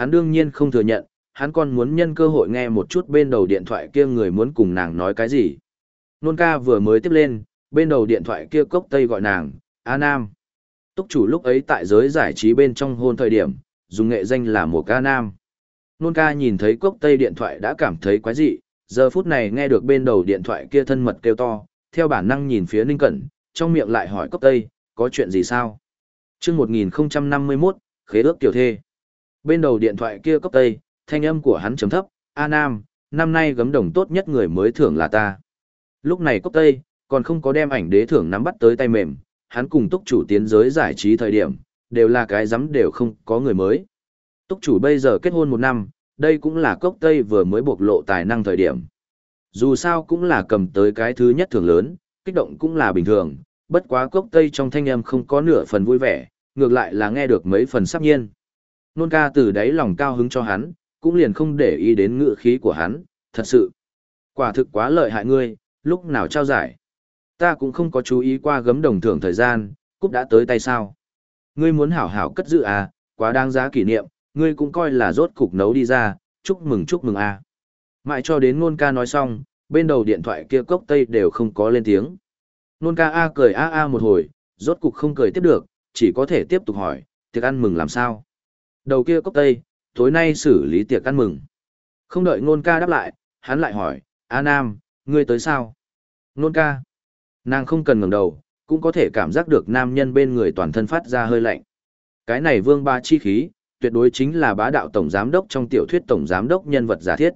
hắn đương nhiên không thừa nhận, hắn còn muốn nhân cơ hội nghe một chút bên đầu điện thoại kia người muốn cùng nàng nói cái gì. Nôn ca vừa mới tiếp lên, bên đầu điện thoại kia cốc tây gọi nàng, A Nam. Túc chủ lúc ấy tại giới giải trí bên trong hôn thời điểm, dùng nghệ danh là một ca nam. Nôn ca nhìn thấy cốc tây điện thoại đã cảm thấy quái dị, giờ phút này nghe được bên đầu điện thoại kia thân mật kêu to, theo bản năng nhìn phía Ninh Cẩn, trong miệng lại hỏi cốc tây, có chuyện gì sao? chương 1051, khế ước tiểu thê. Bên đầu điện thoại kia cốc tây, thanh âm của hắn chấm thấp, A Nam, năm nay gấm đồng tốt nhất người mới thưởng là ta. Lúc này cốc tây, còn không có đem ảnh đế thưởng nắm bắt tới tay mềm, hắn cùng túc chủ tiến giới giải trí thời điểm, đều là cái rắm đều không có người mới. Túc chủ bây giờ kết hôn một năm, đây cũng là cốc tây vừa mới bộc lộ tài năng thời điểm. Dù sao cũng là cầm tới cái thứ nhất thưởng lớn, kích động cũng là bình thường, bất quá cốc tây trong thanh âm không có nửa phần vui vẻ, ngược lại là nghe được mấy phần sắp nhiên. Nôn ca từ đáy lòng cao hứng cho hắn, cũng liền không để ý đến ngựa khí của hắn, thật sự. Quả thực quá lợi hại ngươi, lúc nào trao giải. Ta cũng không có chú ý qua gấm đồng thưởng thời gian, cúp đã tới tay sao. Ngươi muốn hảo hảo cất giữ à, quá đáng giá kỷ niệm, ngươi cũng coi là rốt cục nấu đi ra, chúc mừng chúc mừng à. Mãi cho đến nôn ca nói xong, bên đầu điện thoại kia cốc tây đều không có lên tiếng. Nôn ca a cười a a một hồi, rốt cục không cười tiếp được, chỉ có thể tiếp tục hỏi, tiệc ăn mừng làm sao? Đầu kia cốc tây, tối nay xử lý tiệc ăn mừng. Không đợi nôn ca đáp lại, hắn lại hỏi, A Nam, ngươi tới sao? Nôn ca. Nàng không cần ngẩng đầu, cũng có thể cảm giác được nam nhân bên người toàn thân phát ra hơi lạnh. Cái này vương ba chi khí, tuyệt đối chính là bá đạo tổng giám đốc trong tiểu thuyết tổng giám đốc nhân vật giả thiết.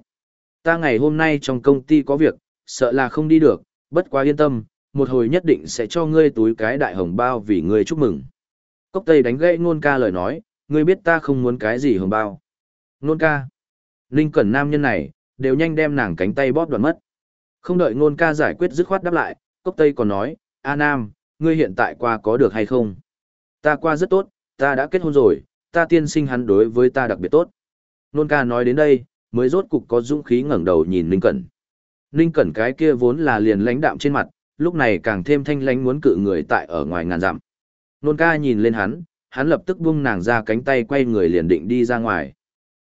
Ta ngày hôm nay trong công ty có việc, sợ là không đi được, bất quá yên tâm, một hồi nhất định sẽ cho ngươi túi cái đại hồng bao vì ngươi chúc mừng. Cốc Tây đánh gãy ngôn ca lời nói, ngươi biết ta không muốn cái gì hồng bao. Nôn ca. Linh Cẩn nam nhân này, đều nhanh đem nàng cánh tay bóp đoạn mất. Không đợi nôn ca giải quyết dứt khoát đáp lại, Cốc Tây còn nói, A Nam, ngươi hiện tại qua có được hay không? Ta qua rất tốt, ta đã kết hôn rồi, ta tiên sinh hắn đối với ta đặc biệt tốt. Nôn ca nói đến đây, mới rốt cục có dũng khí ngẩng đầu nhìn Ninh Cẩn. Ninh Cẩn cái kia vốn là liền lãnh đạm trên mặt, lúc này càng thêm thanh lãnh muốn cự người tại ở ngoài ngàn dặm. Nôn ca nhìn lên hắn, hắn lập tức buông nàng ra cánh tay quay người liền định đi ra ngoài.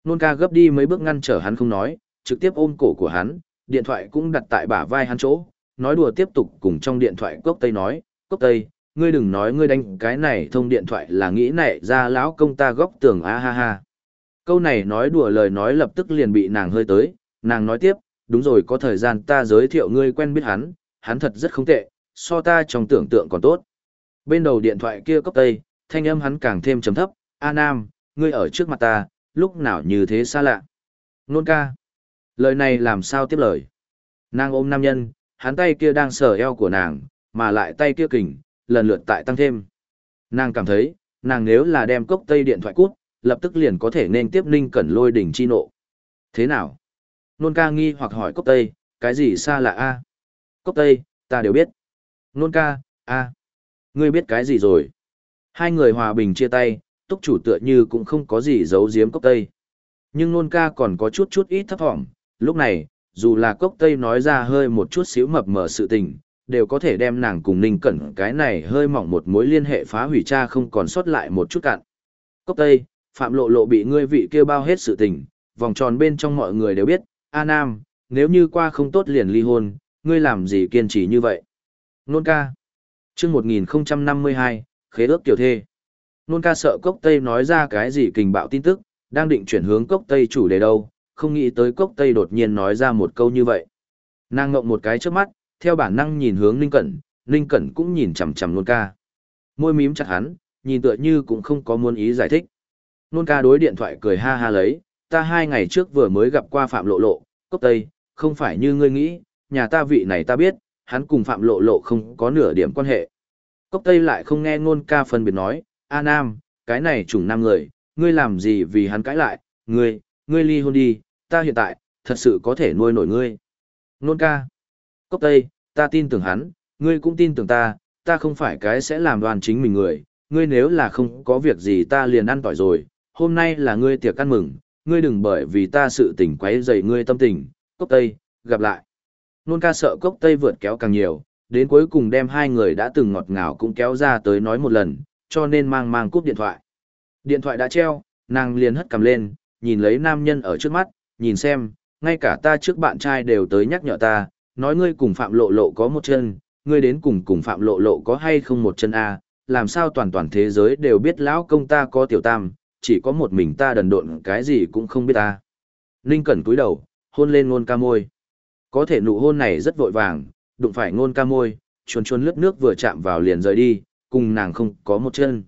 Nôn ca gấp đi mấy bước ngăn trở hắn không nói, trực tiếp ôm cổ của hắn, điện thoại cũng đặt tại bả vai hắn chỗ, nói đùa tiếp tục cùng trong điện thoại cốc tây nói, cốc tây, ngươi đừng nói ngươi đánh cái này thông điện thoại là nghĩ nệ ra lão công ta góc tường a ha ha. Câu này nói đùa lời nói lập tức liền bị nàng hơi tới, nàng nói tiếp, đúng rồi có thời gian ta giới thiệu ngươi quen biết hắn, hắn thật rất không tệ, so ta trong tưởng tượng còn tốt. Bên đầu điện thoại kia cốc tây, thanh âm hắn càng thêm trầm thấp, A Nam, ngươi ở trước mặt ta, lúc nào như thế xa lạ. Nôn ca. Lời này làm sao tiếp lời. Nàng ôm nam nhân, hắn tay kia đang sờ eo của nàng, mà lại tay kia kình, lần lượt tại tăng thêm. Nàng cảm thấy, nàng nếu là đem cốc tây điện thoại cút, lập tức liền có thể nên tiếp ninh cẩn lôi đỉnh chi nộ. Thế nào? Nôn ca nghi hoặc hỏi cốc tây, cái gì xa lạ a? Cốc tây, ta đều biết. Nôn ca, a, ngươi biết cái gì rồi? Hai người hòa bình chia tay, túc chủ tựa như cũng không có gì giấu giếm cốc tây. Nhưng nôn ca còn có chút chút ít thấp thỏm, lúc này, dù là cốc tây nói ra hơi một chút xíu mập mờ sự tình, đều có thể đem nàng cùng ninh cẩn cái này hơi mỏng một mối liên hệ phá hủy cha không còn sót lại một chút cạn. Cốc tây, phạm lộ lộ bị ngươi vị kêu bao hết sự tình, vòng tròn bên trong mọi người đều biết, A Nam, nếu như qua không tốt liền ly hôn, ngươi làm gì kiên trì như vậy? Nôn ca. Trước 1052, khế ước tiểu thê. Nôn ca sợ cốc Tây nói ra cái gì kình bạo tin tức, đang định chuyển hướng cốc Tây chủ đề đâu, không nghĩ tới cốc Tây đột nhiên nói ra một câu như vậy. Nàng ngộng một cái trước mắt, theo bản năng nhìn hướng Ninh Cẩn, Ninh Cẩn cũng nhìn chằm chằm nôn ca. Môi mím chặt hắn, nhìn tựa như cũng không có muốn ý giải thích. Nôn ca đối điện thoại cười ha ha lấy, ta hai ngày trước vừa mới gặp qua Phạm Lộ Lộ, cốc Tây, không phải như ngươi nghĩ, nhà ta vị này ta biết, hắn cùng Phạm Lộ Lộ không có nửa điểm quan hệ. Cốc Tây lại không nghe ngôn ca phân biệt nói, A Nam, cái này trùng nam người, ngươi làm gì vì hắn cãi lại, ngươi, ngươi ly hôn đi, ta hiện tại, thật sự có thể nuôi nổi ngươi. Nôn ca. Cốc Tây, ta tin tưởng hắn, ngươi cũng tin tưởng ta, ta không phải cái sẽ làm đoàn chính mình người, ngươi nếu là không có việc gì ta liền ăn tỏi rồi, hôm nay là ngươi tiệc ăn mừng, ngươi đừng bởi vì ta sự tình quấy rầy ngươi tâm tình, Cốc Tây, gặp lại. Nôn ca sợ Cốc Tây vượt kéo càng nhiều, đến cuối cùng đem hai người đã từng ngọt ngào cũng kéo ra tới nói một lần, cho nên mang mang cúp điện thoại. Điện thoại đã treo, nàng liền hất cầm lên, nhìn lấy nam nhân ở trước mắt, nhìn xem, ngay cả ta trước bạn trai đều tới nhắc nhở ta, nói ngươi cùng Phạm Lộ Lộ có một chân, ngươi đến cùng cùng Phạm Lộ Lộ có hay không một chân a? làm sao toàn toàn thế giới đều biết lão công ta có tiểu tam, chỉ có một mình ta đần độn cái gì cũng không biết ta. Ninh Cẩn cúi đầu, hôn lên ngôn ca môi. Có thể nụ hôn này rất vội vàng, đụng phải ngôn ca môi, chuồn chuồn lướt nước vừa chạm vào liền rời đi, cùng nàng không có một chân.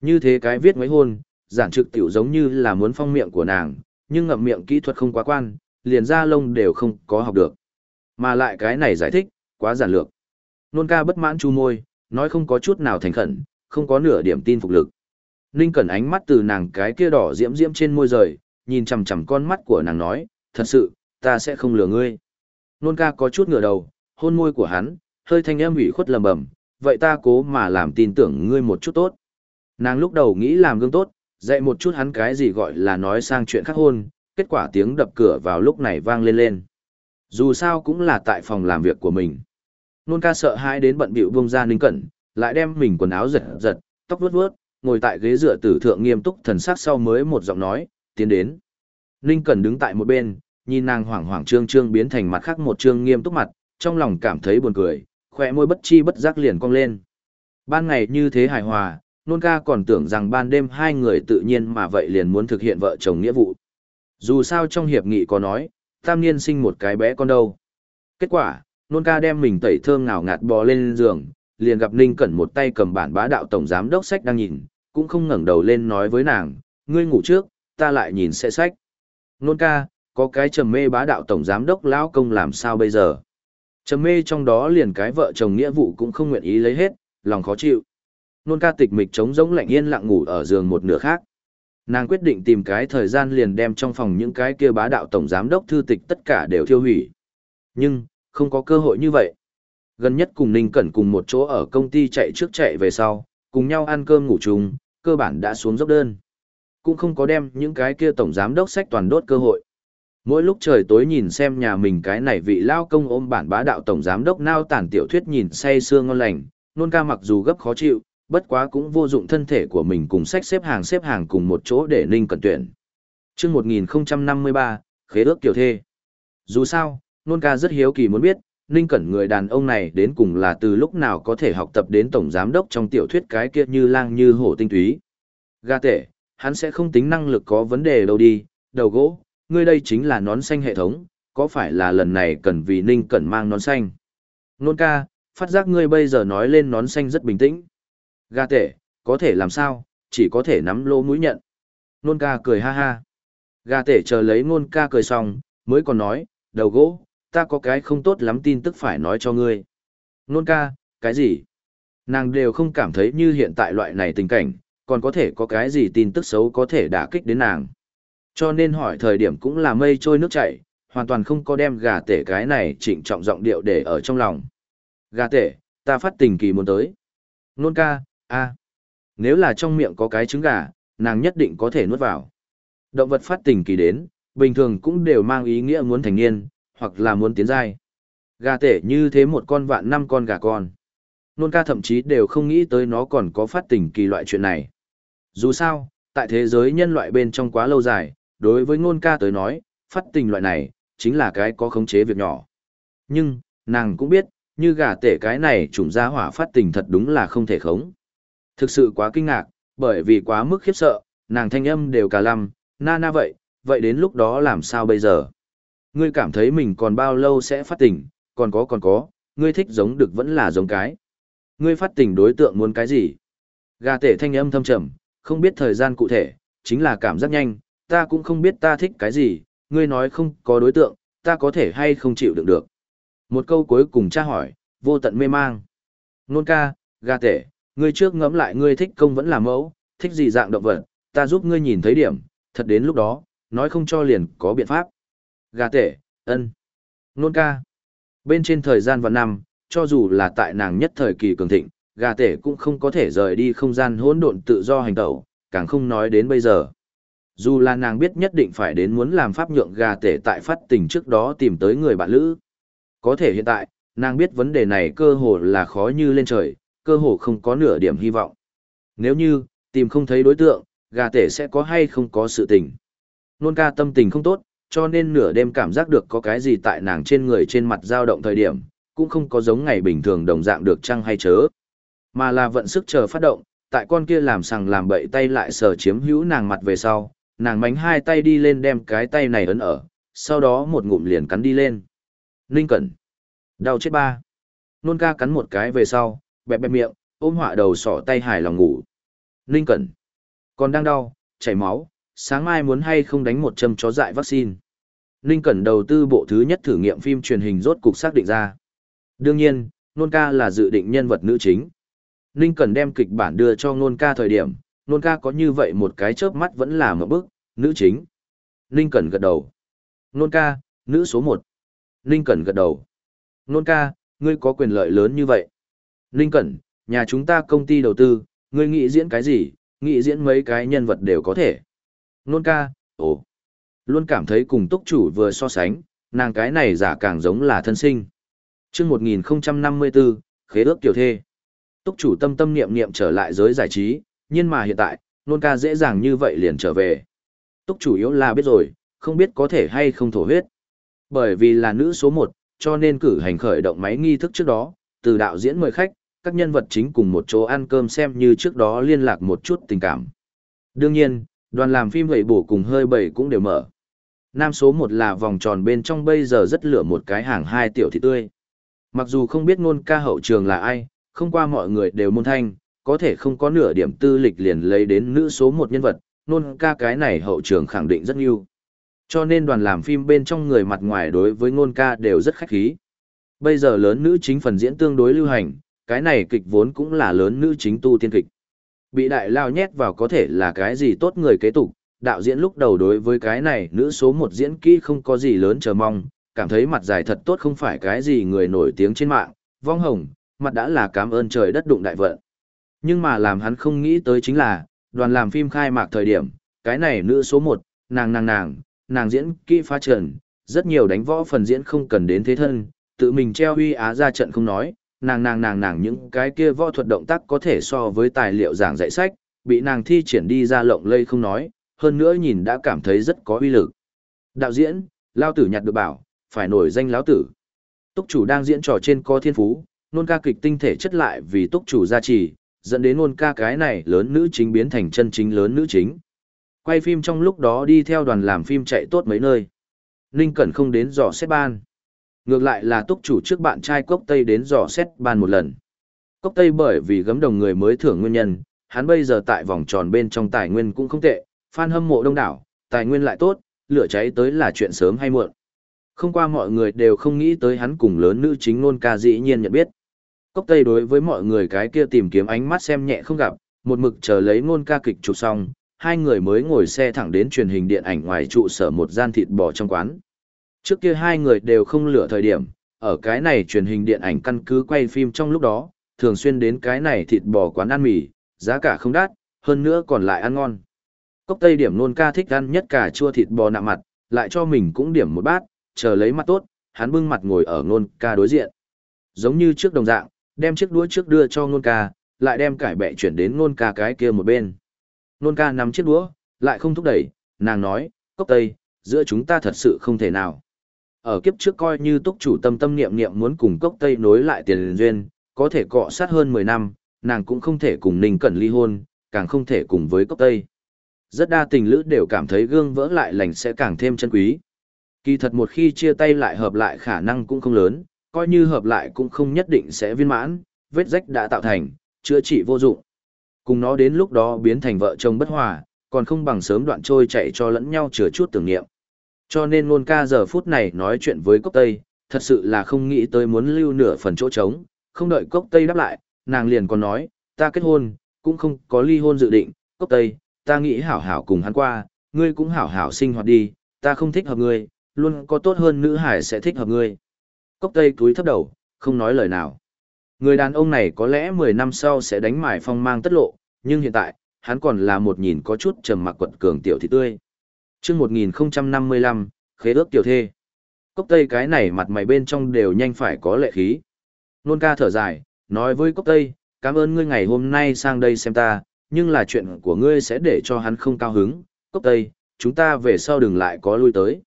Như thế cái viết mấy hôn, giản trực tiểu giống như là muốn phong miệng của nàng, nhưng ngậm miệng kỹ thuật không quá quan, liền ra lông đều không có học được. Mà lại cái này giải thích, quá giản lược. Nôn ca bất mãn chu môi, nói không có chút nào thành khẩn, không có nửa điểm tin phục lực. Ninh Cẩn ánh mắt từ nàng cái kia đỏ diễm diễm trên môi rời, nhìn chằm chằm con mắt của nàng nói, thật sự, ta sẽ không lừa ngươi. Nôn ca có chút ngửa đầu, hôn môi của hắn, hơi thanh âm ủy khuất lầm bầm, vậy ta cố mà làm tin tưởng ngươi một chút tốt. Nàng lúc đầu nghĩ làm gương tốt, dạy một chút hắn cái gì gọi là nói sang chuyện khác hôn, kết quả tiếng đập cửa vào lúc này vang lên lên. Dù sao cũng là tại phòng làm việc của mình. Nôn ca sợ hãi đến bận bịu buông ra ninh cẩn, lại đem mình quần áo giật giật, tóc vuốt vuốt, ngồi tại ghế dựa tử thượng nghiêm túc thần sắc sau mới một giọng nói, tiến đến. Ninh cẩn đứng tại một bên, nhìn nàng hoảng hoảng trương trương biến thành mặt khác một trương nghiêm túc mặt, trong lòng cảm thấy buồn cười, khỏe môi bất chi bất giác liền cong lên. Ban ngày như thế hài hòa, nôn ca còn tưởng rằng ban đêm hai người tự nhiên mà vậy liền muốn thực hiện vợ chồng nghĩa vụ. Dù sao trong hiệp nghị có nói, tam niên sinh một cái bé con đâu. Kết quả, nôn ca đem mình tẩy thơm ngào ngạt bò lên giường, liền gặp Ninh Cẩn một tay cầm bản bá đạo tổng giám đốc sách đang nhìn, cũng không ngẩng đầu lên nói với nàng, ngươi ngủ trước, ta lại nhìn sẽ sách. Nôn ca, có cái trầm mê bá đạo tổng giám đốc lão công làm sao bây giờ? Trầm mê trong đó liền cái vợ chồng nghĩa vụ cũng không nguyện ý lấy hết, lòng khó chịu. Nôn ca tịch mịch trống rỗng lạnh yên lặng ngủ ở giường một nửa khác. Nàng quyết định tìm cái thời gian liền đem trong phòng những cái kia bá đạo tổng giám đốc thư tịch tất cả đều thiêu hủy. Nhưng, không có cơ hội như vậy. Gần nhất cùng Ninh Cẩn cùng một chỗ ở công ty chạy trước chạy về sau, cùng nhau ăn cơm ngủ chung, cơ bản đã xuống dốc đơn. Cũng không có đem những cái kia tổng giám đốc sách toàn đốt cơ hội. Mỗi lúc trời tối nhìn xem nhà mình cái này vị lao công ôm bản bá đạo tổng giám đốc nao tản tiểu thuyết nhìn say sương ngon lành, nôn ca mặc dù gấp khó chịu, bất quá cũng vô dụng thân thể của mình cùng sách xếp hàng xếp hàng cùng một chỗ để Ninh cận tuyển. Trước 1053, khế ước tiểu thê. Dù sao, nôn ca rất hiếu kỳ muốn biết, Ninh Cẩn người đàn ông này đến cùng là từ lúc nào có thể học tập đến tổng giám đốc trong tiểu thuyết cái kia như lang như hổ tinh túy. Ga tệ, hắn sẽ không tính năng lực có vấn đề đâu đi, đầu gỗ, ngươi đây chính là nón xanh hệ thống, có phải là lần này cần vì Ninh Cẩn mang nón xanh? Nôn ca, phát giác ngươi bây giờ nói lên nón xanh rất bình tĩnh. Ga tệ, có thể làm sao, chỉ có thể nắm lô mũi nhận. Nôn ca cười ha ha. Ga tệ chờ lấy nôn ca cười xong, mới còn nói, đầu gỗ, ta có cái không tốt lắm tin tức phải nói cho ngươi. Nôn ca, cái gì? Nàng đều không cảm thấy như hiện tại loại này tình cảnh, còn có thể có cái gì tin tức xấu có thể đả kích đến nàng. Cho nên hỏi thời điểm cũng là mây trôi nước chảy, hoàn toàn không có đem gà tể cái này trịnh trọng giọng điệu để ở trong lòng. Gà tể, ta phát tình kỳ muốn tới. Nôn ca, a Nếu là trong miệng có cái trứng gà, nàng nhất định có thể nuốt vào. Động vật phát tình kỳ đến, bình thường cũng đều mang ý nghĩa muốn thành niên, hoặc là muốn tiến giai. Gà tể như thế một con vạn năm con gà con. Nôn ca thậm chí đều không nghĩ tới nó còn có phát tình kỳ loại chuyện này. Dù sao, tại thế giới nhân loại bên trong quá lâu dài, đối với ngôn ca tới nói, phát tình loại này, chính là cái có khống chế việc nhỏ. Nhưng, nàng cũng biết, như gà tể cái này trùng ra hỏa phát tình thật đúng là không thể khống. Thực sự quá kinh ngạc, bởi vì quá mức khiếp sợ, nàng thanh âm đều cả lăm, na na vậy, vậy đến lúc đó làm sao bây giờ? Ngươi cảm thấy mình còn bao lâu sẽ phát tình, còn có còn có, ngươi thích giống được vẫn là giống cái. Ngươi phát tình đối tượng muốn cái gì? Gà tể thanh âm thâm trầm, không biết thời gian cụ thể, chính là cảm giác nhanh, ta cũng không biết ta thích cái gì, ngươi nói không có đối tượng, ta có thể hay không chịu đựng được. Một câu cuối cùng tra hỏi, vô tận mê mang. Nôn ca, gà tể, ngươi trước ngẫm lại ngươi thích công vẫn là mẫu, thích gì dạng động vật, ta giúp ngươi nhìn thấy điểm, thật đến lúc đó, nói không cho liền có biện pháp. Gà tể, ân. Nôn ca. Bên trên thời gian và năm, cho dù là tại nàng nhất thời kỳ cường thịnh, gà tể cũng không có thể rời đi không gian hỗn độn tự do hành tẩu, càng không nói đến bây giờ. Dù là nàng biết nhất định phải đến muốn làm pháp nhượng gà tể tại phát tình trước đó tìm tới người bạn lữ. Có thể hiện tại, nàng biết vấn đề này cơ hồ là khó như lên trời, cơ hồ không có nửa điểm hy vọng. Nếu như, tìm không thấy đối tượng, gà tể sẽ có hay không có sự tình. Nôn ca tâm tình không tốt, cho nên nửa đêm cảm giác được có cái gì tại nàng trên người trên mặt dao động thời điểm, cũng không có giống ngày bình thường đồng dạng được chăng hay chớ. Mà là vận sức chờ phát động, tại con kia làm sằng làm bậy tay lại sờ chiếm hữu nàng mặt về sau, nàng mánh hai tay đi lên đem cái tay này ấn ở, sau đó một ngụm liền cắn đi lên. Ninh cẩn. Đau chết ba. Nôn ca cắn một cái về sau, bẹp bẹp miệng, ôm họa đầu sỏ tay hài lòng ngủ. Ninh cẩn. Còn đang đau, chảy máu, sáng mai muốn hay không đánh một châm chó dại vaccine. Ninh cẩn đầu tư bộ thứ nhất thử nghiệm phim truyền hình rốt cục xác định ra. Đương nhiên, nôn ca là dự định nhân vật nữ chính. Ninh Cẩn đem kịch bản đưa cho Nôn ca thời điểm, Nôn ca có như vậy một cái chớp mắt vẫn là một bức, nữ chính. Ninh Cẩn gật đầu. Nôn ca, nữ số một. Ninh Cẩn gật đầu. Nôn ca, ngươi có quyền lợi lớn như vậy. Ninh Cẩn, nhà chúng ta công ty đầu tư, ngươi nghĩ diễn cái gì, nghĩ diễn mấy cái nhân vật đều có thể. Nôn ca, ồ. Luôn cảm thấy cùng túc chủ vừa so sánh, nàng cái này giả càng giống là thân sinh. chương 1054, khế ước tiểu thê. Túc chủ tâm tâm niệm niệm trở lại giới giải trí, nhưng mà hiện tại, nôn ca dễ dàng như vậy liền trở về. Túc chủ yếu là biết rồi, không biết có thể hay không thổ huyết. Bởi vì là nữ số 1, cho nên cử hành khởi động máy nghi thức trước đó, từ đạo diễn mời khách, các nhân vật chính cùng một chỗ ăn cơm xem như trước đó liên lạc một chút tình cảm. Đương nhiên, đoàn làm phim vậy bổ cùng hơi bầy cũng đều mở. Nam số 1 là vòng tròn bên trong bây giờ rất lửa một cái hàng hai tiểu thị tươi. Mặc dù không biết ngôn ca hậu trường là ai, không qua mọi người đều môn thanh, có thể không có nửa điểm tư lịch liền lấy đến nữ số một nhân vật, nôn ca cái này hậu trường khẳng định rất nhiều. Cho nên đoàn làm phim bên trong người mặt ngoài đối với ngôn ca đều rất khách khí. Bây giờ lớn nữ chính phần diễn tương đối lưu hành, cái này kịch vốn cũng là lớn nữ chính tu tiên kịch. Bị đại lao nhét vào có thể là cái gì tốt người kế tục, đạo diễn lúc đầu đối với cái này nữ số một diễn kỹ không có gì lớn chờ mong, cảm thấy mặt dài thật tốt không phải cái gì người nổi tiếng trên mạng, vong hồng, mặt đã là cảm ơn trời đất đụng đại vận. Nhưng mà làm hắn không nghĩ tới chính là, đoàn làm phim khai mạc thời điểm, cái này nữ số 1, nàng nàng nàng, nàng diễn kỹ phá trần, rất nhiều đánh võ phần diễn không cần đến thế thân, tự mình treo huy á ra trận không nói, nàng nàng nàng nàng những cái kia võ thuật động tác có thể so với tài liệu giảng dạy sách, bị nàng thi triển đi ra lộng lây không nói, hơn nữa nhìn đã cảm thấy rất có uy lực. Đạo diễn, Lao Tử nhặt được bảo, phải nổi danh Lão Tử. Túc chủ đang diễn trò trên co thiên phú, nôn ca kịch tinh thể chất lại vì túc chủ gia trì, dẫn đến ôn ca cái này lớn nữ chính biến thành chân chính lớn nữ chính. Quay phim trong lúc đó đi theo đoàn làm phim chạy tốt mấy nơi. Ninh Cẩn không đến dò xét ban. Ngược lại là túc chủ trước bạn trai Cốc Tây đến dò xét ban một lần. Cốc Tây bởi vì gấm đồng người mới thưởng nguyên nhân, hắn bây giờ tại vòng tròn bên trong tài nguyên cũng không tệ, fan hâm mộ đông đảo, tài nguyên lại tốt, lửa cháy tới là chuyện sớm hay muộn. Không qua mọi người đều không nghĩ tới hắn cùng lớn nữ chính nôn ca dĩ nhiên nhận biết. Cốc Tây đối với mọi người cái kia tìm kiếm ánh mắt xem nhẹ không gặp, một mực chờ lấy ngôn ca kịch chụp xong, hai người mới ngồi xe thẳng đến truyền hình điện ảnh ngoài trụ sở một gian thịt bò trong quán. Trước kia hai người đều không lựa thời điểm, ở cái này truyền hình điện ảnh căn cứ quay phim trong lúc đó, thường xuyên đến cái này thịt bò quán ăn mì, giá cả không đắt, hơn nữa còn lại ăn ngon. Cốc Tây điểm nôn ca thích ăn nhất cả chua thịt bò nạm mặt, lại cho mình cũng điểm một bát, chờ lấy mặt tốt, hắn bưng mặt ngồi ở nôn ca đối diện. Giống như trước đồng dạng, đem chiếc đũa trước đưa cho nôn ca, lại đem cải bẹ chuyển đến nôn ca cái kia một bên. Nôn ca nắm chiếc đũa, lại không thúc đẩy, nàng nói, cốc tây, giữa chúng ta thật sự không thể nào. Ở kiếp trước coi như túc chủ tâm tâm niệm niệm muốn cùng cốc tây nối lại tiền duyên, có thể cọ sát hơn 10 năm, nàng cũng không thể cùng Ninh Cẩn ly hôn, càng không thể cùng với cốc tây. Rất đa tình lữ đều cảm thấy gương vỡ lại lành sẽ càng thêm chân quý. Kỳ thật một khi chia tay lại hợp lại khả năng cũng không lớn, coi như hợp lại cũng không nhất định sẽ viên mãn, vết rách đã tạo thành, chữa trị vô dụng. Cùng nó đến lúc đó biến thành vợ chồng bất hòa, còn không bằng sớm đoạn trôi chạy cho lẫn nhau chữa chút tưởng niệm. Cho nên luôn ca giờ phút này nói chuyện với Cốc Tây, thật sự là không nghĩ tới muốn lưu nửa phần chỗ trống, không đợi Cốc Tây đáp lại, nàng liền còn nói, ta kết hôn, cũng không có ly hôn dự định, Cốc Tây, ta nghĩ hảo hảo cùng hắn qua, ngươi cũng hảo hảo sinh hoạt đi, ta không thích hợp ngươi, luôn có tốt hơn nữ hải sẽ thích hợp ngươi. Cốc Tây túi thấp đầu, không nói lời nào. Người đàn ông này có lẽ 10 năm sau sẽ đánh mải phong mang tất lộ, nhưng hiện tại, hắn còn là một nhìn có chút trầm mặc quật cường tiểu thị tươi. chương 1055, khế ước tiểu thê. Cốc Tây cái này mặt mày bên trong đều nhanh phải có lệ khí. Nôn ca thở dài, nói với Cốc Tây, cảm ơn ngươi ngày hôm nay sang đây xem ta, nhưng là chuyện của ngươi sẽ để cho hắn không cao hứng. Cốc Tây, chúng ta về sau đừng lại có lui tới.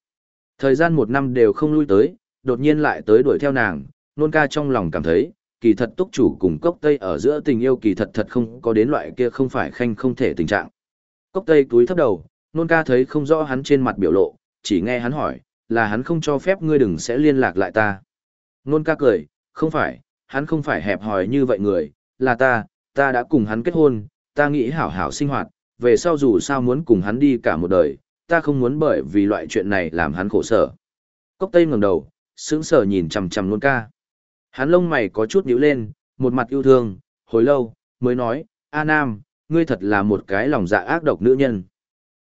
Thời gian một năm đều không lui tới, đột nhiên lại tới đuổi theo nàng, nôn ca trong lòng cảm thấy, kỳ thật túc chủ cùng cốc tây ở giữa tình yêu kỳ thật thật không có đến loại kia không phải khanh không thể tình trạng. Cốc tây túi thấp đầu, nôn ca thấy không rõ hắn trên mặt biểu lộ, chỉ nghe hắn hỏi, là hắn không cho phép ngươi đừng sẽ liên lạc lại ta. Nôn ca cười, không phải, hắn không phải hẹp hòi như vậy người, là ta, ta đã cùng hắn kết hôn, ta nghĩ hảo hảo sinh hoạt, về sau dù sao muốn cùng hắn đi cả một đời, ta không muốn bởi vì loại chuyện này làm hắn khổ sở. Cốc Tây ngẩng đầu, sững sờ nhìn chằm chằm nôn ca. Hắn lông mày có chút nhíu lên, một mặt yêu thương, hồi lâu, mới nói, A Nam, ngươi thật là một cái lòng dạ ác độc nữ nhân.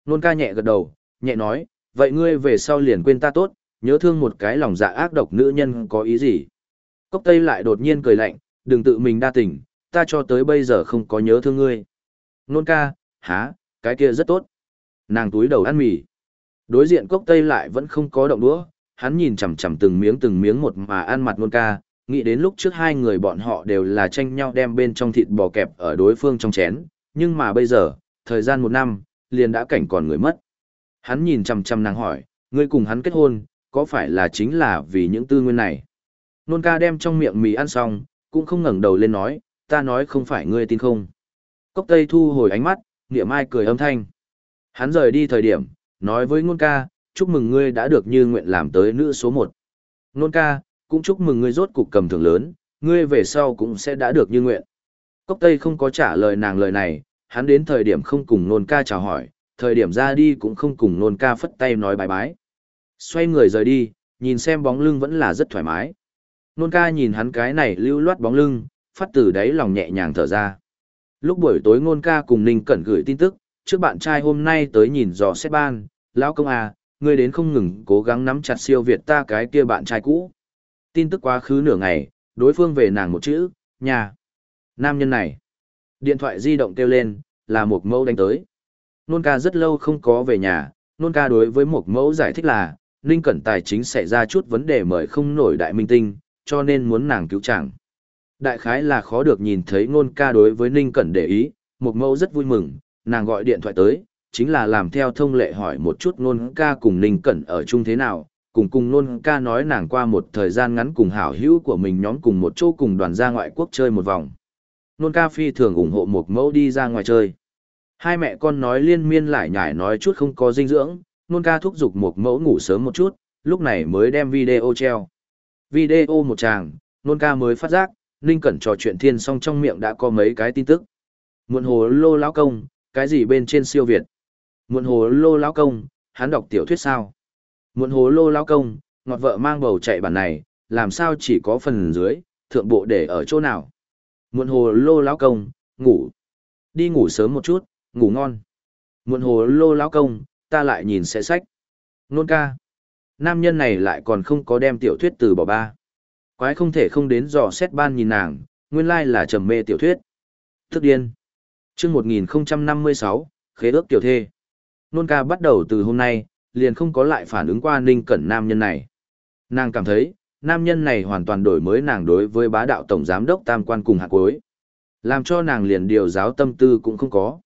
Nôn ca nhẹ gật đầu, nhẹ nói, vậy ngươi về sau liền quên ta tốt, nhớ thương một cái lòng dạ ác độc nữ nhân có ý gì. Cốc Tây lại đột nhiên cười lạnh, đừng tự mình đa tình, ta cho tới bây giờ không có nhớ thương ngươi. Nôn ca, há, cái kia rất tốt. Nàng túi đầu ăn mì. Đối diện Cốc Tây lại vẫn không có động đũa, hắn nhìn chằm chằm từng miếng từng miếng một mà ăn mặt nôn ca, nghĩ đến lúc trước hai người bọn họ đều là tranh nhau đem bên trong thịt bò kẹp ở đối phương trong chén, nhưng mà bây giờ, thời gian một năm, liền đã cảnh còn người mất. Hắn nhìn chằm chằm nàng hỏi, ngươi cùng hắn kết hôn, có phải là chính là vì những tư nguyên này? Nôn ca đem trong miệng mì ăn xong, cũng không ngẩng đầu lên nói, ta nói không phải ngươi tin không. Cốc Tây thu hồi ánh mắt, niệm ai cười âm thanh. Hắn rời đi thời điểm, nói với Nôn ca, chúc mừng ngươi đã được như nguyện làm tới nữ số một. Nôn ca, cũng chúc mừng ngươi rốt cục cầm thưởng lớn, ngươi về sau cũng sẽ đã được như nguyện. Cốc Tây không có trả lời nàng lời này, hắn đến thời điểm không cùng nôn ca chào hỏi, thời điểm ra đi cũng không cùng nôn ca phất tay nói bài bái. Xoay người rời đi, nhìn xem bóng lưng vẫn là rất thoải mái. Nôn ca nhìn hắn cái này lưu loát bóng lưng, phát từ đáy lòng nhẹ nhàng thở ra. Lúc buổi tối nôn ca cùng Ninh Cẩn gửi tin tức, trước bạn trai hôm nay tới nhìn dò xét ban, lão công à, ngươi đến không ngừng cố gắng nắm chặt siêu việt ta cái kia bạn trai cũ. Tin tức quá khứ nửa ngày, đối phương về nàng một chữ, nhà. Nam nhân này. Điện thoại di động kêu lên, là một mẫu đánh tới. Nôn ca rất lâu không có về nhà, nôn ca đối với một mẫu giải thích là, Ninh Cẩn tài chính xảy ra chút vấn đề mời không nổi đại minh tinh, cho nên muốn nàng cứu chẳng Đại khái là khó được nhìn thấy nôn ca đối với Ninh Cẩn để ý, một mẫu rất vui mừng, nàng gọi điện thoại tới, chính là làm theo thông lệ hỏi một chút nôn ca cùng Ninh Cẩn ở chung thế nào, cùng cùng nôn ca nói nàng qua một thời gian ngắn cùng hảo hữu của mình nhóm cùng một chỗ cùng đoàn ra ngoại quốc chơi một vòng. Nôn ca phi thường ủng hộ một mẫu đi ra ngoài chơi. Hai mẹ con nói liên miên lại nhải nói chút không có dinh dưỡng, nôn ca thúc giục một mẫu ngủ sớm một chút, lúc này mới đem video treo. Video một chàng, nôn ca mới phát giác, Ninh Cẩn trò chuyện thiên xong trong miệng đã có mấy cái tin tức. Muộn hồ lô lão công, cái gì bên trên siêu Việt? Muộn hồ lô lão công, hắn đọc tiểu thuyết sao? Muộn hồ lô lão công, ngọt vợ mang bầu chạy bản này, làm sao chỉ có phần dưới, thượng bộ để ở chỗ nào? Muộn hồ lô lão công, ngủ. Đi ngủ sớm một chút, ngủ ngon. Muộn hồ lô lão công, ta lại nhìn sẽ sách. Nôn ca. Nam nhân này lại còn không có đem tiểu thuyết từ bỏ ba. Quái không thể không đến dò xét ban nhìn nàng, nguyên lai là trầm mê tiểu thuyết. Thức điên. chương 1056, khế ước tiểu thê. Nôn ca bắt đầu từ hôm nay, liền không có lại phản ứng qua ninh cẩn nam nhân này. Nàng cảm thấy, nam nhân này hoàn toàn đổi mới nàng đối với bá đạo tổng giám đốc tam quan cùng hạ cuối. Làm cho nàng liền điều giáo tâm tư cũng không có.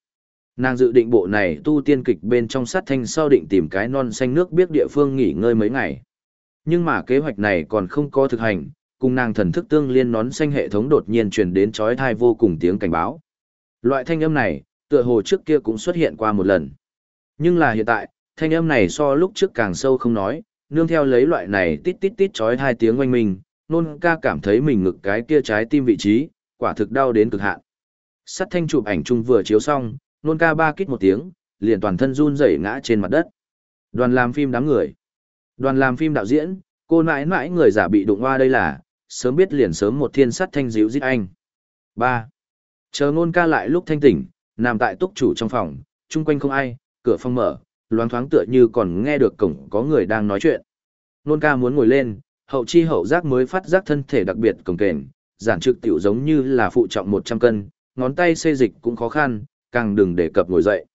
Nàng dự định bộ này tu tiên kịch bên trong sát thanh sau định tìm cái non xanh nước biết địa phương nghỉ ngơi mấy ngày. Nhưng mà kế hoạch này còn không có thực hành, cùng nàng thần thức tương liên nón xanh hệ thống đột nhiên truyền đến chói thai vô cùng tiếng cảnh báo. Loại thanh âm này, tựa hồ trước kia cũng xuất hiện qua một lần. Nhưng là hiện tại, thanh âm này so lúc trước càng sâu không nói, nương theo lấy loại này tít tít tít chói hai tiếng oanh mình, nôn ca cảm thấy mình ngực cái kia trái tim vị trí, quả thực đau đến cực hạn. Sắt thanh chụp ảnh chung vừa chiếu xong, nôn ca ba kít một tiếng, liền toàn thân run rẩy ngã trên mặt đất. Đoàn làm phim đám người. Đoàn làm phim đạo diễn, cô nãi nãi người giả bị đụng hoa đây là, sớm biết liền sớm một thiên sắt thanh dịu giết anh. 3. Chờ nôn ca lại lúc thanh tỉnh, nằm tại túc chủ trong phòng, chung quanh không ai, cửa phòng mở, loáng thoáng tựa như còn nghe được cổng có người đang nói chuyện. Nôn ca muốn ngồi lên, hậu chi hậu giác mới phát giác thân thể đặc biệt cồng kềnh, giản trực tiểu giống như là phụ trọng 100 cân, ngón tay xê dịch cũng khó khăn, càng đừng để cập ngồi dậy.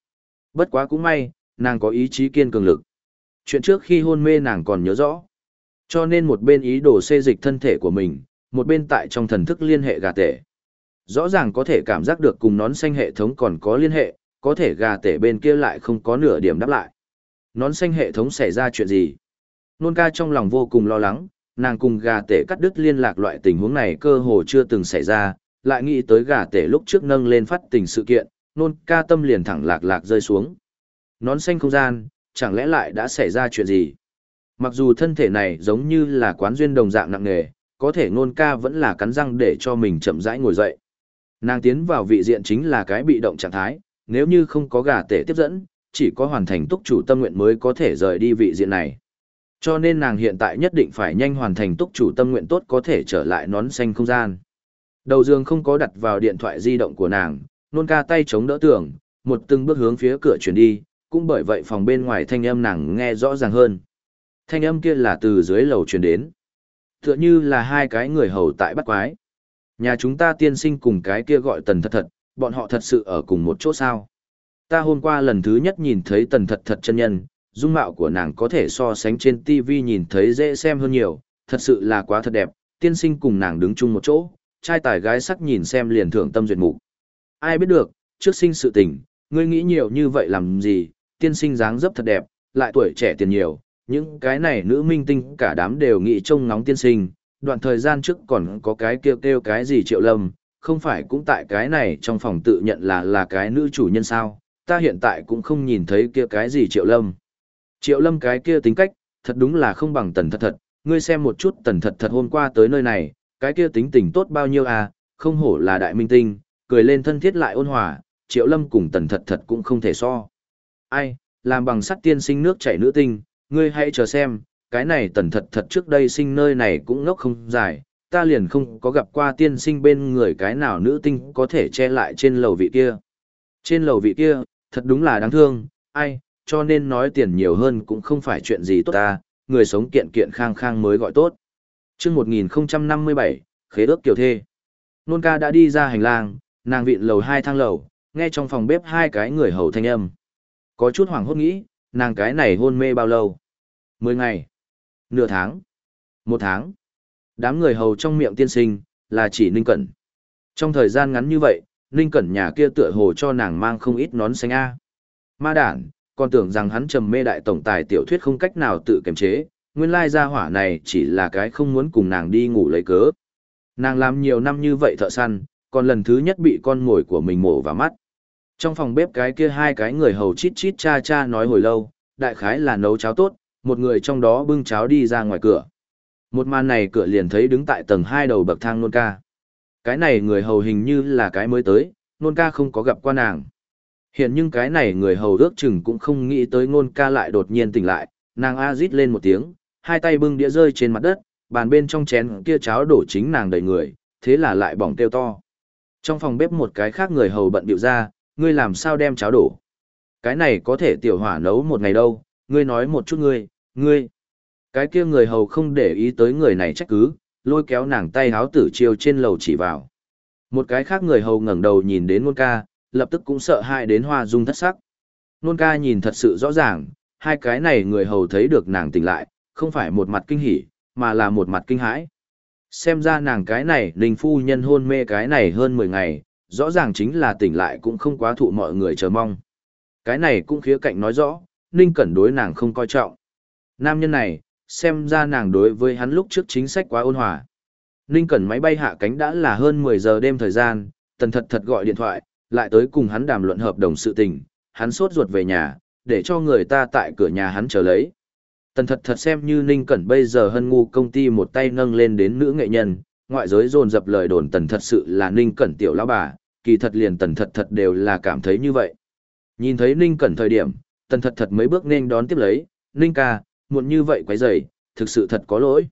Bất quá cũng may, nàng có ý chí kiên cường lực. Chuyện trước khi hôn mê nàng còn nhớ rõ. Cho nên một bên ý đồ xê dịch thân thể của mình, một bên tại trong thần thức liên hệ gà tể. Rõ ràng có thể cảm giác được cùng nón xanh hệ thống còn có liên hệ, có thể gà tể bên kia lại không có nửa điểm đáp lại. nón xanh hệ thống xảy ra chuyện gì? Nôn ca trong lòng vô cùng lo lắng, nàng cùng gà tể cắt đứt liên lạc loại tình huống này cơ hồ chưa từng xảy ra, lại nghĩ tới gà tể lúc trước nâng lên phát tình sự kiện, nôn ca tâm liền thẳng lạc lạc rơi xuống. Nón xanh không gian, chẳng lẽ lại đã xảy ra chuyện gì? Mặc dù thân thể này giống như là quán duyên đồng dạng nặng nề, có thể nôn ca vẫn là cắn răng để cho mình chậm rãi ngồi dậy. Nàng tiến vào vị diện chính là cái bị động trạng thái, nếu như không có gà tể tiếp dẫn, chỉ có hoàn thành túc chủ tâm nguyện mới có thể rời đi vị diện này. Cho nên nàng hiện tại nhất định phải nhanh hoàn thành túc chủ tâm nguyện tốt có thể trở lại nón xanh không gian. Đầu giường không có đặt vào điện thoại di động của nàng, nôn ca tay chống đỡ tường, một từng bước hướng phía cửa chuyển đi, cũng bởi vậy phòng bên ngoài thanh âm nàng nghe rõ ràng hơn. Thanh âm kia là từ dưới lầu truyền đến. Tựa như là hai cái người hầu tại bắt quái. Nhà chúng ta tiên sinh cùng cái kia gọi tần thật thật, bọn họ thật sự ở cùng một chỗ sao. Ta hôm qua lần thứ nhất nhìn thấy tần thật thật chân nhân, dung mạo của nàng có thể so sánh trên TV nhìn thấy dễ xem hơn nhiều, thật sự là quá thật đẹp, tiên sinh cùng nàng đứng chung một chỗ, trai tài gái sắc nhìn xem liền thưởng tâm duyệt mục. Ai biết được, trước sinh sự tình, ngươi nghĩ nhiều như vậy làm gì, tiên sinh dáng dấp thật đẹp, lại tuổi trẻ tiền nhiều, những cái này nữ minh tinh cả đám đều nghĩ trông ngóng tiên sinh, đoạn thời gian trước còn có cái kêu kêu cái gì triệu lâm, không phải cũng tại cái này trong phòng tự nhận là là cái nữ chủ nhân sao, ta hiện tại cũng không nhìn thấy kia cái gì triệu lâm. Triệu lâm cái kia tính cách, thật đúng là không bằng tần thật thật, ngươi xem một chút tần thật thật hôm qua tới nơi này, cái kia tính tình tốt bao nhiêu à, không hổ là đại minh tinh, cười lên thân thiết lại ôn hòa, triệu lâm cùng tần thật thật cũng không thể so. Ai, làm bằng sắt tiên sinh nước chảy nữ tinh, ngươi hãy chờ xem, cái này tần thật thật trước đây sinh nơi này cũng ngốc không dài, ta liền không có gặp qua tiên sinh bên người cái nào nữ tinh có thể che lại trên lầu vị kia. Trên lầu vị kia, thật đúng là đáng thương, ai, cho nên nói tiền nhiều hơn cũng không phải chuyện gì tốt ta, người sống kiện kiện khang khang mới gọi tốt. chương 1057, khế ước kiều thê. Nôn ca đã đi ra hành lang, nàng vịn lầu hai thang lầu, nghe trong phòng bếp hai cái người hầu thanh âm. Có chút hoảng hốt nghĩ, nàng cái này hôn mê bao lâu? Mười ngày, nửa tháng, một tháng. Đám người hầu trong miệng tiên sinh, là chỉ Ninh Cẩn. Trong thời gian ngắn như vậy, Ninh Cẩn nhà kia tựa hồ cho nàng mang không ít nón xanh A. Ma đản, còn tưởng rằng hắn trầm mê đại tổng tài tiểu thuyết không cách nào tự kiềm chế, nguyên lai gia hỏa này chỉ là cái không muốn cùng nàng đi ngủ lấy cớ. Nàng làm nhiều năm như vậy thợ săn, còn lần thứ nhất bị con mồi của mình mổ vào mắt. Trong phòng bếp cái kia hai cái người hầu chít chít cha cha nói hồi lâu, đại khái là nấu cháo tốt, một người trong đó bưng cháo đi ra ngoài cửa. Một màn này cửa liền thấy đứng tại tầng hai đầu bậc thang nôn ca. Cái này người hầu hình như là cái mới tới, nôn ca không có gặp qua nàng. Hiện nhưng cái này người hầu ước chừng cũng không nghĩ tới nôn ca lại đột nhiên tỉnh lại, nàng a rít lên một tiếng, hai tay bưng đĩa rơi trên mặt đất, bàn bên trong chén kia cháo đổ chính nàng đầy người, thế là lại bỏng kêu to. Trong phòng bếp một cái khác người hầu bận bịu ra, ngươi làm sao đem cháo đổ. Cái này có thể tiểu hỏa nấu một ngày đâu, ngươi nói một chút ngươi, ngươi. Cái kia người hầu không để ý tới người này trách cứ, lôi kéo nàng tay háo tử chiêu trên lầu chỉ vào. Một cái khác người hầu ngẩng đầu nhìn đến nôn ca, lập tức cũng sợ hãi đến hoa dung thất sắc. Nôn ca nhìn thật sự rõ ràng, hai cái này người hầu thấy được nàng tỉnh lại, không phải một mặt kinh hỉ, mà là một mặt kinh hãi. Xem ra nàng cái này, linh phu nhân hôn mê cái này hơn 10 ngày, rõ ràng chính là tỉnh lại cũng không quá thụ mọi người chờ mong. Cái này cũng khía cạnh nói rõ, Ninh Cẩn đối nàng không coi trọng. Nam nhân này, xem ra nàng đối với hắn lúc trước chính sách quá ôn hòa. Ninh Cẩn máy bay hạ cánh đã là hơn 10 giờ đêm thời gian, tần thật thật gọi điện thoại, lại tới cùng hắn đàm luận hợp đồng sự tình, hắn sốt ruột về nhà, để cho người ta tại cửa nhà hắn chờ lấy. Tần thật thật xem như Ninh Cẩn bây giờ hân ngu công ty một tay nâng lên đến nữ nghệ nhân, ngoại giới dồn dập lời đồn tần thật sự là Ninh Cẩn tiểu lão bà, kỳ thật liền tần thật thật đều là cảm thấy như vậy. Nhìn thấy Ninh Cẩn thời điểm, tần thật thật mấy bước nên đón tiếp lấy, Ninh ca, muộn như vậy quấy rầy, thực sự thật có lỗi.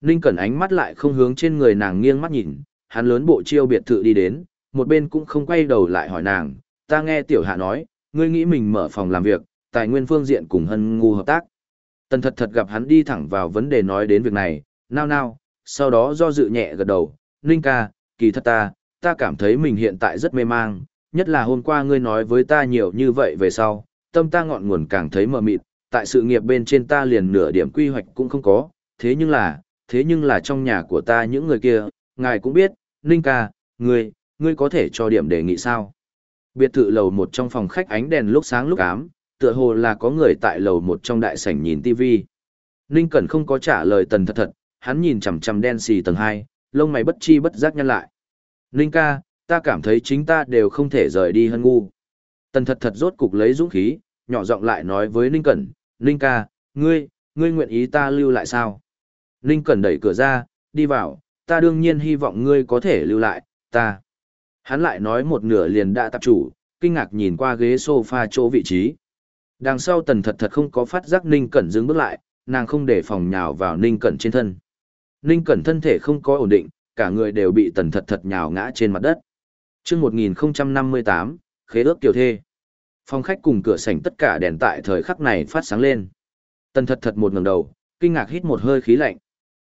Ninh Cẩn ánh mắt lại không hướng trên người nàng nghiêng mắt nhìn, hắn lớn bộ chiêu biệt thự đi đến, một bên cũng không quay đầu lại hỏi nàng, ta nghe tiểu hạ nói, ngươi nghĩ mình mở phòng làm việc, tài nguyên phương diện cùng hân ngu hợp tác. Tần thật thật gặp hắn đi thẳng vào vấn đề nói đến việc này, nao nao, sau đó do dự nhẹ gật đầu, Ninh ca, kỳ thật ta, ta cảm thấy mình hiện tại rất mê mang, nhất là hôm qua ngươi nói với ta nhiều như vậy về sau, tâm ta ngọn nguồn càng thấy mờ mịt, tại sự nghiệp bên trên ta liền nửa điểm quy hoạch cũng không có, thế nhưng là, thế nhưng là trong nhà của ta những người kia, ngài cũng biết, Ninh ca, ngươi, ngươi có thể cho điểm đề nghị sao? Biệt thự lầu một trong phòng khách ánh đèn lúc sáng lúc ám, tựa hồ là có người tại lầu một trong đại sảnh nhìn TV. Ninh Cẩn không có trả lời tần thật thật, hắn nhìn chằm chằm đen xì tầng 2, lông mày bất chi bất giác nhăn lại. Ninh ca, ta cảm thấy chính ta đều không thể rời đi hân ngu. Tần thật thật rốt cục lấy dũng khí, nhỏ giọng lại nói với Ninh Cẩn, Ninh ca, ngươi, ngươi nguyện ý ta lưu lại sao? Ninh Cẩn đẩy cửa ra, đi vào, ta đương nhiên hy vọng ngươi có thể lưu lại, ta. Hắn lại nói một nửa liền đã tập chủ, kinh ngạc nhìn qua ghế sofa chỗ vị trí. Đằng sau tần thật thật không có phát giác Ninh Cẩn dừng bước lại, nàng không để phòng nhào vào Ninh Cẩn trên thân. Ninh Cẩn thân thể không có ổn định, cả người đều bị tần thật thật nhào ngã trên mặt đất. chương 1058, khế ước Tiểu thê. Phòng khách cùng cửa sảnh tất cả đèn tại thời khắc này phát sáng lên. Tần thật thật một ngẩng đầu, kinh ngạc hít một hơi khí lạnh.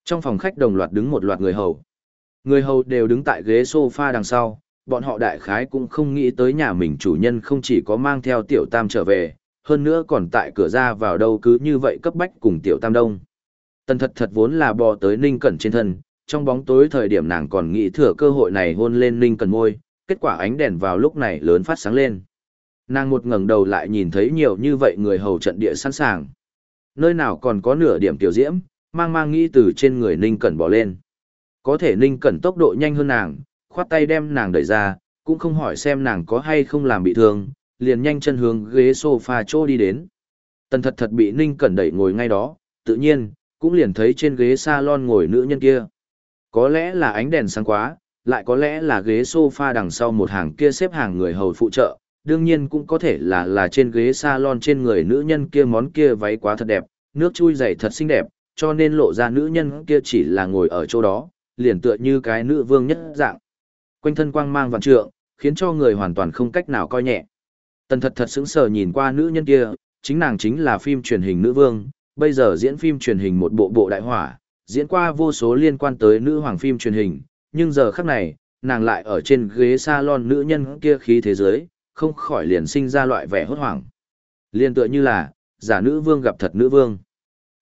Trong phòng khách đồng loạt đứng một loạt người hầu. Người hầu đều đứng tại ghế sofa đằng sau, bọn họ đại khái cũng không nghĩ tới nhà mình chủ nhân không chỉ có mang theo tiểu tam trở về, hơn nữa còn tại cửa ra vào đâu cứ như vậy cấp bách cùng tiểu tam đông. Tần thật thật vốn là bò tới Ninh Cẩn trên thân, trong bóng tối thời điểm nàng còn nghĩ thừa cơ hội này hôn lên Ninh Cẩn môi, kết quả ánh đèn vào lúc này lớn phát sáng lên. Nàng một ngẩng đầu lại nhìn thấy nhiều như vậy người hầu trận địa sẵn sàng. Nơi nào còn có nửa điểm tiểu diễm, mang mang nghĩ từ trên người Ninh Cẩn bỏ lên. Có thể Ninh Cẩn tốc độ nhanh hơn nàng, khoát tay đem nàng đẩy ra, cũng không hỏi xem nàng có hay không làm bị thương, liền nhanh chân hướng ghế sofa chỗ đi đến. Tần thật thật bị Ninh Cẩn đẩy ngồi ngay đó, tự nhiên, cũng liền thấy trên ghế salon ngồi nữ nhân kia. Có lẽ là ánh đèn sáng quá, lại có lẽ là ghế sofa đằng sau một hàng kia xếp hàng người hầu phụ trợ, đương nhiên cũng có thể là là trên ghế salon trên người nữ nhân kia món kia váy quá thật đẹp, nước chui dày thật xinh đẹp, cho nên lộ ra nữ nhân kia chỉ là ngồi ở chỗ đó, liền tựa như cái nữ vương nhất dạng. Quanh thân quang mang vạn trượng, khiến cho người hoàn toàn không cách nào coi nhẹ. Tần thật thật sững sờ nhìn qua nữ nhân kia, chính nàng chính là phim truyền hình nữ vương, bây giờ diễn phim truyền hình một bộ bộ đại hỏa, diễn qua vô số liên quan tới nữ hoàng phim truyền hình, nhưng giờ khắc này, nàng lại ở trên ghế salon nữ nhân kia khí thế giới, không khỏi liền sinh ra loại vẻ hốt hoảng. Liên tựa như là, giả nữ vương gặp thật nữ vương.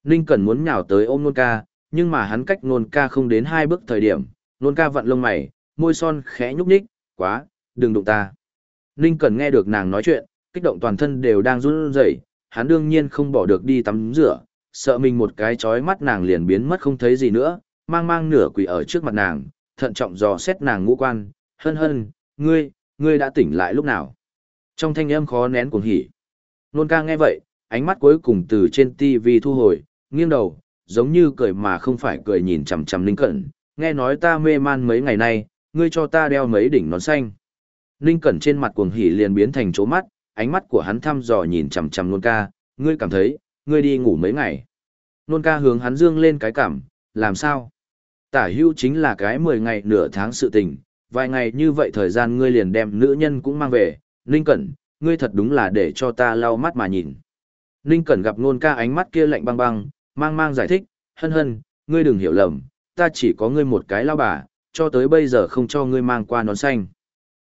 Ninh Cẩn muốn nhào tới ôm nôn ca, nhưng mà hắn cách nôn ca không đến hai bước thời điểm, nôn ca vặn lông mày, môi son khẽ nhúc nhích, quá, đừng đụng ta. Ninh Cẩn nghe được nàng nói chuyện, kích động toàn thân đều đang run rẩy, hắn đương nhiên không bỏ được đi tắm rửa, sợ mình một cái chói mắt nàng liền biến mất không thấy gì nữa, mang mang nửa quỷ ở trước mặt nàng, thận trọng dò xét nàng ngũ quan, hân hân, ngươi, ngươi đã tỉnh lại lúc nào. Trong thanh âm khó nén cuồng hỉ. Nôn ca nghe vậy, ánh mắt cuối cùng từ trên TV thu hồi, nghiêng đầu, giống như cười mà không phải cười nhìn chằm chằm Ninh Cẩn, nghe nói ta mê man mấy ngày nay, ngươi cho ta đeo mấy đỉnh nón xanh. Ninh Cẩn trên mặt cuồng hỉ liền biến thành chỗ mắt, ánh mắt của hắn thăm dò nhìn chằm chằm nôn ca, ngươi cảm thấy, ngươi đi ngủ mấy ngày. Nôn ca hướng hắn dương lên cái cảm, làm sao? Tả hưu chính là cái 10 ngày nửa tháng sự tình, vài ngày như vậy thời gian ngươi liền đem nữ nhân cũng mang về, Ninh Cẩn, ngươi thật đúng là để cho ta lau mắt mà nhìn. Ninh Cẩn gặp nôn ca ánh mắt kia lạnh băng băng, mang mang giải thích, hân hân, ngươi đừng hiểu lầm, ta chỉ có ngươi một cái lao bà, cho tới bây giờ không cho ngươi mang qua nón xanh.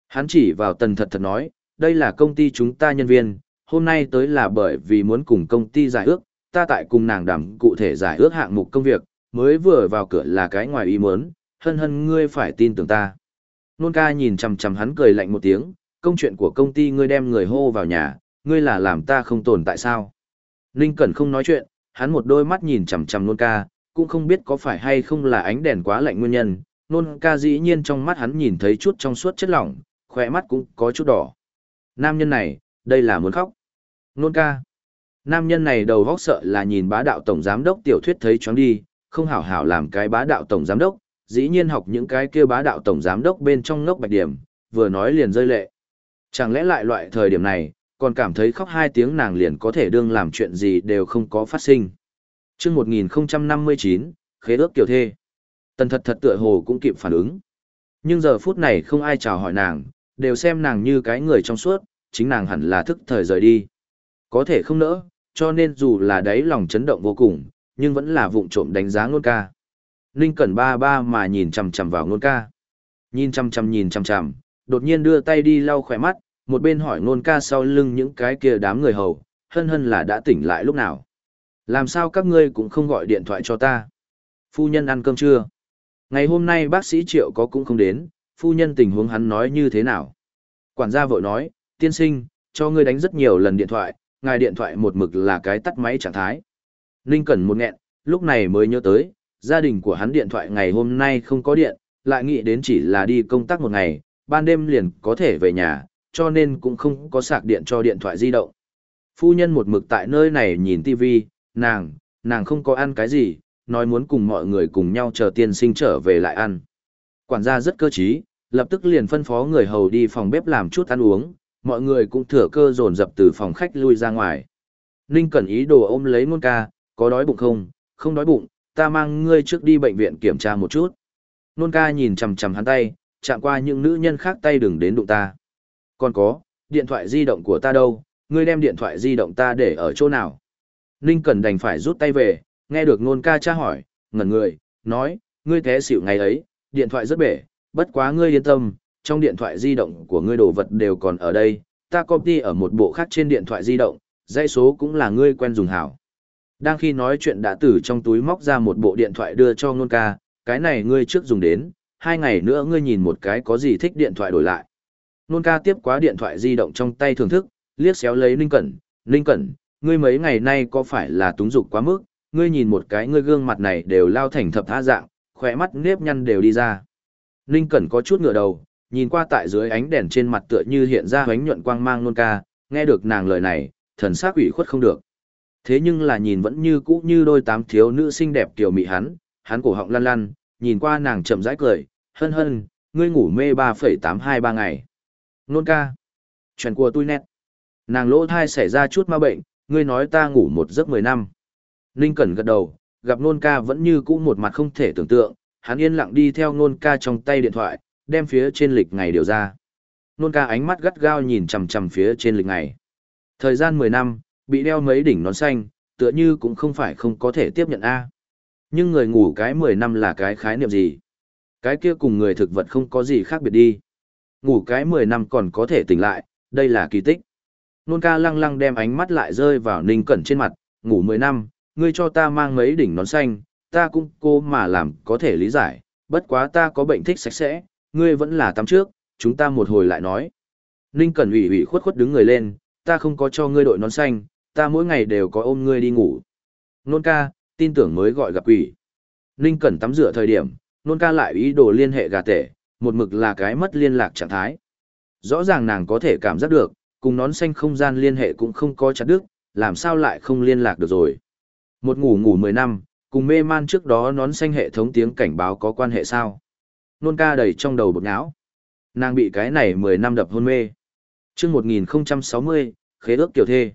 Hắn chỉ vào tần thật thật nói, đây là công ty chúng ta nhân viên, hôm nay tới là bởi vì muốn cùng công ty giải ước, ta tại cùng nàng đảm cụ thể giải ước hạng mục công việc, mới vừa vào cửa là cái ngoài ý muốn, hân hân ngươi phải tin tưởng ta. Nôn ca nhìn chằm chằm hắn cười lạnh một tiếng, công chuyện của công ty ngươi đem người hô vào nhà, ngươi là làm ta không tồn tại sao. Ninh Cẩn không nói chuyện, hắn một đôi mắt nhìn chằm chằm nôn ca, cũng không biết có phải hay không là ánh đèn quá lạnh nguyên nhân, nôn ca dĩ nhiên trong mắt hắn nhìn thấy chút trong suốt chất lỏng, khỏe mắt cũng có chút đỏ. Nam nhân này, đây là muốn khóc. Nôn ca. Nam nhân này đầu góc sợ là nhìn bá đạo tổng giám đốc tiểu thuyết thấy choáng đi, không hảo hảo làm cái bá đạo tổng giám đốc, dĩ nhiên học những cái kia bá đạo tổng giám đốc bên trong ngốc bạch điểm, vừa nói liền rơi lệ. Chẳng lẽ lại loại thời điểm này, còn cảm thấy khóc hai tiếng nàng liền có thể đương làm chuyện gì đều không có phát sinh. Trước 1059, khế ước tiểu thê. Tần thật thật tựa hồ cũng kịp phản ứng. Nhưng giờ phút này không ai chào hỏi nàng, đều xem nàng như cái người trong suốt, chính nàng hẳn là thức thời rời đi. Có thể không nỡ, cho nên dù là đấy lòng chấn động vô cùng, nhưng vẫn là vụng trộm đánh giá ngôn ca. Ninh Cẩn ba ba mà nhìn chằm chằm vào ngôn ca. Nhìn chằm chằm nhìn chằm chằm, đột nhiên đưa tay đi lau khỏe mắt, một bên hỏi ngôn ca sau lưng những cái kia đám người hầu, hân hân là đã tỉnh lại lúc nào. Làm sao các ngươi cũng không gọi điện thoại cho ta? Phu nhân ăn cơm chưa? Ngày hôm nay bác sĩ Triệu có cũng không đến, phu nhân tình huống hắn nói như thế nào? Quản gia vội nói, tiên sinh, cho ngươi đánh rất nhiều lần điện thoại, ngài điện thoại một mực là cái tắt máy trạng thái. Ninh Cẩn một nghẹn, lúc này mới nhớ tới, gia đình của hắn điện thoại ngày hôm nay không có điện, lại nghĩ đến chỉ là đi công tác một ngày, ban đêm liền có thể về nhà, cho nên cũng không có sạc điện cho điện thoại di động. Phu nhân một mực tại nơi này nhìn TV, nàng, nàng không có ăn cái gì, nói muốn cùng mọi người cùng nhau chờ tiên sinh trở về lại ăn. Quản gia rất cơ trí, lập tức liền phân phó người hầu đi phòng bếp làm chút ăn uống, mọi người cũng thừa cơ dồn dập từ phòng khách lui ra ngoài. Ninh Cẩn ý đồ ôm lấy nôn ca, có đói bụng không, không đói bụng, ta mang ngươi trước đi bệnh viện kiểm tra một chút. Nôn ca nhìn chằm chằm hắn tay, chạm qua những nữ nhân khác tay đừng đến đụng ta. Còn có, điện thoại di động của ta đâu, ngươi đem điện thoại di động ta để ở chỗ nào. Ninh Cẩn đành phải rút tay về, nghe được nôn ca tra hỏi, ngẩn người, nói, ngươi té xỉu ngày ấy, điện thoại rất bể, bất quá ngươi yên tâm, trong điện thoại di động của ngươi đồ vật đều còn ở đây, ta copy ở một bộ khác trên điện thoại di động, dãy số cũng là ngươi quen dùng hảo. Đang khi nói chuyện đã từ trong túi móc ra một bộ điện thoại đưa cho nôn ca, cái này ngươi trước dùng đến, hai ngày nữa ngươi nhìn một cái có gì thích điện thoại đổi lại. Nôn ca tiếp quá điện thoại di động trong tay thưởng thức, liếc xéo lấy Ninh Cẩn, Ninh Cẩn, ngươi mấy ngày nay có phải là túng dục quá mức, ngươi nhìn một cái ngươi gương mặt này đều lao thành thập tha dạng, khỏe mắt nếp nhăn đều đi ra. Ninh Cẩn có chút ngựa đầu, nhìn qua tại dưới ánh đèn trên mặt tựa như hiện ra ánh nhuận quang mang nôn ca, nghe được nàng lời này, thần sắc ủy khuất không được. Thế nhưng là nhìn vẫn như cũ như đôi tám thiếu nữ xinh đẹp kiểu mị hắn, hắn cổ họng lăn lăn, nhìn qua nàng chậm rãi cười, hân hân, ngươi ngủ mê 3,823 ngày. Nôn ca. Chuyện của tôi nét. Nàng lỗ thai xảy ra chút ma bệnh, ngươi nói ta ngủ một giấc 10 năm. Ninh Cẩn gật đầu, gặp nôn ca vẫn như cũ một mặt không thể tưởng tượng, hắn yên lặng đi theo nôn ca trong tay điện thoại, đem phía trên lịch ngày điều ra. Nôn ca ánh mắt gắt gao nhìn chằm chằm phía trên lịch ngày. Thời gian 10 năm, bị đeo mấy đỉnh nón xanh, tựa như cũng không phải không có thể tiếp nhận A. Nhưng người ngủ cái 10 năm là cái khái niệm gì? Cái kia cùng người thực vật không có gì khác biệt đi. Ngủ cái 10 năm còn có thể tỉnh lại, đây là kỳ tích. Nôn ca lăng lăng đem ánh mắt lại rơi vào ninh cẩn trên mặt, ngủ 10 năm, ngươi cho ta mang mấy đỉnh nón xanh, ta cũng cô mà làm có thể lý giải, bất quá ta có bệnh thích sạch sẽ, ngươi vẫn là tắm trước, chúng ta một hồi lại nói. Ninh Cẩn ủy ủy khuất khuất đứng người lên, ta không có cho ngươi đội nón xanh, ta mỗi ngày đều có ôm ngươi đi ngủ. Nôn ca, tin tưởng mới gọi gặp quỷ. Ninh Cẩn tắm rửa thời điểm, nôn ca lại ý đồ liên hệ gà tể, một mực là cái mất liên lạc trạng thái. Rõ ràng nàng có thể cảm giác được, cùng nón xanh không gian liên hệ cũng không có chặt đứt, làm sao lại không liên lạc được rồi. Một ngủ ngủ 10 năm, cùng mê man trước đó nón xanh hệ thống tiếng cảnh báo có quan hệ sao? Nôn ca đầy trong đầu bột não. Nàng bị cái này 10 năm đập hôn mê. Trước 1060, khế ước tiểu thê.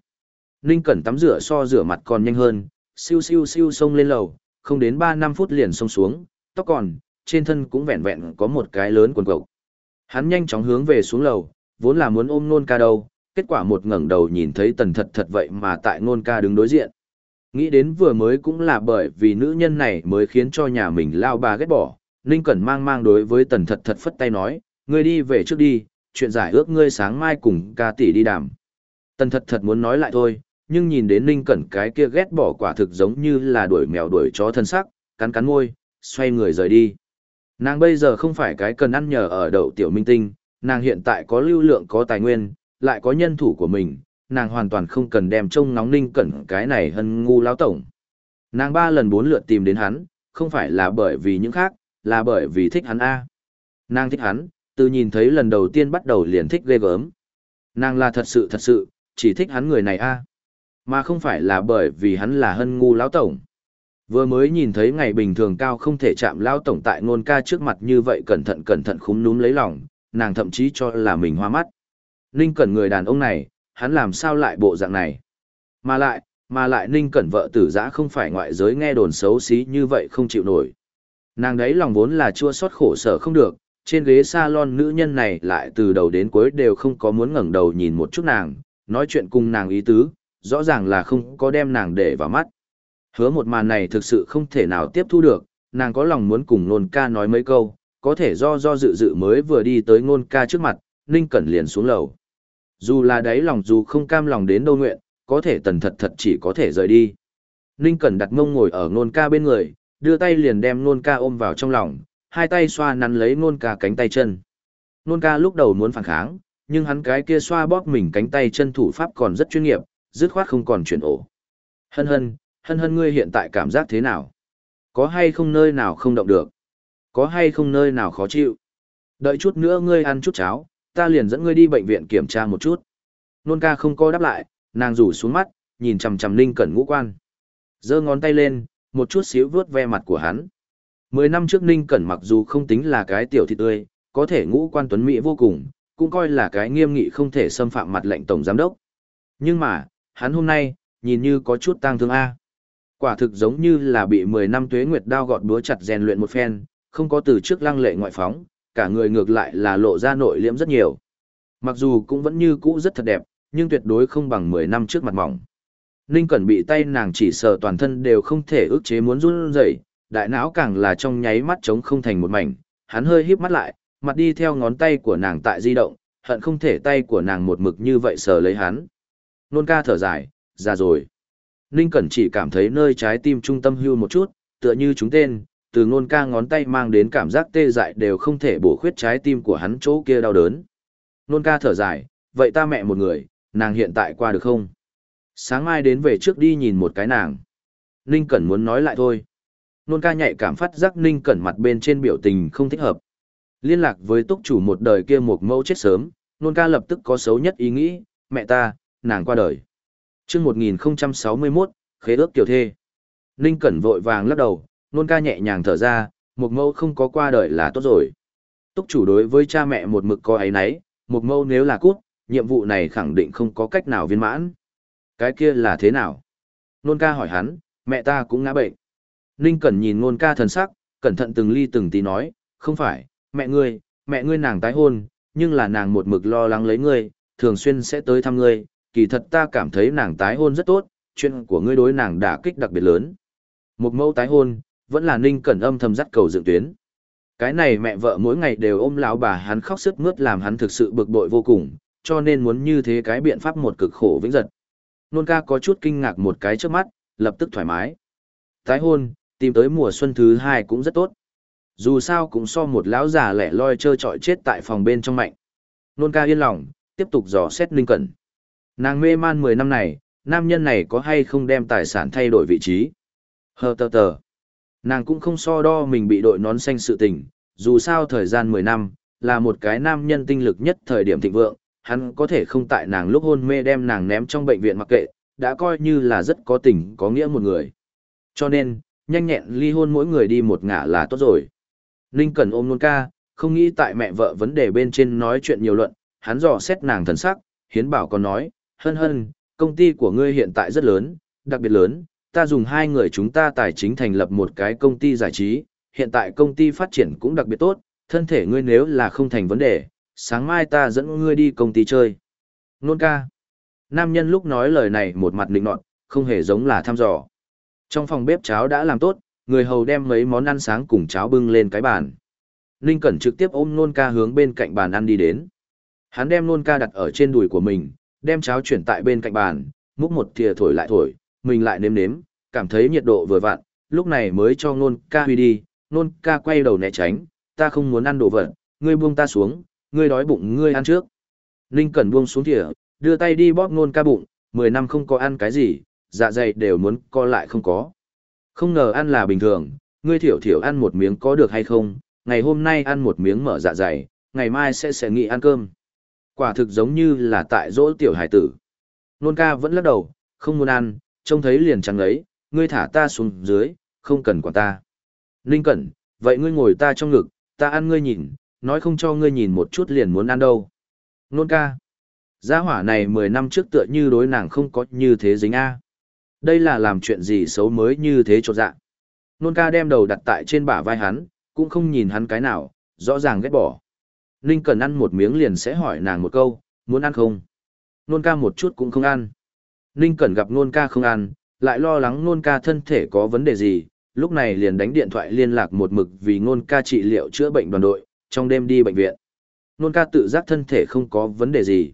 Ninh Cẩn tắm rửa so rửa mặt còn nhanh hơn, siêu siêu siêu xông lên lầu, không đến 3-5 phút liền xông xuống, tóc còn, trên thân cũng vẹn vẹn có một cái lớn quần cộc. Hắn nhanh chóng hướng về xuống lầu, vốn là muốn ôm nôn ca đâu, kết quả một ngẩng đầu nhìn thấy tần thật thật vậy mà tại nôn ca đứng đối diện. Nghĩ đến vừa mới cũng là bởi vì nữ nhân này mới khiến cho nhà mình lao bà ghét bỏ, Ninh Cẩn mang mang đối với tần thật thật phất tay nói, ngươi đi về trước đi, chuyện giải ước ngươi sáng mai cùng ca tỷ đi đàm. Tần thật thật muốn nói lại thôi, nhưng nhìn đến Ninh Cẩn cái kia ghét bỏ quả thực giống như là đuổi mèo đuổi chó thân sắc, cắn cắn môi, xoay người rời đi. Nàng bây giờ không phải cái cần ăn nhờ ở đậu tiểu minh tinh, nàng hiện tại có lưu lượng có tài nguyên, lại có nhân thủ của mình, nàng hoàn toàn không cần đem trông nóng ninh cẩn cái này hân ngu lão tổng. Nàng ba lần bốn lượt tìm đến hắn, không phải là bởi vì những khác, là bởi vì thích hắn A. Nàng thích hắn, từ nhìn thấy lần đầu tiên bắt đầu liền thích ghê gớm. Nàng là thật sự thật sự, chỉ thích hắn người này A. Mà không phải là bởi vì hắn là hân ngu lão tổng. Vừa mới nhìn thấy ngày bình thường cao không thể chạm lao tổng tại ngôn ca trước mặt như vậy cẩn thận cẩn thận khúm núm lấy lòng, nàng thậm chí cho là mình hoa mắt. Ninh Cẩn người đàn ông này, hắn làm sao lại bộ dạng này. Mà lại, mà lại Ninh Cẩn vợ tử giã không phải ngoại giới nghe đồn xấu xí như vậy không chịu nổi. Nàng đấy lòng vốn là chua xót khổ sở không được, trên ghế salon nữ nhân này lại từ đầu đến cuối đều không có muốn ngẩng đầu nhìn một chút nàng, nói chuyện cùng nàng ý tứ, rõ ràng là không có đem nàng để vào mắt. Hứa một màn này thực sự không thể nào tiếp thu được, nàng có lòng muốn cùng nôn ca nói mấy câu, có thể do do dự dự mới vừa đi tới nôn ca trước mặt, Ninh Cẩn liền xuống lầu. Dù là đáy lòng dù không cam lòng đến đâu nguyện, có thể tần thật thật chỉ có thể rời đi. Ninh Cẩn đặt ngông ngồi ở nôn ca bên người, đưa tay liền đem nôn ca ôm vào trong lòng, hai tay xoa nắn lấy nôn ca cánh tay chân. Nôn ca lúc đầu muốn phản kháng, nhưng hắn cái kia xoa bóp mình cánh tay chân thủ pháp còn rất chuyên nghiệp, dứt khoát không còn chuyển ổ. Hân hân, hân hân ngươi hiện tại cảm giác thế nào? Có hay không nơi nào không động được? Có hay không nơi nào khó chịu? Đợi chút nữa ngươi ăn chút cháo, ta liền dẫn ngươi đi bệnh viện kiểm tra một chút. Nôn ca không coi đáp lại, nàng rủ xuống mắt, nhìn chằm chằm Ninh Cẩn ngũ quan. giơ ngón tay lên, một chút xíu vướt ve mặt của hắn. Mười năm trước Ninh Cẩn mặc dù không tính là cái tiểu thị tươi, có thể ngũ quan tuấn mỹ vô cùng, cũng coi là cái nghiêm nghị không thể xâm phạm mặt lệnh tổng giám đốc. Nhưng mà, hắn hôm nay, nhìn như có chút tang thương A. Quả thực giống như là bị 10 năm tuế nguyệt đao gọt búa chặt rèn luyện một phen, không có từ trước lăng lệ ngoại phóng, cả người ngược lại là lộ ra nội liễm rất nhiều. Mặc dù cũng vẫn như cũ rất thật đẹp, nhưng tuyệt đối không bằng 10 năm trước mặt mỏng. Ninh Cẩn bị tay nàng chỉ sờ toàn thân đều không thể ức chế muốn run rẩy, đại não càng là trong nháy mắt trống không thành một mảnh, hắn hơi híp mắt lại, mặt đi theo ngón tay của nàng tại di động, hận không thể tay của nàng một mực như vậy sờ lấy hắn. Nôn ca thở dài, ra rồi. Ninh Cẩn chỉ cảm thấy nơi trái tim trung tâm hưu một chút, tựa như chúng tên, từ nôn ca ngón tay mang đến cảm giác tê dại đều không thể bổ khuyết trái tim của hắn chỗ kia đau đớn. Nôn ca thở dài, vậy ta mẹ một người, nàng hiện tại qua được không? Sáng mai đến về trước đi nhìn một cái nàng. Ninh Cẩn muốn nói lại thôi. Nôn ca nhạy cảm phát giác Ninh Cẩn mặt bên trên biểu tình không thích hợp. Liên lạc với túc chủ một đời kia một mẫu chết sớm, nôn ca lập tức có xấu nhất ý nghĩ, mẹ ta, nàng qua đời chương 1061, khế ước tiểu thê. Ninh Cẩn vội vàng lắc đầu, nôn ca nhẹ nhàng thở ra, một mẫu không có qua đời là tốt rồi. Túc chủ đối với cha mẹ một mực có ấy nấy, một mẫu nếu là cút, nhiệm vụ này khẳng định không có cách nào viên mãn. Cái kia là thế nào? Nôn ca hỏi hắn, mẹ ta cũng ngã bệnh. Ninh Cẩn nhìn nôn ca thần sắc, cẩn thận từng ly từng tí nói, không phải, mẹ ngươi, mẹ ngươi nàng tái hôn, nhưng là nàng một mực lo lắng lấy ngươi, thường xuyên sẽ tới thăm ngươi, kỳ thật ta cảm thấy nàng tái hôn rất tốt, chuyện của ngươi đối nàng đã kích đặc biệt lớn. Một mẫu tái hôn, vẫn là ninh cẩn âm thầm dắt cầu dựng tuyến. Cái này mẹ vợ mỗi ngày đều ôm lão bà hắn khóc sức mướt làm hắn thực sự bực bội vô cùng, cho nên muốn như thế cái biện pháp một cực khổ vĩnh giật. Nôn ca có chút kinh ngạc một cái trước mắt, lập tức thoải mái. Tái hôn, tìm tới mùa xuân thứ hai cũng rất tốt. Dù sao cũng so một lão già lẻ loi trơ trọi chết tại phòng bên trong mạnh. Nôn ca yên lòng, tiếp tục dò xét Ninh Cẩn. Nàng mê man 10 năm này, nam nhân này có hay không đem tài sản thay đổi vị trí. Hờ tờ tờ. Nàng cũng không so đo mình bị đội nón xanh sự tình, dù sao thời gian 10 năm, là một cái nam nhân tinh lực nhất thời điểm thịnh vượng, hắn có thể không tại nàng lúc hôn mê đem nàng ném trong bệnh viện mặc kệ, đã coi như là rất có tình có nghĩa một người. Cho nên, nhanh nhẹn ly hôn mỗi người đi một ngả là tốt rồi. Ninh Cẩn ôm nôn ca, không nghĩ tại mẹ vợ vấn đề bên trên nói chuyện nhiều luận, hắn dò xét nàng thần sắc, hiến bảo còn nói, hân hân, công ty của ngươi hiện tại rất lớn, đặc biệt lớn, ta dùng hai người chúng ta tài chính thành lập một cái công ty giải trí, hiện tại công ty phát triển cũng đặc biệt tốt, thân thể ngươi nếu là không thành vấn đề, sáng mai ta dẫn ngươi đi công ty chơi. Nôn ca. Nam nhân lúc nói lời này một mặt nịnh nọt, không hề giống là thăm dò. Trong phòng bếp cháo đã làm tốt, người hầu đem mấy món ăn sáng cùng cháo bưng lên cái bàn. Ninh Cẩn trực tiếp ôm nôn ca hướng bên cạnh bàn ăn đi đến. Hắn đem nôn ca đặt ở trên đùi của mình, đem cháo chuyển tại bên cạnh bàn, múc một thìa thổi lại thổi, mình lại nếm nếm, cảm thấy nhiệt độ vừa vặn, lúc này mới cho nôn ca huy đi, nôn ca quay đầu né tránh, ta không muốn ăn đồ vật, ngươi buông ta xuống, ngươi đói bụng ngươi ăn trước. Ninh Cẩn buông xuống thìa, đưa tay đi bóp nôn ca bụng, 10 năm không có ăn cái gì, dạ dày đều muốn co lại không có. Không ngờ ăn là bình thường, ngươi thiểu thiểu ăn một miếng có được hay không, ngày hôm nay ăn một miếng mở dạ dày, ngày mai sẽ sẽ nghỉ ăn cơm. Quả thực giống như là tại dỗ tiểu hải tử. Nôn ca vẫn lắc đầu, không muốn ăn, trông thấy liền trắng ấy, ngươi thả ta xuống dưới, không cần quản ta. Ninh Cẩn, vậy ngươi ngồi ta trong ngực, ta ăn ngươi nhìn, nói không cho ngươi nhìn một chút liền muốn ăn đâu. Nôn ca, gia hỏa này 10 năm trước tựa như đối nàng không có như thế dính A. Đây là làm chuyện gì xấu mới như thế trột dạ. Nôn ca đem đầu đặt tại trên bả vai hắn, cũng không nhìn hắn cái nào, rõ ràng ghét bỏ. Ninh cần ăn một miếng liền sẽ hỏi nàng một câu, muốn ăn không? Nôn ca một chút cũng không ăn. Ninh Cần gặp nôn ca không ăn, lại lo lắng nôn ca thân thể có vấn đề gì, lúc này liền đánh điện thoại liên lạc một mực vì nôn ca trị liệu chữa bệnh đoàn đội, trong đêm đi bệnh viện. Nôn ca tự giác thân thể không có vấn đề gì.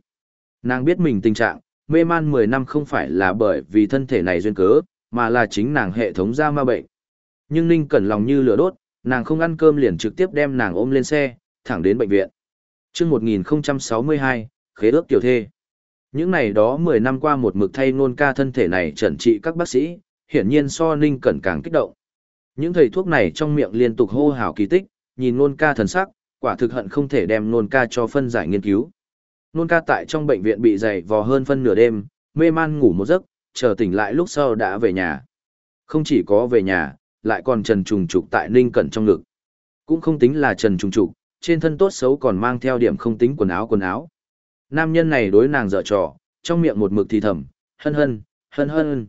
Nàng biết mình tình trạng, mê man 10 năm không phải là bởi vì thân thể này duyên cớ, mà là chính nàng hệ thống ra ma bệnh. Nhưng Ninh Cẩn lòng như lửa đốt, nàng không ăn cơm liền trực tiếp đem nàng ôm lên xe, thẳng đến bệnh viện chương 1062, khế ước tiểu thê. Những này đó 10 năm qua một mực thay nôn ca thân thể này trần trị các bác sĩ, hiển nhiên so ninh cẩn càng kích động. Những thầy thuốc này trong miệng liên tục hô hào kỳ tích, nhìn nôn ca thần sắc, quả thực hận không thể đem nôn ca cho phân giải nghiên cứu. Nôn ca tại trong bệnh viện bị dày vò hơn phân nửa đêm, mê man ngủ một giấc, chờ tỉnh lại lúc sau đã về nhà. Không chỉ có về nhà, lại còn trần trùng trục tại ninh cẩn trong ngực. Cũng không tính là trần trùng trục, trên thân tốt xấu còn mang theo điểm không tính quần áo quần áo. Nam nhân này đối nàng dở trò, trong miệng một mực thì thầm, hân hân, hân hân.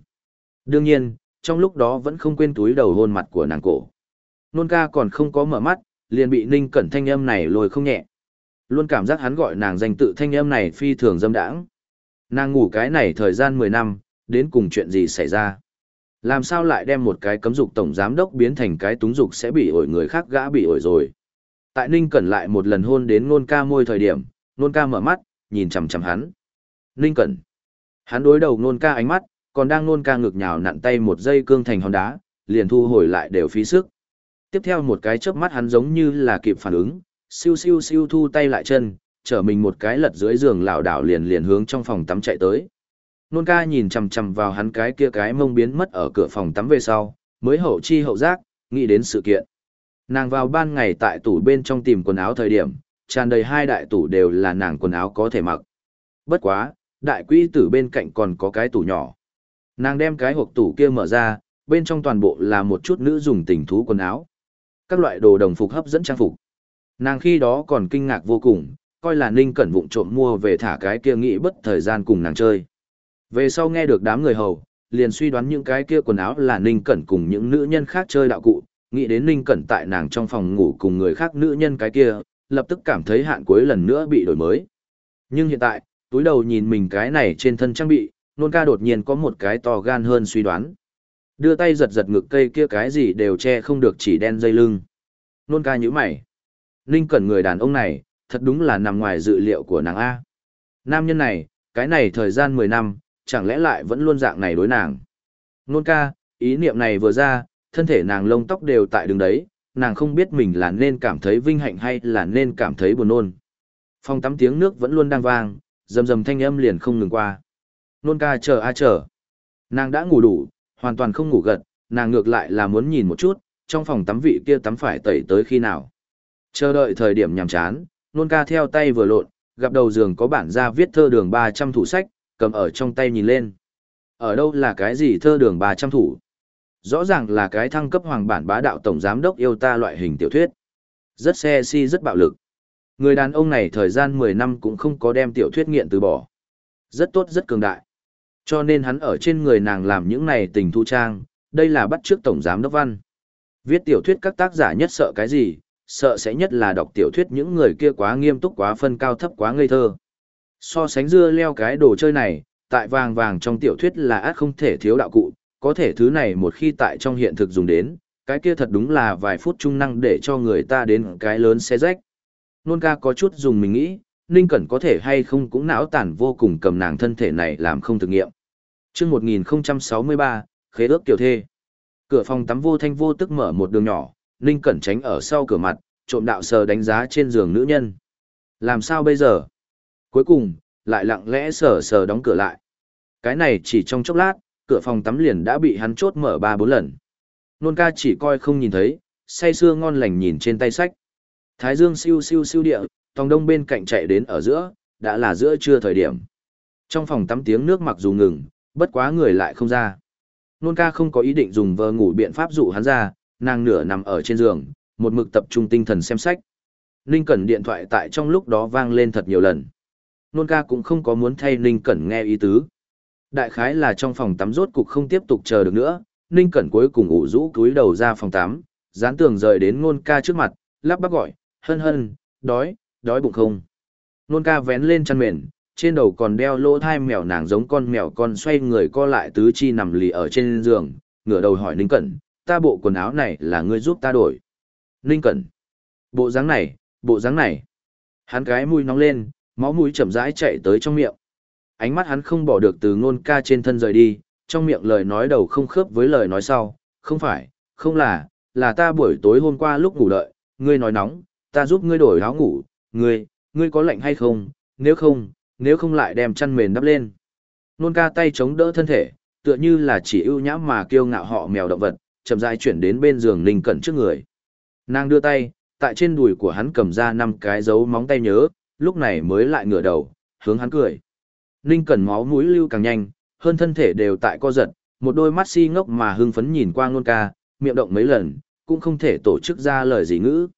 Đương nhiên, trong lúc đó vẫn không quên túi đầu hôn mặt của nàng cổ. Nôn ca còn không có mở mắt, liền bị ninh cẩn thanh âm này lôi không nhẹ. Luôn cảm giác hắn gọi nàng danh tự thanh âm này phi thường dâm đãng. Nàng ngủ cái này thời gian 10 năm, đến cùng chuyện gì xảy ra. Làm sao lại đem một cái cấm dục tổng giám đốc biến thành cái túng dục sẽ bị ổi người khác gã bị ổi rồi. Tại Ninh Cẩn lại một lần hôn đến nôn ca môi thời điểm, nôn ca mở mắt, nhìn chằm chằm hắn. Ninh Cẩn. Hắn đối đầu nôn ca ánh mắt, còn đang nôn ca ngực nhào nặn tay một dây cương thành hòn đá, liền thu hồi lại đều phí sức. Tiếp theo một cái chớp mắt hắn giống như là kịp phản ứng, siêu siêu siêu thu tay lại chân, trở mình một cái lật dưới giường lảo đảo liền liền hướng trong phòng tắm chạy tới. Nôn ca nhìn chằm chằm vào hắn cái kia cái mông biến mất ở cửa phòng tắm về sau, mới hậu chi hậu giác, nghĩ đến sự kiện. Nàng vào ban ngày tại tủ bên trong tìm quần áo thời điểm, tràn đầy hai đại tủ đều là nàng quần áo có thể mặc. Bất quá, đại quỹ tử bên cạnh còn có cái tủ nhỏ. Nàng đem cái hộp tủ kia mở ra, bên trong toàn bộ là một chút nữ dùng tình thú quần áo. Các loại đồ đồng phục hấp dẫn trang phục. Nàng khi đó còn kinh ngạc vô cùng, coi là Ninh Cẩn vụng trộm mua về thả cái kia nghĩ bất thời gian cùng nàng chơi. Về sau nghe được đám người hầu, liền suy đoán những cái kia quần áo là Ninh Cẩn cùng những nữ nhân khác chơi đạo cụ, nghĩ đến Ninh Cẩn tại nàng trong phòng ngủ cùng người khác nữ nhân cái kia, lập tức cảm thấy hạn cuối lần nữa bị đổi mới. Nhưng hiện tại, túi đầu nhìn mình cái này trên thân trang bị, nôn ca đột nhiên có một cái to gan hơn suy đoán. Đưa tay giật giật ngực cây kia cái gì đều che không được chỉ đen dây lưng. Nôn ca nhíu mày. Ninh Cẩn người đàn ông này, thật đúng là nằm ngoài dự liệu của nàng A. Nam nhân này, cái này thời gian 10 năm, chẳng lẽ lại vẫn luôn dạng này đối nàng. Nôn ca, ý niệm này vừa ra, thân thể nàng lông tóc đều tại đường đấy, nàng không biết mình là nên cảm thấy vinh hạnh hay là nên cảm thấy buồn nôn. Phòng tắm tiếng nước vẫn luôn đang vang, rầm rầm thanh âm liền không ngừng qua. Nôn ca chờ a chờ. Nàng đã ngủ đủ, hoàn toàn không ngủ gật, nàng ngược lại là muốn nhìn một chút, trong phòng tắm vị kia tắm phải tẩy tới khi nào. Chờ đợi thời điểm nhàm chán, nôn ca theo tay vừa lộn, gặp đầu giường có bản ra viết thơ đường 300 thủ sách, cầm ở trong tay nhìn lên. Ở đâu là cái gì thơ đường 300 thủ? Rõ ràng là cái thăng cấp hoàng bản bá đạo tổng giám đốc yêu ta loại hình tiểu thuyết. Rất xe si rất bạo lực. Người đàn ông này thời gian 10 năm cũng không có đem tiểu thuyết nghiện từ bỏ. Rất tốt rất cường đại. Cho nên hắn ở trên người nàng làm những này tình thu trang, đây là bắt trước tổng giám đốc văn. Viết tiểu thuyết các tác giả nhất sợ cái gì, sợ sẽ nhất là đọc tiểu thuyết những người kia quá nghiêm túc quá phân cao thấp quá ngây thơ. So sánh dưa leo cái đồ chơi này, tại vàng vàng trong tiểu thuyết là át không thể thiếu đạo cụ, có thể thứ này một khi tại trong hiện thực dùng đến, cái kia thật đúng là vài phút trung năng để cho người ta đến cái lớn xe rách. Nôn ca có chút dùng mình nghĩ, Ninh Cẩn có thể hay không cũng não tản vô cùng cầm nàng thân thể này làm không thực nghiệm. chương 1063, khế ước tiểu thê. Cửa phòng tắm vô thanh vô tức mở một đường nhỏ, Ninh Cẩn tránh ở sau cửa mặt, trộm đạo sờ đánh giá trên giường nữ nhân. Làm sao bây giờ? Cuối cùng, lại lặng lẽ sờ sờ đóng cửa lại. Cái này chỉ trong chốc lát, cửa phòng tắm liền đã bị hắn chốt mở ba bốn lần. Nôn ca chỉ coi không nhìn thấy, say sưa ngon lành nhìn trên tay sách. Thái dương siêu siêu siêu địa, tòng đông bên cạnh chạy đến ở giữa, đã là giữa trưa thời điểm. Trong phòng tắm tiếng nước mặc dù ngừng, bất quá người lại không ra. Nôn ca không có ý định dùng vờ ngủ biện pháp dụ hắn ra, nàng nửa nằm ở trên giường, một mực tập trung tinh thần xem sách. Ninh Cẩn điện thoại tại trong lúc đó vang lên thật nhiều lần. Nôn ca cũng không có muốn thay Ninh Cẩn nghe ý tứ. Đại khái là trong phòng tắm rốt cục không tiếp tục chờ được nữa, Ninh Cẩn cuối cùng ủ rũ cúi đầu ra phòng tắm, dán tường rời đến Nôn ca trước mặt, lắp bắp gọi, hân hân, đói, đói bụng không. Nôn ca vén lên chăn mền, trên đầu còn đeo lỗ thai mèo nàng giống con mèo con xoay người co lại tứ chi nằm lì ở trên giường, ngửa đầu hỏi Ninh Cẩn, ta bộ quần áo này là ngươi giúp ta đổi. Ninh Cẩn, bộ dáng này, bộ dáng này. Hắn cái mũi nóng lên, máu mũi chậm rãi chạy tới trong miệng. Ánh mắt hắn không bỏ được từ ngôn ca trên thân rời đi, trong miệng lời nói đầu không khớp với lời nói sau, không phải, không là, là ta buổi tối hôm qua lúc ngủ đợi, ngươi nói nóng, ta giúp ngươi đổi áo ngủ, ngươi, ngươi có lạnh hay không, nếu không, nếu không lại đem chăn mền đắp lên. Nôn ca tay chống đỡ thân thể, tựa như là chỉ ưu nhã mà kiêu ngạo họ mèo động vật, chậm rãi chuyển đến bên giường Ninh Cẩn trước người. Nàng đưa tay, tại trên đùi của hắn cầm ra năm cái dấu móng tay nhớ, lúc này mới lại ngửa đầu, hướng hắn cười. Ninh Cẩn máu mũi lưu càng nhanh, hơn thân thể đều tại co giật, một đôi mắt si ngốc mà hưng phấn nhìn qua Nôn ca, miệng động mấy lần, cũng không thể tổ chức ra lời gì ngữ.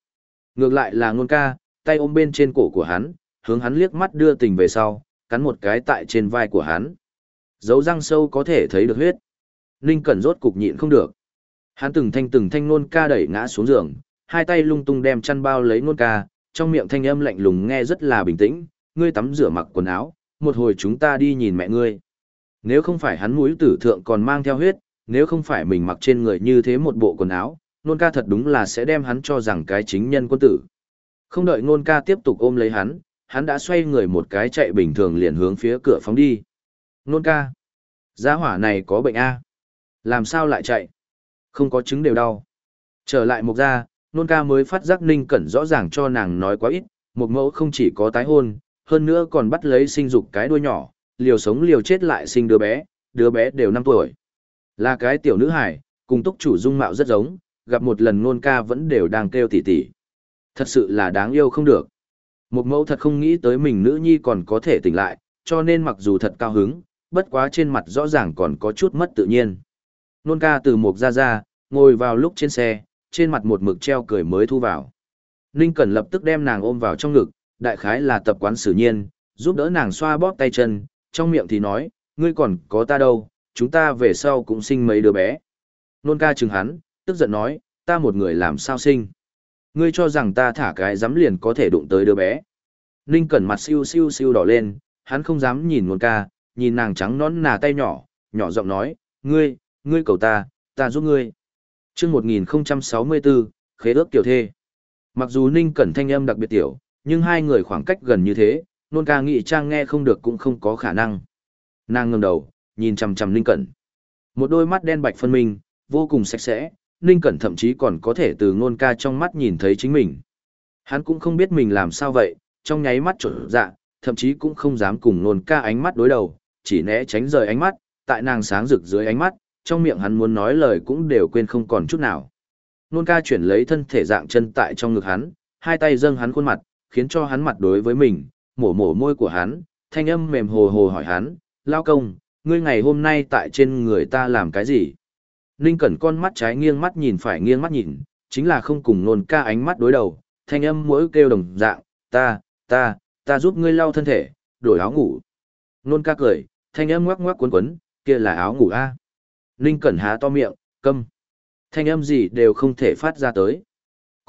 Ngược lại là Nôn ca, tay ôm bên trên cổ của hắn, hướng hắn liếc mắt đưa tình về sau, cắn một cái tại trên vai của hắn. Dấu răng sâu có thể thấy được huyết. Ninh Cẩn rốt cục nhịn không được. Hắn từng thanh từng thanh nôn ca đẩy ngã xuống giường, hai tay lung tung đem chăn bao lấy nôn ca, trong miệng thanh âm lạnh lùng nghe rất là bình tĩnh, ngươi tắm rửa mặc quần áo, một hồi chúng ta đi nhìn mẹ ngươi. Nếu không phải hắn mũi tử thượng còn mang theo huyết, nếu không phải mình mặc trên người như thế một bộ quần áo, nôn ca thật đúng là sẽ đem hắn cho rằng cái chính nhân quân tử. Không đợi nôn ca tiếp tục ôm lấy hắn, hắn đã xoay người một cái chạy bình thường liền hướng phía cửa phóng đi. Nôn ca. Giá hỏa này có bệnh A. Làm sao lại chạy? Không có chứng đều đau. Trở lại mục ra, nôn ca mới phát giác ninh cẩn rõ ràng cho nàng nói quá ít. Một mẫu không chỉ có tái hôn, hơn nữa còn bắt lấy sinh dục cái đuôi nhỏ, liều sống liều chết lại sinh đứa bé, đứa bé đều 5 tuổi. Là cái tiểu nữ hải, cùng túc chủ dung mạo rất giống, gặp một lần nôn ca vẫn đều đang kêu tỉ tỉ. Thật sự là đáng yêu không được. Một mẫu thật không nghĩ tới mình nữ nhi còn có thể tỉnh lại, cho nên mặc dù thật cao hứng, bất quá trên mặt rõ ràng còn có chút mất tự nhiên. Nôn ca từ một ra ra, ngồi vào lúc trên xe, trên mặt một mực treo cười mới thu vào. Ninh Cẩn lập tức đem nàng ôm vào trong ngực, đại khái là tập quán xử nhiên, giúp đỡ nàng xoa bóp tay chân, trong miệng thì nói, ngươi còn có ta đâu, chúng ta về sau cũng sinh mấy đứa bé. Nôn ca chừng hắn, tức giận nói, ta một người làm sao sinh. Ngươi cho rằng ta thả cái dám liền có thể đụng tới đứa bé. Ninh Cẩn mặt siêu siêu siêu đỏ lên, hắn không dám nhìn nôn ca, nhìn nàng trắng nón nà tay nhỏ, nhỏ giọng nói, ngươi, ngươi cầu ta, ta giúp ngươi. Trước 1064, khế ước tiểu thê. Mặc dù Ninh Cẩn thanh âm đặc biệt tiểu, nhưng hai người khoảng cách gần như thế, nôn ca nghị trang nghe không được cũng không có khả năng. Nàng ngẩng đầu, nhìn chằm chằm Ninh Cẩn. Một đôi mắt đen bạch phân minh, vô cùng sạch sẽ, Ninh Cẩn thậm chí còn có thể từ nôn ca trong mắt nhìn thấy chính mình. Hắn cũng không biết mình làm sao vậy, trong nháy mắt trộn dạ, thậm chí cũng không dám cùng nôn ca ánh mắt đối đầu, chỉ né tránh rời ánh mắt, tại nàng sáng rực dưới ánh mắt, trong miệng hắn muốn nói lời cũng đều quên không còn chút nào. Nôn ca chuyển lấy thân thể dạng chân tại trong ngực hắn, hai tay dâng hắn khuôn mặt, khiến cho hắn mặt đối với mình, mổ mổ môi của hắn, thanh âm mềm hồ hồ hỏi hắn, lao công, ngươi ngày hôm nay tại trên người ta làm cái gì? Ninh Cẩn con mắt trái nghiêng mắt nhìn phải nghiêng mắt nhìn, chính là không cùng nôn ca ánh mắt đối đầu, thanh âm mỗi kêu đồng dạng, ta, ta, ta giúp ngươi lau thân thể, đổi áo ngủ. Nôn ca cười, thanh âm ngoắc ngoắc cuốn quấn, kia là áo ngủ a. Ninh Cẩn há to miệng, câm. Thanh âm gì đều không thể phát ra tới.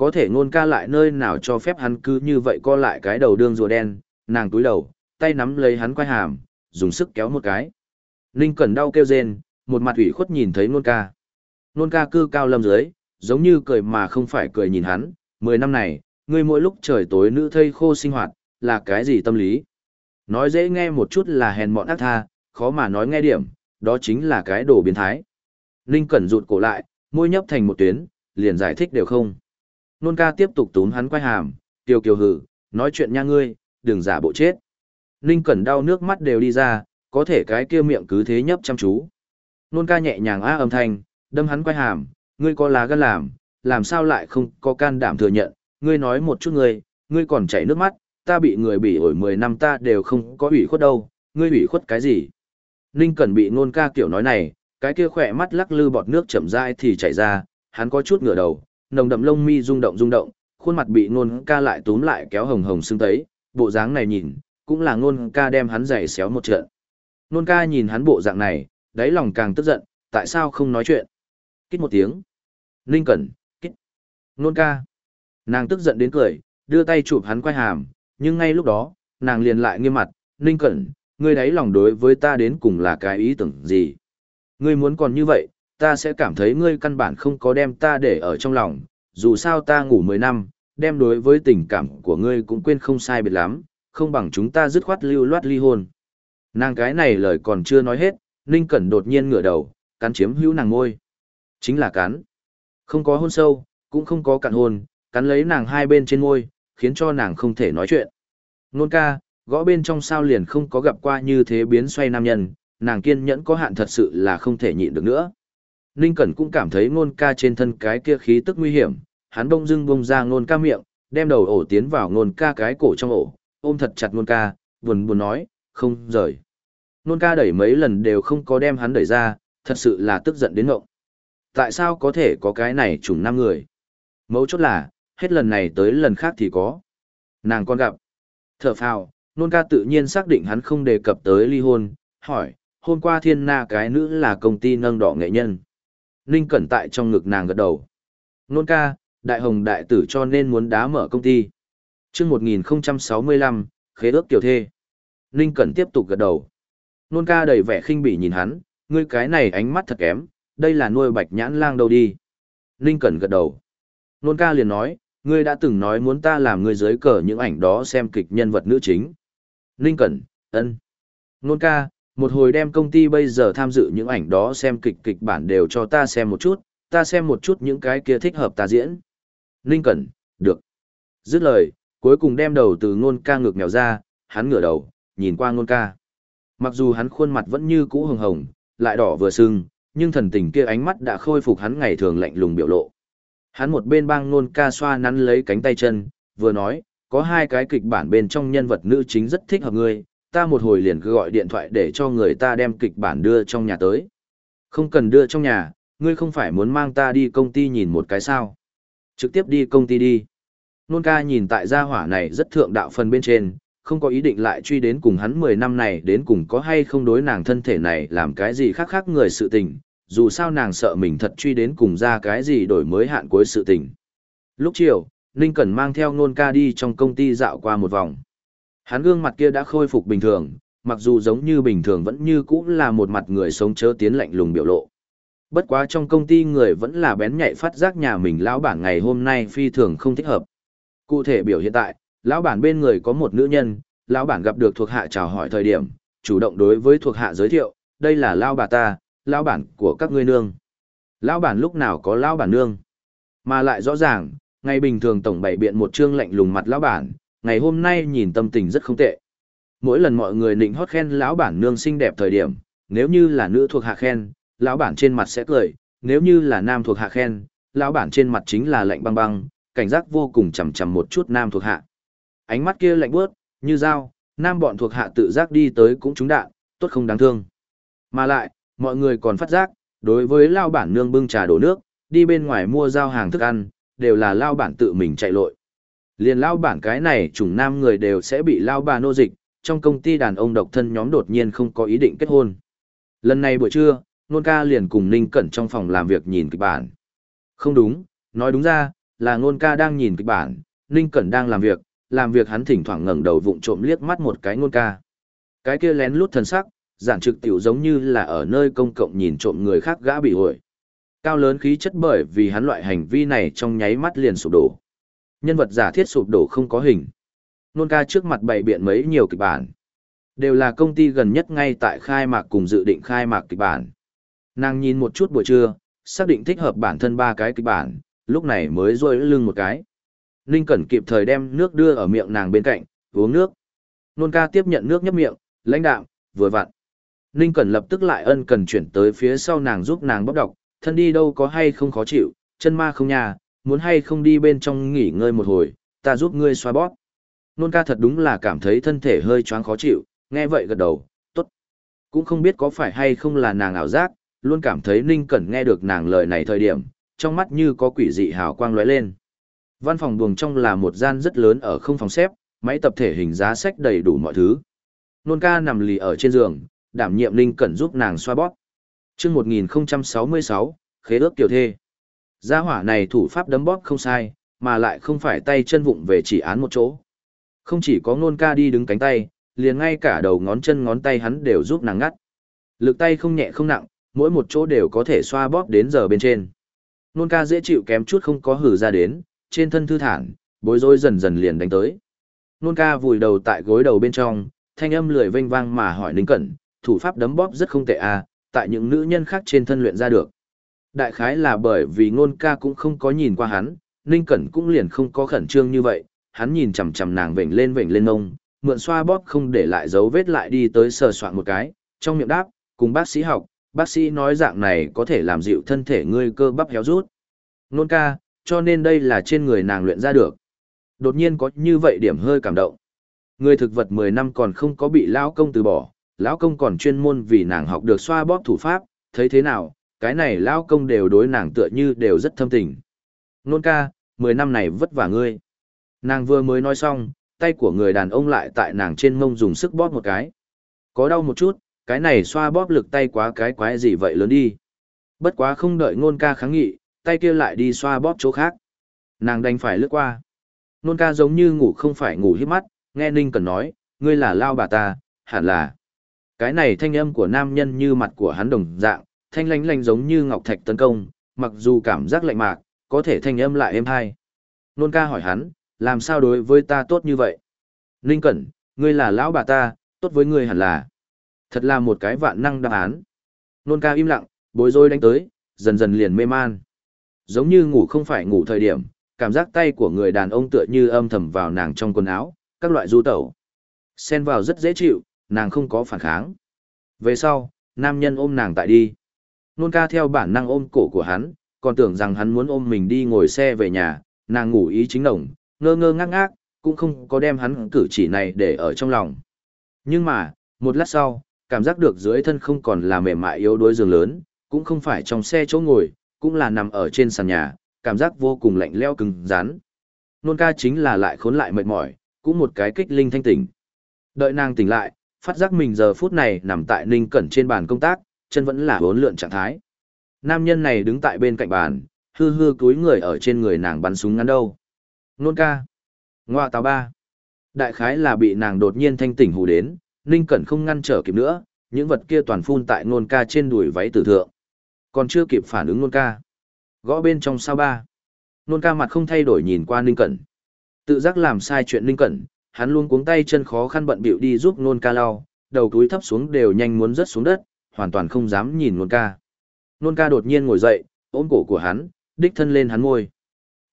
Có thể ngôn ca lại nơi nào cho phép hắn cứ như vậy co lại cái đầu đương rùa đen, nàng túi đầu, tay nắm lấy hắn quay hàm, dùng sức kéo một cái. Ninh Cẩn đau kêu rên, một mặt ủy khuất nhìn thấy ngôn ca. Ngôn ca cư cao lâm dưới, giống như cười mà không phải cười nhìn hắn, mười năm này, ngươi mỗi lúc trời tối nữ thây khô sinh hoạt, là cái gì tâm lý? Nói dễ nghe một chút là hèn mọn ác tha, khó mà nói nghe điểm, đó chính là cái đồ biến thái. Ninh Cẩn rụt cổ lại, môi nhấp thành một tuyến, liền giải thích đều không. Nôn ca tiếp tục túm hắn quay hàm, kiều kiều hử, nói chuyện nha ngươi, đừng giả bộ chết. Ninh Cẩn đau nước mắt đều đi ra, có thể cái kia miệng cứ thế nhấp chăm chú. Nôn ca nhẹ nhàng á âm thanh, đâm hắn quay hàm, ngươi có lá gan làm, làm sao lại không có can đảm thừa nhận, ngươi nói một chút ngươi, ngươi còn chảy nước mắt, ta bị người bị ổi 10 năm ta đều không có ủy khuất đâu, ngươi ủy khuất cái gì? Ninh Cẩn bị nôn ca kiểu nói này, cái kia khỏe mắt lắc lư bọt nước chậm rãi thì chảy ra, hắn có chút ngửa đầu, nồng đậm lông mi rung động rung động, khuôn mặt bị nôn ca lại túm lại kéo hồng hồng sưng tấy, bộ dáng này nhìn, cũng là nôn ca đem hắn giày xéo một trận. Nôn ca nhìn hắn bộ dạng này, đáy lòng càng tức giận, tại sao không nói chuyện? Kít một tiếng. Ninh Cẩn, kít. Nôn ca. Nàng tức giận đến cười, đưa tay chụp hắn quay hàm, nhưng ngay lúc đó, nàng liền lại nghiêm mặt, Ninh Cẩn, ngươi đáy lòng đối với ta đến cùng là cái ý tưởng gì? Ngươi muốn còn như vậy, ta sẽ cảm thấy ngươi căn bản không có đem ta để ở trong lòng, dù sao ta ngủ 10 năm, đem đối với tình cảm của ngươi cũng quên không sai biệt lắm, không bằng chúng ta dứt khoát lưu loát ly hôn. Nàng cái này lời còn chưa nói hết, Ninh Cẩn đột nhiên ngửa đầu, cắn chiếm hữu nàng ngôi. Chính là cắn. Không có hôn sâu, cũng không có cạn hôn, cắn lấy nàng hai bên trên ngôi, khiến cho nàng không thể nói chuyện. Nôn ca, gõ bên trong sao liền không có gặp qua như thế biến xoay nam nhân, nàng kiên nhẫn có hạn thật sự là không thể nhịn được nữa. Ninh Cẩn cũng cảm thấy ngôn ca trên thân cái kia khí tức nguy hiểm, hắn bông dưng bông ra ngôn ca miệng, đem đầu ổ tiến vào ngôn ca cái cổ trong ổ, ôm thật chặt ngôn ca, buồn buồn nói, không rời. Ngôn ca đẩy mấy lần đều không có đem hắn đẩy ra, thật sự là tức giận đến ngộng. Tại sao có thể có cái này trùng năm người? Mấu chốt là, hết lần này tới lần khác thì có. Nàng con gặp. Thở phào, nôn ca tự nhiên xác định hắn không đề cập tới ly hôn, hỏi, hôm qua thiên na cái nữ là công ty nâng đỏ nghệ nhân. Ninh cẩn tại trong ngực nàng gật đầu. Nôn ca, đại hồng đại tử cho nên muốn đá mở công ty. Trước 1065, khế ước tiểu thê. Ninh cẩn tiếp tục gật đầu. Nôn ca đầy vẻ khinh bỉ nhìn hắn, ngươi cái này ánh mắt thật kém, đây là nuôi bạch nhãn lang đâu đi. Ninh cẩn gật đầu. Nôn ca liền nói, ngươi đã từng nói muốn ta làm ngươi dưới cờ những ảnh đó xem kịch nhân vật nữ chính. Ninh cẩn, ân. Nôn ca, một hồi đem công ty bây giờ tham dự những ảnh đó xem kịch kịch bản đều cho ta xem một chút, ta xem một chút những cái kia thích hợp ta diễn. Ninh Cẩn, được. Dứt lời, cuối cùng đem đầu từ ngôn ca ngược nghèo ra, hắn ngửa đầu, nhìn qua ngôn ca. Mặc dù hắn khuôn mặt vẫn như cũ hồng hồng, lại đỏ vừa sưng, nhưng thần tình kia ánh mắt đã khôi phục hắn ngày thường lạnh lùng biểu lộ. Hắn một bên bang ngôn ca xoa nắn lấy cánh tay chân, vừa nói, có hai cái kịch bản bên trong nhân vật nữ chính rất thích hợp ngươi, ta một hồi liền cứ gọi điện thoại để cho người ta đem kịch bản đưa trong nhà tới. Không cần đưa trong nhà, ngươi không phải muốn mang ta đi công ty nhìn một cái sao. Trực tiếp đi công ty đi. Nôn ca nhìn tại gia hỏa này rất thượng đạo phần bên trên, không có ý định lại truy đến cùng hắn 10 năm này đến cùng có hay không đối nàng thân thể này làm cái gì khác khác người sự tình, dù sao nàng sợ mình thật truy đến cùng ra cái gì đổi mới hạn cuối sự tình. Lúc chiều, Ninh Cẩn mang theo nôn ca đi trong công ty dạo qua một vòng. Hắn gương mặt kia đã khôi phục bình thường, mặc dù giống như bình thường vẫn như cũ là một mặt người sống chớ tiến lạnh lùng biểu lộ. Bất quá trong công ty người vẫn là bén nhạy phát giác nhà mình lão bản ngày hôm nay phi thường không thích hợp. Cụ thể biểu hiện tại, lão bản bên người có một nữ nhân, lão bản gặp được thuộc hạ chào hỏi thời điểm, chủ động đối với thuộc hạ giới thiệu, đây là lão bà ta, lão bản của các ngươi nương. Lão bản lúc nào có lão bản nương? Mà lại rõ ràng, ngày bình thường tổng bày biện một trương lạnh lùng mặt lão bản, ngày hôm nay nhìn tâm tình rất không tệ. Mỗi lần mọi người nịnh hót khen lão bản nương xinh đẹp thời điểm, nếu như là nữ thuộc hạ khen, lão bản trên mặt sẽ cười, nếu như là nam thuộc hạ khen, lão bản trên mặt chính là lạnh băng băng, cảnh giác vô cùng chằm chằm một chút nam thuộc hạ. Ánh mắt kia lạnh bước, như dao, nam bọn thuộc hạ tự giác đi tới cũng trúng đạn, tốt không đáng thương. Mà lại, mọi người còn phát giác, đối với lão bản nương bưng trà đổ nước, đi bên ngoài mua giao hàng thức ăn, đều là lão bản tự mình chạy lội. Liền lao bản cái này chủng nam người đều sẽ bị lao bà nô dịch, trong công ty đàn ông độc thân nhóm đột nhiên không có ý định kết hôn. Lần này buổi trưa, nôn ca liền cùng Ninh Cẩn trong phòng làm việc nhìn kịch bản. Không đúng, nói đúng ra, là nôn ca đang nhìn kịch bản, Ninh Cẩn đang làm việc, làm việc hắn thỉnh thoảng ngẩng đầu vụng trộm liếc mắt một cái nôn ca. Cái kia lén lút thần sắc, giản trực tiểu giống như là ở nơi công cộng nhìn trộm người khác gã bị hội. Cao lớn khí chất bởi vì hắn loại hành vi này trong nháy mắt liền sụp đổ. Nhân vật giả thiết sụp đổ không có hình. Nôn ca trước mặt bày biện mấy nhiều kịch bản. Đều là công ty gần nhất ngay tại khai mạc cùng dự định khai mạc kịch bản. Nàng nhìn một chút buổi trưa, xác định thích hợp bản thân ba cái kịch bản, lúc này mới rôi lưng một cái. Ninh Cẩn kịp thời đem nước đưa ở miệng nàng bên cạnh, uống nước. Nôn ca tiếp nhận nước nhấp miệng, lãnh đạm, vừa vặn. Ninh Cẩn lập tức lại ân cần chuyển tới phía sau nàng giúp nàng bóc đọc, thân đi đâu có hay không khó chịu, chân ma không nhà, muốn hay không đi bên trong nghỉ ngơi một hồi, ta giúp ngươi xoa bóp. Nôn ca thật đúng là cảm thấy thân thể hơi choáng khó chịu, nghe vậy gật đầu, tốt. Cũng không biết có phải hay không là nàng ảo giác, luôn cảm thấy Ninh Cẩn nghe được nàng lời này thời điểm, trong mắt như có quỷ dị hào quang lóe lên. Văn phòng buồng trong là một gian rất lớn ở không phòng xếp, máy tập thể hình giá sách đầy đủ mọi thứ. Nôn ca nằm lì ở trên giường, đảm nhiệm Ninh Cẩn giúp nàng xoa bóp. chương 1066, khế ước tiểu thê. Gia hỏa này thủ pháp đấm bóp không sai, mà lại không phải tay chân vụng về chỉ án một chỗ. Không chỉ có nôn ca đi đứng cánh tay, liền ngay cả đầu ngón chân ngón tay hắn đều giúp nàng ngắt. Lực tay không nhẹ không nặng, mỗi một chỗ đều có thể xoa bóp đến giờ bên trên. Nôn ca dễ chịu kém chút không có hử ra đến, trên thân thư thản, bối rối dần dần liền đánh tới. Nôn ca vùi đầu tại gối đầu bên trong, thanh âm lười vênh vang mà hỏi Ninh Cẩn, thủ pháp đấm bóp rất không tệ à, tại những nữ nhân khác trên thân luyện ra được. Đại khái là bởi vì ngôn ca cũng không có nhìn qua hắn, Ninh Cẩn cũng liền không có khẩn trương như vậy, hắn nhìn chằm chằm nàng vểnh lên vểnh lên ông, mượn xoa bóp không để lại dấu vết lại đi tới sờ soạn một cái, trong miệng đáp, cùng bác sĩ học, bác sĩ nói dạng này có thể làm dịu thân thể ngươi cơ bắp héo rút. Nôn ca, cho nên đây là trên người nàng luyện ra được. Đột nhiên có như vậy điểm hơi cảm động. Người thực vật 10 năm còn không có bị lão công từ bỏ, lão công còn chuyên môn vì nàng học được xoa bóp thủ pháp, thấy thế nào, cái này lão công đều đối nàng tựa như đều rất thâm tình. Nôn ca, 10 năm này vất vả ngươi. Nàng vừa mới nói xong, tay của người đàn ông lại tại nàng trên mông dùng sức bóp một cái. Có đau một chút, cái này xoa bóp lực tay quá cái quái gì vậy lớn đi. Bất quá không đợi nôn ca kháng nghị, tay kia lại đi xoa bóp chỗ khác. Nàng đành phải lướt qua. Nôn ca giống như ngủ không phải ngủ hiếp mắt, nghe Ninh Cần nói, ngươi là lao bà ta, hẳn là. Cái này thanh âm của nam nhân như mặt của hắn đồng dạng, thanh lanh lanh giống như ngọc thạch tấn công, mặc dù cảm giác lạnh mạc, có thể thanh âm lại êm hay. Nôn ca hỏi hắn, làm sao đối với ta tốt như vậy? Ninh Cẩn, ngươi là lão bà ta, tốt với ngươi hẳn là. Thật là một cái vạn năng đáp án. Nôn ca im lặng, bối rối đánh tới, dần dần liền mê man. Giống như ngủ không phải ngủ thời điểm, cảm giác tay của người đàn ông tựa như âm thầm vào nàng trong quần áo, các loại du tẩu. Xen vào rất dễ chịu, nàng không có phản kháng. Về sau, nam nhân ôm nàng tại đi. Nôn ca theo bản năng ôm cổ của hắn, còn tưởng rằng hắn muốn ôm mình đi ngồi xe về nhà, nàng ngủ ý chính nồng, ngơ ngơ ngác ngác, cũng không có đem hắn cử chỉ này để ở trong lòng. Nhưng mà, một lát sau, cảm giác được dưới thân không còn là mềm mại yếu đuối giường lớn, cũng không phải trong xe chỗ ngồi, cũng là nằm ở trên sàn nhà, cảm giác vô cùng lạnh leo cứng rắn. Nôn ca chính là lại khốn lại mệt mỏi, cũng một cái kích linh thanh tỉnh. Đợi nàng tỉnh lại, phát giác mình giờ phút này nằm tại ninh cẩn trên bàn công tác, chân vẫn là hốn lượn trạng thái. Nam nhân này đứng tại bên cạnh bàn, hư hư cúi người ở trên người nàng bắn súng ngắn đâu. Nôn ca. Ngoa tào ba. Đại khái là bị nàng đột nhiên thanh tỉnh hù đến, ninh cẩn không ngăn trở kịp nữa, những vật kia toàn phun tại nôn ca trên đùi váy tử thượng. Còn chưa kịp phản ứng nôn ca. Gõ bên trong sao ba. Nôn ca mặt không thay đổi nhìn qua ninh cẩn. Tự giác làm sai chuyện ninh cẩn, hắn luôn cuống tay chân khó khăn bận bịu đi giúp nôn ca lau, đầu túi thấp xuống đều nhanh muốn rớt xuống đất, hoàn toàn không dám nhìn nôn ca. Nôn ca đột nhiên ngồi dậy, ôm cổ của hắn, đích thân lên hắn ngôi.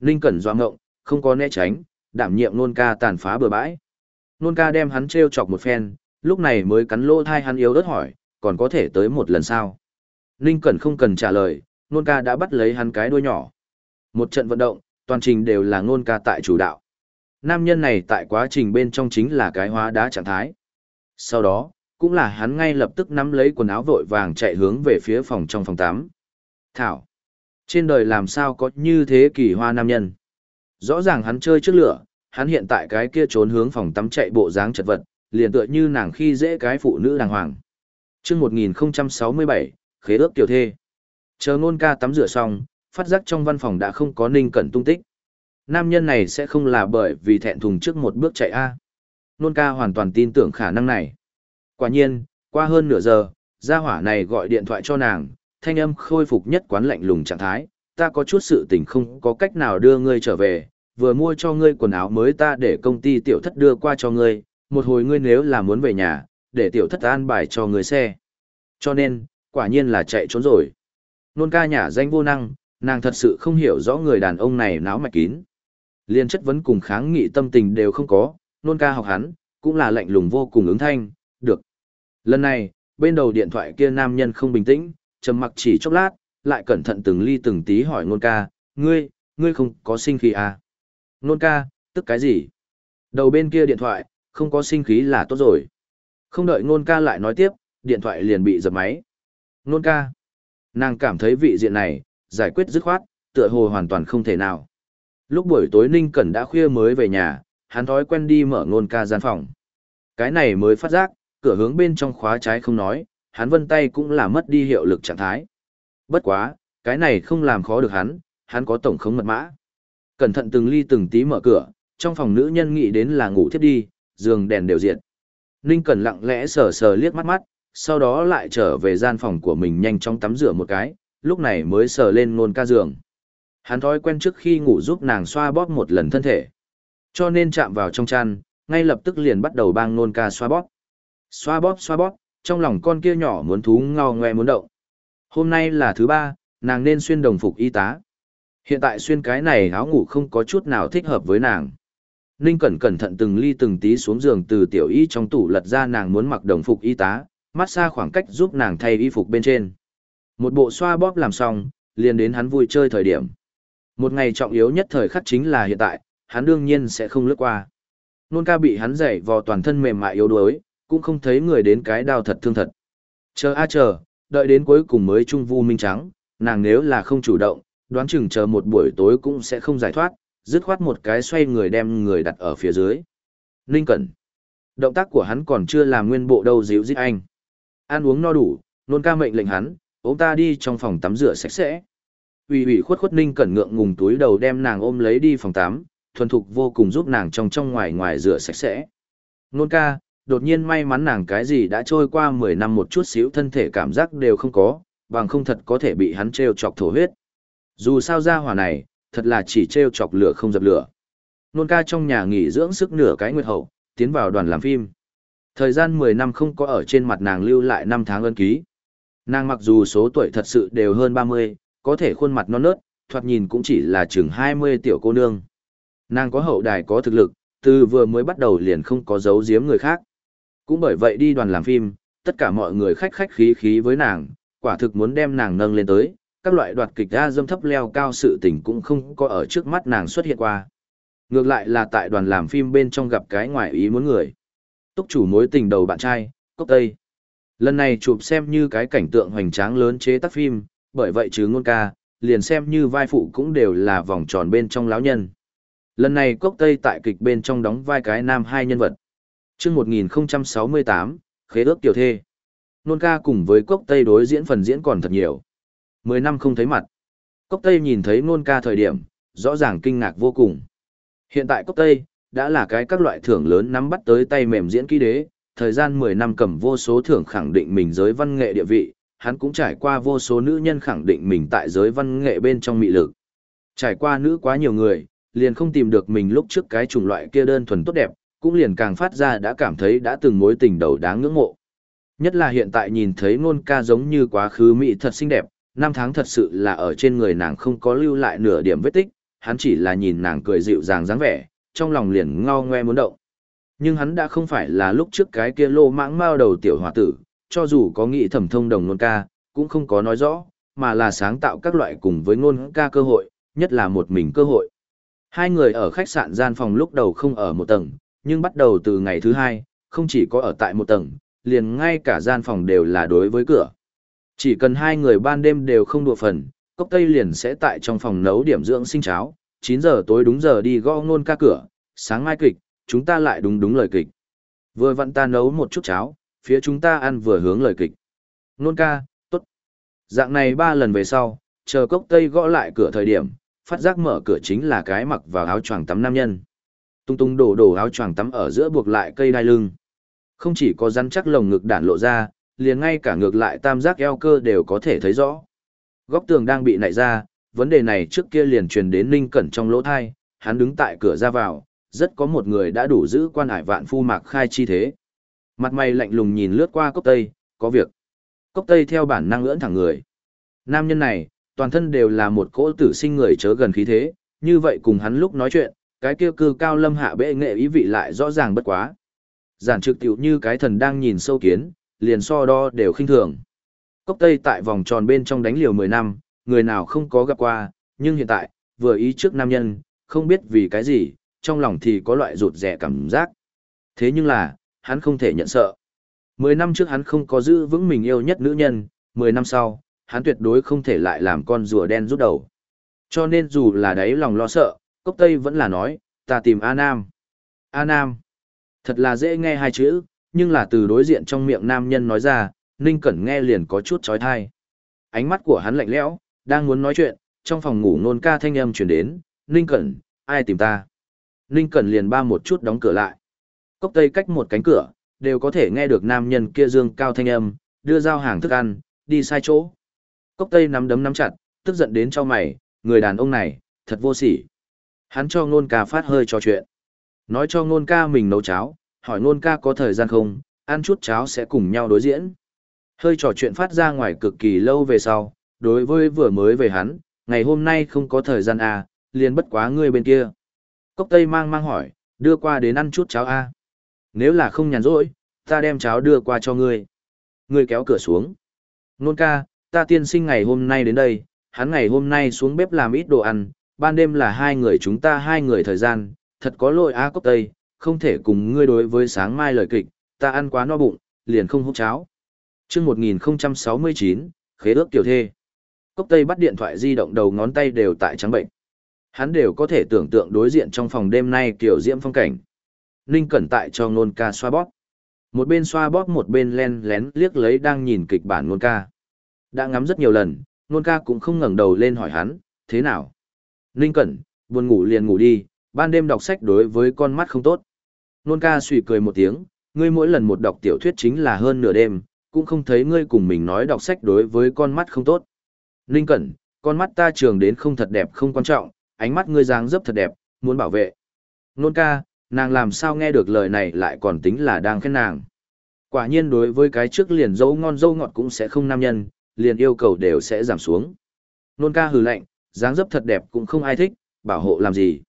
Ninh cẩn doa ngộng, không có né tránh, đảm nhiệm nôn ca tàn phá bừa bãi. Nôn ca đem hắn treo chọc một phen, lúc này mới cắn lỗ thai hắn yếu đất hỏi, còn có thể tới một lần sao? Ninh cẩn không cần trả lời, nôn ca đã bắt lấy hắn cái đuôi nhỏ. Một trận vận động, toàn trình đều là nôn ca tại chủ đạo. Nam nhân này tại quá trình bên trong chính là cái hóa đá trạng thái. Sau đó, cũng là hắn ngay lập tức nắm lấy quần áo vội vàng chạy hướng về phía phòng trong phòng tắm Thảo. Trên đời làm sao có như thế kỳ hoa nam nhân. Rõ ràng hắn chơi trước lửa, hắn hiện tại cái kia trốn hướng phòng tắm chạy bộ dáng chật vật, liền tựa như nàng khi dễ cái phụ nữ đàng hoàng. chương 1067, khế ước tiểu thê. Chờ ngôn ca tắm rửa xong, phát giác trong văn phòng đã không có ninh cẩn tung tích. Nam nhân này sẽ không là bởi vì thẹn thùng trước một bước chạy A. Nôn ca hoàn toàn tin tưởng khả năng này. Quả nhiên, qua hơn nửa giờ, gia hỏa này gọi điện thoại cho nàng, thanh âm khôi phục nhất quán lạnh lùng trạng thái, ta có chút sự tình không có cách nào đưa ngươi trở về, vừa mua cho ngươi quần áo mới ta để công ty tiểu thất đưa qua cho ngươi, một hồi ngươi nếu là muốn về nhà, để tiểu thất an bài cho ngươi xe. Cho nên, quả nhiên là chạy trốn rồi. Nôn ca nhả danh vô năng, nàng thật sự không hiểu rõ người đàn ông này náo mạch kín. Liên chất vấn cùng kháng nghị tâm tình đều không có, nôn ca học hắn, cũng là lạnh lùng vô cùng ứng thanh. Lần này, bên đầu điện thoại kia nam nhân không bình tĩnh, trầm mặc chỉ chốc lát, lại cẩn thận từng ly từng tí hỏi nôn ca, ngươi, ngươi không có sinh khí à? Nôn ca, tức cái gì? Đầu bên kia điện thoại, không có sinh khí là tốt rồi. Không đợi nôn ca lại nói tiếp, điện thoại liền bị dập máy. Nôn ca. Nàng cảm thấy vị diện này, giải quyết dứt khoát, tựa hồ hoàn toàn không thể nào. Lúc buổi tối Ninh Cẩn đã khuya mới về nhà, hắn thói quen đi mở ngôn ca gian phòng. Cái này mới phát giác, cửa hướng bên trong khóa trái không nói, hắn vân tay cũng là mất đi hiệu lực trạng thái. Bất quá, cái này không làm khó được hắn, hắn có tổng khống mật mã. Cẩn thận từng ly từng tí mở cửa, trong phòng nữ nhân nghĩ đến là ngủ thiếp đi, giường đèn đều diệt. Ninh Cẩn lặng lẽ sờ sờ liếc mắt mắt, sau đó lại trở về gian phòng của mình nhanh chóng tắm rửa một cái, lúc này mới sờ lên nôn ca giường. Hắn thói quen trước khi ngủ giúp nàng xoa bóp một lần thân thể. Cho nên chạm vào trong chăn, ngay lập tức liền bắt đầu bang nôn ca xoa bóp. Xoa bóp xoa bóp, trong lòng con kia nhỏ muốn thú ngao ngoe muốn động. Hôm nay là thứ ba, nàng nên xuyên đồng phục y tá. Hiện tại xuyên cái này áo ngủ không có chút nào thích hợp với nàng. Ninh Cẩn cẩn thận từng ly từng tí xuống giường từ tiểu y trong tủ lật ra nàng muốn mặc đồng phục y tá, mát xa khoảng cách giúp nàng thay y phục bên trên. Một bộ xoa bóp làm xong, liền đến hắn vui chơi thời điểm. Một ngày trọng yếu nhất thời khắc chính là hiện tại, hắn đương nhiên sẽ không lướt qua. Nôn ca bị hắn dậy vò toàn thân mềm mại yếu đuối, cũng không thấy người đến cái đao thật thương thật. Chờ a chờ, đợi đến cuối cùng mới trung vu minh trắng, nàng nếu là không chủ động, đoán chừng chờ một buổi tối cũng sẽ không giải thoát, dứt khoát một cái xoay người đem người đặt ở phía dưới. Ninh Cẩn. Động tác của hắn còn chưa làm nguyên bộ đâu dịu dít anh. Ăn uống no đủ, nôn ca mệnh lệnh hắn, ôm ta đi trong phòng tắm rửa sạch sẽ. Ủy ủy khuất khuất Ninh Cẩn ngượng ngùng túi đầu đem nàng ôm lấy đi phòng tắm, thuần thục vô cùng giúp nàng trong trong ngoài ngoài rửa sạch sẽ. Nôn ca, đột nhiên may mắn nàng cái gì đã trôi qua 10 năm một chút xíu thân thể cảm giác đều không có, bằng không thật có thể bị hắn treo chọc thổ huyết. Dù sao ra hỏa này, thật là chỉ treo chọc lửa không dập lửa. Nôn ca trong nhà nghỉ dưỡng sức nửa cái nguyệt hậu, tiến vào đoàn làm phim. Thời gian 10 năm không có ở trên mặt nàng lưu lại năm tháng ân ký. Nàng mặc dù số tuổi thật sự đều hơn 30, có thể khuôn mặt non nớt, thoạt nhìn cũng chỉ là chừng 20 tiểu cô nương. Nàng có hậu đài có thực lực, từ vừa mới bắt đầu liền không có giấu giếm người khác. Cũng bởi vậy đi đoàn làm phim, tất cả mọi người khách khách khí khí với nàng, quả thực muốn đem nàng nâng lên tới, các loại đoạt kịch ra dâm thấp leo cao sự tình cũng không có ở trước mắt nàng xuất hiện qua. Ngược lại là tại đoàn làm phim bên trong gặp cái ngoại ý muốn người. Túc chủ mối tình đầu bạn trai, Cốc Tây. Lần này chụp xem như cái cảnh tượng hoành tráng lớn chế tác phim, bởi vậy chứ ngôn ca, liền xem như vai phụ cũng đều là vòng tròn bên trong lão nhân. Lần này Cốc Tây tại kịch bên trong đóng vai cái nam hai nhân vật. Trước 1068, khế ước tiểu thê. Nôn ca cùng với Cốc Tây đối diễn phần diễn còn thật nhiều. Mười năm không thấy mặt. Cốc Tây nhìn thấy nôn ca thời điểm, rõ ràng kinh ngạc vô cùng. Hiện tại Cốc Tây, đã là cái các loại thưởng lớn nắm bắt tới tay mềm diễn ký đế, thời gian 10 năm cầm vô số thưởng khẳng định mình giới văn nghệ địa vị, hắn cũng trải qua vô số nữ nhân khẳng định mình tại giới văn nghệ bên trong mị lực. Trải qua nữ quá nhiều người, liền không tìm được mình lúc trước cái chủng loại kia đơn thuần tốt đẹp, cũng liền càng phát ra đã cảm thấy đã từng mối tình đầu đáng ngưỡng mộ. Nhất là hiện tại nhìn thấy ngôn ca giống như quá khứ mỹ thật xinh đẹp, năm tháng thật sự là ở trên người nàng không có lưu lại nửa điểm vết tích, hắn chỉ là nhìn nàng cười dịu dàng dáng vẻ, trong lòng liền ngao ngoe muốn động. Nhưng hắn đã không phải là lúc trước cái kia lô mãng mao đầu tiểu hòa tử, cho dù có nghị thẩm thông đồng ngôn ca, cũng không có nói rõ, mà là sáng tạo các loại cùng với ngôn ca cơ hội, nhất là một mình cơ hội. Hai người ở khách sạn gian phòng lúc đầu không ở một tầng, nhưng bắt đầu từ ngày thứ hai, không chỉ có ở tại một tầng, liền ngay cả gian phòng đều là đối với cửa. Chỉ cần hai người ban đêm đều không đùa phần, cốc tây liền sẽ tại trong phòng nấu điểm dưỡng sinh cháo, 9 giờ tối đúng giờ đi gõ ngôn ca cửa, sáng mai kịch, chúng ta lại đúng đúng lời kịch. Vừa vặn ta nấu một chút cháo, phía chúng ta ăn vừa hướng lời kịch. Ngôn ca, tốt. Dạng này ba lần về sau, chờ cốc tây gõ lại cửa thời điểm, phát giác mở cửa chính là cái mặc vào áo choàng tắm nam nhân. Tung tung đổ đổ áo choàng tắm ở giữa buộc lại cây đai lưng. Không chỉ có rắn chắc lồng ngực đản lộ ra, liền ngay cả ngược lại tam giác eo cơ đều có thể thấy rõ. Góc tường đang bị nảy ra, vấn đề này trước kia liền truyền đến Ninh Cẩn trong lỗ thai, hắn đứng tại cửa ra vào, rất có một người đã đủ giữ quan hải vạn phu mạc khai chi thế. Mặt mày lạnh lùng nhìn lướt qua cốc tây, có việc. Cốc tây theo bản năng ưỡn thẳng người. Nam nhân này, toàn thân đều là một cỗ tử sinh người chớ gần khí thế, như vậy cùng hắn lúc nói chuyện, cái kia cư cao lâm hạ bệ nghệ ý vị lại rõ ràng bất quá. Giản trực tiểu như cái thần đang nhìn sâu kiến, liền so đo đều khinh thường. Cốc Tây tại vòng tròn bên trong đánh liều 10 năm, người nào không có gặp qua, nhưng hiện tại, vừa ý trước nam nhân, không biết vì cái gì, trong lòng thì có loại rụt rẻ cảm giác. Thế nhưng là, hắn không thể nhận sợ. 10 năm trước hắn không có giữ vững mình yêu nhất nữ nhân, 10 năm sau, hắn tuyệt đối không thể lại làm con rùa đen rút đầu. Cho nên dù là đấy lòng lo sợ, Cốc Tây vẫn là nói, ta tìm A Nam. A Nam. Thật là dễ nghe hai chữ, nhưng là từ đối diện trong miệng nam nhân nói ra, Ninh Cẩn nghe liền có chút trói thai. Ánh mắt của hắn lạnh lẽo, đang muốn nói chuyện, trong phòng ngủ nôn ca thanh âm chuyển đến, Ninh Cẩn, ai tìm ta? Ninh Cẩn liền ba một chút đóng cửa lại. Cốc tây cách một cánh cửa, đều có thể nghe được nam nhân kia dương cao thanh âm, đưa giao hàng thức ăn, đi sai chỗ. Cốc tây nắm đấm nắm chặt, tức giận đến cho mày, người đàn ông này, thật vô sỉ. Hắn cho ngôn ca phát hơi trò chuyện. Nói cho ngôn ca mình nấu cháo, hỏi ngôn ca có thời gian không, ăn chút cháo sẽ cùng nhau đối diễn. Hơi trò chuyện phát ra ngoài cực kỳ lâu về sau, đối với vừa mới về hắn, ngày hôm nay không có thời gian à, liền bất quá ngươi bên kia. Cốc Tây mang mang hỏi, đưa qua đến ăn chút cháo a. Nếu là không nhàn rỗi, ta đem cháo đưa qua cho ngươi. Ngươi kéo cửa xuống. Nôn ca, ta tiên sinh ngày hôm nay đến đây, hắn ngày hôm nay xuống bếp làm ít đồ ăn, ban đêm là hai người chúng ta hai người thời gian, thật có lỗi á cốc tây, không thể cùng ngươi đối với sáng mai lời kịch, ta ăn quá no bụng, liền không hút cháo. Trước 1069, khế ước tiểu thê. Cốc tây bắt điện thoại di động đầu ngón tay đều tại trắng bệnh. Hắn đều có thể tưởng tượng đối diện trong phòng đêm nay kiểu diễm phong cảnh. Ninh cẩn tại cho nôn ca xoa bóp. Một bên xoa bóp một bên len lén liếc lấy đang nhìn kịch bản nôn ca. Đã ngắm rất nhiều lần, nôn ca cũng không ngẩng đầu lên hỏi hắn, thế nào? Ninh cẩn, buồn ngủ liền ngủ đi, ban đêm đọc sách đối với con mắt không tốt. Nôn ca suy cười một tiếng, ngươi mỗi lần một đọc tiểu thuyết chính là hơn nửa đêm, cũng không thấy ngươi cùng mình nói đọc sách đối với con mắt không tốt. Ninh cẩn, con mắt ta trường đến không thật đẹp không quan trọng, ánh mắt ngươi dáng dấp thật đẹp, muốn bảo vệ. Nôn ca, nàng làm sao nghe được lời này lại còn tính là đang khen nàng. Quả nhiên đối với cái trước liền dâu ngon dâu ngọt cũng sẽ không nam nhân, liền yêu cầu đều sẽ giảm xuống. Nôn ca hừ lạnh, dáng dấp thật đẹp cũng không ai thích, bảo hộ làm gì.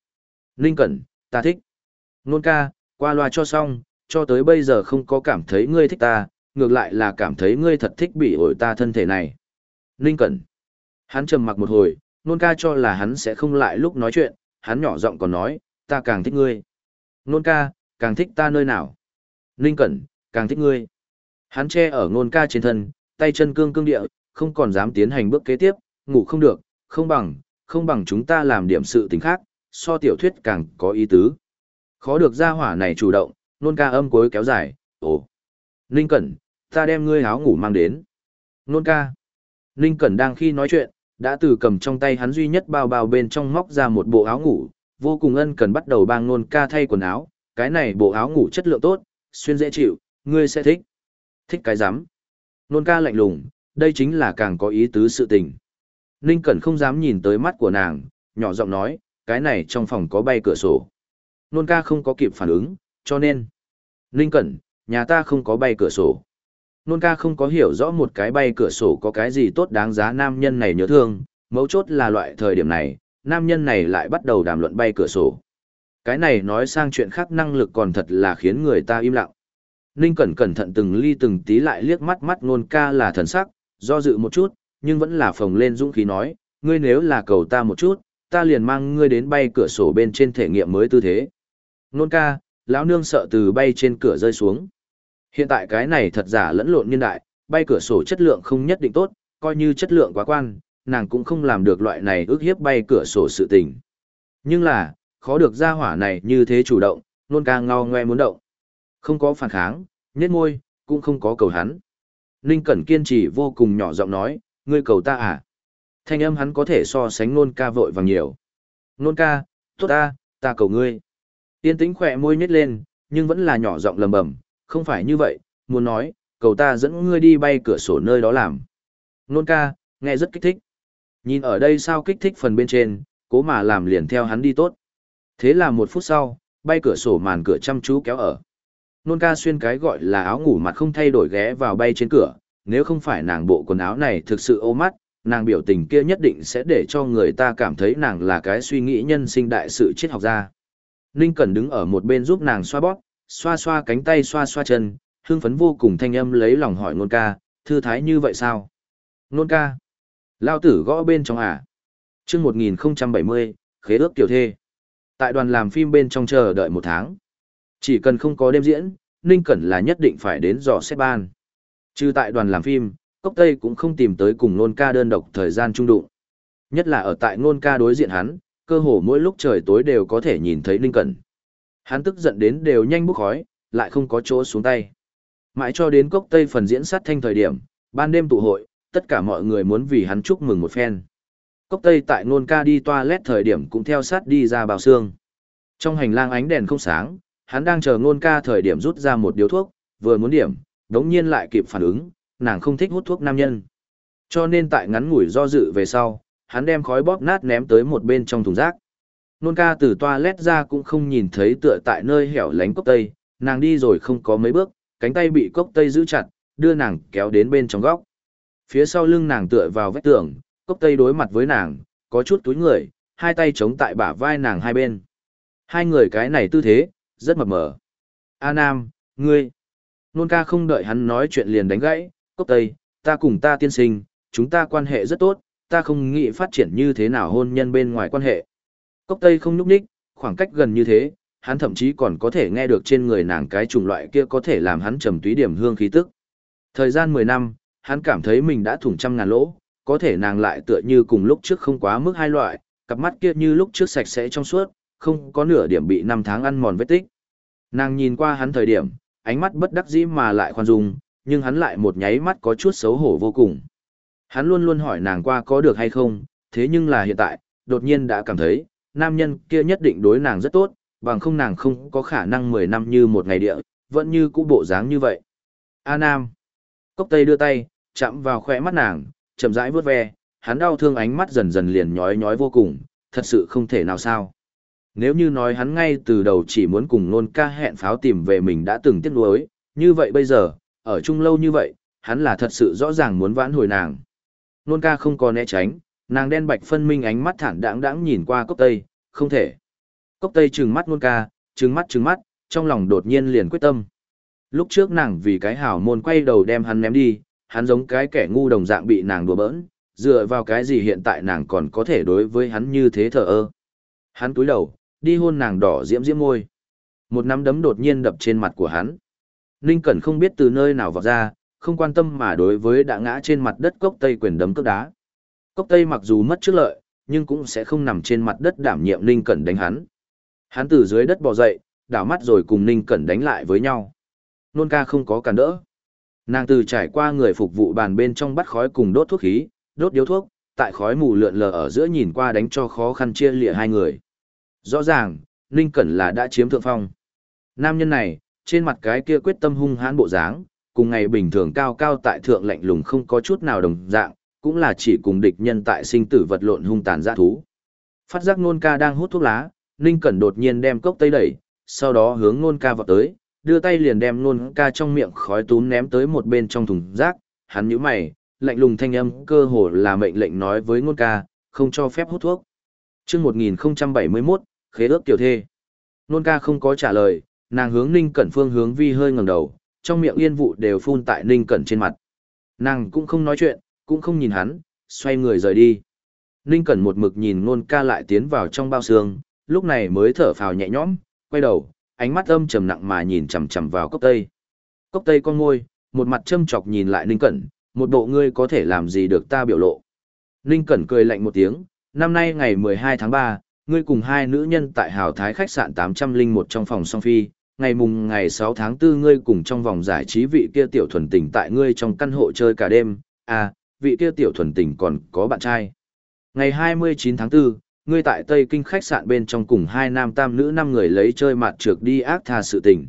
Ninh Cẩn, ta thích. Nôn ca, qua loa cho xong, cho tới bây giờ không có cảm thấy ngươi thích ta, ngược lại là cảm thấy ngươi thật thích bị ổi ta thân thể này. Ninh Cẩn. Hắn trầm mặc một hồi, nôn ca cho là hắn sẽ không lại lúc nói chuyện, hắn nhỏ giọng còn nói, ta càng thích ngươi. Nôn ca, càng thích ta nơi nào? Ninh Cẩn, càng thích ngươi. Hắn che ở nôn ca trên thân, tay chân cương cương địa, không còn dám tiến hành bước kế tiếp, ngủ không được, không bằng, không bằng chúng ta làm điểm sự tình khác, so tiểu thuyết càng có ý tứ. Khó được ra hỏa này chủ động, nôn ca âm cuối kéo dài, ồ. Ninh Cẩn, ta đem ngươi áo ngủ mang đến. Nôn ca. Ninh Cẩn đang khi nói chuyện, đã từ cầm trong tay hắn duy nhất bao bao bên trong móc ra một bộ áo ngủ, vô cùng ân cần bắt đầu bang nôn ca thay quần áo, cái này bộ áo ngủ chất lượng tốt, xuyên dễ chịu, ngươi sẽ thích. Thích cái rắm Nôn ca lạnh lùng, đây chính là càng có ý tứ sự tình. Ninh Cẩn không dám nhìn tới mắt của nàng, nhỏ giọng nói, cái này trong phòng có bay cửa sổ. Nôn ca không có kịp phản ứng, cho nên. Ninh Cẩn, nhà ta không có bay cửa sổ. Nôn ca không có hiểu rõ một cái bay cửa sổ có cái gì tốt đáng giá nam nhân này nhớ thương, mấu chốt là loại thời điểm này, nam nhân này lại bắt đầu đàm luận bay cửa sổ. Cái này nói sang chuyện khác năng lực còn thật là khiến người ta im lặng. Ninh Cẩn cẩn thận từng ly từng tí lại liếc mắt mắt nôn ca là thần sắc, do dự một chút, nhưng vẫn là phồng lên dũng khí nói, ngươi nếu là cầu ta một chút, ta liền mang ngươi đến bay cửa sổ bên trên thể nghiệm mới tư thế. Nôn ca, lão nương sợ từ bay trên cửa rơi xuống. Hiện tại cái này thật giả lẫn lộn niên đại, bay cửa sổ chất lượng không nhất định tốt, coi như chất lượng quá quan, nàng cũng không làm được loại này ước hiếp bay cửa sổ sự tình. Nhưng là, khó được ra hỏa này như thế chủ động, nôn ca ngao ngoe muốn động. Không có phản kháng, nhét môi, cũng không có cầu hắn. Ninh Cẩn kiên trì vô cùng nhỏ giọng nói, ngươi cầu ta à? Thanh âm hắn có thể so sánh nôn ca vội vàng nhiều. Nôn ca, tốt ta, ta cầu ngươi. Tiên tĩnh khỏe môi nhếch lên, nhưng vẫn là nhỏ giọng lầm bầm, không phải như vậy, muốn nói, cầu ta dẫn ngươi đi bay cửa sổ nơi đó làm. Nôn ca, nghe rất kích thích. Nhìn ở đây sao kích thích phần bên trên, cố mà làm liền theo hắn đi tốt. Thế là một phút sau, bay cửa sổ màn cửa chăm chú kéo ở. Nôn ca xuyên cái gọi là áo ngủ mặt không thay đổi ghé vào bay trên cửa, nếu không phải nàng bộ quần áo này thực sự ô mắt, nàng biểu tình kia nhất định sẽ để cho người ta cảm thấy nàng là cái suy nghĩ nhân sinh đại sự triết học gia. Ninh Cẩn đứng ở một bên giúp nàng xoa bóp, xoa xoa cánh tay xoa xoa chân, hương phấn vô cùng thanh âm lấy lòng hỏi nôn ca, thư thái như vậy sao? Nôn ca. Lao tử gõ bên trong à? chương 1070, khế ước tiểu thê. Tại đoàn làm phim bên trong chờ đợi một tháng. Chỉ cần không có đêm diễn, Ninh Cẩn là nhất định phải đến dò xếp ban. Trừ tại đoàn làm phim, Cốc Tây cũng không tìm tới cùng nôn ca đơn độc thời gian trung đụng. Nhất là ở tại nôn ca đối diện hắn, cơ hồ mỗi lúc trời tối đều có thể nhìn thấy Ninh Cẩn. Hắn tức giận đến đều nhanh bốc khói, lại không có chỗ xuống tay. Mãi cho đến Cốc Tây phần diễn sát thanh thời điểm, ban đêm tụ hội, tất cả mọi người muốn vì hắn chúc mừng một phen. Cốc Tây tại nôn ca đi toilet thời điểm cũng theo sát đi ra bào xương. Trong hành lang ánh đèn không sáng, hắn đang chờ nôn ca thời điểm rút ra một điếu thuốc, vừa muốn điểm, đống nhiên lại kịp phản ứng, nàng không thích hút thuốc nam nhân. Cho nên tại ngắn ngủi do dự về sau, hắn đem khói bóp nát ném tới một bên trong thùng rác. Nôn ca từ toilet ra cũng không nhìn thấy tựa tại nơi hẻo lánh cốc tây, nàng đi rồi không có mấy bước, cánh tay bị cốc tây giữ chặt, đưa nàng kéo đến bên trong góc. Phía sau lưng nàng tựa vào vách tường, cốc tây đối mặt với nàng, có chút túi người, hai tay chống tại bả vai nàng hai bên. Hai người cái này tư thế, rất mập mờ. A Nam, ngươi. Nôn ca không đợi hắn nói chuyện liền đánh gãy, cốc tây, ta cùng ta tiên sinh, chúng ta quan hệ rất tốt, ta không nghĩ phát triển như thế nào hôn nhân bên ngoài quan hệ. Cốc tây không nhúc nhích, khoảng cách gần như thế, hắn thậm chí còn có thể nghe được trên người nàng cái chủng loại kia có thể làm hắn trầm túy điểm hương khí tức. Thời gian 10 năm, hắn cảm thấy mình đã thủng trăm ngàn lỗ, có thể nàng lại tựa như cùng lúc trước không quá mức hai loại, cặp mắt kia như lúc trước sạch sẽ trong suốt, không có nửa điểm bị năm tháng ăn mòn vết tích. Nàng nhìn qua hắn thời điểm, ánh mắt bất đắc dĩ mà lại khoan dung, nhưng hắn lại một nháy mắt có chút xấu hổ vô cùng. Hắn luôn luôn hỏi nàng qua có được hay không, thế nhưng là hiện tại, đột nhiên đã cảm thấy, nam nhân kia nhất định đối nàng rất tốt, bằng không nàng không có khả năng 10 năm như một ngày địa, vẫn như cũ bộ dáng như vậy. A Nam. Cốc Tây đưa tay, chạm vào khỏe mắt nàng, chậm rãi vuốt ve, hắn đau thương ánh mắt dần dần liền nhói nhói vô cùng, thật sự không thể nào sao. Nếu như nói hắn ngay từ đầu chỉ muốn cùng nôn ca hẹn pháo tìm về mình đã từng tiếc nuối, như vậy bây giờ, ở chung lâu như vậy, hắn là thật sự rõ ràng muốn vãn hồi nàng. Nôn ca không có né tránh, nàng đen bạch phân minh ánh mắt thản đãng đãng nhìn qua cốc tây, không thể. Cốc tây trừng mắt nôn ca, trừng mắt trừng mắt, trong lòng đột nhiên liền quyết tâm. Lúc trước nàng vì cái hảo môn quay đầu đem hắn ném đi, hắn giống cái kẻ ngu đồng dạng bị nàng đùa bỡn, dựa vào cái gì hiện tại nàng còn có thể đối với hắn như thế thờ ơ. Hắn túi đầu, đi hôn nàng đỏ diễm diễm môi. Một nắm đấm đột nhiên đập trên mặt của hắn. Ninh Cẩn không biết từ nơi nào vọt ra, không quan tâm mà đối với đã ngã trên mặt đất cốc tây quyền đấm cước đá. Cốc tây mặc dù mất trước lợi, nhưng cũng sẽ không nằm trên mặt đất đảm nhiệm Ninh Cẩn đánh hắn. Hắn từ dưới đất bò dậy, đảo mắt rồi cùng Ninh Cẩn đánh lại với nhau. Nôn ca không có cản đỡ. Nàng từ trải qua người phục vụ bàn bên trong bắt khói cùng đốt thuốc khí, đốt điếu thuốc, tại khói mù lượn lờ ở giữa nhìn qua đánh cho khó khăn chia lịa hai người. Rõ ràng, Ninh Cẩn là đã chiếm thượng phong. Nam nhân này, trên mặt cái kia quyết tâm hung hãn bộ dáng, cùng ngày bình thường cao cao tại thượng lạnh lùng không có chút nào đồng dạng, cũng là chỉ cùng địch nhân tại sinh tử vật lộn hung tàn dã thú. Phát giác nôn ca đang hút thuốc lá, Ninh Cẩn đột nhiên đem cốc tây đẩy, sau đó hướng nôn ca vào tới, đưa tay liền đem nôn ca trong miệng khói túm ném tới một bên trong thùng rác, hắn nhíu mày, lạnh lùng thanh âm cơ hồ là mệnh lệnh nói với nôn ca, không cho phép hút thuốc. Trước 1071, khế ước tiểu thê. Nôn ca không có trả lời, nàng hướng Ninh Cẩn phương hướng vi hơi ngẩng đầu, trong miệng yên vụ đều phun tại Ninh Cẩn trên mặt. Nàng cũng không nói chuyện, cũng không nhìn hắn, xoay người rời đi. Ninh Cẩn một mực nhìn nôn ca lại tiến vào trong bao xương, lúc này mới thở phào nhẹ nhõm, quay đầu, ánh mắt âm trầm nặng mà nhìn chằm chằm vào cốc tây. Cốc tây con môi, một mặt châm chọc nhìn lại Ninh Cẩn, một bộ ngươi có thể làm gì được ta biểu lộ. Ninh Cẩn cười lạnh một tiếng, năm nay ngày 12 tháng 3, ngươi cùng hai nữ nhân tại hào thái khách sạn 801 trong phòng song phi, ngày mùng ngày 6 tháng 4 ngươi cùng trong vòng giải trí vị kia tiểu thuần tình tại ngươi trong căn hộ chơi cả đêm, à, vị kia tiểu thuần tình còn có bạn trai. Ngày 29 tháng 4, ngươi tại Tây Kinh khách sạn bên trong cùng hai nam tam nữ năm người lấy chơi mặt trược đi ác tha sự tình.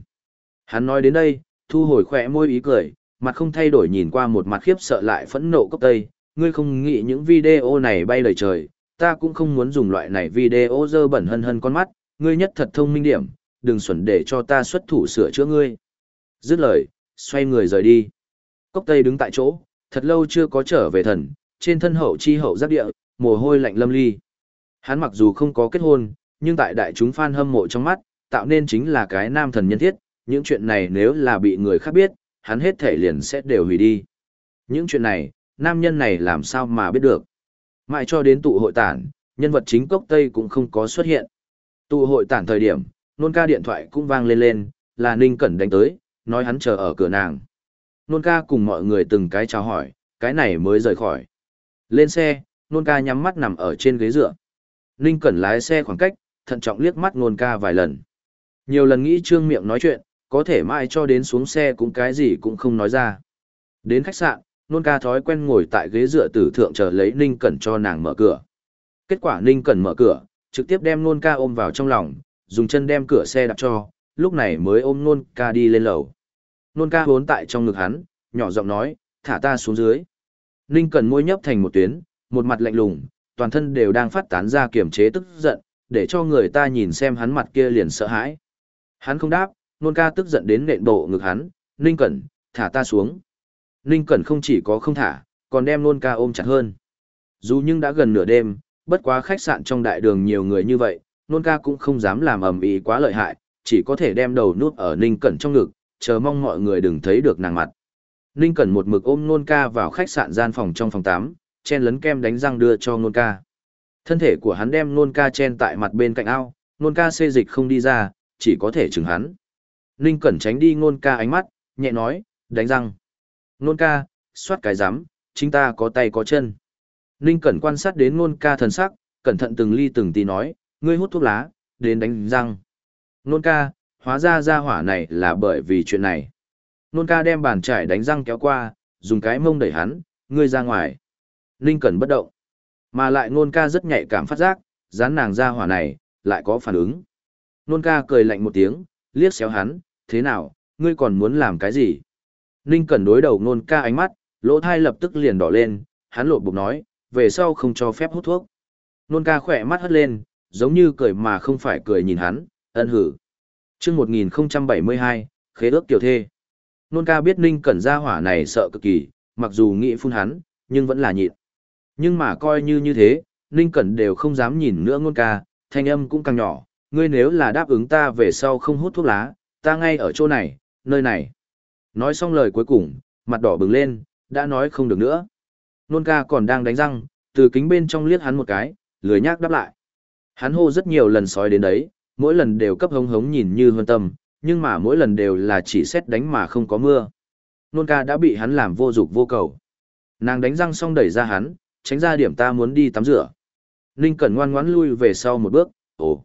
Hắn nói đến đây, thu hồi khỏe môi ý cười, mặt không thay đổi nhìn qua một mặt khiếp sợ lại phẫn nộ cốc tây, ngươi không nghĩ những video này bay lời trời, ta cũng không muốn dùng loại này video dơ bẩn hân hân con mắt, ngươi nhất thật thông minh điểm, đừng xuẩn để cho ta xuất thủ sửa chữa ngươi. Dứt lời, xoay người rời đi. Cốc tây đứng tại chỗ, thật lâu chưa có trở về thần, trên thân hậu chi hậu giáp địa, mồ hôi lạnh lâm ly. Hắn mặc dù không có kết hôn, nhưng tại đại chúng fan hâm mộ trong mắt, tạo nên chính là cái nam thần nhân thiết, những chuyện này nếu là bị người khác biết, hắn hết thể liền sẽ đều hủy đi. Những chuyện này, nam nhân này làm sao mà biết được. Mãi cho đến tụ hội tản, nhân vật chính cốc Tây cũng không có xuất hiện. Tụ hội tản thời điểm, nôn ca điện thoại cũng vang lên lên, là Ninh Cẩn đánh tới, nói hắn chờ ở cửa nàng. Nôn ca cùng mọi người từng cái chào hỏi, cái này mới rời khỏi. Lên xe, nôn ca nhắm mắt nằm ở trên ghế dựa. Ninh Cẩn lái xe khoảng cách, thận trọng liếc mắt nôn ca vài lần. Nhiều lần nghĩ trương miệng nói chuyện, có thể mãi cho đến xuống xe cũng cái gì cũng không nói ra. Đến khách sạn, nôn ca thói quen ngồi tại ghế dựa tử thượng chờ lấy Ninh Cẩn cho nàng mở cửa. Kết quả Ninh Cẩn mở cửa, trực tiếp đem nôn ca ôm vào trong lòng, dùng chân đem cửa xe đặt cho, lúc này mới ôm nôn ca đi lên lầu. Nôn ca hốn tại trong ngực hắn, nhỏ giọng nói, thả ta xuống dưới. Ninh Cẩn môi nhấp thành một tuyến, một mặt lạnh lùng, toàn thân đều đang phát tán ra kiềm chế tức giận, để cho người ta nhìn xem hắn mặt kia liền sợ hãi. Hắn không đáp, nôn ca tức giận đến nện bộ ngực hắn, Ninh Cẩn, thả ta xuống. Ninh Cẩn không chỉ có không thả, còn đem nôn ca ôm chặt hơn. Dù nhưng đã gần nửa đêm, bất quá khách sạn trong đại đường nhiều người như vậy, nôn ca cũng không dám làm ầm ĩ quá lợi hại, chỉ có thể đem đầu nuốt ở Ninh Cẩn trong ngực, chờ mong mọi người đừng thấy được nàng mặt. Ninh Cẩn một mực ôm nôn ca vào khách sạn gian phòng trong phòng 8, chen lấn kem đánh răng đưa cho nôn ca. Thân thể của hắn đem nôn ca chen tại mặt bên cạnh ao, nôn ca xê dịch không đi ra, chỉ có thể chừng hắn. Ninh Cẩn tránh đi nôn ca ánh mắt, nhẹ nói, đánh răng. Nôn ca, soát cái rắm chính ta có tay có chân. Ninh Cẩn quan sát đến nôn ca thần sắc, cẩn thận từng ly từng tí nói, ngươi hút thuốc lá, đến đánh răng. Nôn ca, hóa ra ra hỏa này là bởi vì chuyện này. Nôn ca đem bàn trải đánh răng kéo qua, dùng cái mông đẩy hắn, ngươi ra ngoài. Ninh Cẩn bất động. Mà lại nôn ca rất nhạy cảm phát giác, dán nàng ra hỏa này, lại có phản ứng. Nôn ca cười lạnh một tiếng, liếc xéo hắn, thế nào, ngươi còn muốn làm cái gì? Ninh Cẩn đối đầu nôn ca ánh mắt, lỗ thai lập tức liền đỏ lên, hắn lộ bục nói, về sau không cho phép hút thuốc. Nôn ca khỏe mắt hất lên, giống như cười mà không phải cười nhìn hắn, ân hử. chương 1072, khế ước tiểu thê. Nôn ca biết Ninh Cẩn ra hỏa này sợ cực kỳ, mặc dù nghĩ phun hắn, nhưng vẫn là nhịn. Nhưng mà coi như như thế, Ninh Cẩn đều không dám nhìn nữa nôn ca, thanh âm cũng càng nhỏ, ngươi nếu là đáp ứng ta về sau không hút thuốc lá, ta ngay ở chỗ này, nơi này. Nói xong lời cuối cùng, mặt đỏ bừng lên, đã nói không được nữa. Nôn ca còn đang đánh răng, từ kính bên trong liếc hắn một cái, lười nhác đáp lại. Hắn hô rất nhiều lần sói đến đấy, mỗi lần đều cấp hống hống nhìn như hơn tâm, nhưng mà mỗi lần đều là chỉ xét đánh mà không có mưa. Nôn ca đã bị hắn làm vô dục vô cầu. Nàng đánh răng xong đẩy ra hắn, tránh ra điểm ta muốn đi tắm rửa. Ninh Cẩn ngoan ngoãn lui về sau một bước, ồ.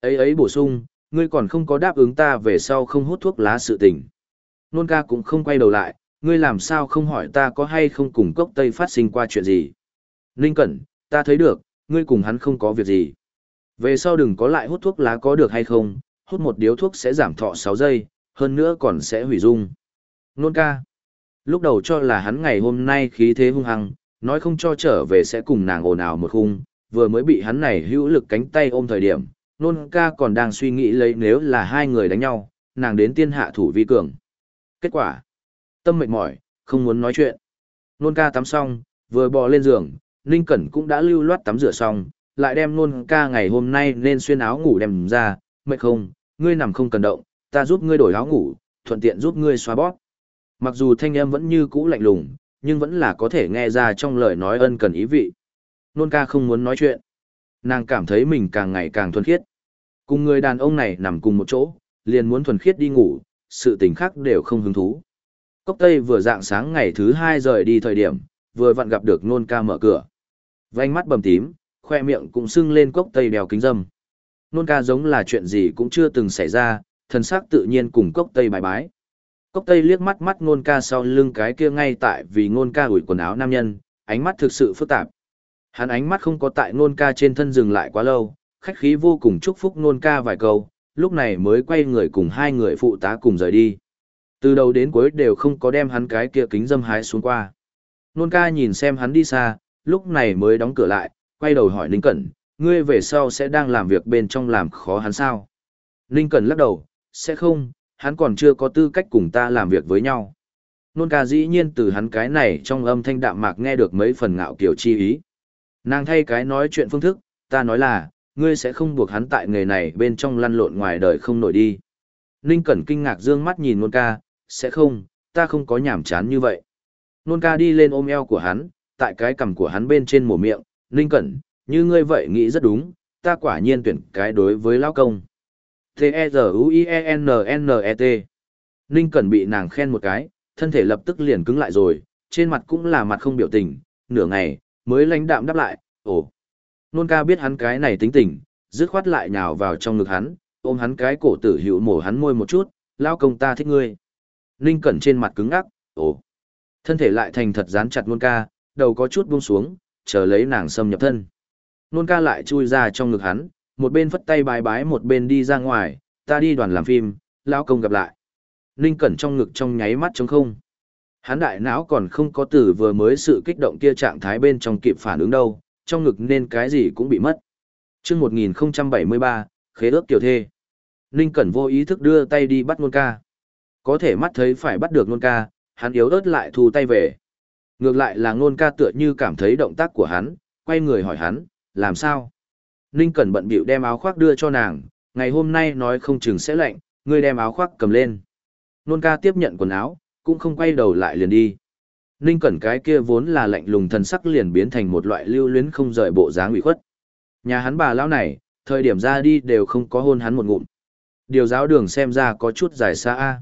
Ấy ấy bổ sung, ngươi còn không có đáp ứng ta về sau không hút thuốc lá sự tình. Nôn ca cũng không quay đầu lại, ngươi làm sao không hỏi ta có hay không cùng cốc tây phát sinh qua chuyện gì. Ninh Cẩn, ta thấy được, ngươi cùng hắn không có việc gì. Về sau đừng có lại hút thuốc lá có được hay không, hút một điếu thuốc sẽ giảm thọ 6 giây, hơn nữa còn sẽ hủy dung. Nôn ca. Lúc đầu cho là hắn ngày hôm nay khí thế hung hăng, nói không cho trở về sẽ cùng nàng ồn ào một khung, vừa mới bị hắn này hữu lực cánh tay ôm thời điểm, nôn ca còn đang suy nghĩ lấy nếu là hai người đánh nhau, nàng đến tiên hạ thủ vi cường. Kết quả, tâm mệt mỏi, không muốn nói chuyện. Nôn ca tắm xong, vừa bò lên giường, Ninh Cẩn cũng đã lưu loát tắm rửa xong, lại đem nôn ca ngày hôm nay nên xuyên áo ngủ đem ra, mệt không, ngươi nằm không cần động, ta giúp ngươi đổi áo ngủ, thuận tiện giúp ngươi xóa bóp. Mặc dù thanh âm vẫn như cũ lạnh lùng, nhưng vẫn là có thể nghe ra trong lời nói ân cần ý vị. Nôn ca không muốn nói chuyện. Nàng cảm thấy mình càng ngày càng thuần khiết. Cùng người đàn ông này nằm cùng một chỗ, liền muốn thuần khiết đi ngủ, sự tình khác đều không hứng thú. Cốc Tây vừa dạng sáng ngày thứ hai rời đi thời điểm, vừa vặn gặp được nôn ca mở cửa. Vành mắt bầm tím, khoe miệng cũng sưng lên cốc Tây đèo kính dâm. Nôn ca giống là chuyện gì cũng chưa từng xảy ra, thần sắc tự nhiên cùng cốc Tây bài bái. Cốc Tây liếc mắt mắt nôn ca sau lưng cái kia ngay tại vì nôn ca ủi quần áo nam nhân, ánh mắt thực sự phức tạp. Hắn ánh mắt không có tại nôn ca trên thân dừng lại quá lâu, khách khí vô cùng chúc phúc nôn ca vài câu, lúc này mới quay người cùng hai người phụ tá cùng rời đi. Từ đầu đến cuối đều không có đem hắn cái kia kính dâm hái xuống qua. Nôn ca nhìn xem hắn đi xa, lúc này mới đóng cửa lại, quay đầu hỏi Ninh Cẩn, ngươi về sau sẽ đang làm việc bên trong làm khó hắn sao? Ninh Cẩn lắc đầu, sẽ không, hắn còn chưa có tư cách cùng ta làm việc với nhau. Nôn ca dĩ nhiên từ hắn cái này trong âm thanh đạm mạc nghe được mấy phần ngạo kiểu chi ý. Nàng thay cái nói chuyện phương thức, ta nói là, ngươi sẽ không buộc hắn tại nghề này bên trong lăn lộn ngoài đời không nổi đi. Ninh Cẩn kinh ngạc dương mắt nhìn nôn ca, sẽ không, ta không có nhảm chán như vậy. Nôn ca đi lên ôm eo của hắn, tại cái cằm của hắn bên trên mồm miệng, Ninh Cẩn, như ngươi vậy nghĩ rất đúng, ta quả nhiên tuyển cái đối với lão công. T-E-Z-U-I-E-N-N-E-T Ninh Cẩn bị nàng khen một cái, thân thể lập tức liền cứng lại rồi, trên mặt cũng là mặt không biểu tình, nửa ngày, mới lãnh đạm đáp lại, ồ. Nôn ca biết hắn cái này tính tình, dứt khoát lại nhào vào trong ngực hắn, ôm hắn cái cổ tử hữu mổ hắn môi một chút, lao công ta thích ngươi. Ninh Cẩn trên mặt cứng ngắc, ồ. Thân thể lại thành thật dán chặt nôn ca, đầu có chút buông xuống, chờ lấy nàng xâm nhập thân. Nôn ca lại chui ra trong ngực hắn, một bên phất tay bái bái một bên đi ra ngoài, ta đi đoàn làm phim, lao công gặp lại. Ninh Cẩn trong ngực trong nháy mắt trống không. Hắn đại não còn không có từ vừa mới sự kích động kia trạng thái bên trong kịp phản ứng đâu, trong ngực nên cái gì cũng bị mất. chương 1073, khế ước tiểu thê. Ninh Cẩn vô ý thức đưa tay đi bắt nôn ca. Có thể mắt thấy phải bắt được nôn ca, hắn yếu ớt lại thu tay về. Ngược lại là nôn ca tựa như cảm thấy động tác của hắn, quay người hỏi hắn, làm sao? Ninh Cẩn bận bịu đem áo khoác đưa cho nàng, ngày hôm nay nói không chừng sẽ lạnh, ngươi đem áo khoác cầm lên. Nôn ca tiếp nhận quần áo, cũng không quay đầu lại liền đi. Ninh Cẩn cái kia vốn là lạnh lùng thần sắc liền biến thành một loại lưu luyến không rời bộ dáng ủy khuất. Nhà hắn bà lão này, thời điểm ra đi đều không có hôn hắn một ngụm. Điều giáo đường xem ra có chút dài xa a.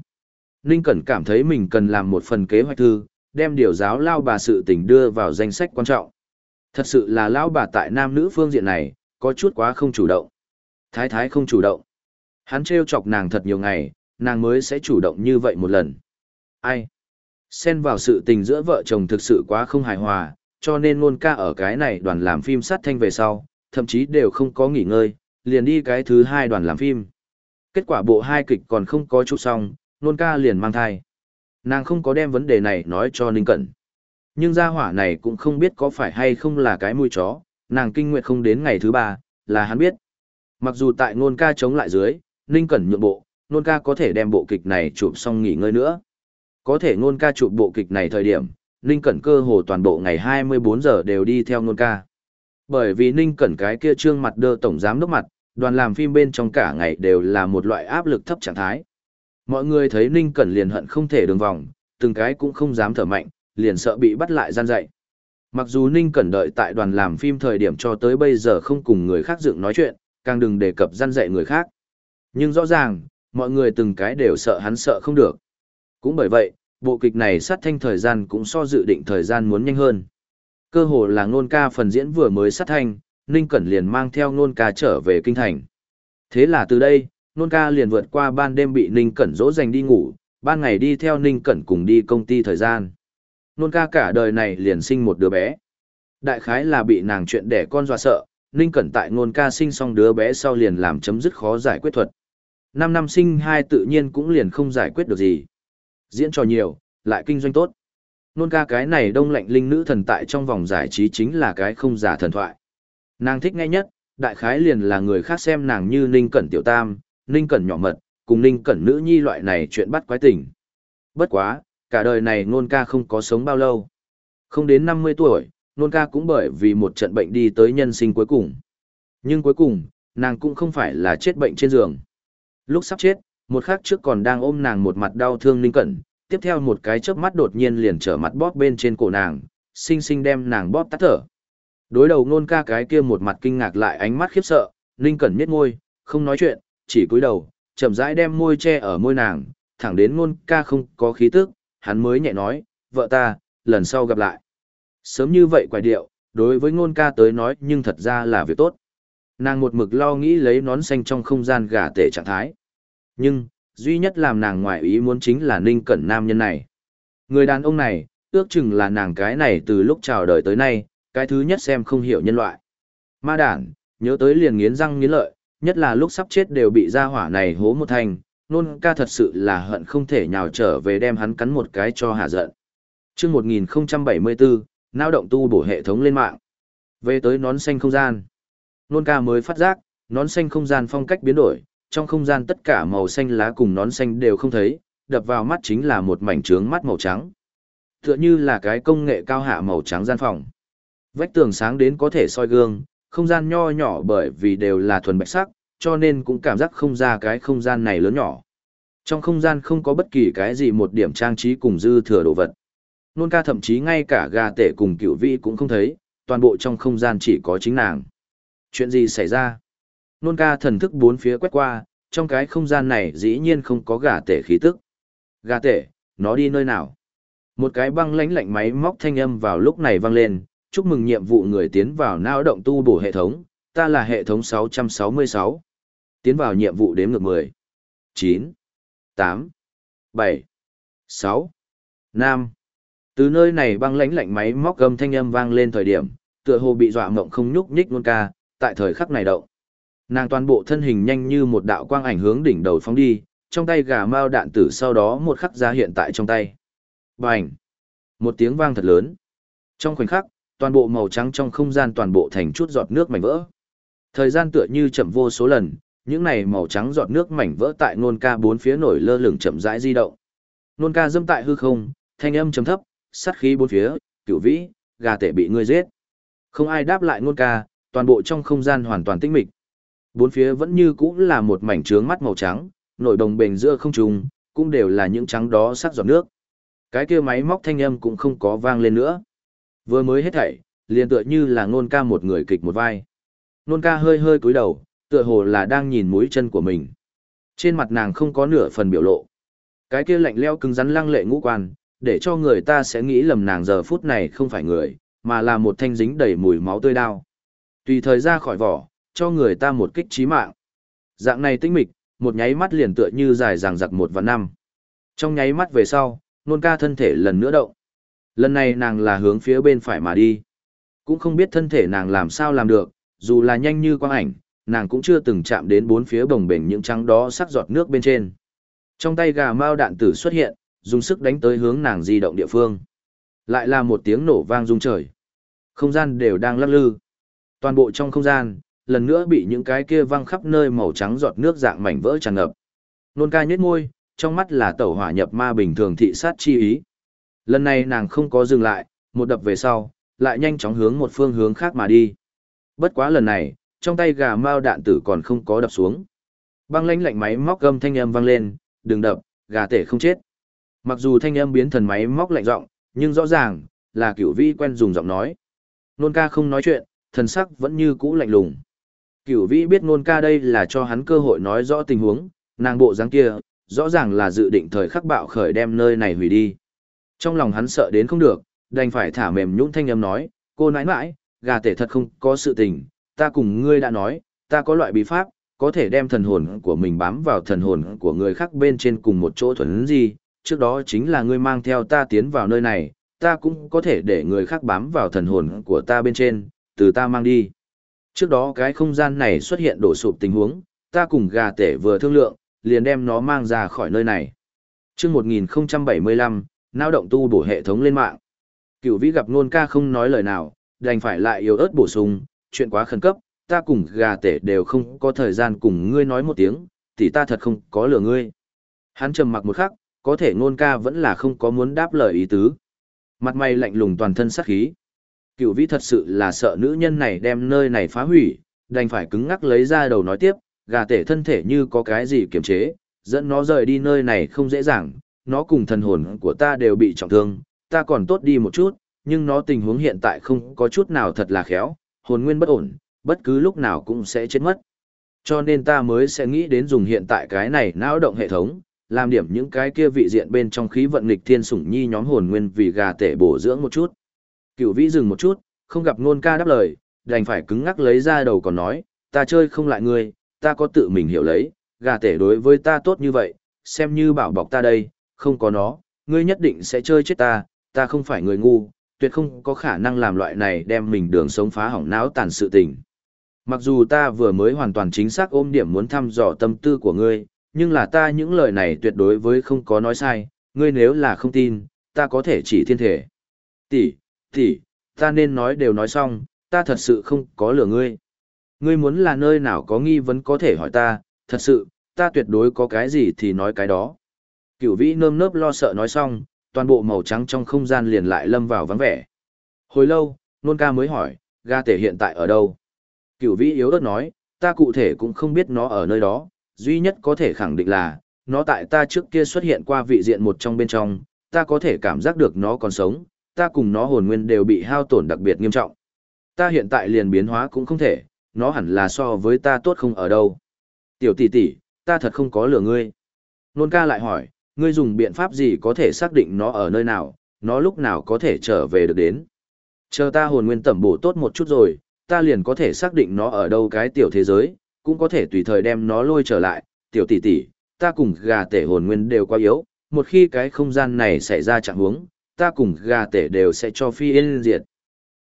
Ninh Cẩn cảm thấy mình cần làm một phần kế hoạch thư, đem điều giáo lao bà sự tình đưa vào danh sách quan trọng. Thật sự là lao bà tại nam nữ phương diện này, có chút quá không chủ động. Thái thái không chủ động. Hắn trêu chọc nàng thật nhiều ngày, nàng mới sẽ chủ động như vậy một lần. Ai? Xen vào sự tình giữa vợ chồng thực sự quá không hài hòa, cho nên Nôn ca ở cái này đoàn làm phim sát thanh về sau, thậm chí đều không có nghỉ ngơi, liền đi cái thứ hai đoàn làm phim. Kết quả bộ hai kịch còn không có chụp xong, nôn ca liền mang thai. Nàng không có đem vấn đề này nói cho Ninh Cẩn. Nhưng gia hỏa này cũng không biết có phải hay không là cái mùi chó, nàng kinh nguyện không đến ngày thứ ba, là hắn biết. Mặc dù tại nôn ca chống lại dưới, Ninh Cẩn nhượng bộ, nôn ca có thể đem bộ kịch này chụp xong nghỉ ngơi nữa. Có thể nôn ca chụp bộ kịch này thời điểm, Ninh Cẩn cơ hồ toàn bộ ngày 24 giờ đều đi theo nôn ca. Bởi vì Ninh Cẩn cái kia trương mặt đơ tổng giám đốc mặt, đoàn làm phim bên trong cả ngày đều là một loại áp lực thấp trạng thái. Mọi người thấy Ninh Cẩn liền hận không thể đường vòng, từng cái cũng không dám thở mạnh, liền sợ bị bắt lại gian dạy. Mặc dù Ninh Cẩn đợi tại đoàn làm phim thời điểm cho tới bây giờ không cùng người khác dựng nói chuyện, càng đừng đề cập gian dạy người khác. Nhưng rõ ràng, mọi người từng cái đều sợ hắn sợ không được. Cũng bởi vậy, bộ kịch này sát thanh thời gian cũng so dự định thời gian muốn nhanh hơn. Cơ hồ là ngôn ca phần diễn vừa mới sát thanh, Ninh Cẩn liền mang theo ngôn ca trở về kinh thành. Thế là từ đây, ngôn ca liền vượt qua ban đêm bị Ninh Cẩn dỗ dành đi ngủ, ban ngày đi theo Ninh Cẩn cùng đi công ty thời gian. Ngôn ca cả đời này liền sinh một đứa bé. Đại khái là bị nàng chuyện đẻ con dọa sợ, Ninh Cẩn tại ngôn ca sinh xong đứa bé sau liền làm chấm dứt khó giải quyết thuật. Năm năm sinh hai tự nhiên cũng liền không giải quyết được gì. Diễn trò nhiều, lại kinh doanh tốt. Nôn ca cái này đông lạnh linh nữ thần tại trong vòng giải trí chính là cái không giả thần thoại. Nàng thích nghe nhất, đại khái liền là người khác xem nàng như Ninh Cẩn Tiểu Tam, Ninh Cẩn nhỏ mật, cùng Ninh Cẩn nữ nhi loại này chuyện bắt quái tình. Bất quá, cả đời này nôn ca không có sống bao lâu. Không đến 50 tuổi, nôn ca cũng bởi vì một trận bệnh đi tới nhân sinh cuối cùng. Nhưng cuối cùng, nàng cũng không phải là chết bệnh trên giường. Lúc sắp chết, một khắc trước còn đang ôm nàng một mặt đau thương Ninh Cẩn, tiếp theo một cái chớp mắt đột nhiên liền trở mặt bóp bên trên cổ nàng, xinh xinh đem nàng bóp tắt thở. Đối đầu nôn ca cái kia một mặt kinh ngạc lại ánh mắt khiếp sợ, Ninh Cẩn miết môi, không nói chuyện, chỉ cúi đầu, chậm rãi đem môi che ở môi nàng, thẳng đến nôn ca không có khí tức, hắn mới nhẹ nói, vợ ta, lần sau gặp lại. Sớm như vậy quài điệu, đối với ngôn ca tới nói nhưng thật ra là việc tốt. Nàng một mực lo nghĩ lấy nón xanh trong không gian gà tể trạng thái. Nhưng, duy nhất làm nàng ngoại ý muốn chính là ninh cẩn nam nhân này. Người đàn ông này, ước chừng là nàng cái này từ lúc chào đời tới nay, cái thứ nhất xem không hiểu nhân loại. Ma đản, nhớ tới liền nghiến răng nghiến lợi, nhất là lúc sắp chết đều bị gia hỏa này hố một thành, nôn ca thật sự là hận không thể nhào trở về đem hắn cắn một cái cho hạ giận. Trước 1074, nao động tu bổ hệ thống lên mạng. Về tới nón xanh không gian. Nôn ca mới phát giác, nón xanh không gian phong cách biến đổi, trong không gian tất cả màu xanh lá cùng nón xanh đều không thấy, đập vào mắt chính là một mảnh trướng mắt màu trắng. Tựa như là cái công nghệ cao hạ màu trắng gian phòng. Vách tường sáng đến có thể soi gương, không gian nho nhỏ bởi vì đều là thuần bạch sắc, cho nên cũng cảm giác không ra cái không gian này lớn nhỏ. Trong không gian không có bất kỳ cái gì một điểm trang trí cùng dư thừa đồ vật. Nôn ca thậm chí ngay cả gà tể cùng cửu vị cũng không thấy, toàn bộ trong không gian chỉ có chính nàng. Chuyện gì xảy ra? Nôn ca thần thức bốn phía quét qua, trong cái không gian này dĩ nhiên không có gà tể khí tức. Gà tể, nó đi nơi nào? Một cái băng lánh lạnh máy móc thanh âm vào lúc này vang lên, chúc mừng nhiệm vụ người tiến vào não động tu bổ hệ thống, ta là hệ thống 666. Tiến vào nhiệm vụ đếm ngược 10, 9, 8, 7, 6, 5. Từ nơi này băng lánh lạnh máy móc gầm thanh âm vang lên thời điểm, tựa hồ bị dọa mộng không nhúc nhích luôn ca, tại thời khắc này động. Nàng toàn bộ thân hình nhanh như một đạo quang ảnh hướng đỉnh đầu phóng đi, trong tay gà mao đạn tử sau đó một khắc ra hiện tại trong tay. Bành! Một tiếng vang thật lớn. Trong khoảnh khắc, toàn bộ màu trắng trong không gian toàn bộ thành chút giọt nước mảnh vỡ. Thời gian tựa như chậm vô số lần, những này màu trắng giọt nước mảnh vỡ tại nôn ca bốn phía nổi lơ lửng chậm rãi di động. Nôn ca dâm tại hư không, thanh âm trầm thấp, sát khí bốn phía, cửu vĩ, gà tể bị ngươi giết. Không ai đáp lại nôn ca, toàn bộ trong không gian hoàn toàn tĩnh mịch. Bốn phía vẫn như cũ là một mảnh trướng mắt màu trắng, nổi đồng bền giữa không trùng, cũng đều là những trắng đó sắc giọt nước. Cái kia máy móc thanh âm cũng không có vang lên nữa. Vừa mới hết thảy, liền tựa như là ngôn ca một người kịch một vai. Ngôn ca hơi hơi cúi đầu, tựa hồ là đang nhìn mũi chân của mình. Trên mặt nàng không có nửa phần biểu lộ. Cái kia lạnh leo cứng rắn lăng lệ ngũ quan, để cho người ta sẽ nghĩ lầm nàng giờ phút này không phải người, mà là một thanh dính đầy mùi máu tươi đao. Tùy thời ra khỏi vỏ, cho người ta một kích trí mạng. Dạng này tinh mịch, một nháy mắt liền tựa như dài dằng dặc một và năm. Trong nháy mắt về sau, nôn ca thân thể lần nữa động. Lần này nàng là hướng phía bên phải mà đi. Cũng không biết thân thể nàng làm sao làm được, dù là nhanh như quang ảnh, nàng cũng chưa từng chạm đến bốn phía bồng bềnh những trắng đó sắc giọt nước bên trên. Trong tay gà mao đạn tử xuất hiện, dùng sức đánh tới hướng nàng di động địa phương. Lại là một tiếng nổ vang rung trời. Không gian đều đang lắc lư. Toàn bộ trong không gian, lần nữa bị những cái kia văng khắp nơi màu trắng giọt nước dạng mảnh vỡ tràn ngập. Nôn ca nhếch môi, trong mắt là tẩu hỏa nhập ma bình thường thị sát chi ý. Lần này nàng không có dừng lại, một đập về sau, lại nhanh chóng hướng một phương hướng khác mà đi. Bất quá lần này, trong tay gà mao đạn tử còn không có đập xuống. Băng lãnh lạnh máy móc gầm thanh âm vang lên, đừng đập, gà tể không chết. Mặc dù thanh âm biến thần máy móc lạnh giọng, nhưng rõ ràng là cửu vi quen dùng giọng nói. Nôn ca không nói chuyện, thần sắc vẫn như cũ lạnh lùng. Cửu vi biết nôn ca đây là cho hắn cơ hội nói rõ tình huống, nàng bộ dáng kia, rõ ràng là dự định thời khắc bạo khởi đem nơi này hủy đi. Trong lòng hắn sợ đến không được, đành phải thả mềm nhũn thanh âm nói, cô nãi nãi, gà tể thật không có sự tình, ta cùng ngươi đã nói, ta có loại bí pháp, có thể đem thần hồn của mình bám vào thần hồn của người khác bên trên cùng một chỗ thuần gì, trước đó chính là ngươi mang theo ta tiến vào nơi này, ta cũng có thể để người khác bám vào thần hồn của ta bên trên, từ ta mang đi. Trước đó cái không gian này xuất hiện đổ sụp tình huống, ta cùng gà tể vừa thương lượng, liền đem nó mang ra khỏi nơi này. Trước 1075, nao động tu bổ hệ thống lên mạng. Cửu vĩ gặp nôn ca không nói lời nào, đành phải lại yếu ớt bổ sung, chuyện quá khẩn cấp, ta cùng gà tể đều không có thời gian cùng ngươi nói một tiếng, thì ta thật không có lừa ngươi. Hắn trầm mặc một khắc, có thể nôn ca vẫn là không có muốn đáp lời ý tứ. Mặt mày lạnh lùng toàn thân sắc khí. Cựu vĩ thật sự là sợ nữ nhân này đem nơi này phá hủy, đành phải cứng ngắc lấy ra đầu nói tiếp, gà tể thân thể như có cái gì kiềm chế, dẫn nó rời đi nơi này không dễ dàng, nó cùng thần hồn của ta đều bị trọng thương, ta còn tốt đi một chút, nhưng nó tình huống hiện tại không có chút nào thật là khéo, hồn nguyên bất ổn, bất cứ lúc nào cũng sẽ chết mất. Cho nên ta mới sẽ nghĩ đến dùng hiện tại cái này não động hệ thống, làm điểm những cái kia vị diện bên trong khí vận nghịch thiên sủng nhi nhóm hồn nguyên vì gà tể bổ dưỡng một chút. Cửu vĩ dừng một chút, không gặp ngôn ca đáp lời, đành phải cứng ngắc lấy ra đầu còn nói, ta chơi không lại ngươi, ta có tự mình hiểu lấy, gà tể đối với ta tốt như vậy, xem như bảo bọc ta đây, không có nó, ngươi nhất định sẽ chơi chết ta, ta không phải người ngu, tuyệt không có khả năng làm loại này đem mình đường sống phá hỏng não tàn sự tình. Mặc dù ta vừa mới hoàn toàn chính xác ôm điểm muốn thăm dò tâm tư của ngươi, nhưng là ta những lời này tuyệt đối với không có nói sai, ngươi nếu là không tin, ta có thể chỉ thiên thể. Tỷ, tỷ, ta nên nói đều nói xong, ta thật sự không có lừa ngươi. Ngươi muốn là nơi nào có nghi vấn có thể hỏi ta, thật sự, ta tuyệt đối có cái gì thì nói cái đó. Cửu vĩ nơm nớp lo sợ nói xong, toàn bộ màu trắng trong không gian liền lại lâm vào vắng vẻ. Hồi lâu, nôn ca mới hỏi, ga tể hiện tại ở đâu? Cửu vĩ yếu ớt nói, ta cụ thể cũng không biết nó ở nơi đó, duy nhất có thể khẳng định là, nó tại ta trước kia xuất hiện qua vị diện một trong bên trong, ta có thể cảm giác được nó còn sống, ta cùng nó hồn nguyên đều bị hao tổn đặc biệt nghiêm trọng. Ta hiện tại liền biến hóa cũng không thể, nó hẳn là so với ta tốt không ở đâu. Tiểu tỷ tỷ, ta thật không có lừa ngươi. Nôn ca lại hỏi, ngươi dùng biện pháp gì có thể xác định nó ở nơi nào, nó lúc nào có thể trở về được đến. Chờ ta hồn nguyên tẩm bổ tốt một chút rồi, ta liền có thể xác định nó ở đâu cái tiểu thế giới, cũng có thể tùy thời đem nó lôi trở lại, tiểu tỷ tỷ, ta cùng gà tể hồn nguyên đều quá yếu, một khi cái không gian này xảy ra trạng huống, ta cùng gà tể đều sẽ cho phi yên diệt.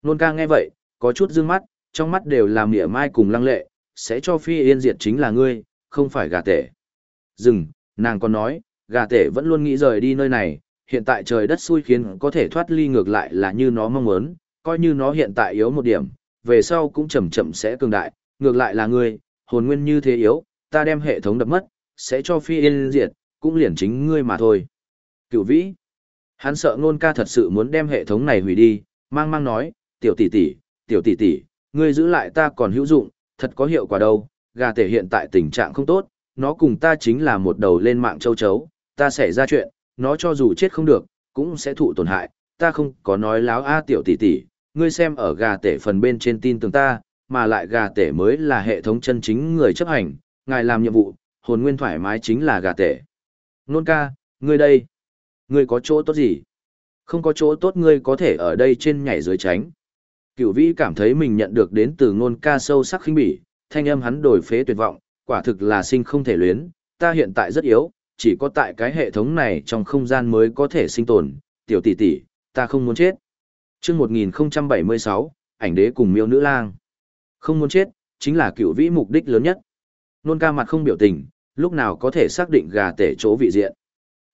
Nôn ca nghe vậy, có chút dương mắt, trong mắt đều làm mỉa mai cùng lăng lệ, sẽ cho phi yên diệt chính là ngươi, không phải gà tể. Dừng, nàng còn nói, gà tể vẫn luôn nghĩ rời đi nơi này, hiện tại trời đất xui khiến có thể thoát ly ngược lại là như nó mong muốn, coi như nó hiện tại yếu một điểm, về sau cũng chậm chậm sẽ cường đại, ngược lại là ngươi, hồn nguyên như thế yếu, ta đem hệ thống đập mất, sẽ cho phi yên diệt, cũng liền chính ngươi mà thôi. Cửu vĩ, hắn sợ ngôn ca thật sự muốn đem hệ thống này hủy đi, mang mang nói, tiểu tỷ tỷ, tiểu tỷ tỷ, ngươi giữ lại ta còn hữu dụng, thật có hiệu quả đâu, gà tể hiện tại tình trạng không tốt, nó cùng ta chính là một đầu lên mạng châu chấu, ta xảy ra chuyện, nó cho dù chết không được, cũng sẽ thụ tổn hại, ta không có nói láo a tiểu tỷ tỷ, ngươi xem ở gà tể phần bên trên tin tưởng ta, mà lại gà tể mới là hệ thống chân chính người chấp hành, ngài làm nhiệm vụ, hồn nguyên thoải mái chính là gà tể. Nôn ca, ngươi đây, ngươi có chỗ tốt gì? Không có chỗ tốt ngươi có thể ở đây trên nhảy dưới tránh. Cửu vĩ cảm thấy mình nhận được đến từ ngôn ca sâu sắc khinh bỉ, thanh âm hắn đổi phế tuyệt vọng, quả thực là sinh không thể luyến, ta hiện tại rất yếu, chỉ có tại cái hệ thống này trong không gian mới có thể sinh tồn, tiểu tỷ tỷ, ta không muốn chết. Trước 1076, ảnh đế cùng miêu nữ lang. Không muốn chết, chính là cựu vĩ mục đích lớn nhất. Nôn ca mặt không biểu tình, lúc nào có thể xác định gà tể chỗ vị diện.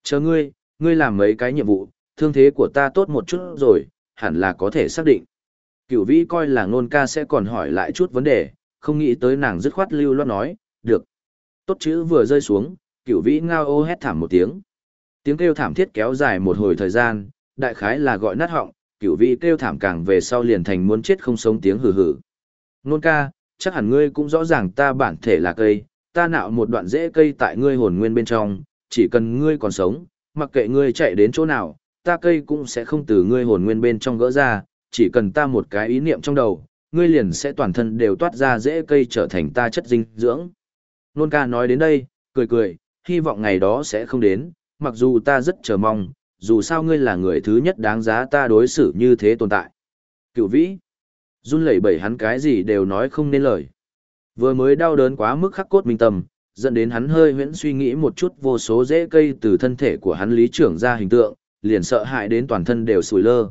Chờ ngươi, ngươi làm mấy cái nhiệm vụ, thương thế của ta tốt một chút rồi, hẳn là có thể xác định. Cựu vĩ coi là nôn ca sẽ còn hỏi lại chút vấn đề, không nghĩ tới nàng dứt khoát lưu loát nói, được. Tốt chữ vừa rơi xuống, cựu vĩ ngao ô hét thảm một tiếng. Tiếng kêu thảm thiết kéo dài một hồi thời gian, đại khái là gọi nát họng, cựu vĩ kêu thảm càng về sau liền thành muốn chết không sống tiếng hừ hừ. Nôn ca, chắc hẳn ngươi cũng rõ ràng ta bản thể là cây, ta nạo một đoạn rễ cây tại ngươi hồn nguyên bên trong, chỉ cần ngươi còn sống, mặc kệ ngươi chạy đến chỗ nào, ta cây cũng sẽ không từ ngươi hồn nguyên bên trong gỡ ra, chỉ cần ta một cái ý niệm trong đầu, ngươi liền sẽ toàn thân đều toát ra dễ cây trở thành ta chất dinh dưỡng. Nôn ca nói đến đây, cười cười, hy vọng ngày đó sẽ không đến, mặc dù ta rất chờ mong, dù sao ngươi là người thứ nhất đáng giá ta đối xử như thế tồn tại. Cựu vĩ, run lẩy bẩy hắn cái gì đều nói không nên lời. Vừa mới đau đớn quá mức khắc cốt minh tâm, dẫn đến hắn hơi huyễn suy nghĩ một chút vô số rễ cây từ thân thể của hắn lý trưởng ra hình tượng, liền sợ hãi đến toàn thân đều sùi lơ.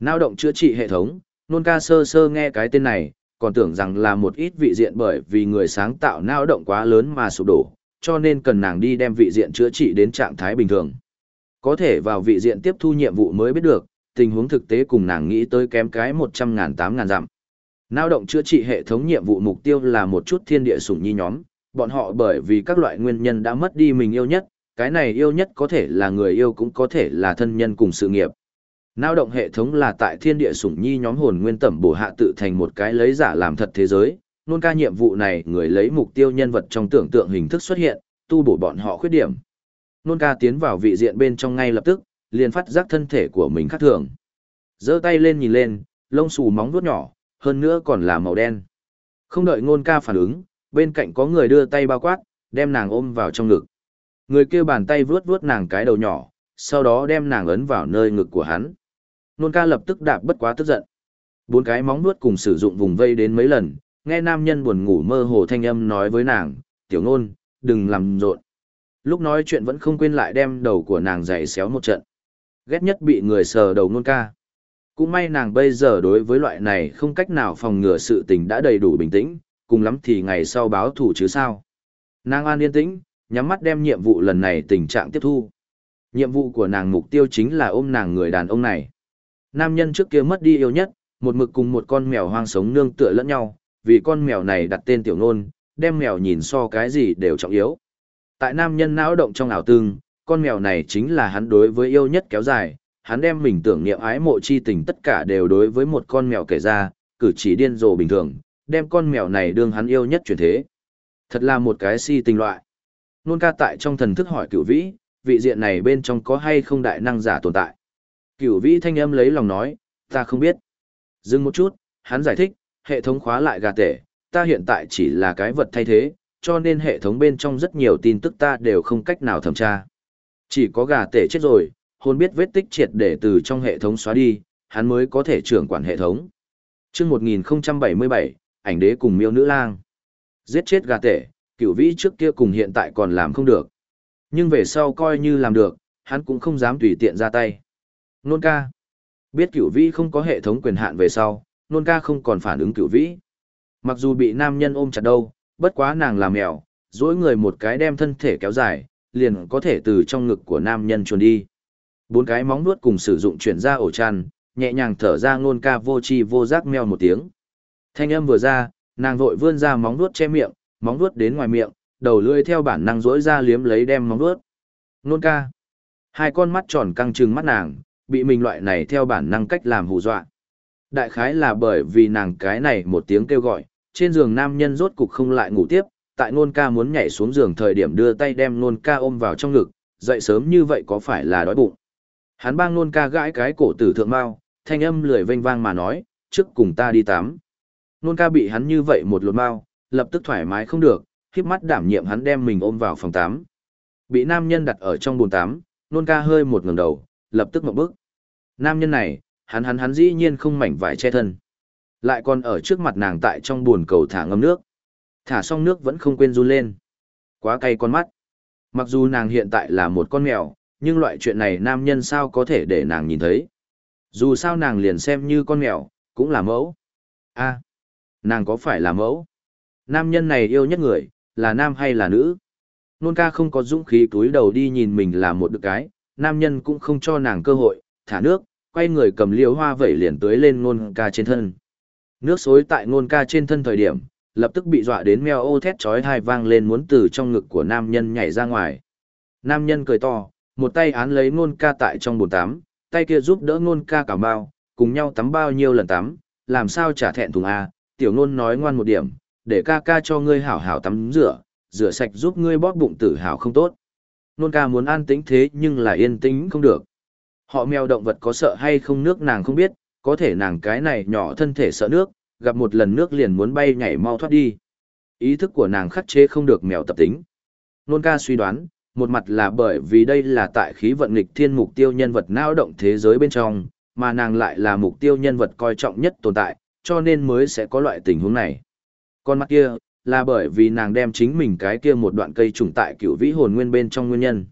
Nao động chữa trị hệ thống, nôn ca sơ sơ nghe cái tên này, còn tưởng rằng là một ít vị diện bởi vì người sáng tạo nao động quá lớn mà sụp đổ, cho nên cần nàng đi đem vị diện chữa trị đến trạng thái bình thường. Có thể vào vị diện tiếp thu nhiệm vụ mới biết được, tình huống thực tế cùng nàng nghĩ tới kém cái 100 ngàn 8 ngàn dặm. Nao động chữa trị hệ thống nhiệm vụ mục tiêu là một chút thiên địa sủng nhi nhóm, bọn họ bởi vì các loại nguyên nhân đã mất đi mình yêu nhất, cái này yêu nhất có thể là người yêu cũng có thể là thân nhân cùng sự nghiệp. Nao động hệ thống là tại thiên địa sủng nhi nhóm hồn nguyên tẩm bổ hạ tự thành một cái lấy giả làm thật thế giới, nôn ca nhiệm vụ này người lấy mục tiêu nhân vật trong tưởng tượng hình thức xuất hiện, tu bổ bọn họ khuyết điểm. Nôn ca tiến vào vị diện bên trong ngay lập tức, liền phát giác thân thể của mình khác thường. giơ tay lên nhìn lên, lông xù móng vuốt nhỏ, hơn nữa còn là màu đen. Không đợi nôn ca phản ứng, bên cạnh có người đưa tay bao quát, đem nàng ôm vào trong ngực. Người kia bàn tay vuốt vuốt nàng cái đầu nhỏ, sau đó đem nàng ấn vào nơi ngực của hắn. Nôn ca lập tức đạp bất quá tức giận. Bốn cái móng vuốt cùng sử dụng vùng vây đến mấy lần, nghe nam nhân buồn ngủ mơ hồ thanh âm nói với nàng, tiểu nôn, đừng làm rộn. Lúc nói chuyện vẫn không quên lại đem đầu của nàng giày xéo một trận. Ghét nhất bị người sờ đầu nôn ca. Cũng may nàng bây giờ đối với loại này không cách nào phòng ngừa sự tình đã đầy đủ bình tĩnh, cùng lắm thì ngày sau báo thủ chứ sao. Nàng an yên tĩnh, nhắm mắt đem nhiệm vụ lần này tình trạng tiếp thu. Nhiệm vụ của nàng mục tiêu chính là ôm nàng người đàn ông này. Nam nhân trước kia mất đi yêu nhất, một mực cùng một con mèo hoang sống nương tựa lẫn nhau, vì con mèo này đặt tên tiểu nôn, đem mèo nhìn so cái gì đều trọng yếu. Tại nam nhân não động trong ảo tương, con mèo này chính là hắn đối với yêu nhất kéo dài, hắn đem mình tưởng niệm ái mộ chi tình tất cả đều đối với một con mèo kể ra, cử chỉ điên rồ bình thường, đem con mèo này đương hắn yêu nhất chuyển thế. Thật là một cái si tình loại. Nôn ca tại trong thần thức hỏi cửu vĩ, vị diện này bên trong có hay không đại năng giả tồn tại. Cửu vĩ thanh âm lấy lòng nói, ta không biết. Dừng một chút, hắn giải thích, hệ thống khóa lại gà tể, ta hiện tại chỉ là cái vật thay thế, cho nên hệ thống bên trong rất nhiều tin tức ta đều không cách nào thẩm tra. Chỉ có gà tể chết rồi, hồn biết vết tích triệt để từ trong hệ thống xóa đi, hắn mới có thể trưởng quản hệ thống. Trước 1077, ảnh đế cùng miêu nữ lang. Giết chết gà tể, cửu vĩ trước kia cùng hiện tại còn làm không được. Nhưng về sau coi như làm được, hắn cũng không dám tùy tiện ra tay. Nôn ca. Biết cửu vĩ không có hệ thống quyền hạn về sau, nôn ca không còn phản ứng cửu vĩ. Mặc dù bị nam nhân ôm chặt đâu, bất quá nàng làm mèo, dối người một cái đem thân thể kéo dài, liền có thể từ trong ngực của nam nhân chuồn đi. Bốn cái móng nuốt cùng sử dụng chuyển ra ổ chăn, nhẹ nhàng thở ra nôn ca vô chi vô giác meo một tiếng. Thanh âm vừa ra, nàng vội vươn ra móng nuốt che miệng, móng nuốt đến ngoài miệng, đầu lưỡi theo bản năng rỗi ra liếm lấy đem móng nuốt. Nôn ca. Hai con mắt tròn căng trừng mắt nàng, bị mình loại này theo bản năng cách làm hù dọa. Đại khái là bởi vì nàng cái này một tiếng kêu gọi, trên giường nam nhân rốt cục không lại ngủ tiếp, tại nôn ca muốn nhảy xuống giường thời điểm đưa tay đem nôn ca ôm vào trong ngực, dậy sớm như vậy có phải là đói bụng. Hắn bang nôn ca gãi cái cổ tử thượng mau, thanh âm lười vênh vang mà nói, trước cùng ta đi tắm. Nôn ca bị hắn như vậy một lột mau, lập tức thoải mái không được, khiếp mắt đảm nhiệm hắn đem mình ôm vào phòng tắm. Bị nam nhân đặt ở trong bồn tắm, nôn ca hơi một ngẩng đầu, lập tức một bước. Nam nhân này, hắn hắn hắn dĩ nhiên không mảnh vải che thân. Lại còn ở trước mặt nàng tại trong bồn cầu thả ngâm nước. Thả xong nước vẫn không quên run lên. Quá cay con mắt. Mặc dù nàng hiện tại là một con mèo, nhưng loại chuyện này nam nhân sao có thể để nàng nhìn thấy. Dù sao nàng liền xem như con mèo, cũng là mẫu. a nàng có phải là mẫu? Nam nhân này yêu nhất người, là nam hay là nữ? Nôn ca không có dũng khí túi đầu đi nhìn mình là một đứa cái, nam nhân cũng không cho nàng cơ hội, thả nước, quay người cầm liều hoa vẩy liền tưới lên nôn ca trên thân. Nước xối tại nôn ca trên thân thời điểm, lập tức bị dọa đến mèo ô thét chói thai vang lên muốn từ trong ngực của nam nhân nhảy ra ngoài. Nam nhân cười to, một tay án lấy nôn ca tại trong bồn tắm, tay kia giúp đỡ nôn ca cả bao, cùng nhau tắm bao nhiêu lần tắm, làm sao trả thẹn thùng a, tiểu nôn nói ngoan một điểm, để ca ca cho ngươi hảo hảo tắm rửa, rửa sạch giúp ngươi bóp bụng tử hảo không tốt. Nôn ca muốn an tĩnh thế nhưng là yên tĩnh không được. Họ mèo động vật có sợ hay không nước nàng không biết, có thể nàng cái này nhỏ thân thể sợ nước, gặp một lần nước liền muốn bay nhảy mau thoát đi. Ý thức của nàng khắc chế không được mèo tập tính. Nôn ca suy đoán, một mặt là bởi vì đây là tại khí vận nghịch thiên mục tiêu nhân vật nao động thế giới bên trong, mà nàng lại là mục tiêu nhân vật coi trọng nhất tồn tại, cho nên mới sẽ có loại tình huống này. Con mắt kia, là bởi vì nàng đem chính mình cái kia một đoạn cây trùng tại cửu vĩ hồn nguyên bên trong nguyên nhân.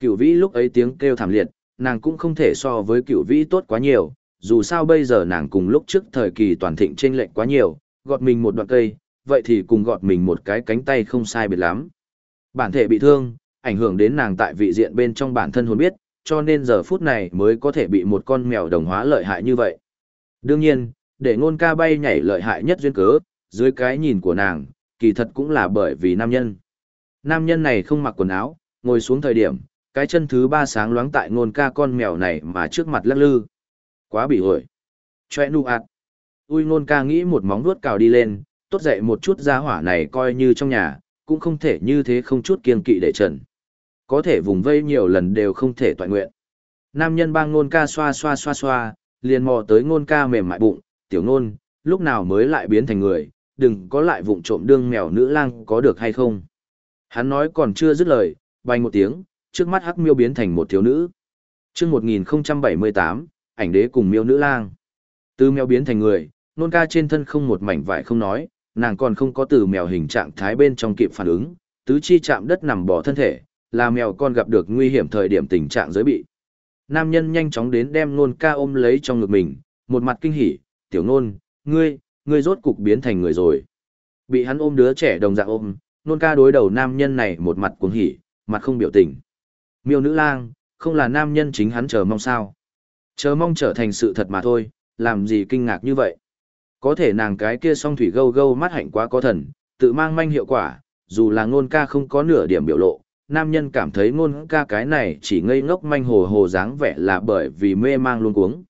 Cửu vĩ lúc ấy tiếng kêu thảm liệt, nàng cũng không thể so với cửu vĩ tốt quá nhiều, dù sao bây giờ nàng cùng lúc trước thời kỳ toàn thịnh trên lệnh quá nhiều, gọt mình một đoạn cây, vậy thì cùng gọt mình một cái cánh tay không sai biệt lắm. Bản thể bị thương, ảnh hưởng đến nàng tại vị diện bên trong bản thân hồn biết, cho nên giờ phút này mới có thể bị một con mèo đồng hóa lợi hại như vậy. Đương nhiên, để ngôn ca bay nhảy lợi hại nhất duyên cớ, dưới cái nhìn của nàng, kỳ thật cũng là bởi vì nam nhân. Nam nhân này không mặc quần áo, ngồi xuống thời điểm, cái chân thứ ba sáng loáng tại ngôn ca con mèo này mà trước mặt lắc lư. Quá bị ổi. Chòe nụ ạt. Ui ngôn ca nghĩ một móng vuốt cào đi lên, tốt dậy một chút ra hỏa này coi như trong nhà, cũng không thể như thế không chút kiên kỵ để trần. Có thể vùng vây nhiều lần đều không thể toàn nguyện. Nam nhân bang ngôn ca xoa xoa xoa xoa, liền mò tới ngôn ca mềm mại bụng, tiểu ngôn, lúc nào mới lại biến thành người, đừng có lại vụng trộm đương mèo nữ lang có được hay không. Hắn nói còn chưa dứt lời, bay một tiếng, trước mắt hắc miêu biến thành một thiếu nữ. chương 1078, ảnh đế cùng miêu nữ lang. Từ mèo biến thành người, nôn ca trên thân không một mảnh vải không nói, nàng còn không có từ mèo hình trạng thái bên trong kịp phản ứng, tứ chi chạm đất nằm bỏ thân thể, là mèo con gặp được nguy hiểm thời điểm tình trạng giới bị. Nam nhân nhanh chóng đến đem nôn ca ôm lấy trong ngực mình, một mặt kinh hỉ, tiểu nôn, ngươi, ngươi rốt cục biến thành người rồi. Bị hắn ôm đứa trẻ đồng dạng ôm, nôn ca đối đầu nam nhân này một mặt cuồng hỉ, mặt không biểu tình. Miêu nữ lang, không là nam nhân chính hắn chờ mong sao. Chờ mong trở thành sự thật mà thôi, làm gì kinh ngạc như vậy. Có thể nàng cái kia song thủy gâu gâu mắt hạnh quá có thần, tự mang manh hiệu quả, dù là ngôn ca không có nửa điểm biểu lộ, nam nhân cảm thấy ngôn ca cái này chỉ ngây ngốc manh hồ hồ dáng vẻ là bởi vì mê mang luôn cuống.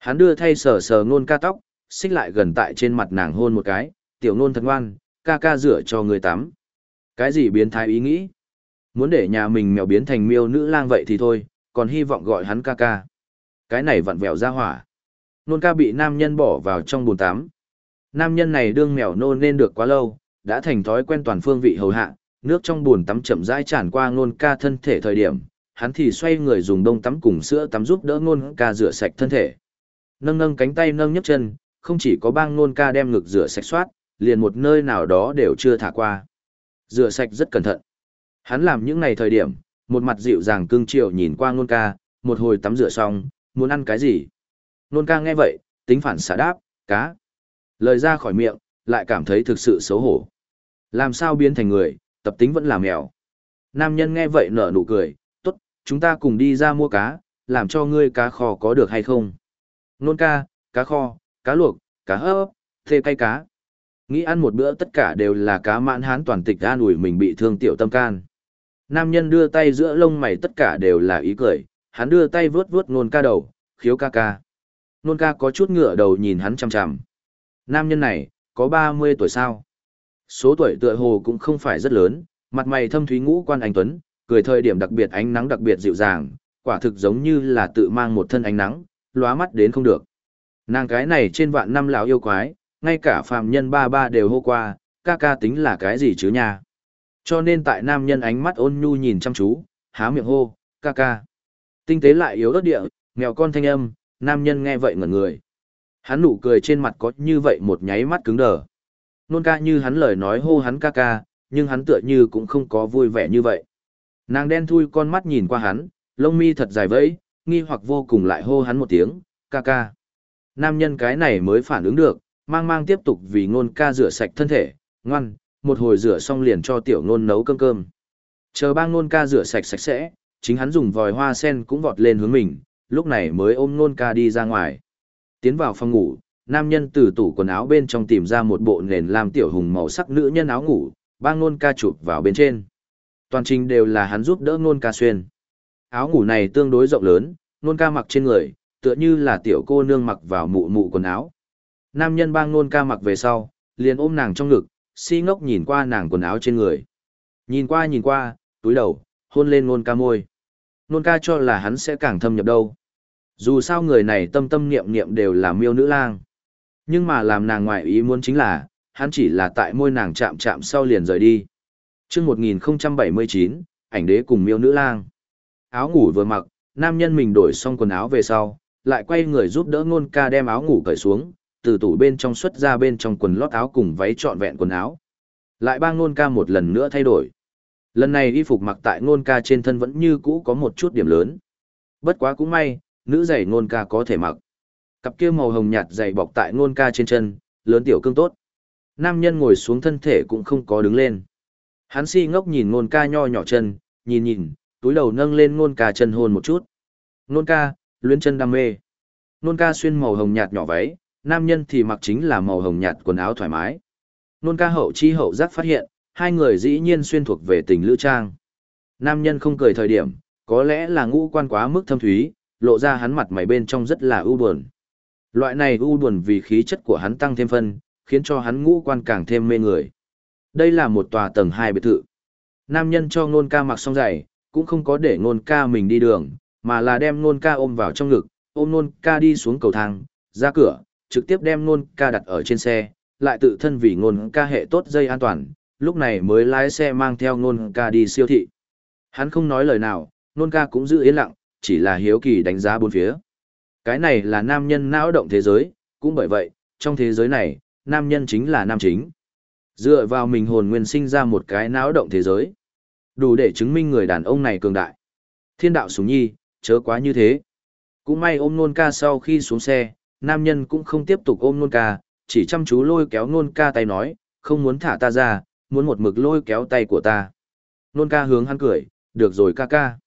Hắn đưa thay sờ sờ Nôn ca tóc, xích lại gần tại trên mặt nàng hôn một cái, tiểu Nôn thật ngoan, ca ca rửa cho người tắm. Cái gì biến thái ý nghĩ? Muốn để nhà mình mèo biến thành miêu nữ lang vậy thì thôi, còn hy vọng gọi hắn ca ca. Cái này vặn vẹo ra hỏa. Nôn ca bị nam nhân bỏ vào trong bồn tắm. Nam nhân này đương mèo nôn nên được quá lâu, đã thành thói quen toàn phương vị hầu hạ, nước trong bồn tắm chậm rãi tràn qua nôn ca thân thể thời điểm, hắn thì xoay người dùng đông tắm cùng sữa tắm giúp đỡ nôn ca rửa sạch thân thể. Nâng nâng cánh tay nâng nhấc chân, không chỉ có bang nôn ca đem ngực rửa sạch soát, liền một nơi nào đó đều chưa thả qua. Rửa sạch rất cẩn thận. Hắn làm những ngày thời điểm, một mặt dịu dàng cương chiều nhìn qua nôn ca, một hồi tắm rửa xong, muốn ăn cái gì? Nôn ca nghe vậy, tính phản xả đáp, cá. Lời ra khỏi miệng, lại cảm thấy thực sự xấu hổ. Làm sao biến thành người, tập tính vẫn là mèo. Nam nhân nghe vậy nở nụ cười, tốt, chúng ta cùng đi ra mua cá, làm cho ngươi cá kho có được hay không? Nôn ca, cá kho, cá luộc, cá hấp, thê cay cá. Nghĩ ăn một bữa tất cả đều là cá mãn hán toàn tịch an ủi mình bị thương tiểu tâm can. Nam nhân đưa tay giữa lông mày tất cả đều là ý cười, hắn đưa tay vướt vướt nôn ca đầu, khiếu ca ca. Nôn ca có chút ngựa đầu nhìn hắn chằm chằm. Nam nhân này, có 30 tuổi sao? Số tuổi tựa hồ cũng không phải rất lớn, mặt mày thâm thúy ngũ quan anh Tuấn, cười thời điểm đặc biệt ánh nắng đặc biệt dịu dàng, quả thực giống như là tự mang một thân ánh nắng, lóa mắt đến không được. Nàng cái này trên vạn năm lão yêu quái, ngay cả phàm nhân ba ba đều hô qua, ca ca tính là cái gì chứ nha. Cho nên tại nam nhân ánh mắt ôn nhu nhìn chăm chú, há miệng hô, ca ca. Tinh tế lại yếu đất địa, nghèo con thanh âm, nam nhân nghe vậy ngẩn người. Hắn nụ cười trên mặt có như vậy một nháy mắt cứng đờ. Nôn ca như hắn lời nói hô hắn ca ca, nhưng hắn tựa như cũng không có vui vẻ như vậy. Nàng đen thui con mắt nhìn qua hắn, lông mi thật dài vẫy, nghi hoặc vô cùng lại hô hắn một tiếng, ca ca. Nam nhân cái này mới phản ứng được, mang mang tiếp tục vì ngôn ca rửa sạch thân thể, ngoan, một hồi rửa xong liền cho tiểu ngôn nấu cơm cơm. Chờ ba ngôn ca rửa sạch sạch sẽ, chính hắn dùng vòi hoa sen cũng vọt lên hướng mình, lúc này mới ôm ngôn ca đi ra ngoài. Tiến vào phòng ngủ, nam nhân từ tủ quần áo bên trong tìm ra một bộ nền làm tiểu hùng màu sắc nữ nhân áo ngủ, ba ngôn ca chụp vào bên trên. Toàn trình đều là hắn giúp đỡ ngôn ca xuyên. Áo ngủ này tương đối rộng lớn, nôn ca mặc trên người, tựa như là tiểu cô nương mặc vào mụ mụ quần áo. Nam nhân bang nôn ca mặc về sau, liền ôm nàng trong ngực, si ngốc nhìn qua nàng quần áo trên người. Nhìn qua nhìn qua, túi đầu, hôn lên nôn ca môi. Nôn ca cho là hắn sẽ càng thâm nhập đâu. Dù sao người này tâm tâm niệm niệm đều là miêu nữ lang. Nhưng mà làm nàng ngoại ý muốn chính là, hắn chỉ là tại môi nàng chạm chạm sau liền rời đi. Trước 1079, ảnh đế cùng miêu nữ lang. Áo ngủ vừa mặc, nam nhân mình đổi xong quần áo về sau, lại quay người giúp đỡ ngôn ca đem áo ngủ cởi xuống, từ tủ bên trong xuất ra bên trong quần lót áo cùng váy trọn vẹn quần áo. Lại ba ngôn ca một lần nữa thay đổi. Lần này y phục mặc tại ngôn ca trên thân vẫn như cũ có một chút điểm lớn. Bất quá cũng may, nữ giày ngôn ca có thể mặc. Cặp kia màu hồng nhạt giày bọc tại ngôn ca trên chân, lớn tiểu cương tốt. Nam nhân ngồi xuống thân thể cũng không có đứng lên. Hắn si ngốc nhìn ngôn ca nho nhỏ chân, nhìn nhìn, túi đầu nâng lên nôn ca chân hôn một chút. nôn ca, luyến chân đam mê. nôn ca xuyên màu hồng nhạt nhỏ váy, nam nhân thì mặc chính là màu hồng nhạt quần áo thoải mái. Nôn ca hậu chi hậu giác phát hiện, hai người dĩ nhiên xuyên thuộc về tình lữ trang. Nam nhân không cười thời điểm, có lẽ là ngũ quan quá mức thâm thúy, lộ ra hắn mặt mày bên trong rất là ưu buồn. Loại này ưu buồn vì khí chất của hắn tăng thêm phân, khiến cho hắn ngũ quan càng thêm mê người. Đây là một tòa tầng hai biệt thự. Nam nhân cho nôn ca mặc xong giày, cũng không có để ngôn ca mình đi đường, mà là đem ngôn ca ôm vào trong ngực, ôm ngôn ca đi xuống cầu thang, ra cửa, trực tiếp đem ngôn ca đặt ở trên xe, lại tự thân vì ngôn ca hệ tốt dây an toàn, lúc này mới lái xe mang theo ngôn ca đi siêu thị. Hắn không nói lời nào, ngôn ca cũng giữ yên lặng, chỉ là hiếu kỳ đánh giá bốn phía. Cái này là nam nhân não động thế giới, cũng bởi vậy, trong thế giới này, nam nhân chính là nam chính. Dựa vào mình hồn nguyên sinh ra một cái não động thế giới. Đủ để chứng minh người đàn ông này cường đại. Thiên đạo súng nhi, chớ quá như thế. Cũng may ôm nôn ca sau khi xuống xe, nam nhân cũng không tiếp tục ôm nôn ca, chỉ chăm chú lôi kéo nôn ca tay nói, không muốn thả ta ra, muốn một mực lôi kéo tay của ta. Nôn ca hướng hắn cười, được rồi ca ca.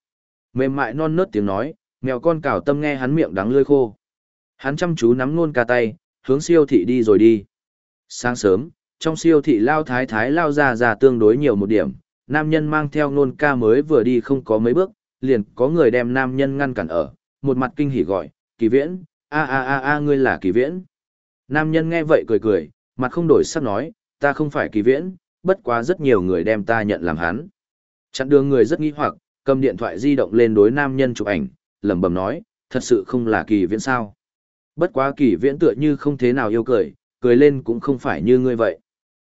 Mềm mại non nớt tiếng nói, mèo con cào tâm nghe hắn miệng đắng lươi khô. Hắn chăm chú nắm nôn ca tay, hướng siêu thị đi rồi đi. Sáng sớm, trong siêu thị lao thái thái lao ra ra tương đối nhiều một điểm, nam nhân mang theo nôn ca mới vừa đi không có mấy bước, liền có người đem nam nhân ngăn cản ở, một mặt kinh hỉ gọi, kỳ viễn, a a a a ngươi là kỳ viễn. Nam nhân nghe vậy cười cười, mặt không đổi sắc nói, ta không phải kỳ viễn, bất quá rất nhiều người đem ta nhận làm hắn. Chặn đường người rất nghi hoặc, cầm điện thoại di động lên đối nam nhân chụp ảnh, lẩm bẩm nói, thật sự không là kỳ viễn sao. Bất quá kỳ viễn tựa như không thế nào yêu cười, cười lên cũng không phải như ngươi vậy.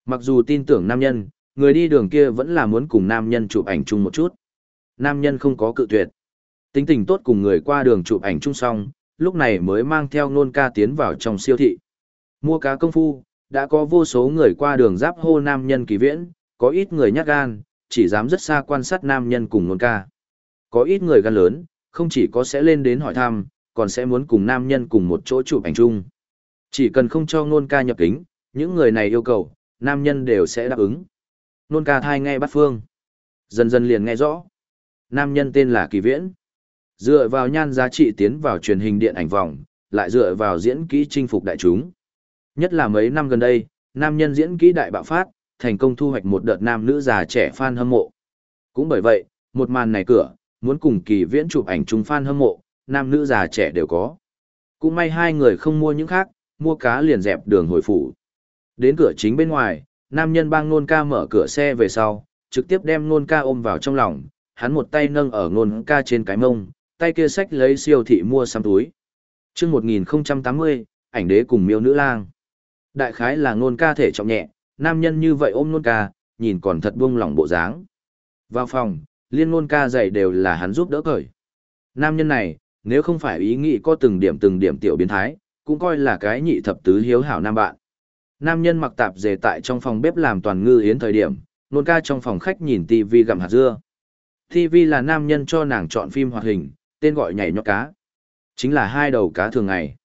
Mặc dù tin tưởng nam nhân, người đi đường kia vẫn là muốn cùng nam nhân chụp ảnh chung một chút. Nam nhân không có cự tuyệt. Tính tình tốt cùng người qua đường chụp ảnh chung xong, lúc này mới mang theo nôn ca tiến vào trong siêu thị. Mua cá công phu, đã có vô số người qua đường giáp hô nam nhân kỳ viễn, có ít người nhát gan, chỉ dám rất xa quan sát nam nhân cùng nôn ca. Có ít người gan lớn, không chỉ có sẽ lên đến hỏi thăm, còn sẽ muốn cùng nam nhân cùng một chỗ chụp ảnh chung. Chỉ cần không cho nôn ca nhập kính, những người này yêu cầu, nam nhân đều sẽ đáp ứng. Nôn ca thai nghe bắt phương. Dần dần liền nghe rõ. Nam nhân tên là Kỳ Viễn. Dựa vào nhan giá trị tiến vào truyền hình điện ảnh vòng, lại dựa vào diễn kỹ chinh phục đại chúng. Nhất là mấy năm gần đây, nam nhân diễn kỹ đại bạo phát, thành công thu hoạch một đợt nam nữ già trẻ fan hâm mộ. Cũng bởi vậy, một màn này cửa, muốn cùng kỳ viễn chụp ảnh chung fan hâm mộ, nam nữ già trẻ đều có. Cũng may hai người không mua những khác, mua cá liền dẹp đường hồi phủ. Đến cửa chính bên ngoài, nam nhân bang nôn ca mở cửa xe về sau, trực tiếp đem nôn ca ôm vào trong lòng, hắn một tay nâng ở nôn ca trên cái mông, tay kia sách lấy siêu thị mua xăm túi. Trước 1080, ảnh đế cùng miêu nữ lang. Đại khái là nôn ca thể trọng nhẹ, nam nhân như vậy ôm nôn ca, nhìn còn thật buông lỏng bộ dáng. Vào phòng, liên nôn ca dạy đều là hắn giúp đỡ cởi. Nam nhân này, nếu không phải ý nghĩ có từng điểm từng điểm tiểu biến thái, cũng coi là cái nhị thập tứ hiếu hảo nam bạn. Nam nhân mặc tạp dề tại trong phòng bếp làm toàn ngư yến thời điểm, nôn ca trong phòng khách nhìn TV gặm hạt dưa. TV là nam nhân cho nàng chọn phim hoạt hình, tên gọi nhảy nhót cá. Chính là hai đầu cá thường ngày.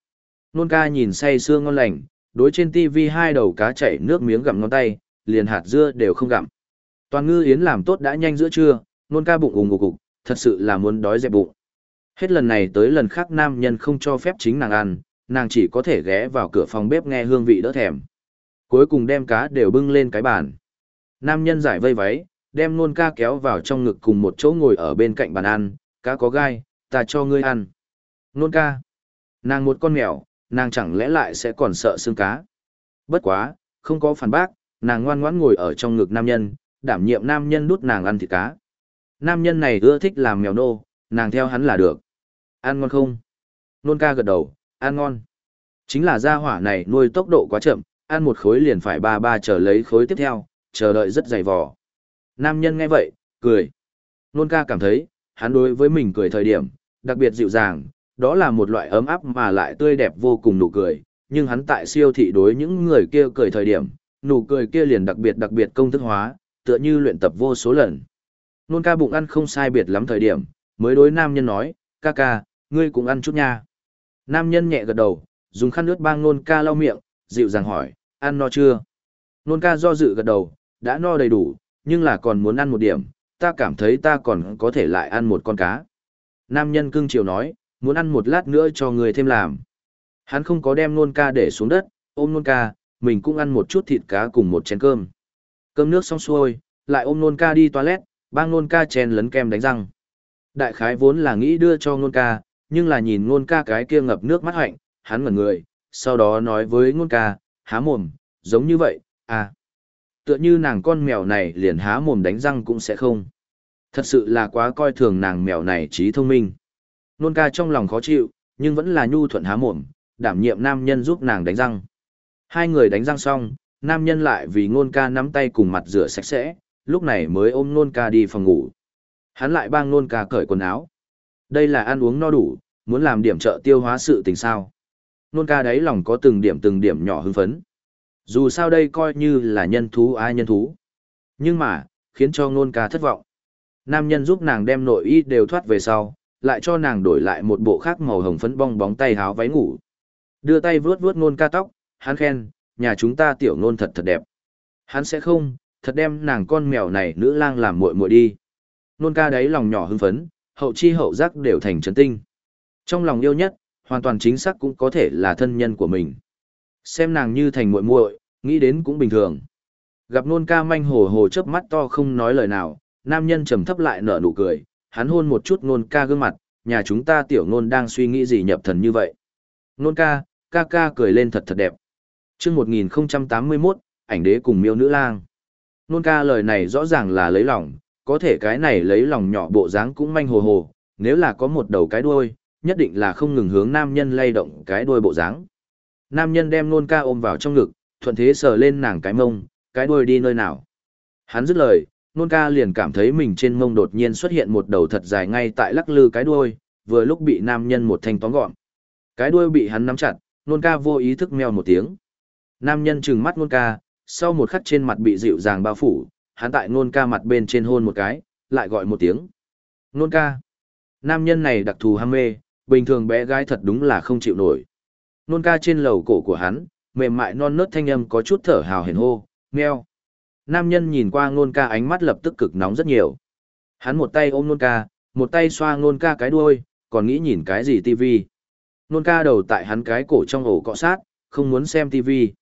Nôn ca nhìn say sương ngon lành, đối trên TV hai đầu cá chảy nước miếng gặm ngón tay, liền hạt dưa đều không gặm. Toàn ngư yến làm tốt đã nhanh giữa trưa, nôn ca bụng ủng ngục cục, thật sự là muốn đói dẹp bụng. Hết lần này tới lần khác nam nhân không cho phép chính nàng ăn, nàng chỉ có thể ghé vào cửa phòng bếp nghe hương vị đỡ thèm. Cuối cùng đem cá đều bưng lên cái bàn. Nam nhân giải vây váy, đem nôn ca kéo vào trong ngực cùng một chỗ ngồi ở bên cạnh bàn ăn, cá có gai, ta cho ngươi ăn. Nôn ca. Nàng một con mèo, nàng chẳng lẽ lại sẽ còn sợ xương cá. Bất quá, không có phản bác, nàng ngoan ngoãn ngồi ở trong ngực nam nhân, đảm nhiệm nam nhân đút nàng ăn thịt cá. Nam nhân này ưa thích làm mèo nô, nàng theo hắn là được. Ăn ngon không? Nôn ca gật đầu, ăn ngon. Chính là gia hỏa này nuôi tốc độ quá chậm, ăn một khối liền phải ba ba chờ lấy khối tiếp theo, chờ đợi rất dày vò. Nam nhân nghe vậy, cười. Nôn ca cảm thấy, hắn đối với mình cười thời điểm, đặc biệt dịu dàng, đó là một loại ấm áp mà lại tươi đẹp vô cùng nụ cười, nhưng hắn tại siêu thị đối những người kia cười thời điểm, nụ cười kia liền đặc biệt đặc biệt công thức hóa, tựa như luyện tập vô số lần. Nôn ca bụng ăn không sai biệt lắm thời điểm, mới đối nam nhân nói, ca ca, ngươi cũng ăn chút nha. Nam nhân nhẹ gật đầu, dùng khăn nước bang nôn ca lau miệng, dịu dàng hỏi, ăn no chưa? Nôn ca do dự gật đầu, đã no đầy đủ, nhưng là còn muốn ăn một điểm, ta cảm thấy ta còn có thể lại ăn một con cá. Nam nhân cưng chiều nói, muốn ăn một lát nữa cho người thêm làm. Hắn không có đem nôn ca để xuống đất, ôm nôn ca, mình cũng ăn một chút thịt cá cùng một chén cơm. Cơm nước xong xuôi, lại ôm nôn ca đi toilet, bang nôn ca chèn lấn kem đánh răng. Đại khái vốn là nghĩ đưa cho nôn ca, nhưng là nhìn nôn ca cái kia ngập nước mắt hạnh, hắn ngẩn người, sau đó nói với nôn ca, há mồm, giống như vậy, à. Tựa như nàng con mèo này liền há mồm đánh răng cũng sẽ không. Thật sự là quá coi thường nàng mèo này trí thông minh. Nôn ca trong lòng khó chịu, nhưng vẫn là nhu thuận há mồm, đảm nhiệm nam nhân giúp nàng đánh răng. Hai người đánh răng xong, nam nhân lại vì nôn ca nắm tay cùng mặt rửa sạch sẽ, lúc này mới ôm nôn ca đi phòng ngủ. Hắn lại bang nôn ca cởi quần áo. Đây là ăn uống no đủ, muốn làm điểm trợ tiêu hóa sự tình sao. Nôn ca đấy lòng có từng điểm từng điểm nhỏ hưng phấn. Dù sao đây coi như là nhân thú ai nhân thú. Nhưng mà, khiến cho nôn ca thất vọng. Nam nhân giúp nàng đem nội y đều thoát về sau, lại cho nàng đổi lại một bộ khác màu hồng phấn bong bóng tay háo váy ngủ. Đưa tay vướt vướt nôn ca tóc, hắn khen, nhà chúng ta tiểu nôn thật thật đẹp. Hắn sẽ không, thật đem nàng con mèo này nữ lang làm muội muội đi. Nôn ca đấy lòng nhỏ hưng phấn, hậu chi hậu giác đều thành trấn tinh. Trong lòng yêu nhất, hoàn toàn chính xác cũng có thể là thân nhân của mình. Xem nàng như thành muội muội, nghĩ đến cũng bình thường. Gặp nôn ca manh hồ hồ chớp mắt to không nói lời nào, nam nhân trầm thấp lại nở nụ cười, hắn hôn một chút nôn ca gương mặt, nhà chúng ta tiểu nôn đang suy nghĩ gì nhập thần như vậy. Nôn ca, ca ca cười lên thật thật đẹp. chương 1081, ảnh đế cùng miêu nữ lang. Nôn ca lời này rõ ràng là lấy lòng, có thể cái này lấy lòng nhỏ bộ dáng cũng manh hồ hồ, nếu là có một đầu cái đuôi, nhất định là không ngừng hướng nam nhân lay động cái đuôi bộ dáng. Nam nhân đem nôn ca ôm vào trong ngực, thuận thế sờ lên nàng cái mông, cái đuôi đi nơi nào. Hắn dứt lời, nôn ca liền cảm thấy mình trên mông đột nhiên xuất hiện một đầu thật dài ngay tại lắc lư cái đuôi, vừa lúc bị nam nhân một thanh tóm gọn. Cái đuôi bị hắn nắm chặt, nôn ca vô ý thức meo một tiếng. Nam nhân trừng mắt nôn ca, sau một khắc trên mặt bị dịu dàng bao phủ, hắn tại nôn ca mặt bên trên hôn một cái, lại gọi một tiếng. Nôn ca. Nam nhân này đặc thù ham mê, bình thường bé gái thật đúng là không chịu nổi. Nôn ca trên lầu cổ của hắn, mềm mại non nớt thanh âm có chút thở hào hển hô, meo. Nam nhân nhìn qua nôn ca ánh mắt lập tức cực nóng rất nhiều. Hắn một tay ôm nôn ca, một tay xoa nôn ca cái đuôi, còn nghĩ nhìn cái gì tivi. Nôn ca đầu tại hắn cái cổ trong ổ cọ sát, không muốn xem tivi.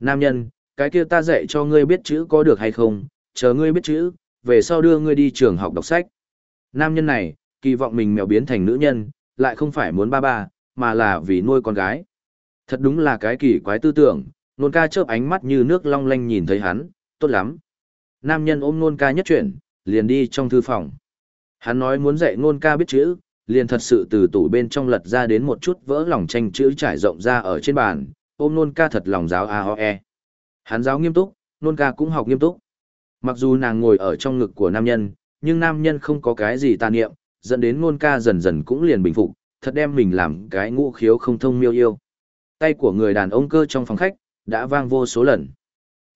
Nam nhân, cái kia ta dạy cho ngươi biết chữ có được hay không, chờ ngươi biết chữ, về sau đưa ngươi đi trường học đọc sách. Nam nhân này, kỳ vọng mình mèo biến thành nữ nhân, lại không phải muốn ba ba, mà là vì nuôi con gái. Thật đúng là cái kỳ quái tư tưởng, Nôn ca chớp ánh mắt như nước long lanh nhìn thấy hắn, tốt lắm. Nam nhân ôm nôn ca nhất chuyển, liền đi trong thư phòng. Hắn nói muốn dạy nôn ca biết chữ, liền thật sự từ tủ bên trong lật ra đến một chút vỡ lòng tranh chữ trải rộng ra ở trên bàn, ôm nôn ca thật lòng giáo a ho e. Hắn giáo nghiêm túc, nôn ca cũng học nghiêm túc. Mặc dù nàng ngồi ở trong ngực của nam nhân, nhưng nam nhân không có cái gì tà niệm, dẫn đến nôn ca dần dần cũng liền bình phục, thật đem mình làm cái ngũ khiếu không thông miêu yêu. Tay của người đàn ông cơ trong phòng khách, đã vang vô số lần.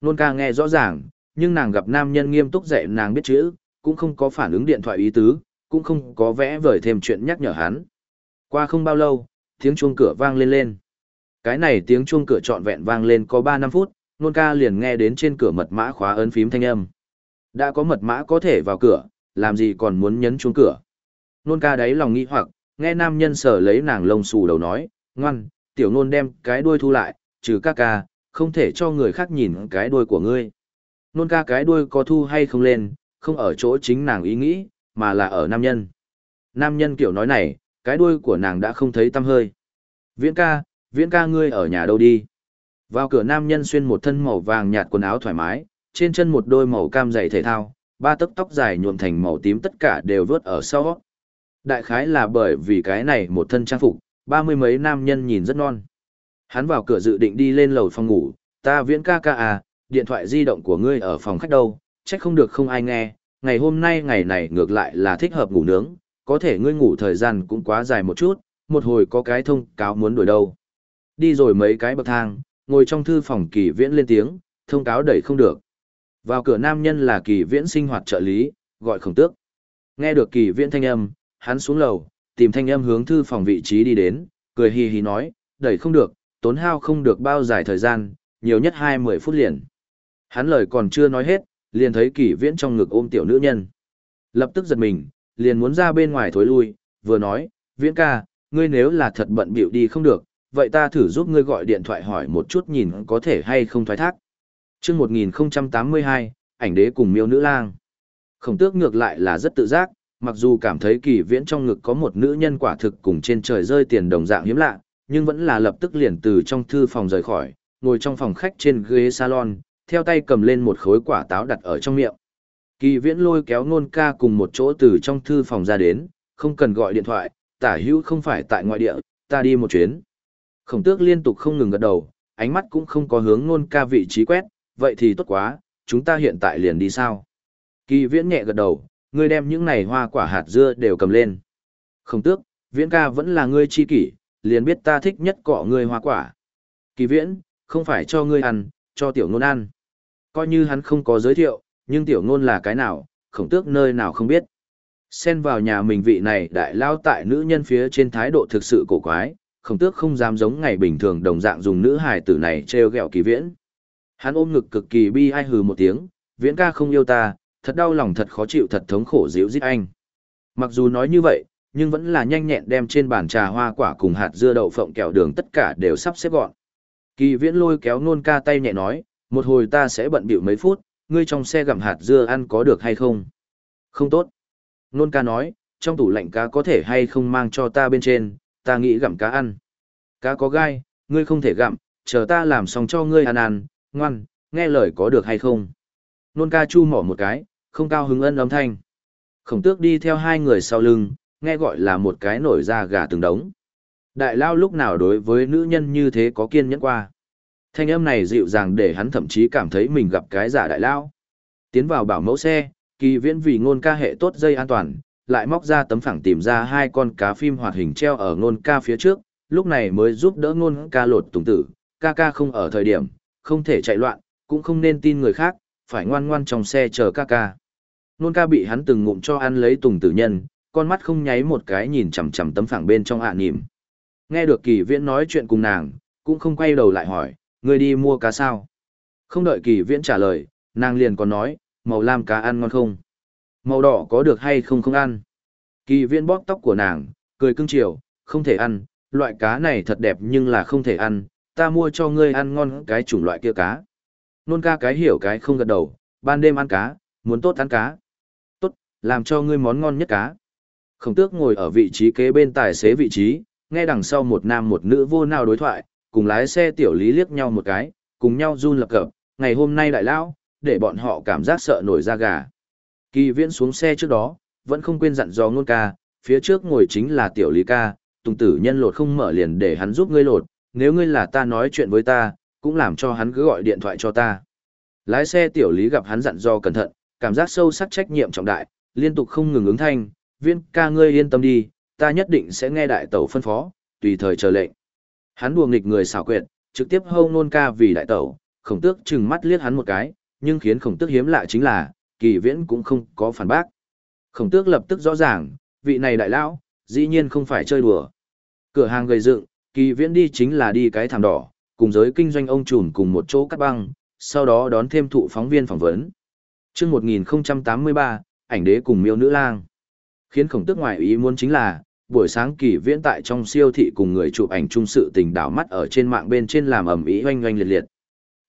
Nôn ca nghe rõ ràng, nhưng nàng gặp nam nhân nghiêm túc dạy nàng biết chữ, cũng không có phản ứng điện thoại ý tứ, cũng không có vẽ vời thêm chuyện nhắc nhở hắn. Qua không bao lâu, tiếng chuông cửa vang lên lên. Cái này tiếng chuông cửa trọn vẹn vang lên có 3 năm phút, nôn ca liền nghe đến trên cửa mật mã khóa ấn phím thanh âm. Đã có mật mã có thể vào cửa, làm gì còn muốn nhấn chuông cửa. Nôn ca đáy lòng nghĩ hoặc, nghe nam nhân sở lấy nàng lông xù đầu nói, ngoan, tiểu nôn đem cái đuôi thu lại, trừ ca ca, không thể cho người khác nhìn cái đuôi của ngươi. Nôn ca cái đuôi có thu hay không lên, không ở chỗ chính nàng ý nghĩ, mà là ở nam nhân. Nam nhân kiểu nói này, cái đuôi của nàng đã không thấy tâm hơi. Viễn ca, viễn ca ngươi ở nhà đâu đi. Vào cửa nam nhân xuyên một thân màu vàng nhạt quần áo thoải mái, trên chân một đôi màu cam giày thể thao, ba tấc tóc dài nhuộm thành màu tím tất cả đều vớt ở sau. Đại khái là bởi vì cái này một thân trang phục, ba mươi mấy nam nhân nhìn rất non. Hắn vào cửa dự định đi lên lầu phòng ngủ, ta viễn ca ca à, điện thoại di động của ngươi ở phòng khách đâu, chắc không được không ai nghe, ngày hôm nay ngày này ngược lại là thích hợp ngủ nướng, có thể ngươi ngủ thời gian cũng quá dài một chút, một hồi có cái thông cáo muốn đổi đâu. Đi rồi mấy cái bậc thang, ngồi trong thư phòng kỳ viễn lên tiếng, thông cáo đẩy không được. Vào cửa nam nhân là kỳ viễn sinh hoạt trợ lý, gọi khổng tước. Nghe được kỳ viễn thanh âm, hắn xuống lầu, tìm thanh âm hướng thư phòng vị trí đi đến, cười hì hì nói, đẩy không được, tốn hao không được bao dài thời gian, nhiều nhất hai mươi phút liền. Hắn lời còn chưa nói hết, liền thấy kỷ viễn trong ngực ôm tiểu nữ nhân. Lập tức giật mình, liền muốn ra bên ngoài thối lui, vừa nói, viễn ca, ngươi nếu là thật bận bịu đi không được, vậy ta thử giúp ngươi gọi điện thoại hỏi một chút nhìn có thể hay không thoái thác. Trước 1082, ảnh đế cùng miêu nữ lang. Khổng tước ngược lại là rất tự giác, mặc dù cảm thấy kỳ viễn trong ngực có một nữ nhân quả thực cùng trên trời rơi tiền đồng dạng hiếm lạ, nhưng vẫn là lập tức liền từ trong thư phòng rời khỏi, ngồi trong phòng khách trên ghế salon, theo tay cầm lên một khối quả táo đặt ở trong miệng. Kỳ viễn lôi kéo nôn ca cùng một chỗ từ trong thư phòng ra đến, không cần gọi điện thoại, tả hữu không phải tại ngoại địa, ta đi một chuyến. Khổng tước liên tục không ngừng gật đầu, ánh mắt cũng không có hướng nôn ca vị trí quét, vậy thì tốt quá, chúng ta hiện tại liền đi sao. Kỳ viễn nhẹ gật đầu, ngươi đem những này hoa quả hạt dưa đều cầm lên. Không tước, viễn ca vẫn là ngươi chi kỷ, liền biết ta thích nhất cọ ngươi hoa quả. Kỳ viễn, không phải cho ngươi ăn, cho tiểu ngôn ăn. Coi như hắn không có giới thiệu, nhưng tiểu ngôn là cái nào, khổng tước nơi nào không biết. Xen vào nhà mình vị này đại lao tại nữ nhân phía trên thái độ thực sự cổ quái, khổng tước không dám giống ngày bình thường đồng dạng dùng nữ hài tử này treo gẹo kỳ viễn. Hắn ôm ngực cực kỳ bi ai hừ một tiếng, viễn ca không yêu ta, thật đau lòng thật khó chịu thật thống khổ dịu dít anh. Mặc dù nói như vậy, nhưng vẫn là nhanh nhẹn đem trên bàn trà hoa quả cùng hạt dưa đậu phộng kẹo đường tất cả đều sắp xếp gọn. Kỳ viễn lôi kéo nôn ca tay nhẹ nói, một hồi ta sẽ bận bịu mấy phút, ngươi trong xe gặm hạt dưa ăn có được hay không? Không tốt. Nôn ca nói, trong tủ lạnh cá có thể hay không mang cho ta bên trên, ta nghĩ gặm cá ăn. Cá có gai, ngươi không thể gặm, chờ ta làm xong cho ngươi ăn ăn, ngoan, nghe lời có được hay không? Nôn ca chu mỏ một cái, không cao hứng ân âm thanh. Khổng tước đi theo hai người sau lưng, nghe gọi là một cái nổi da gà từng đống. Đại lao lúc nào đối với nữ nhân như thế có kiên nhẫn qua. Thanh âm này dịu dàng để hắn thậm chí cảm thấy mình gặp cái giả đại lao. Tiến vào bảo mẫu xe, kỳ viễn vì ngôn ca hệ tốt dây an toàn, lại móc ra tấm phẳng tìm ra hai con cá phim hoạt hình treo ở ngôn ca phía trước, lúc này mới giúp đỡ ngôn ca lột tùng tử, ca ca không ở thời điểm, không thể chạy loạn, cũng không nên tin người khác, phải ngoan ngoan trong xe chờ ca ca nôn ca bị hắn từng ngụm cho ăn lấy tùng tử nhân, con mắt không nháy một cái nhìn chằm chằm tấm phẳng bên trong ạ à nỉm. Nghe được kỳ viễn nói chuyện cùng nàng, cũng không quay đầu lại hỏi, người đi mua cá sao? Không đợi kỳ viễn trả lời, nàng liền còn nói, màu lam cá ăn ngon không? Màu đỏ có được hay không không ăn? Kỳ viễn bóp tóc của nàng, cười cưng chiều, không thể ăn, loại cá này thật đẹp nhưng là không thể ăn, ta mua cho ngươi ăn ngon cái chủng loại kia cá. Nôn ca cái hiểu cái không gật đầu, ban đêm ăn cá, muốn tốt ăn cá. Làm cho ngươi món ngon nhất cá. Khổng tước ngồi ở vị trí kế bên tài xế vị trí, nghe đằng sau một nam một nữ vô nào đối thoại, cùng lái xe tiểu lý liếc nhau một cái, cùng nhau run lập cập, ngày hôm nay đại lão, để bọn họ cảm giác sợ nổi da gà. Kỳ viễn xuống xe trước đó, vẫn không quên dặn dò ngôn ca, phía trước ngồi chính là tiểu lý ca, tùng tử nhân lột không mở liền để hắn giúp ngươi lột, nếu ngươi là ta nói chuyện với ta, cũng làm cho hắn cứ gọi điện thoại cho ta. Lái xe tiểu lý gặp hắn dặn dò cẩn thận, cảm giác sâu sắc trách nhiệm trọng đại, liên tục không ngừng ứng thanh, viên ca ngươi yên tâm đi, ta nhất định sẽ nghe đại tẩu phân phó, tùy thời chờ lệnh. Hắn đùa nghịch người xảo quyệt, trực tiếp hâu nôn ca vì đại tẩu, khổng tước chừng mắt liếc hắn một cái, nhưng khiến khổng tước hiếm lạ chính là, kỳ viễn cũng không có phản bác. Khổng tước lập tức rõ ràng, vị này đại lão, dĩ nhiên không phải chơi đùa. Cửa hàng gầy dựng, kỳ viễn đi chính là đi cái thảm đỏ, cùng giới kinh doanh ông trùn cùng một chỗ cắt băng, sau đó đón thêm thụ phóng viên phỏng vấn. Trước 1083, ảnh đế cùng miêu nữ lang. Khiến khổng tước ngoại ý muốn chính là, buổi sáng kỳ viễn tại trong siêu thị cùng người chụp ảnh chung sự tình đảo mắt ở trên mạng bên trên làm ẩm ý oanh oanh liệt liệt.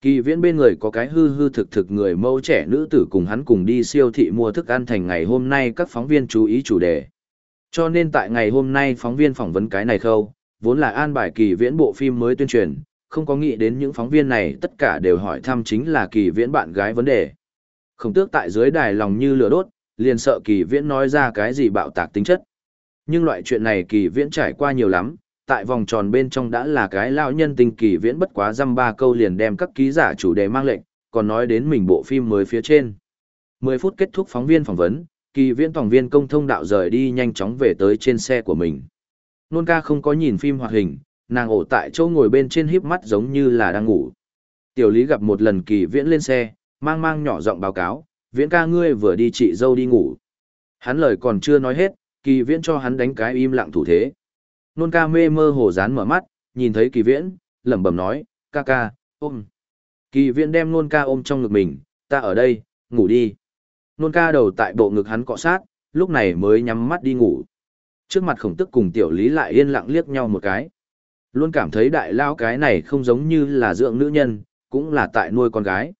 Kỳ viễn bên người có cái hư hư thực thực người mẫu trẻ nữ tử cùng hắn cùng đi siêu thị mua thức ăn thành ngày hôm nay các phóng viên chú ý chủ đề. Cho nên tại ngày hôm nay phóng viên phỏng vấn cái này khâu, vốn là an bài kỳ viễn bộ phim mới tuyên truyền, không có nghĩ đến những phóng viên này tất cả đều hỏi thăm chính là kỳ viễn bạn gái vấn đề. khổng tước tại dưới đài lòng như lửa đốt, liền sợ kỳ viễn nói ra cái gì bạo tạc tính chất. Nhưng loại chuyện này kỳ viễn trải qua nhiều lắm, tại vòng tròn bên trong đã là cái lao nhân tình kỳ viễn bất quá dăm ba câu liền đem các ký giả chủ đề mang lệnh, còn nói đến mình bộ phim mới phía trên. 10 phút kết thúc phóng viên phỏng vấn, kỳ viễn tổng viên công thông đạo rời đi nhanh chóng về tới trên xe của mình. Nôn ca không có nhìn phim hoạt hình, nàng ổ tại chỗ ngồi bên trên híp mắt giống như là đang ngủ. Tiểu lý gặp một lần kỳ viễn lên xe, mang mang nhỏ giọng báo cáo, viễn ca ngươi vừa đi chị dâu đi ngủ. Hắn lời còn chưa nói hết, kỳ viễn cho hắn đánh cái im lặng thủ thế. Nôn ca mê mơ hồ dán mở mắt, nhìn thấy kỳ viễn, lẩm bẩm nói, ca ca, ôm. Kỳ viễn đem nôn ca ôm trong ngực mình, ta ở đây, ngủ đi. Nôn ca đầu tại bộ ngực hắn cọ sát, lúc này mới nhắm mắt đi ngủ. Trước mặt khổng tức cùng tiểu lý lại yên lặng liếc nhau một cái. Luôn cảm thấy đại lao cái này không giống như là dưỡng nữ nhân, cũng là tại nuôi con gái.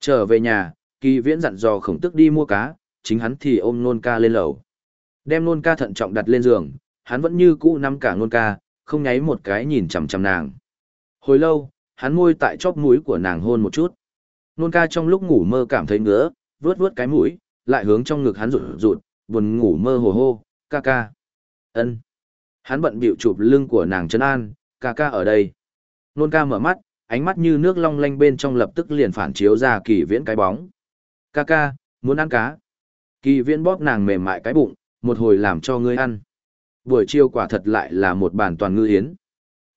Trở về nhà, kỳ viễn dặn dò khổng tức đi mua cá, chính hắn thì ôm nôn ca lên lầu. Đem nôn ca thận trọng đặt lên giường, hắn vẫn như cũ nắm cả nôn ca, không nháy một cái nhìn chằm chằm nàng. Hồi lâu, hắn môi tại chóp mũi của nàng hôn một chút. Nôn ca trong lúc ngủ mơ cảm thấy ngứa, vướt vướt cái mũi, lại hướng trong ngực hắn rụt rụt, buồn ngủ mơ hồ hô, ca ca. ân Hắn bận bịu chụp lưng của nàng trấn an, ca ca ở đây. Nôn ca mở mắt, ánh mắt như nước long lanh bên trong lập tức liền phản chiếu ra kỳ viễn cái bóng. Ca ca, muốn ăn cá. Kỳ viễn bóp nàng mềm mại cái bụng, một hồi làm cho ngươi ăn. Buổi chiều quả thật lại là một bàn toàn ngư hiến.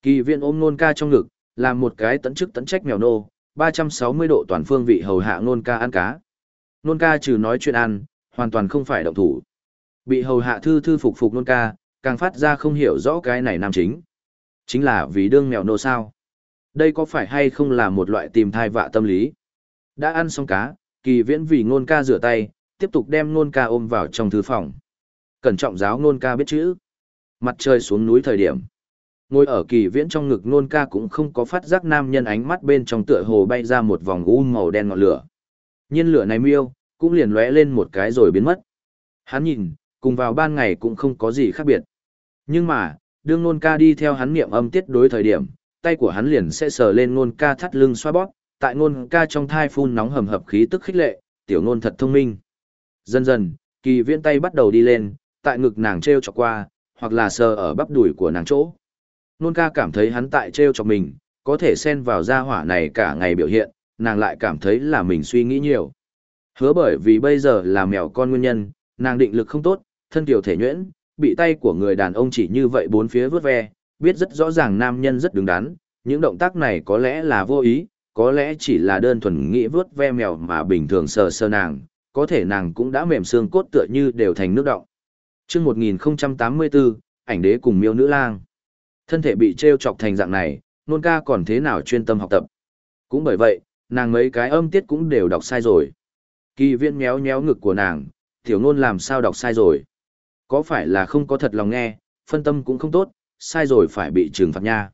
Kỳ viễn ôm nôn ca trong ngực, làm một cái tấn chức tấn trách mèo nô, 360 độ toàn phương vị hầu hạ nôn ca ăn cá. Nôn ca trừ nói chuyện ăn, hoàn toàn không phải động thủ. Bị hầu hạ thư thư phục phục nôn ca, càng phát ra không hiểu rõ cái này nam chính. Chính là vì đương mèo nô sao. Đây có phải hay không là một loại tìm thai vạ tâm lý? Đã ăn xong cá, kỳ viễn vì nôn ca rửa tay, tiếp tục đem nôn ca ôm vào trong thư phòng. Cẩn trọng giáo nôn ca biết chữ. Mặt trời xuống núi thời điểm. Ngồi ở kỳ viễn trong ngực nôn ca cũng không có phát giác nam nhân ánh mắt bên trong tựa hồ bay ra một vòng u màu đen ngọn lửa. Nhiên lửa này miêu, cũng liền lóe lên một cái rồi biến mất. Hắn nhìn, cùng vào ban ngày cũng không có gì khác biệt. Nhưng mà, đương nôn ca đi theo hắn niệm âm tiết đối thời điểm, tay của hắn liền sẽ sờ lên nôn ca thắt lưng xoa bóp, tại nôn ca trong thai phun nóng hầm hập khí tức khích lệ, tiểu nôn thật thông minh. Dần dần, kỳ viễn tay bắt đầu đi lên, tại ngực nàng treo chọc qua, hoặc là sờ ở bắp đùi của nàng chỗ. Nôn ca cảm thấy hắn tại treo chọc mình, có thể xen vào gia hỏa này cả ngày biểu hiện, nàng lại cảm thấy là mình suy nghĩ nhiều. Hứa bởi vì bây giờ là mèo con nguyên nhân, nàng định lực không tốt, thân tiểu thể nhuyễn, bị tay của người đàn ông chỉ như vậy bốn phía vướt ve, biết rất rõ ràng nam nhân rất đứng đắn, những động tác này có lẽ là vô ý, có lẽ chỉ là đơn thuần nghĩ vớt ve mèo mà bình thường sờ sờ nàng, có thể nàng cũng đã mềm xương cốt tựa như đều thành nước động. Trước 1084, ảnh đế cùng miêu nữ lang. Thân thể bị treo chọc thành dạng này, nôn ca còn thế nào chuyên tâm học tập. Cũng bởi vậy, nàng mấy cái âm tiết cũng đều đọc sai rồi. Kỳ viên méo méo ngực của nàng, tiểu nôn làm sao đọc sai rồi. Có phải là không có thật lòng nghe, phân tâm cũng không tốt, sai rồi phải bị trừng phạt nha.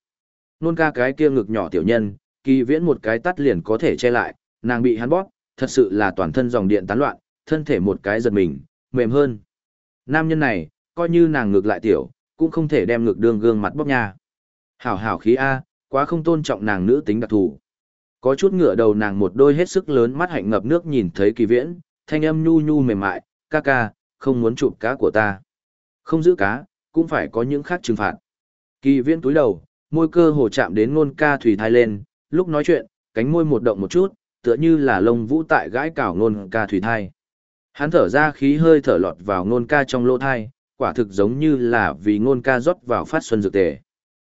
Nôn ca cái kia ngực nhỏ tiểu nhân, kỳ viễn một cái tắt liền có thể che lại, nàng bị hắn bóp, thật sự là toàn thân dòng điện tán loạn, thân thể một cái giật mình, mềm hơn. Nam nhân này, coi như nàng ngược lại tiểu, cũng không thể đem ngược đương gương mặt bóp nha. Hảo hảo khí A, quá không tôn trọng nàng nữ tính đặc thù. Có chút ngựa đầu nàng một đôi hết sức lớn mắt hạnh ngập nước nhìn thấy kỳ viễn, thanh âm nhu nhu mềm mại, ca ca, không muốn chụp cá của ta. Không giữ cá, cũng phải có những khác trừng phạt. Kỳ viễn túi đầu, môi cơ hồ chạm đến ngôn ca thủy thai lên, lúc nói chuyện, cánh môi một động một chút, tựa như là lông vũ tại gãi cào ngôn ca thủy thai. Hắn thở ra khí hơi thở lọt vào ngôn ca trong lỗ thai, quả thực giống như là vì ngôn ca rót vào phát xuân dược tề.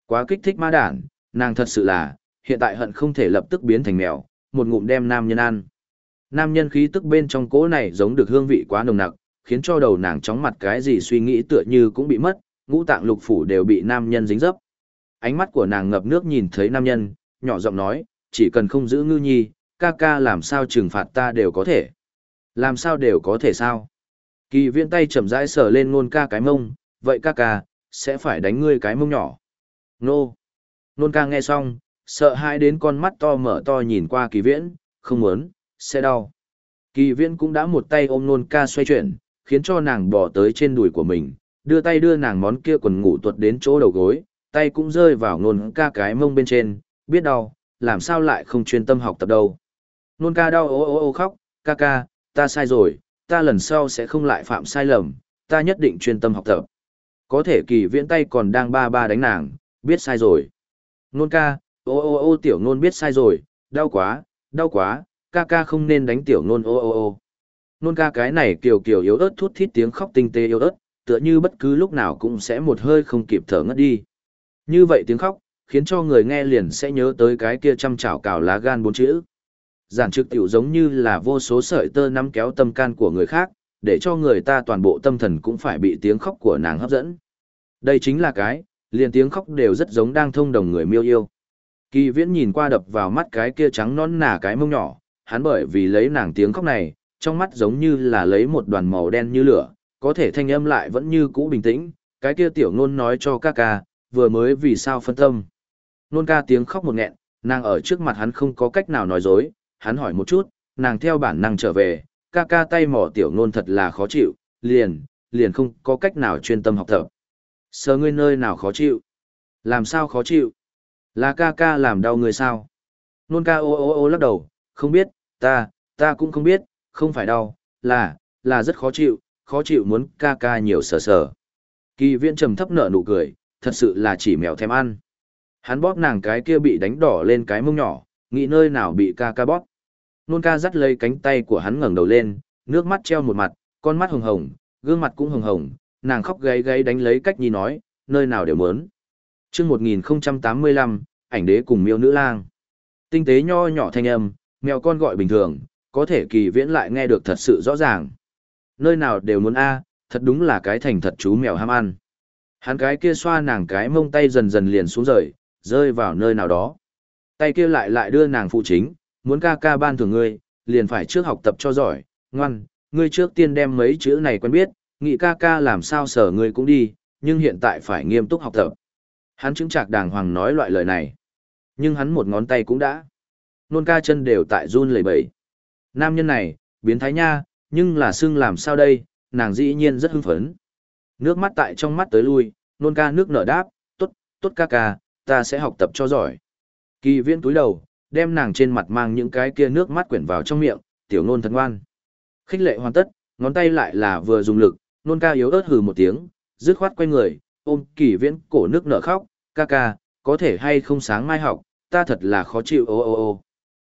Quá kích thích ma đản, nàng thật sự là, hiện tại hận không thể lập tức biến thành mèo, một ngụm đem nam nhân ăn. Nam nhân khí tức bên trong cỗ này giống được hương vị quá nồng nặc, khiến cho đầu nàng chóng mặt cái gì suy nghĩ tựa như cũng bị mất, ngũ tạng lục phủ đều bị nam nhân dính dấp. Ánh mắt của nàng ngập nước nhìn thấy nam nhân, nhỏ giọng nói, chỉ cần không giữ ngư nhi, ca ca làm sao trừng phạt ta đều có thể. Làm sao đều có thể sao? Kỳ Viễn tay chậm rãi sờ lên nôn ca cái mông, vậy ca ca, sẽ phải đánh ngươi cái mông nhỏ. Nô! Nôn ca nghe xong, sợ hãi đến con mắt to mở to nhìn qua kỳ viễn, không muốn, sẽ đau. Kỳ viễn cũng đã một tay ôm nôn ca xoay chuyển, khiến cho nàng bỏ tới trên đùi của mình, đưa tay đưa nàng món kia quần ngủ tuột đến chỗ đầu gối, tay cũng rơi vào nôn ca cái mông bên trên, biết đau, làm sao lại không chuyên tâm học tập đâu. Nôn ca đau ô ô ô khóc, ca ca, ta sai rồi, ta lần sau sẽ không lại phạm sai lầm, ta nhất định chuyên tâm học tập. Có thể kỳ viễn tay còn đang ba ba đánh nàng, biết sai rồi. Nôn ca, ô ô ô tiểu nôn biết sai rồi, đau quá, đau quá, ca ca không nên đánh tiểu nôn ô ô ô. Nôn ca cái này kiều kiều yếu ớt thút thít tiếng khóc tinh tế yếu ớt, tựa như bất cứ lúc nào cũng sẽ một hơi không kịp thở ngất đi. Như vậy tiếng khóc, khiến cho người nghe liền sẽ nhớ tới cái kia chăm chảo cào lá gan bốn chữ. Giản trực tiểu giống như là vô số sợi tơ nắm kéo tâm can của người khác, để cho người ta toàn bộ tâm thần cũng phải bị tiếng khóc của nàng hấp dẫn. Đây chính là cái, liền tiếng khóc đều rất giống đang thông đồng người miêu yêu. Kỳ viễn nhìn qua đập vào mắt cái kia trắng non nà cái mông nhỏ, hắn bởi vì lấy nàng tiếng khóc này, trong mắt giống như là lấy một đoàn màu đen như lửa, có thể thanh âm lại vẫn như cũ bình tĩnh, cái kia tiểu ngôn nói cho ca ca, vừa mới vì sao phân tâm. Nôn ca tiếng khóc một nghẹn, nàng ở trước mặt hắn không có cách nào nói dối, hắn hỏi một chút, nàng theo bản năng trở về, ca ca tay mỏ tiểu nôn thật là khó chịu, liền, liền không có cách nào chuyên tâm học tập. Sờ ngươi nơi nào khó chịu? Làm sao khó chịu? Là ca ca làm đau người sao? Nôn ca ô ô ô lắc đầu, không biết, ta, ta cũng không biết, không phải đau, là, là rất khó chịu, khó chịu muốn ca ca nhiều sờ sờ. Kỳ viễn trầm thấp nở nụ cười, thật sự là chỉ mèo thèm ăn. Hắn bóp nàng cái kia bị đánh đỏ lên cái mông nhỏ, nghĩ nơi nào bị ca ca bóp. Nôn ca dắt lấy cánh tay của hắn ngẩng đầu lên, nước mắt treo một mặt, con mắt hồng hồng, gương mặt cũng hồng hồng, nàng khóc gáy gáy đánh lấy cách nhi nói, nơi nào đều muốn. chương 1085, ảnh đế cùng miêu nữ lang. Tinh tế nho nhỏ thanh âm, mèo con gọi bình thường, có thể kỳ viễn lại nghe được thật sự rõ ràng. Nơi nào đều muốn a thật đúng là cái thành thật chú mèo ham ăn. Hắn cái kia xoa nàng cái mông tay dần dần liền xuống rời, rơi vào nơi nào đó. Tay kia lại lại đưa nàng phụ chính, muốn ca ca ban thưởng ngươi, liền phải trước học tập cho giỏi, ngoan, ngươi trước tiên đem mấy chữ này quen biết, nghị ca ca làm sao sở ngươi cũng đi, nhưng hiện tại phải nghiêm túc học tập. Hắn chứng chạc đàng hoàng nói loại lời này. Nhưng hắn một ngón tay cũng đã. Nôn ca chân đều tại run lẩy bẩy. Nam nhân này, biến thái nha, nhưng là xưng làm sao đây, nàng dĩ nhiên rất hưng phấn. Nước mắt tại trong mắt tới lui, nôn ca nước nở đáp, tốt, tốt ca ca, ta sẽ học tập cho giỏi. Kỳ viễn túi đầu, đem nàng trên mặt mang những cái kia nước mắt quyển vào trong miệng, tiểu nôn thật ngoan. Khích lệ hoàn tất, ngón tay lại là vừa dùng lực, nôn ca yếu ớt hừ một tiếng, dứt khoát quay người, ôm kỳ viễn cổ nước nở khóc, ca ca, có thể hay không sáng mai học, ta thật là khó chịu ô ô ô.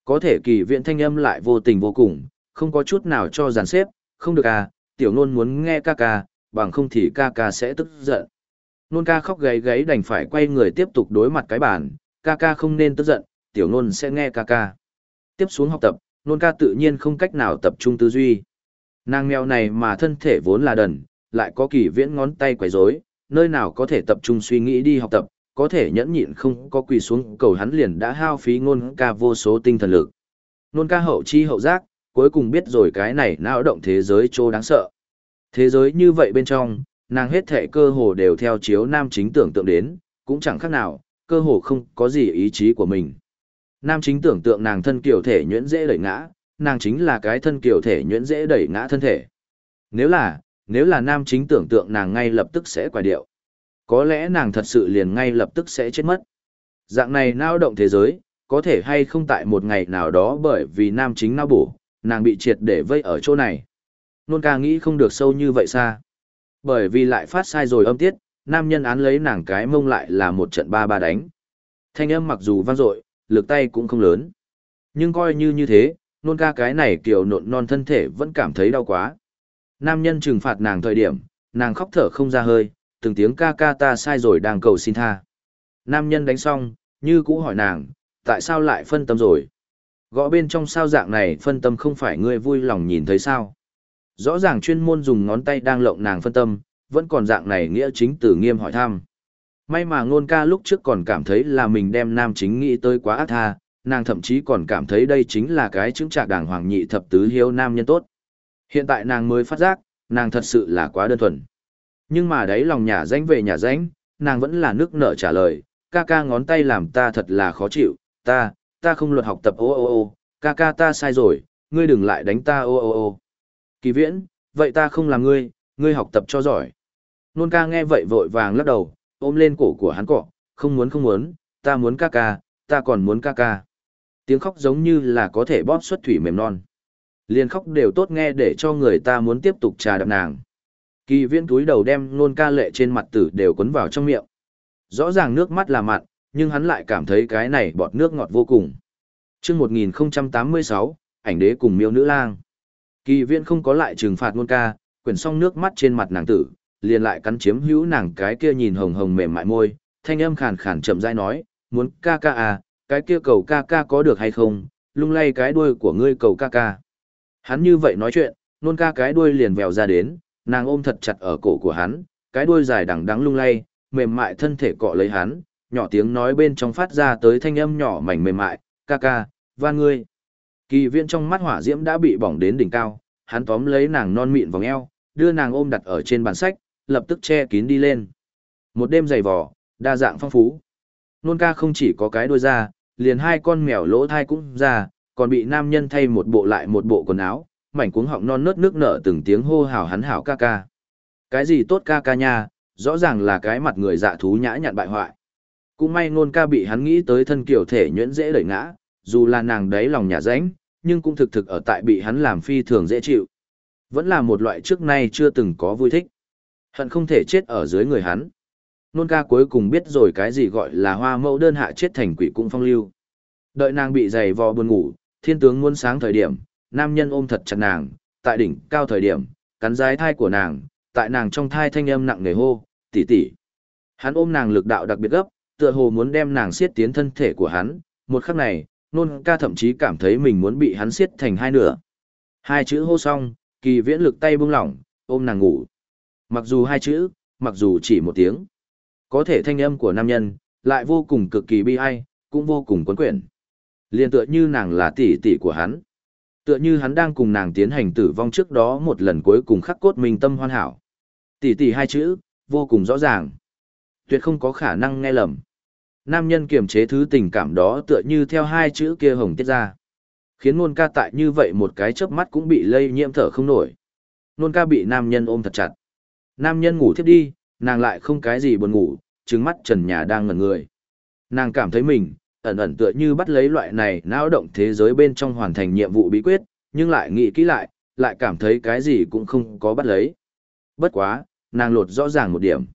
Có thể kỳ viễn thanh âm lại vô tình vô cùng, không có chút nào cho giàn xếp, không được à, tiểu nôn muốn nghe ca ca, bằng không thì ca ca sẽ tức giận. Nôn ca khóc gáy gáy đành phải quay người tiếp tục đối mặt cái bàn, ca ca không nên tức giận, tiểu nôn sẽ nghe ca ca. Tiếp xuống học tập, nôn ca tự nhiên không cách nào tập trung tư duy. Nàng mèo này mà thân thể vốn là đần, lại có kỳ viễn ngón tay quấy rối, nơi nào có thể tập trung suy nghĩ đi học tập, có thể nhẫn nhịn không có quỳ xuống cầu hắn liền đã hao phí nôn ca vô số tinh thần lực. Nôn ca hậu chi hậu giác, cuối cùng biết rồi cái này não động thế giới trô đáng sợ. Thế giới như vậy bên trong, nàng hết thệ cơ hồ đều theo chiếu nam chính tưởng tượng đến, cũng chẳng khác nào, cơ hồ không có gì ý chí của mình. Nam chính tưởng tượng nàng thân kiểu thể nhuyễn dễ đẩy ngã, nàng chính là cái thân kiểu thể nhuyễn dễ đẩy ngã thân thể. Nếu là, nếu là nam chính tưởng tượng nàng ngay lập tức sẽ quả điệu. Có lẽ nàng thật sự liền ngay lập tức sẽ chết mất. Dạng này nao động thế giới, có thể hay không tại một ngày nào đó bởi vì nam chính não bổ, nàng bị triệt để vây ở chỗ này. Nôn ca nghĩ không được sâu như vậy xa. Bởi vì lại phát sai rồi âm tiết, nam nhân án lấy nàng cái mông lại là một trận ba ba đánh. Thanh âm mặc dù vang dội, lực tay cũng không lớn. Nhưng coi như như thế, nôn ca cái này kiểu nộn non thân thể vẫn cảm thấy đau quá. Nam nhân trừng phạt nàng thời điểm, nàng khóc thở không ra hơi, từng tiếng ca ca ta sai rồi đang cầu xin tha. Nam nhân đánh xong, như cũ hỏi nàng, tại sao lại phân tâm rồi? Gõ bên trong sao dạng này phân tâm không phải ngươi vui lòng nhìn thấy sao? Rõ ràng chuyên môn dùng ngón tay đang lộng nàng phân tâm, vẫn còn dạng này nghĩa chính tử nghiêm hỏi thăm. May mà ngôn ca lúc trước còn cảm thấy là mình đem nam chính nghĩ tới quá ác tha, nàng thậm chí còn cảm thấy đây chính là cái chứng trạc đảng hoàng nhị thập tứ hiếu nam nhân tốt. Hiện tại nàng mới phát giác, nàng thật sự là quá đơn thuần. Nhưng mà đấy lòng nhà danh về nhà danh, nàng vẫn là nước nợ trả lời, ca ca ngón tay làm ta thật là khó chịu, ta, ta không luật học tập ô ô ô, ca ca ta sai rồi, ngươi đừng lại đánh ta ô ô ô. Kỳ viễn, vậy ta không làm ngươi, ngươi học tập cho giỏi. Nôn ca nghe vậy vội vàng lắc đầu, ôm lên cổ của hắn cọ, không muốn không muốn, ta muốn ca ca, ta còn muốn ca ca. Tiếng khóc giống như là có thể bóp xuất thủy mềm non. Liền khóc đều tốt nghe để cho người ta muốn tiếp tục trà đập nàng. Kỳ viễn túi đầu đem nôn ca lệ trên mặt tử đều cuốn vào trong miệng. Rõ ràng nước mắt là mặn, nhưng hắn lại cảm thấy cái này bọt nước ngọt vô cùng. Trước 1086, ảnh đế cùng miêu nữ lang. Kỳ viễn không có lại trừng phạt ngôn ca, quyển xong nước mắt trên mặt nàng tử, liền lại cắn chiếm hữu nàng cái kia nhìn hồng hồng mềm mại môi, thanh âm khàn khàn chậm rãi nói, muốn ca ca à, cái kia cầu ca ca có được hay không, lung lay cái đuôi của ngươi cầu ca ca. Hắn như vậy nói chuyện, nôn ca cái đuôi liền vèo ra đến, nàng ôm thật chặt ở cổ của hắn, cái đuôi dài đằng đắng lung lay, mềm mại thân thể cọ lấy hắn, nhỏ tiếng nói bên trong phát ra tới thanh âm nhỏ mảnh mềm mại, ca ca, van ngươi. Kỳ viên trong mắt hỏa diễm đã bị bỏng đến đỉnh cao, hắn tóm lấy nàng non mịn vòng eo, đưa nàng ôm đặt ở trên bàn sách, lập tức che kín đi lên. Một đêm dày vò, đa dạng phong phú. Nôn ca không chỉ có cái đuôi ra, liền hai con mèo lỗ thai cũng ra, còn bị nam nhân thay một bộ lại một bộ quần áo, mảnh cuống họng non nớt nước nở từng tiếng hô hào hắn hảo ca ca. Cái gì tốt ca ca nha, rõ ràng là cái mặt người dạ thú nhã nhặn bại hoại. Cũng may nôn ca bị hắn nghĩ tới thân kiểu thể nhuyễn dễ đẩy ngã, dù là nàng đấy lòng nhà ránh, nhưng cũng thực thực ở tại bị hắn làm phi thường dễ chịu. Vẫn là một loại trước nay chưa từng có vui thích. Hận không thể chết ở dưới người hắn. Nôn ca cuối cùng biết rồi cái gì gọi là hoa mẫu đơn hạ chết thành quỷ cung phong lưu. Đợi nàng bị dày vò buồn ngủ, thiên tướng muôn sáng thời điểm, nam nhân ôm thật chặt nàng, tại đỉnh cao thời điểm, cắn rái thai của nàng, tại nàng trong thai thanh âm nặng nề hô, tỷ tỷ. Hắn ôm nàng lực đạo đặc biệt gấp, tựa hồ muốn đem nàng siết tiến thân thể của hắn, một khắc này, nôn ca thậm chí cảm thấy mình muốn bị hắn siết thành hai nửa. Hai chữ hô xong, kỳ viễn lực tay buông lỏng, ôm nàng ngủ. Mặc dù hai chữ, mặc dù chỉ một tiếng. Có thể thanh âm của nam nhân, lại vô cùng cực kỳ bi ai, cũng vô cùng quấn quyển. Liên tựa như nàng là tỷ tỷ của hắn. Tựa như hắn đang cùng nàng tiến hành tử vong trước đó một lần cuối cùng khắc cốt mình tâm hoàn hảo. Tỷ tỷ hai chữ, vô cùng rõ ràng. Tuyệt không có khả năng nghe lầm. Nam nhân kiềm chế thứ tình cảm đó tựa như theo hai chữ kia hồng tiết ra. Khiến nôn ca tại như vậy một cái chớp mắt cũng bị lây nhiễm thở không nổi. Nôn ca bị nam nhân ôm thật chặt. Nam nhân ngủ thiếp đi, nàng lại không cái gì buồn ngủ, trứng mắt trần nhà đang ngẩn người. Nàng cảm thấy mình, ẩn ẩn tựa như bắt lấy loại này não động thế giới bên trong hoàn thành nhiệm vụ bí quyết, nhưng lại nghĩ kỹ lại, lại cảm thấy cái gì cũng không có bắt lấy. Bất quá, nàng lột rõ ràng một điểm.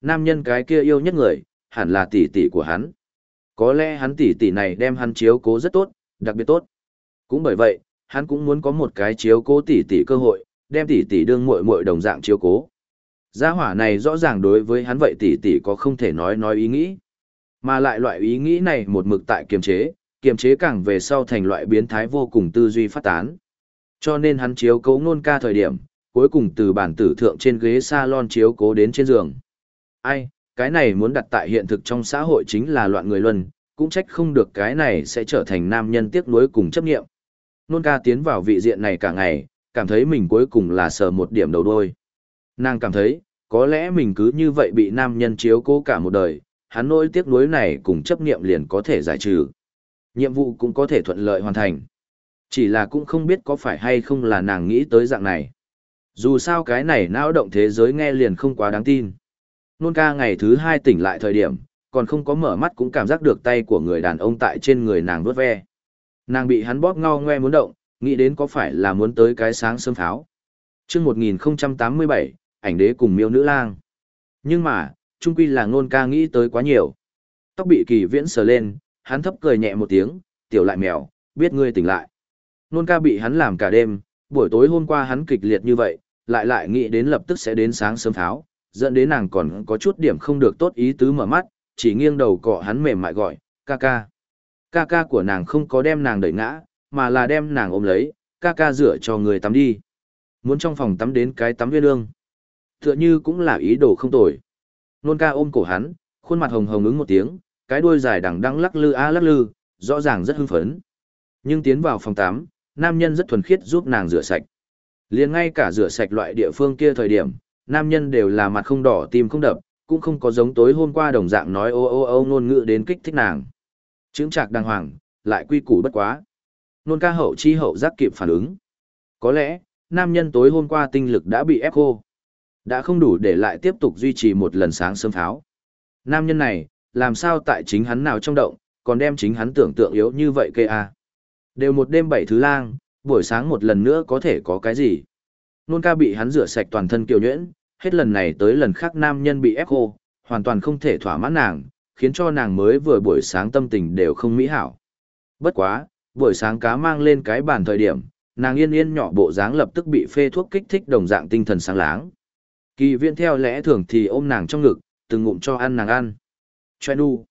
Nam nhân cái kia yêu nhất người, hẳn là tỷ tỷ của hắn. Có lẽ hắn tỷ tỷ này đem hắn chiếu cố rất tốt, đặc biệt tốt. Cũng bởi vậy, hắn cũng muốn có một cái chiếu cố tỷ tỷ cơ hội, đem tỷ tỷ đương muội muội đồng dạng chiếu cố. Gia hỏa này rõ ràng đối với hắn vậy tỷ tỷ có không thể nói nói ý nghĩ. Mà lại loại ý nghĩ này một mực tại kiềm chế, kiềm chế càng về sau thành loại biến thái vô cùng tư duy phát tán. Cho nên hắn chiếu cố ngôn ca thời điểm, cuối cùng từ bản tử thượng trên ghế salon chiếu cố đến trên giường. Ai, cái này muốn đặt tại hiện thực trong xã hội chính là loạn người luân, cũng trách không được cái này sẽ trở thành nam nhân tiếc nuối cùng chấp nghiệm. Nôn ca tiến vào vị diện này cả ngày, cảm thấy mình cuối cùng là sờ một điểm đầu đôi. Nàng cảm thấy, có lẽ mình cứ như vậy bị nam nhân chiếu cố cả một đời, hắn nỗi tiếc nuối này cùng chấp nghiệm liền có thể giải trừ. Nhiệm vụ cũng có thể thuận lợi hoàn thành. Chỉ là cũng không biết có phải hay không là nàng nghĩ tới dạng này. Dù sao cái này não động thế giới nghe liền không quá đáng tin. Nôn ca ngày thứ hai tỉnh lại thời điểm, còn không có mở mắt cũng cảm giác được tay của người đàn ông tại trên người nàng vuốt ve. Nàng bị hắn bóp ngao ngoe muốn động, nghĩ đến có phải là muốn tới cái sáng sớm pháo. chương 1087, ảnh đế cùng miêu nữ lang. Nhưng mà, trung quy là nôn ca nghĩ tới quá nhiều. Tóc bị kỳ viễn sờ lên, hắn thấp cười nhẹ một tiếng, tiểu lại mèo, biết ngươi tỉnh lại. Nôn ca bị hắn làm cả đêm, buổi tối hôm qua hắn kịch liệt như vậy, lại lại nghĩ đến lập tức sẽ đến sáng sớm pháo, dẫn đến nàng còn có chút điểm không được tốt ý tứ mở mắt, chỉ nghiêng đầu cọ hắn mềm mại gọi, ca ca. Ca ca của nàng không có đem nàng đẩy ngã, mà là đem nàng ôm lấy, ca ca rửa cho người tắm đi. Muốn trong phòng tắm đến cái tắm viên lương. Tựa như cũng là ý đồ không tồi. Nôn ca ôm cổ hắn, khuôn mặt hồng hồng ứng một tiếng, cái đuôi dài đằng đăng lắc lư a lắc lư, rõ ràng rất hưng phấn. Nhưng tiến vào phòng tắm, nam nhân rất thuần khiết giúp nàng rửa sạch. liền ngay cả rửa sạch loại địa phương kia thời điểm, nam nhân đều là mặt không đỏ tim không đập, cũng không có giống tối hôm qua đồng dạng nói ô ô ô ngôn ngữ đến kích thích nàng. Trứng trạc đàng hoàng, lại quy củ bất quá. Nôn ca hậu chi hậu giác kịp phản ứng. Có lẽ, nam nhân tối hôm qua tinh lực đã bị ép khô. Đã không đủ để lại tiếp tục duy trì một lần sáng sớm pháo. Nam nhân này, làm sao tại chính hắn nào trong động, còn đem chính hắn tưởng tượng yếu như vậy kê a Đều một đêm bảy thứ lang, buổi sáng một lần nữa có thể có cái gì. Nôn ca bị hắn rửa sạch toàn thân kiều nhuyễn, hết lần này tới lần khác nam nhân bị ép khô, hoàn toàn không thể thỏa mãn nàng, khiến cho nàng mới vừa buổi sáng tâm tình đều không mỹ hảo. Bất quá, buổi sáng cá mang lên cái bàn thời điểm, nàng yên yên nhỏ bộ dáng lập tức bị phê thuốc kích thích đồng dạng tinh thần sáng láng. Kỳ viên theo lẽ thường thì ôm nàng trong ngực, từng ngụm cho ăn nàng ăn. Choe nu.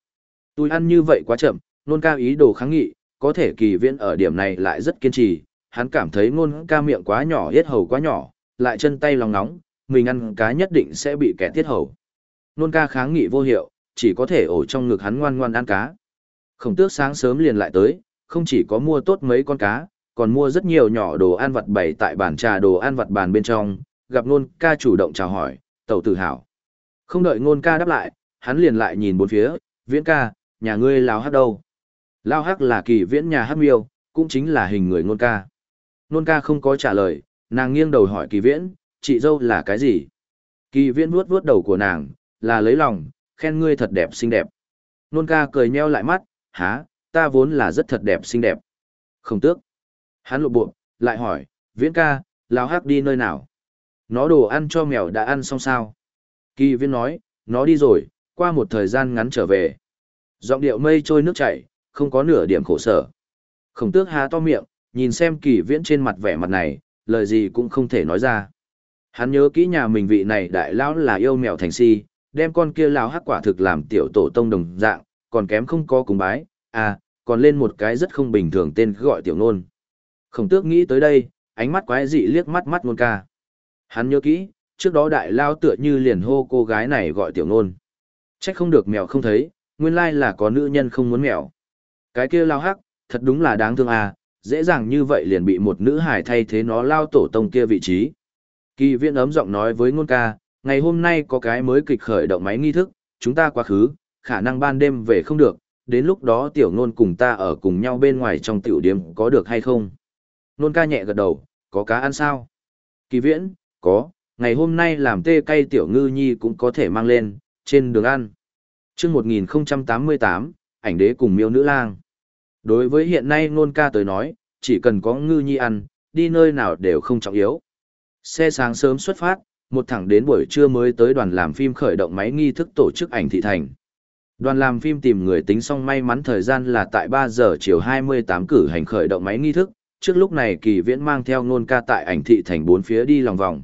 Tôi ăn như vậy quá chậm, nôn ca ý đồ kháng nghị, có thể kỳ viên ở điểm này lại rất kiên trì, hắn cảm thấy ngôn ca miệng quá nhỏ yết hầu quá nhỏ, lại chân tay lòng nóng, mình ăn cá nhất định sẽ bị kẻ tiết hầu. Nôn ca kháng nghị vô hiệu, chỉ có thể ổ trong ngực hắn ngoan ngoan ăn cá. Khổng tước sáng sớm liền lại tới, không chỉ có mua tốt mấy con cá, còn mua rất nhiều nhỏ đồ ăn vặt bày tại bàn trà đồ ăn vặt bàn bên trong, gặp nôn ca chủ động chào hỏi, tẩu tử hảo. Không đợi nôn ca đáp lại, hắn liền lại nhìn bốn phía, viễn ca, nhà ngươi lao hát đâu. Lao hắc là kỳ viễn nhà hát miêu, cũng chính là hình người nôn ca. Nôn ca không có trả lời, nàng nghiêng đầu hỏi kỳ viễn, chị dâu là cái gì? Kỳ viễn vuốt vuốt đầu của nàng, là lấy lòng, khen ngươi thật đẹp xinh đẹp. Nôn ca cười nheo lại mắt, há, ta vốn là rất thật đẹp xinh đẹp. Không tước. Hắn lộ bộ, lại hỏi, viễn ca, lao hắc đi nơi nào? Nó đồ ăn cho mèo đã ăn xong sao? Kỳ viễn nói, nó đi rồi, qua một thời gian ngắn trở về. Giọng điệu mây trôi nước chảy, không có nửa điểm khổ sở. Khổng tước há to miệng, nhìn xem kỳ viễn trên mặt vẻ mặt này, lời gì cũng không thể nói ra. Hắn nhớ kỹ nhà mình vị này đại lão là yêu mèo thành si, đem con kia lão hắc quả thực làm tiểu tổ tông đồng dạng, còn kém không có cùng bái, à, còn lên một cái rất không bình thường tên gọi tiểu nôn. Khổng tước nghĩ tới đây, ánh mắt quái dị liếc mắt mắt nôn ca. Hắn nhớ kỹ, trước đó đại lao tựa như liền hô cô gái này gọi tiểu nôn. Trách không được mèo không thấy, nguyên lai là có nữ nhân không muốn mèo. Cái kia lao hắc, thật đúng là đáng thương à, dễ dàng như vậy liền bị một nữ hải thay thế nó lao tổ tông kia vị trí. Kỳ viện ấm giọng nói với ngôn ca, ngày hôm nay có cái mới kịch khởi động máy nghi thức, chúng ta quá khứ, khả năng ban đêm về không được, đến lúc đó tiểu ngôn cùng ta ở cùng nhau bên ngoài trong tiểu điểm có được hay không? ngôn ca nhẹ gật đầu, có cá ăn sao? Kỳ viễn, có, ngày hôm nay làm tê cay tiểu ngư nhi cũng có thể mang lên, trên đường ăn. chương 1088, ảnh đế cùng miêu nữ lang. Đối với hiện nay nôn ca tới nói, chỉ cần có ngư nhi ăn, đi nơi nào đều không trọng yếu. Xe sáng sớm xuất phát, một thẳng đến buổi trưa mới tới đoàn làm phim khởi động máy nghi thức tổ chức ảnh thị thành. Đoàn làm phim tìm người tính xong may mắn thời gian là tại 3 giờ chiều 28 cử hành khởi động máy nghi thức, trước lúc này kỳ viễn mang theo nôn ca tại ảnh thị thành bốn phía đi lòng vòng.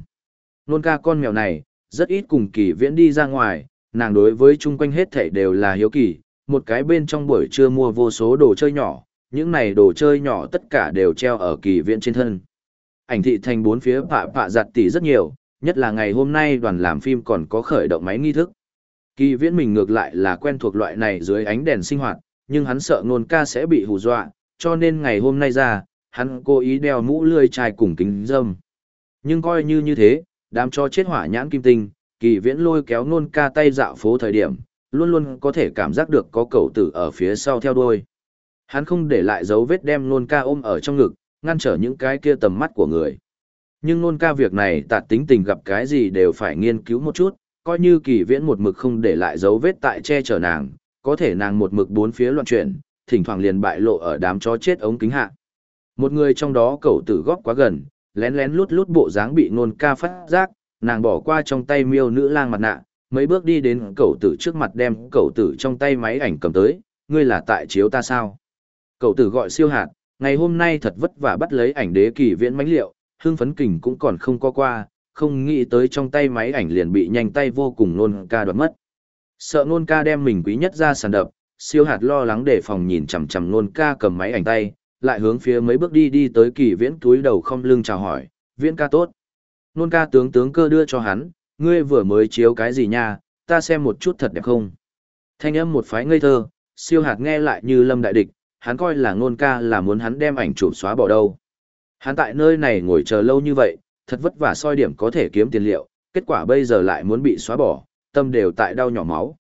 Nôn ca con mèo này, rất ít cùng kỳ viễn đi ra ngoài, nàng đối với chung quanh hết thảy đều là hiếu kỳ, một cái bên trong buổi trưa mua vô số đồ chơi nhỏ, những này đồ chơi nhỏ tất cả đều treo ở kỳ viện trên thân. Ảnh thị thành bốn phía pạ pạ giặt tỉ rất nhiều, nhất là ngày hôm nay đoàn làm phim còn có khởi động máy nghi thức. Kỳ viễn mình ngược lại là quen thuộc loại này dưới ánh đèn sinh hoạt, nhưng hắn sợ nôn ca sẽ bị hù dọa, cho nên ngày hôm nay ra, hắn cố ý đeo mũ lươi chai cùng kính dâm. Nhưng coi như như thế, đám cho chết hỏa nhãn kim tinh, kỳ viễn lôi kéo nôn ca tay dạo phố thời điểm, luôn luôn có thể cảm giác được có cậu tử ở phía sau theo đuôi. Hắn không để lại dấu vết đem nôn ca ôm ở trong ngực, ngăn trở những cái kia tầm mắt của người. Nhưng nôn ca việc này tạt tính tình gặp cái gì đều phải nghiên cứu một chút, coi như kỳ viễn một mực không để lại dấu vết tại che chở nàng, có thể nàng một mực bốn phía loạn chuyển, thỉnh thoảng liền bại lộ ở đám chó chết ống kính hạ. Một người trong đó cậu tử góp quá gần, lén lén lút lút bộ dáng bị nôn ca phát giác, nàng bỏ qua trong tay miêu nữ lang mặt nạ, mấy bước đi đến cậu tử trước mặt đem cậu tử trong tay máy ảnh cầm tới, ngươi là tại chiếu ta sao? Cậu tử gọi siêu hạt, ngày hôm nay thật vất vả bắt lấy ảnh đế kỳ viễn mánh liệu, hương phấn kình cũng còn không có qua, không nghĩ tới trong tay máy ảnh liền bị nhanh tay vô cùng nôn ca đoạt mất. Sợ nôn ca đem mình quý nhất ra sàn đập, siêu hạt lo lắng để phòng nhìn chằm chằm nôn ca cầm máy ảnh tay, lại hướng phía mấy bước đi đi tới kỳ viễn túi đầu không lưng chào hỏi, viễn ca tốt. Nôn ca tướng tướng cơ đưa cho hắn, ngươi vừa mới chiếu cái gì nha, ta xem một chút thật đẹp không. Thanh âm một phái ngây thơ, siêu hạt nghe lại như lâm đại địch, hắn coi là ngôn ca là muốn hắn đem ảnh chụp xóa bỏ đâu. Hắn tại nơi này ngồi chờ lâu như vậy, thật vất vả soi điểm có thể kiếm tiền liệu, kết quả bây giờ lại muốn bị xóa bỏ, tâm đều tại đau nhỏ máu.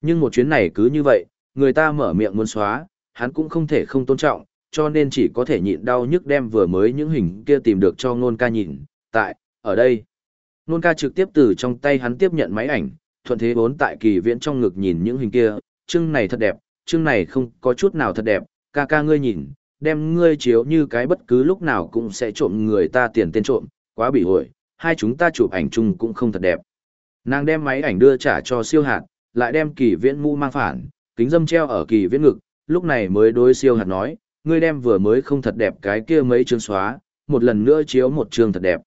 Nhưng một chuyến này cứ như vậy, người ta mở miệng muốn xóa, hắn cũng không thể không tôn trọng, cho nên chỉ có thể nhịn đau nhức đem vừa mới những hình kia tìm được cho ngôn ca nhìn, tại, ở đây. Nôn ca trực tiếp từ trong tay hắn tiếp nhận máy ảnh, thuận thế bốn tại kỳ viễn trong ngực nhìn những hình kia, chương này thật đẹp, chương này không có chút nào thật đẹp, ca ca ngươi nhìn, đem ngươi chiếu như cái bất cứ lúc nào cũng sẽ trộm người ta tiền tên trộm, quá bị hội, hai chúng ta chụp ảnh chung cũng không thật đẹp. Nàng đem máy ảnh đưa trả cho siêu hạt, lại đem kỳ viễn mũ mang phản, kính dâm treo ở kỳ viễn ngực, lúc này mới đối siêu hạt nói, ngươi đem vừa mới không thật đẹp cái kia mấy chương xóa, một lần nữa chiếu một chương thật đẹp.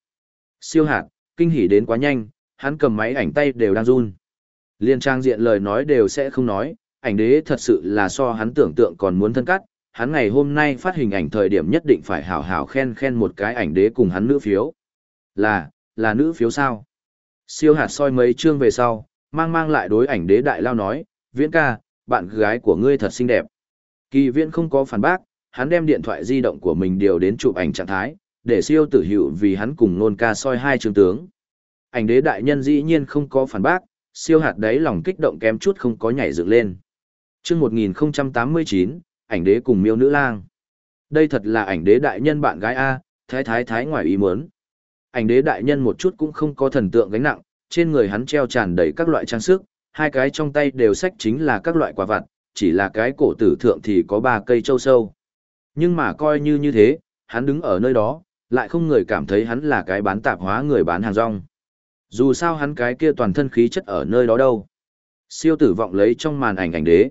Siêu hạt, kinh hỉ đến quá nhanh, hắn cầm máy ảnh tay đều đang run. Liên trang diện lời nói đều sẽ không nói, ảnh đế thật sự là so hắn tưởng tượng còn muốn thân cắt, hắn ngày hôm nay phát hình ảnh thời điểm nhất định phải hảo hảo khen khen một cái ảnh đế cùng hắn nữ phiếu. Là, là nữ phiếu sao? Siêu hạt soi mấy chương về sau, mang mang lại đối ảnh đế đại lao nói, viễn ca, bạn gái của ngươi thật xinh đẹp. Kỳ viễn không có phản bác, hắn đem điện thoại di động của mình điều đến chụp ảnh trạng thái, để siêu tử hiệu vì hắn cùng nôn ca soi hai chương tướng. Ảnh đế đại nhân dĩ nhiên không có phản bác, siêu hạt đấy lòng kích động kém chút không có nhảy dựng lên. chương 1089, ảnh đế cùng miêu nữ lang. Đây thật là ảnh đế đại nhân bạn gái A, thái thái thái ngoài ý muốn. Ảnh đế đại nhân một chút cũng không có thần tượng gánh nặng, trên người hắn treo tràn đầy các loại trang sức, hai cái trong tay đều sách chính là các loại quả vặt, chỉ là cái cổ tử thượng thì có ba cây châu sâu. Nhưng mà coi như như thế, hắn đứng ở nơi đó, lại không người cảm thấy hắn là cái bán tạp hóa người bán hàng rong. Dù sao hắn cái kia toàn thân khí chất ở nơi đó đâu. Siêu tử vọng lấy trong màn ảnh ảnh đế.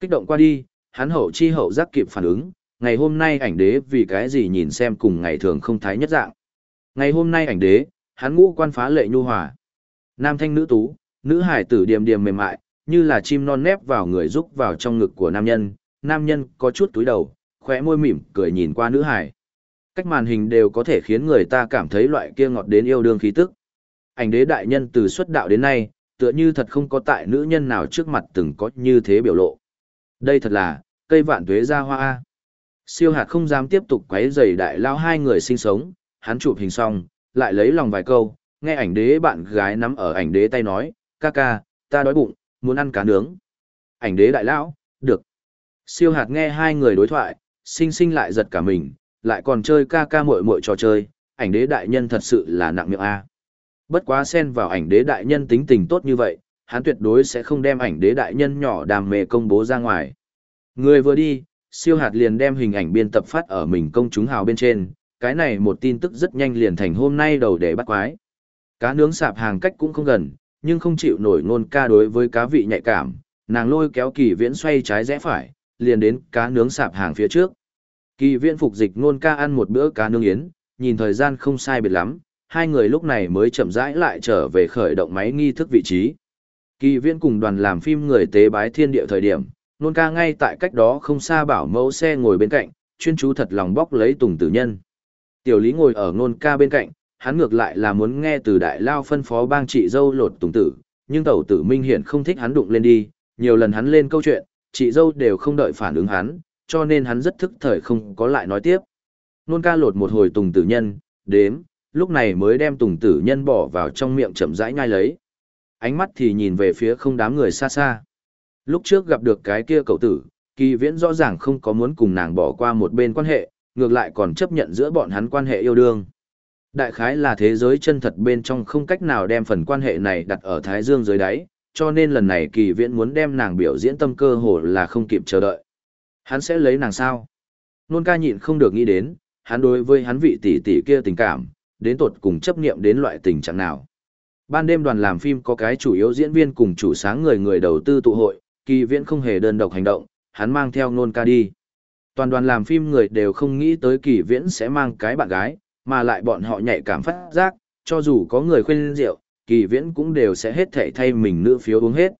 Kích động qua đi, hắn hậu chi hậu giác kịp phản ứng, ngày hôm nay ảnh đế vì cái gì nhìn xem cùng ngày thường không thái nhất dạng. Ngày hôm nay ảnh đế, hắn ngũ quan phá lệ nhu hòa. Nam thanh nữ tú, nữ hải tử điềm điềm mềm mại, như là chim non nép vào người rúc vào trong ngực của nam nhân, nam nhân có chút túi đầu, khóe môi mỉm cười nhìn qua nữ hải. Cách màn hình đều có thể khiến người ta cảm thấy loại kia ngọt đến yêu đương khí tức. Ảnh đế đại nhân từ xuất đạo đến nay, tựa như thật không có tại nữ nhân nào trước mặt từng có như thế biểu lộ. Đây thật là, cây vạn tuế ra hoa. Siêu hạt không dám tiếp tục quấy rầy đại lao hai người sinh sống, hắn chụp hình xong, lại lấy lòng vài câu, nghe ảnh đế bạn gái nắm ở ảnh đế tay nói, ca ca, ta đói bụng, muốn ăn cá nướng. Ảnh đế đại lão, được. Siêu hạt nghe hai người đối thoại, sinh sinh lại giật cả mình, lại còn chơi ca ca muội muội trò chơi, ảnh đế đại nhân thật sự là nặng miệng A. Bất quá xen vào ảnh đế đại nhân tính tình tốt như vậy, hắn tuyệt đối sẽ không đem ảnh đế đại nhân nhỏ đàm mê công bố ra ngoài. Người vừa đi, siêu hạt liền đem hình ảnh biên tập phát ở mình công chúng hào bên trên, cái này một tin tức rất nhanh liền thành hôm nay đầu để bắt quái. Cá nướng sạp hàng cách cũng không gần, nhưng không chịu nổi nôn ca đối với cá vị nhạy cảm, nàng lôi kéo kỳ viễn xoay trái rẽ phải, liền đến cá nướng sạp hàng phía trước. Kỳ viễn phục dịch nôn ca ăn một bữa cá nướng yến, nhìn thời gian không sai biệt lắm, hai người lúc này mới chậm rãi lại trở về khởi động máy nghi thức vị trí. Kỳ viễn cùng đoàn làm phim người tế bái thiên địa thời điểm, nôn ca ngay tại cách đó không xa bảo mẫu xe ngồi bên cạnh, chuyên chú thật lòng bóc lấy tùng tử nhân. Tiểu lý ngồi ở nôn ca bên cạnh, hắn ngược lại là muốn nghe từ đại lao phân phó bang chị dâu lột tùng tử, nhưng tẩu tử minh hiển không thích hắn đụng lên đi, nhiều lần hắn lên câu chuyện, chị dâu đều không đợi phản ứng hắn, cho nên hắn rất thức thời không có lại nói tiếp. Nôn ca lột một hồi tùng tử nhân, đếm, lúc này mới đem tùng tử nhân bỏ vào trong miệng chậm rãi nhai lấy. Ánh mắt thì nhìn về phía không đám người xa xa. Lúc trước gặp được cái kia cậu tử, kỳ viễn rõ ràng không có muốn cùng nàng bỏ qua một bên quan hệ, ngược lại còn chấp nhận giữa bọn hắn quan hệ yêu đương. Đại khái là thế giới chân thật bên trong không cách nào đem phần quan hệ này đặt ở Thái Dương dưới đáy, cho nên lần này kỳ viễn muốn đem nàng biểu diễn tâm cơ hồ là không kịp chờ đợi. Hắn sẽ lấy nàng sao? Nôn ca nhịn không được nghĩ đến, hắn đối với hắn vị tỷ tỷ kia tình cảm, đến tột cùng chấp niệm đến loại tình trạng nào. Ban đêm đoàn làm phim có cái chủ yếu diễn viên cùng chủ sáng người người đầu tư tụ hội, kỳ viễn không hề đơn độc hành động, hắn mang theo nôn ca đi. Toàn đoàn làm phim người đều không nghĩ tới kỳ viễn sẽ mang cái bạn gái, mà lại bọn họ nhạy cảm phát giác, cho dù có người khuyên rượu, kỳ viễn cũng đều sẽ hết thể thay mình nữ phiếu uống hết.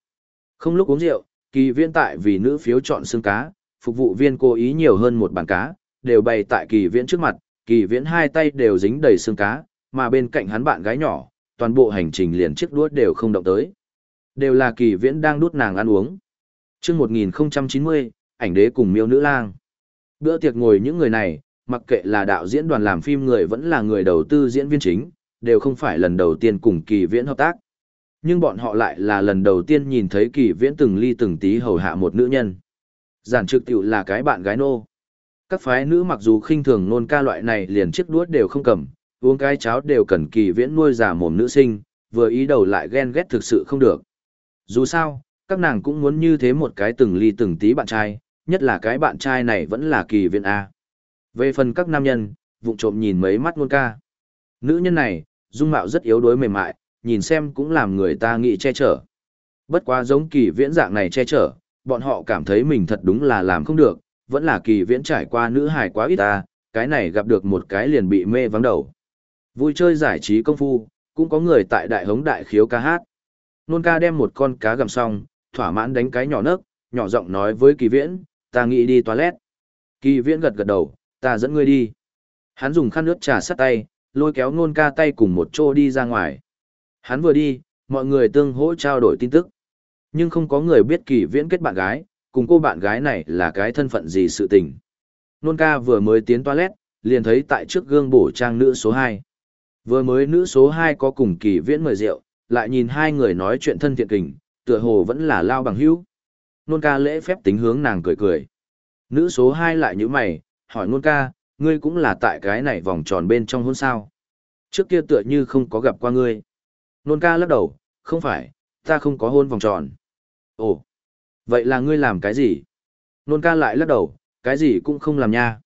Không lúc uống rượu, kỳ viễn tại vì nữ phiếu chọn xương cá, phục vụ viên cố ý nhiều hơn một bàn cá, đều bày tại kỳ viễn trước mặt, kỳ viễn hai tay đều dính đầy xương cá, mà bên cạnh hắn bạn gái nhỏ, toàn bộ hành trình liền chiếc đuốt đều không động tới. Đều là kỳ viễn đang đút nàng ăn uống. Trước 1090, ảnh đế cùng miêu nữ lang. Bữa tiệc ngồi những người này, mặc kệ là đạo diễn đoàn làm phim người vẫn là người đầu tư diễn viên chính, đều không phải lần đầu tiên cùng kỳ viễn hợp tác. Nhưng bọn họ lại là lần đầu tiên nhìn thấy kỳ viễn từng ly từng tí hầu hạ một nữ nhân. Giản trực tiểu là cái bạn gái nô. Các phái nữ mặc dù khinh thường nôn ca loại này liền chiếc đuốt đều không cầm, uống cái cháo đều cần kỳ viễn nuôi già mồm nữ sinh, vừa ý đầu lại ghen ghét thực sự không được. Dù sao, các nàng cũng muốn như thế một cái từng ly từng tí bạn trai, nhất là cái bạn trai này vẫn là kỳ viễn A. Về phần các nam nhân, vụng trộm nhìn mấy mắt nôn ca. Nữ nhân này, dung mạo rất yếu đuối mềm mại, nhìn xem cũng làm người ta nghĩ che chở. Bất quá giống kỳ viễn dạng này che chở, bọn họ cảm thấy mình thật đúng là làm không được, vẫn là kỳ viễn trải qua nữ hài quá ít ta, cái này gặp được một cái liền bị mê vắng đầu. Vui chơi giải trí công phu, cũng có người tại đại hống đại khiếu ca hát. Nôn ca đem một con cá gầm xong, thỏa mãn đánh cái nhỏ nấc, nhỏ giọng nói với kỳ viễn, ta nghĩ đi toilet. Kỳ viễn gật gật đầu, ta dẫn ngươi đi. Hắn dùng khăn nước trà sắt tay, lôi kéo nôn ca tay cùng một chỗ đi ra ngoài. Hắn vừa đi, mọi người tương hỗ trao đổi tin tức. Nhưng không có người biết kỳ viễn kết bạn gái, cùng cô bạn gái này là cái thân phận gì sự tình. Nôn ca vừa mới tiến toilet, liền thấy tại trước gương bổ trang nữ số 2. Vừa mới nữ số 2 có cùng kỳ viễn mời rượu, lại nhìn hai người nói chuyện thân thiện kình, tựa hồ vẫn là lao bằng hữu. Nôn ca lễ phép tính hướng nàng cười cười. Nữ số 2 lại như mày, hỏi nôn ca, ngươi cũng là tại cái này vòng tròn bên trong hôn sao. Trước kia tựa như không có gặp qua ngươi. Nôn ca lắc đầu, không phải, ta không có hôn vòng tròn. Ồ, vậy là ngươi làm cái gì? Nôn ca lại lắc đầu, cái gì cũng không làm nha.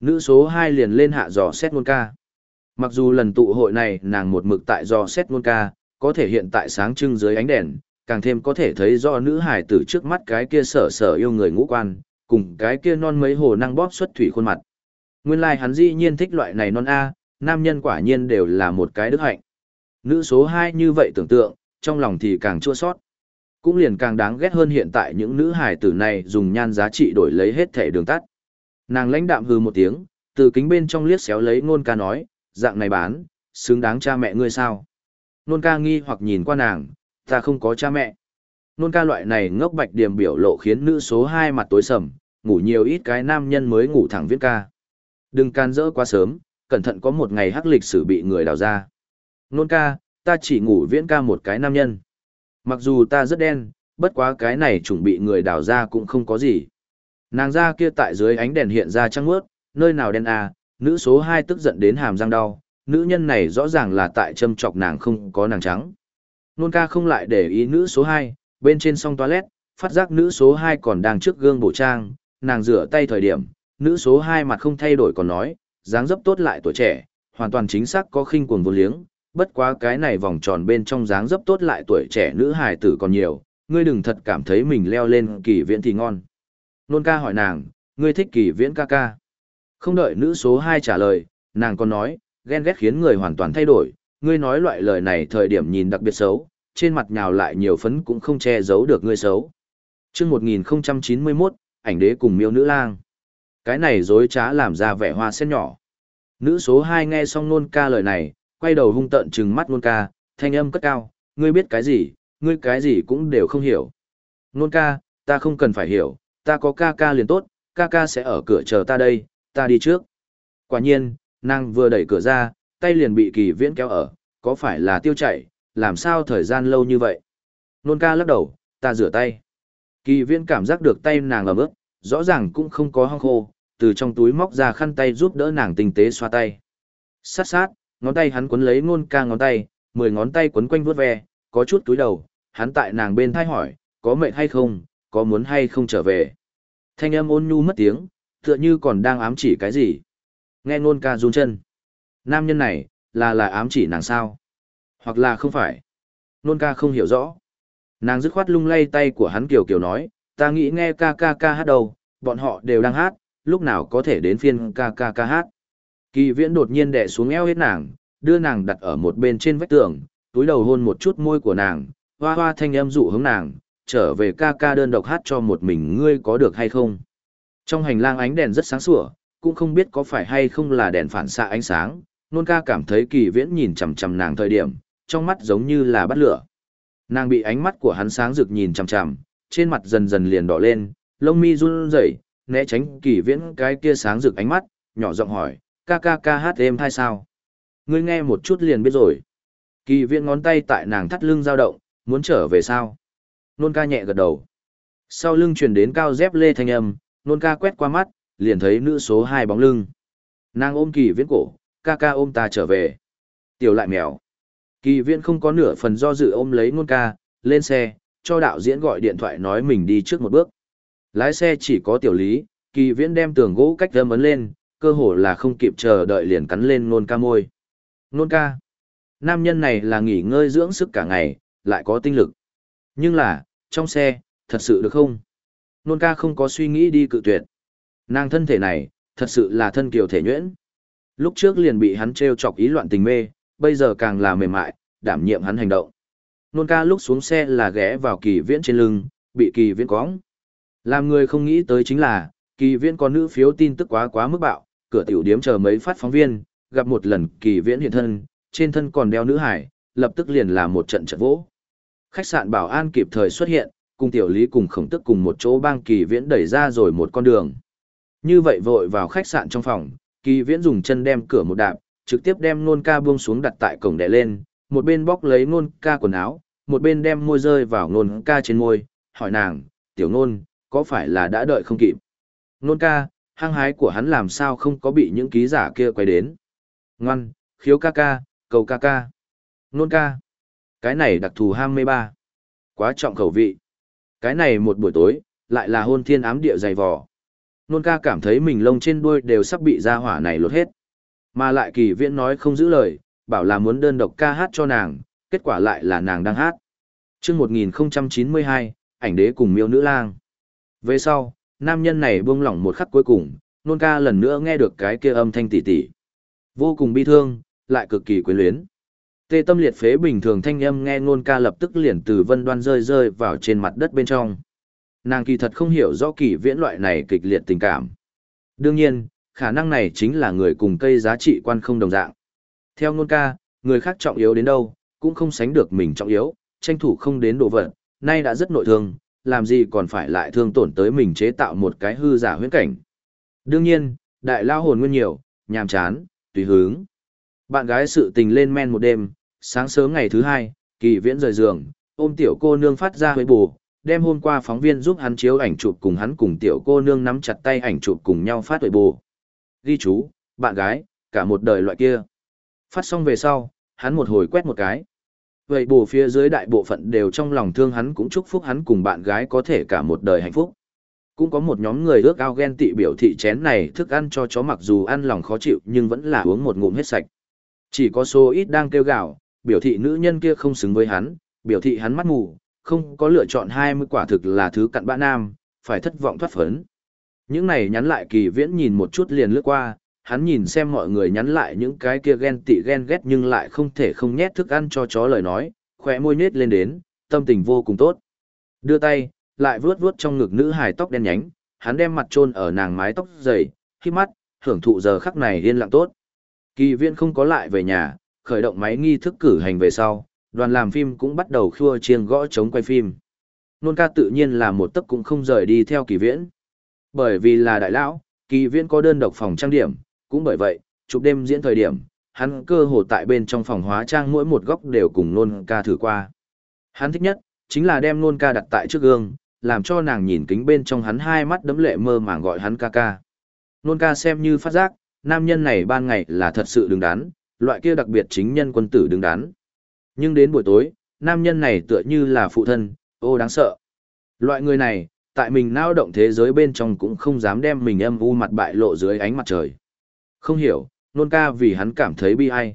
Nữ số 2 liền lên hạ dò xét nôn ca. Mặc dù lần tụ hội này nàng một mực tại dò xét nôn ca, có thể hiện tại sáng trưng dưới ánh đèn, càng thêm có thể thấy do nữ hải tử trước mắt cái kia sở sở yêu người ngũ quan, cùng cái kia non mấy hồ năng bóp xuất thủy khuôn mặt. Nguyên lai like hắn dĩ nhiên thích loại này non A, nam nhân quả nhiên đều là một cái đức hạnh. Nữ số 2 như vậy tưởng tượng, trong lòng thì càng chua sót. Cũng liền càng đáng ghét hơn hiện tại những nữ hài tử này dùng nhan giá trị đổi lấy hết thể đường tắt. Nàng lãnh đạm hừ một tiếng, từ kính bên trong liếc xéo lấy nôn ca nói, dạng này bán, xứng đáng cha mẹ ngươi sao? Nôn ca nghi hoặc nhìn qua nàng, ta không có cha mẹ. Nôn ca loại này ngốc bạch điểm biểu lộ khiến nữ số 2 mặt tối sầm, ngủ nhiều ít cái nam nhân mới ngủ thẳng viết ca. Đừng can dỡ quá sớm, cẩn thận có một ngày hắc lịch sử bị người đào ra. Nôn ca, ta chỉ ngủ viễn ca một cái nam nhân. Mặc dù ta rất đen, bất quá cái này chuẩn bị người đào ra cũng không có gì. Nàng ra kia tại dưới ánh đèn hiện ra trăng mướt, nơi nào đen à, nữ số 2 tức giận đến hàm răng đau, nữ nhân này rõ ràng là tại châm chọc nàng không có nàng trắng. Nôn ca không lại để ý nữ số 2, bên trên song toilet, phát giác nữ số 2 còn đang trước gương bổ trang, nàng rửa tay thời điểm, nữ số 2 mặt không thay đổi còn nói, dáng dấp tốt lại tuổi trẻ, hoàn toàn chính xác có khinh cuồng vô liếng, bất quá cái này vòng tròn bên trong dáng dấp tốt lại tuổi trẻ nữ hài tử còn nhiều, ngươi đừng thật cảm thấy mình leo lên kỳ viễn thì ngon. Nôn ca hỏi nàng, ngươi thích kỳ viễn ca ca. Không đợi nữ số 2 trả lời, nàng còn nói, ghen ghét khiến người hoàn toàn thay đổi, ngươi nói loại lời này thời điểm nhìn đặc biệt xấu, trên mặt nhào lại nhiều phấn cũng không che giấu được ngươi xấu. chương 1091, ảnh đế cùng miêu nữ lang. Cái này dối trá làm ra vẻ hoa sen nhỏ. Nữ số 2 nghe xong nôn ca lời này, quay đầu hung tợn trừng mắt nôn ca, thanh âm cất cao, ngươi biết cái gì, ngươi cái gì cũng đều không hiểu. Nôn ca, ta không cần phải hiểu, ta có ca ca liền tốt, ca ca sẽ ở cửa chờ ta đây, ta đi trước. Quả nhiên, nàng vừa đẩy cửa ra, tay liền bị kỳ viễn kéo ở, có phải là tiêu chảy, làm sao thời gian lâu như vậy. Nôn ca lắc đầu, ta rửa tay. Kỳ viễn cảm giác được tay nàng ấm ướt, rõ ràng cũng không có hong khô, từ trong túi móc ra khăn tay giúp đỡ nàng tinh tế xoa tay. Sát sát, ngón tay hắn quấn lấy nôn ca ngón tay, mười ngón tay quấn quanh vuốt ve, có chút túi đầu, hắn tại nàng bên thai hỏi, có mệt hay không, có muốn hay không trở về. Thanh âm ôn nhu mất tiếng, tựa như còn đang ám chỉ cái gì. Nghe nôn ca run chân. Nam nhân này, là là ám chỉ nàng sao? Hoặc là không phải? Nôn ca không hiểu rõ. Nàng dứt khoát lung lay tay của hắn kiều kiều nói, ta nghĩ nghe ca ca ca hát đâu, bọn họ đều đang hát, lúc nào có thể đến phiên ca ca ca hát. Kỳ viễn đột nhiên đè xuống eo hết nàng, đưa nàng đặt ở một bên trên vách tường, túi đầu hôn một chút môi của nàng, hoa hoa thanh âm dụ hướng nàng, trở về ca ca đơn độc hát cho một mình ngươi có được hay không. Trong hành lang ánh đèn rất sáng sủa, cũng không biết có phải hay không là đèn phản xạ ánh sáng, nôn ca cảm thấy kỳ viễn nhìn chằm chằm nàng thời điểm, trong mắt giống như là bắt lửa. Nàng bị ánh mắt của hắn sáng rực nhìn chằm chằm, trên mặt dần dần liền đỏ lên, lông mi run rẩy, né tránh kỳ viễn cái kia sáng rực ánh mắt, nhỏ giọng hỏi, ca ca hát êm hay sao? Ngươi nghe một chút liền biết rồi. Kỳ viễn ngón tay tại nàng thắt lưng dao động, muốn trở về sao? Nôn ca nhẹ gật đầu. Sau lưng truyền đến cao dép lê thanh âm, nôn ca quét qua mắt, liền thấy nữ số hai bóng lưng. Nàng ôm kỳ viễn cổ, ca ca ôm ta trở về. Tiểu lại mèo. Kỳ viễn không có nửa phần do dự ôm lấy nôn ca, lên xe, cho đạo diễn gọi điện thoại nói mình đi trước một bước. Lái xe chỉ có tiểu lý, kỳ viễn đem tường gỗ cách âm ấn lên, cơ hồ là không kịp chờ đợi liền cắn lên nôn ca môi. Nôn ca. Nam nhân này là nghỉ ngơi dưỡng sức cả ngày, lại có tinh lực. Nhưng là, trong xe, thật sự được không? Nôn ca không có suy nghĩ đi cự tuyệt. Nàng thân thể này, thật sự là thân kiều thể nhuyễn. Lúc trước liền bị hắn treo chọc ý loạn tình mê, bây giờ càng là mềm mại, đảm nhiệm hắn hành động. Nôn ca lúc xuống xe là ghé vào kỳ viễn trên lưng, bị kỳ viễn cóng. Làm người không nghĩ tới chính là, kỳ viễn có nữ phiếu tin tức quá quá mức bạo, cửa tiểu điếm chờ mấy phát phóng viên, gặp một lần kỳ viễn hiện thân, trên thân còn đeo nữ hải, lập tức liền là một trận trận vỗ. Khách sạn bảo an kịp thời xuất hiện, cùng tiểu lý cùng khổng tức cùng một chỗ bang kỳ viễn đẩy ra rồi một con đường. Như vậy vội vào khách sạn trong phòng, kỳ viễn dùng chân đem cửa một đạp, trực tiếp đem nôn ca buông xuống đặt tại cổng đè lên, một bên bóc lấy nôn ca quần áo, một bên đem môi rơi vào nôn ca trên môi, hỏi nàng, tiểu nôn, có phải là đã đợi không kịp? Nôn ca, hăng hái của hắn làm sao không có bị những ký giả kia quay đến. Ngoan, khiếu ca ca, cầu ca ca. Nôn ca. Cái này đặc thù ham mê ba. Quá trọng khẩu vị. Cái này một buổi tối, lại là hôn thiên ám địa dày vò. Nôn ca cảm thấy mình lông trên đuôi đều sắp bị ra hỏa này lột hết. Mà lại kỳ viễn nói không giữ lời, bảo là muốn đơn độc ca hát cho nàng, kết quả lại là nàng đang hát. Trước 1092, ảnh đế cùng miêu nữ lang. Về sau, nam nhân này buông lỏng một khắc cuối cùng, nôn ca lần nữa nghe được cái kia âm thanh tỉ tỉ. Vô cùng bi thương, lại cực kỳ quyến luyến. Tê tâm liệt phế bình thường thanh âm nghe nôn ca lập tức liền từ vân đoan rơi rơi vào trên mặt đất bên trong. Nàng kỳ thật không hiểu rõ kỳ viễn loại này kịch liệt tình cảm. Đương nhiên, khả năng này chính là người cùng cây giá trị quan không đồng dạng. Theo nôn ca, người khác trọng yếu đến đâu, cũng không sánh được mình trọng yếu, tranh thủ không đến đồ vật, nay đã rất nội thương, làm gì còn phải lại thương tổn tới mình chế tạo một cái hư giả huyễn cảnh. Đương nhiên, đại lao hồn nguyên nhiều, nhàm chán, tùy hướng. Bạn gái sự tình lên men một đêm, sáng sớm ngày thứ hai, kỳ viễn rời giường, ôm tiểu cô nương phát ra hơi bù, đem hôm qua phóng viên giúp hắn chiếu ảnh chụp cùng hắn cùng tiểu cô nương nắm chặt tay ảnh chụp cùng nhau phát huệ bù. Ghi chú, bạn gái, cả một đời loại kia. Phát xong về sau, hắn một hồi quét một cái. Vậy bù phía dưới đại bộ phận đều trong lòng thương hắn cũng chúc phúc hắn cùng bạn gái có thể cả một đời hạnh phúc. Cũng có một nhóm người ước ao ghen tị biểu thị chén này thức ăn cho chó mặc dù ăn lòng khó chịu nhưng vẫn là uống một ngụm hết sạch. Chỉ có số ít đang kêu gào, biểu thị nữ nhân kia không xứng với hắn, biểu thị hắn mắt mù, không có lựa chọn 20 quả thực là thứ cặn bã nam, phải thất vọng thoát phấn. Những này nhắn lại kỳ viễn nhìn một chút liền lướt qua, hắn nhìn xem mọi người nhắn lại những cái kia ghen tị ghen ghét nhưng lại không thể không nhét thức ăn cho chó lời nói, khỏe môi nết lên đến, tâm tình vô cùng tốt. Đưa tay, lại vuốt vuốt trong ngực nữ hài tóc đen nhánh, hắn đem mặt chôn ở nàng mái tóc dày, khi mắt, hưởng thụ giờ khắc này yên lặng tốt. Kỳ viên không có lại về nhà, khởi động máy nghi thức cử hành về sau, đoàn làm phim cũng bắt đầu khua chiêng gõ chống quay phim. Nôn ca tự nhiên là một tấc cũng không rời đi theo kỳ viễn. Bởi vì là đại lão, kỳ viễn có đơn độc phòng trang điểm, cũng bởi vậy, chụp đêm diễn thời điểm, hắn cơ hồ tại bên trong phòng hóa trang mỗi một góc đều cùng nôn ca thử qua. Hắn thích nhất, chính là đem nôn ca đặt tại trước gương, làm cho nàng nhìn kính bên trong hắn hai mắt đấm lệ mơ màng gọi hắn ca ca. Nôn ca xem như phát giác, nam nhân này ban ngày là thật sự đứng đắn, loại kia đặc biệt chính nhân quân tử đứng đắn. Nhưng đến buổi tối, nam nhân này tựa như là phụ thân, ô đáng sợ. Loại người này, tại mình nao động thế giới bên trong cũng không dám đem mình âm u mặt bại lộ dưới ánh mặt trời. Không hiểu, nôn ca vì hắn cảm thấy bi ai.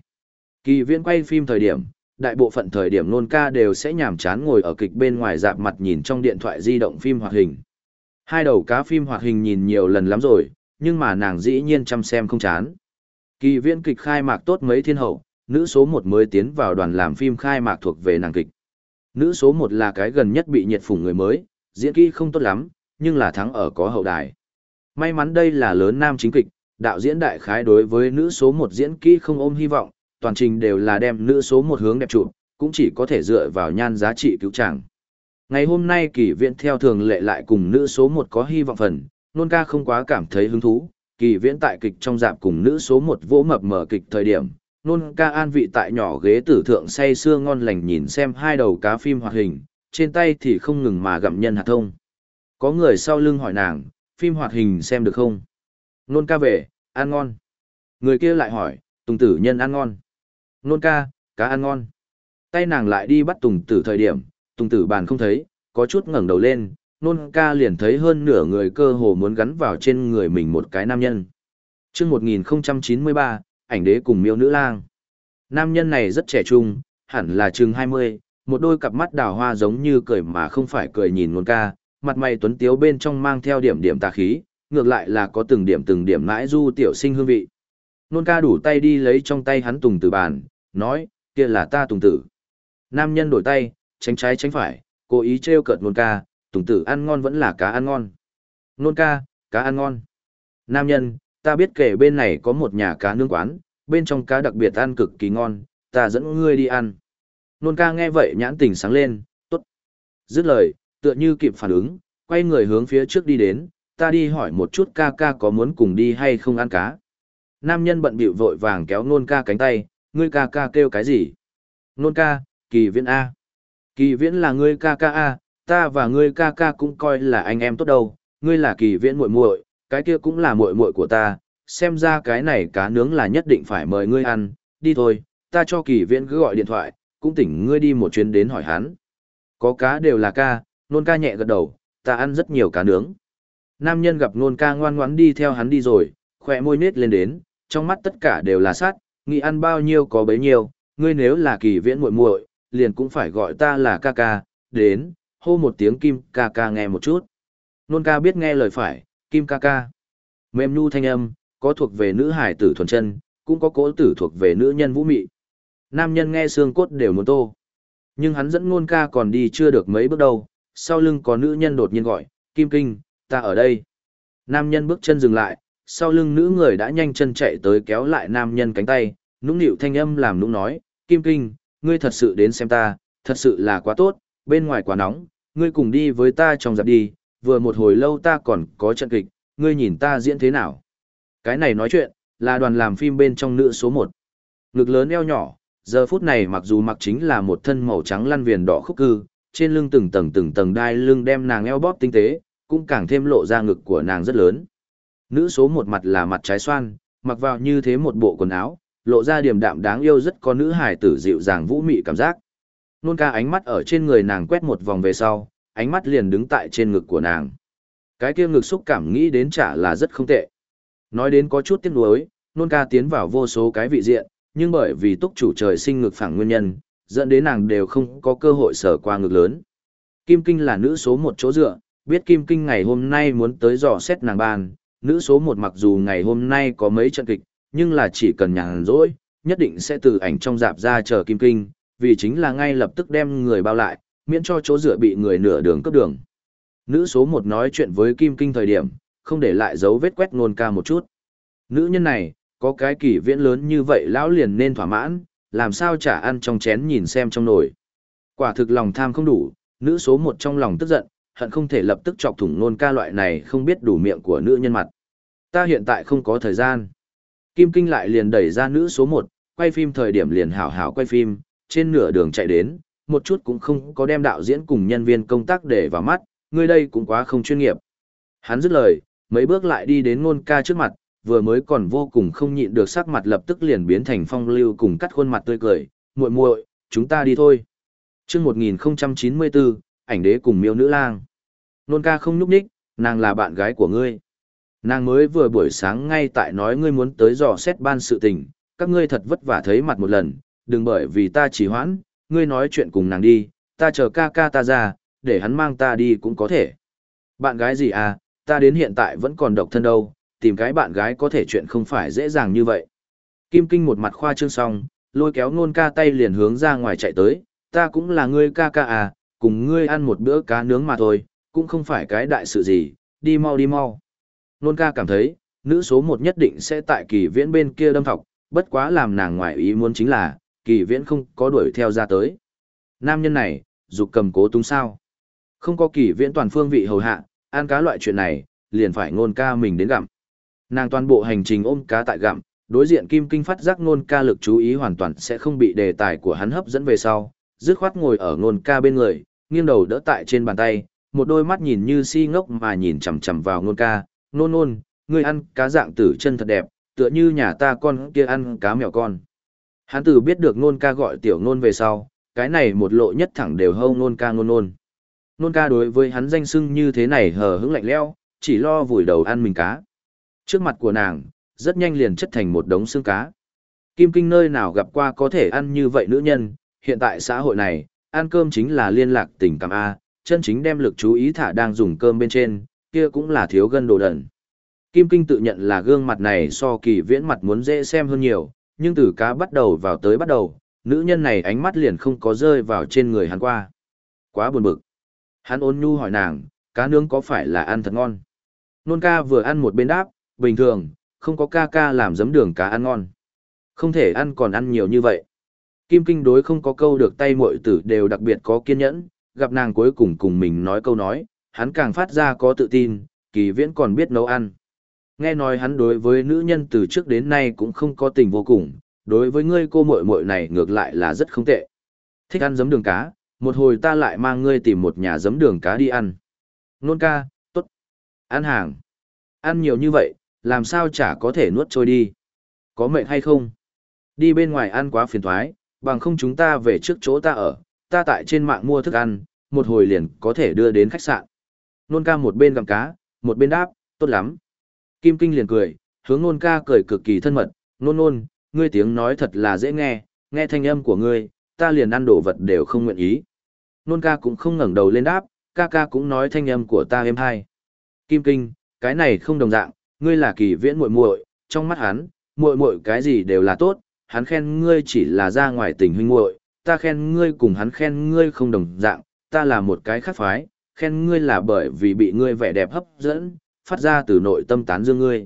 Kỳ viễn quay phim thời điểm, đại bộ phận thời điểm nôn ca đều sẽ nhàm chán ngồi ở kịch bên ngoài dạp mặt nhìn trong điện thoại di động phim hoạt hình. Hai đầu cá phim hoạt hình nhìn nhiều lần lắm rồi, nhưng mà nàng dĩ nhiên chăm xem không chán. Kỳ viễn kịch khai mạc tốt mấy thiên hậu, nữ số một mới tiến vào đoàn làm phim khai mạc thuộc về nàng kịch. Nữ số một là cái gần nhất bị nhiệt phủng người mới, diễn kỹ không tốt lắm, nhưng là thắng ở có hậu đài. May mắn đây là lớn nam chính kịch, đạo diễn đại khái đối với nữ số một diễn kỹ không ôm hy vọng, toàn trình đều là đem nữ số một hướng đẹp trụ, cũng chỉ có thể dựa vào nhan giá trị cứu chàng. Ngày hôm nay kỳ viễn theo thường lệ lại cùng nữ số một có hy vọng phần, nôn ca không quá cảm thấy hứng thú, kỳ viễn tại kịch trong dạp cùng nữ số một vỗ mập mở kịch thời điểm, nôn ca an vị tại nhỏ ghế tử thượng say sưa ngon lành nhìn xem hai đầu cá phim hoạt hình, trên tay thì không ngừng mà gặm nhân hạt thông. Có người sau lưng hỏi nàng, phim hoạt hình xem được không? Nôn ca về, ăn ngon. Người kia lại hỏi, tùng tử nhân ăn ngon. Nôn ca, cá ăn ngon. Tay nàng lại đi bắt tùng tử thời điểm, tùng tử bàn không thấy, có chút ngẩng đầu lên, nôn ca liền thấy hơn nửa người cơ hồ muốn gắn vào trên người mình một cái nam nhân. chương 1093, ảnh đế cùng miêu nữ lang. Nam nhân này rất trẻ trung, hẳn là chừng 20, một đôi cặp mắt đào hoa giống như cười mà không phải cười nhìn nôn ca, mặt mày tuấn tiếu bên trong mang theo điểm điểm tà khí, ngược lại là có từng điểm từng điểm mãi du tiểu sinh hương vị. Nôn ca đủ tay đi lấy trong tay hắn tùng tử bàn, nói, kia là ta tùng tử. Nam nhân đổi tay, tránh trái tránh phải, cố ý trêu cợt nôn ca, tùng tử ăn ngon vẫn là cá ăn ngon. Nôn ca, cá ăn ngon. Nam nhân, ta biết kể bên này có một nhà cá nướng quán, bên trong cá đặc biệt ăn cực kỳ ngon, ta dẫn ngươi đi ăn. Nôn ca nghe vậy nhãn tình sáng lên, tốt. Dứt lời, tựa như kịp phản ứng, quay người hướng phía trước đi đến, ta đi hỏi một chút ca ca có muốn cùng đi hay không ăn cá. Nam nhân bận bịu vội vàng kéo nôn ca cánh tay, ngươi ca ca kêu cái gì? Nôn ca, kỳ viễn A. Kỳ viễn là ngươi ca ca A, ta và ngươi ca ca cũng coi là anh em tốt đâu, ngươi là kỳ viễn muội muội, cái kia cũng là muội muội của ta, xem ra cái này cá nướng là nhất định phải mời ngươi ăn, đi thôi, ta cho kỳ viễn cứ gọi điện thoại, cũng tỉnh ngươi đi một chuyến đến hỏi hắn. Có cá đều là ca, nôn ca nhẹ gật đầu, ta ăn rất nhiều cá nướng. Nam nhân gặp nôn ca ngoan ngoãn đi theo hắn đi rồi, khỏe môi nết lên đến, trong mắt tất cả đều là sát, nghĩ ăn bao nhiêu có bấy nhiêu, ngươi nếu là kỳ viễn muội muội, liền cũng phải gọi ta là ca ca, đến, hô một tiếng kim ca ca nghe một chút. Nôn ca biết nghe lời phải, kim ca ca. Mềm nu thanh âm, có thuộc về nữ hải tử thuần chân, cũng có cố tử thuộc về nữ nhân vũ mị. Nam nhân nghe xương cốt đều muốn tô. Nhưng hắn dẫn nôn ca còn đi chưa được mấy bước đâu, sau lưng có nữ nhân đột nhiên gọi, Kim Kinh, ta ở đây. Nam nhân bước chân dừng lại, sau lưng nữ người đã nhanh chân chạy tới kéo lại nam nhân cánh tay, nũng nịu thanh âm làm nũng nói, Kim Kinh, ngươi thật sự đến xem ta, thật sự là quá tốt, bên ngoài quá nóng, ngươi cùng đi với ta trong dạp đi, vừa một hồi lâu ta còn có trận kịch, ngươi nhìn ta diễn thế nào. Cái này nói chuyện, là đoàn làm phim bên trong nữ số 1. Ngực lớn eo nhỏ, giờ phút này mặc dù mặc chính là một thân màu trắng lăn viền đỏ khúc cư, trên lưng từng tầng từng tầng đai lưng đem nàng eo bóp tinh tế, cũng càng thêm lộ ra ngực của nàng rất lớn. Nữ số một mặt là mặt trái xoan, mặc vào như thế một bộ quần áo, lộ ra điềm đạm đáng yêu rất có nữ hài tử dịu dàng vũ mị cảm giác. Nôn ca ánh mắt ở trên người nàng quét một vòng về sau, ánh mắt liền đứng tại trên ngực của nàng. Cái kia ngực xúc cảm nghĩ đến chả là rất không tệ. Nói đến có chút tiếc nuối, nôn ca tiến vào vô số cái vị diện, nhưng bởi vì túc chủ trời sinh ngực phẳng nguyên nhân, dẫn đến nàng đều không có cơ hội sở qua ngực lớn. Kim Kinh là nữ số một chỗ dựa, biết Kim Kinh ngày hôm nay muốn tới dò xét nàng ban, nữ số một mặc dù ngày hôm nay có mấy trận kịch, nhưng là chỉ cần nhàn rỗi, nhất định sẽ từ ảnh trong dạp ra chờ Kim Kinh, vì chính là ngay lập tức đem người bao lại, miễn cho chỗ dựa bị người nửa đường cướp đường. Nữ số một nói chuyện với Kim Kinh thời điểm, không để lại dấu vết quét nôn ca một chút. Nữ nhân này, có cái kỷ viễn lớn như vậy lão liền nên thỏa mãn, làm sao trả ăn trong chén nhìn xem trong nồi. Quả thực lòng tham không đủ, nữ số một trong lòng tức giận, hận không thể lập tức chọc thủng nôn ca loại này không biết đủ miệng của nữ nhân mặt. Ta hiện tại không có thời gian. Kim Kinh lại liền đẩy ra nữ số một, quay phim thời điểm liền hảo hảo quay phim, trên nửa đường chạy đến, một chút cũng không có đem đạo diễn cùng nhân viên công tác để vào mắt, người đây cũng quá không chuyên nghiệp. Hắn dứt lời, mấy bước lại đi đến nôn ca trước mặt, vừa mới còn vô cùng không nhịn được sắc mặt lập tức liền biến thành phong lưu cùng cắt khuôn mặt tươi cười, muội muội, chúng ta đi thôi. chương 1094, ảnh đế cùng miêu nữ lang. Nôn ca không nhúc nhích, nàng là bạn gái của ngươi. Nàng mới vừa buổi sáng ngay tại nói ngươi muốn tới dò xét ban sự tình, các ngươi thật vất vả thấy mặt một lần, đừng bởi vì ta chỉ hoãn, ngươi nói chuyện cùng nàng đi, ta chờ ca ca ta ra, để hắn mang ta đi cũng có thể. Bạn gái gì à, ta đến hiện tại vẫn còn độc thân đâu, tìm cái bạn gái có thể chuyện không phải dễ dàng như vậy. Kim Kinh một mặt khoa trương xong, lôi kéo nôn ca tay liền hướng ra ngoài chạy tới, ta cũng là ngươi ca ca à, cùng ngươi ăn một bữa cá nướng mà thôi, cũng không phải cái đại sự gì, đi mau đi mau. Nôn ca cảm thấy, nữ số một nhất định sẽ tại kỳ viễn bên kia đâm thọc, bất quá làm nàng ngoại ý muốn chính là, kỳ viễn không có đuổi theo ra tới. Nam nhân này, dục cầm cố túng sao. Không có kỳ viễn toàn phương vị hầu hạ, ăn cá loại chuyện này, liền phải ngôn ca mình đến gặm. Nàng toàn bộ hành trình ôm cá tại gặm, đối diện kim kinh phát giác ngôn ca lực chú ý hoàn toàn sẽ không bị đề tài của hắn hấp dẫn về sau, dứt khoát ngồi ở ngôn ca bên người, nghiêng đầu đỡ tại trên bàn tay, một đôi mắt nhìn như si ngốc mà nhìn chằm chằm vào Nôn ca, nôn nôn, ngươi ăn cá dạng tử chân thật đẹp, tựa như nhà ta con kia ăn cá mèo con. Hắn từ biết được nôn ca gọi tiểu nôn về sau, cái này một lộ nhất thẳng đều hâu nôn ca nôn nôn. Nôn ca đối với hắn danh sưng như thế này hờ hững lạnh leo, chỉ lo vùi đầu ăn mình cá. Trước mặt của nàng, rất nhanh liền chất thành một đống xương cá. Kim Kinh nơi nào gặp qua có thể ăn như vậy nữ nhân, hiện tại xã hội này, ăn cơm chính là liên lạc tình cảm A, chân chính đem lực chú ý thả đang dùng cơm bên trên, kia cũng là thiếu gân đồ đần. Kim Kinh tự nhận là gương mặt này so kỳ viễn mặt muốn dễ xem hơn nhiều, nhưng từ cá bắt đầu vào tới bắt đầu, nữ nhân này ánh mắt liền không có rơi vào trên người hắn qua. Quá buồn bực. Hắn ôn nhu hỏi nàng, cá nướng có phải là ăn thật ngon? Nôn ca vừa ăn một bên đáp, bình thường, không có ca ca làm giấm đường cá ăn ngon. Không thể ăn còn ăn nhiều như vậy. Kim Kinh đối không có câu được tay muội tử đều đặc biệt có kiên nhẫn, gặp nàng cuối cùng cùng mình nói câu nói, hắn càng phát ra có tự tin, kỳ viễn còn biết nấu ăn. Nghe nói hắn đối với nữ nhân từ trước đến nay cũng không có tình vô cùng, đối với ngươi cô muội muội này ngược lại là rất không tệ. Thích ăn giấm đường cá, một hồi ta lại mang ngươi tìm một nhà giấm đường cá đi ăn. Nôn ca, tốt. Ăn hàng. Ăn nhiều như vậy, làm sao chả có thể nuốt trôi đi. Có mệnh hay không? Đi bên ngoài ăn quá phiền thoái, bằng không chúng ta về trước chỗ ta ở, ta tại trên mạng mua thức ăn, một hồi liền có thể đưa đến khách sạn. Nôn ca một bên gặm cá, một bên đáp, tốt lắm. Kim Kinh liền cười, hướng nôn ca cười cực kỳ thân mật, nôn nôn, ngươi tiếng nói thật là dễ nghe, nghe thanh âm của ngươi, ta liền ăn đồ vật đều không nguyện ý. Nôn ca cũng không ngẩng đầu lên đáp, ca ca cũng nói thanh âm của ta êm hay. Kim Kinh, cái này không đồng dạng, ngươi là kỳ viễn muội muội, trong mắt hắn, muội muội cái gì đều là tốt, hắn khen ngươi chỉ là ra ngoài tình huynh muội, ta khen ngươi cùng hắn khen ngươi không đồng dạng, ta là một cái khác phái, khen ngươi là bởi vì bị ngươi vẻ đẹp hấp dẫn, phát ra từ nội tâm tán dương ngươi.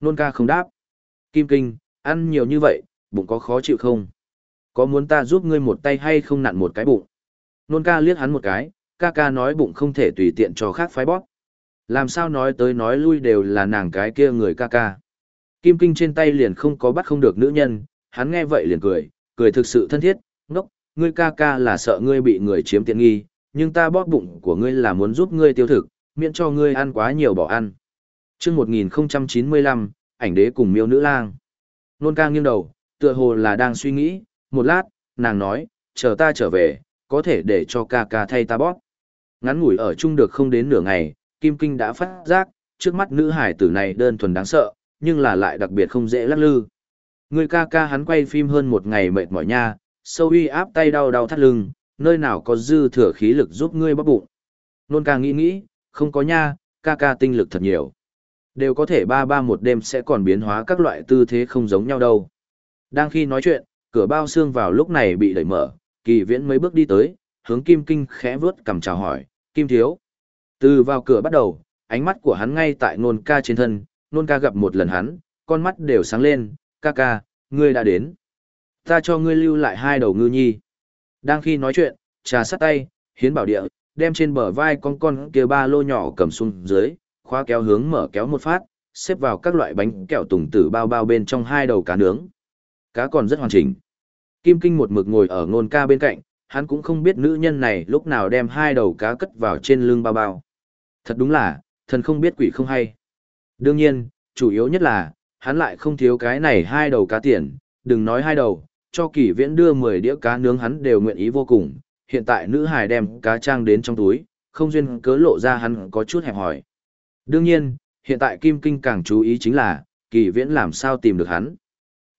Nôn ca không đáp. Kim Kinh, ăn nhiều như vậy, bụng có khó chịu không? Có muốn ta giúp ngươi một tay hay không nặn một cái bụng? Nôn ca liếc hắn một cái, ca ca nói bụng không thể tùy tiện cho khác phái bóp. Làm sao nói tới nói lui đều là nàng cái kia người ca ca. Kim Kinh trên tay liền không có bắt không được nữ nhân, hắn nghe vậy liền cười, cười thực sự thân thiết, ngốc, ngươi ca ca là sợ ngươi bị người chiếm tiện nghi, nhưng ta bóp bụng của ngươi là muốn giúp ngươi tiêu thực, miễn cho ngươi ăn quá nhiều bỏ ăn. chương 1095, ảnh đế cùng miêu nữ lang. Nôn ca nghiêng đầu, tựa hồ là đang suy nghĩ, một lát, nàng nói, chờ ta trở về, có thể để cho ca ca thay ta bóp. Ngắn ngủi ở chung được không đến nửa ngày, Kim Kinh đã phát giác, trước mắt nữ hải tử này đơn thuần đáng sợ, nhưng là lại đặc biệt không dễ lắc lư. Người ca ca hắn quay phim hơn một ngày mệt mỏi nha, sâu uy áp tay đau đau thắt lưng, nơi nào có dư thừa khí lực giúp ngươi bắp bụng. Nôn ca nghĩ nghĩ, không có nha, ca ca tinh lực thật nhiều. Đều có thể ba ba một đêm sẽ còn biến hóa các loại tư thế không giống nhau đâu. Đang khi nói chuyện, cửa bao xương vào lúc này bị đẩy mở, kỳ viễn mấy bước đi tới, hướng Kim Kinh khẽ vướt cầm chào hỏi, Kim Thiếu. Từ vào cửa bắt đầu, ánh mắt của hắn ngay tại nôn ca trên thân, nôn ca gặp một lần hắn, con mắt đều sáng lên, ca ca, ngươi đã đến. Ta cho ngươi lưu lại hai đầu ngư nhi. Đang khi nói chuyện, trà sát tay, hiến bảo địa, đem trên bờ vai con con kia ba lô nhỏ cầm xuống dưới, khóa kéo hướng mở kéo một phát, xếp vào các loại bánh kẹo tùng tử bao bao bên trong hai đầu cá nướng. Cá còn rất hoàn chỉnh. Kim Kinh một mực ngồi ở ngôn ca bên cạnh, hắn cũng không biết nữ nhân này lúc nào đem hai đầu cá cất vào trên lưng bao bao. Thật đúng là, thần không biết quỷ không hay. Đương nhiên, chủ yếu nhất là, hắn lại không thiếu cái này hai đầu cá tiền, đừng nói hai đầu, cho kỷ viễn đưa 10 đĩa cá nướng hắn đều nguyện ý vô cùng, hiện tại nữ hài đem cá trang đến trong túi, không duyên cớ lộ ra hắn có chút hẹp hỏi. Đương nhiên, hiện tại Kim Kinh càng chú ý chính là, kỳ viễn làm sao tìm được hắn.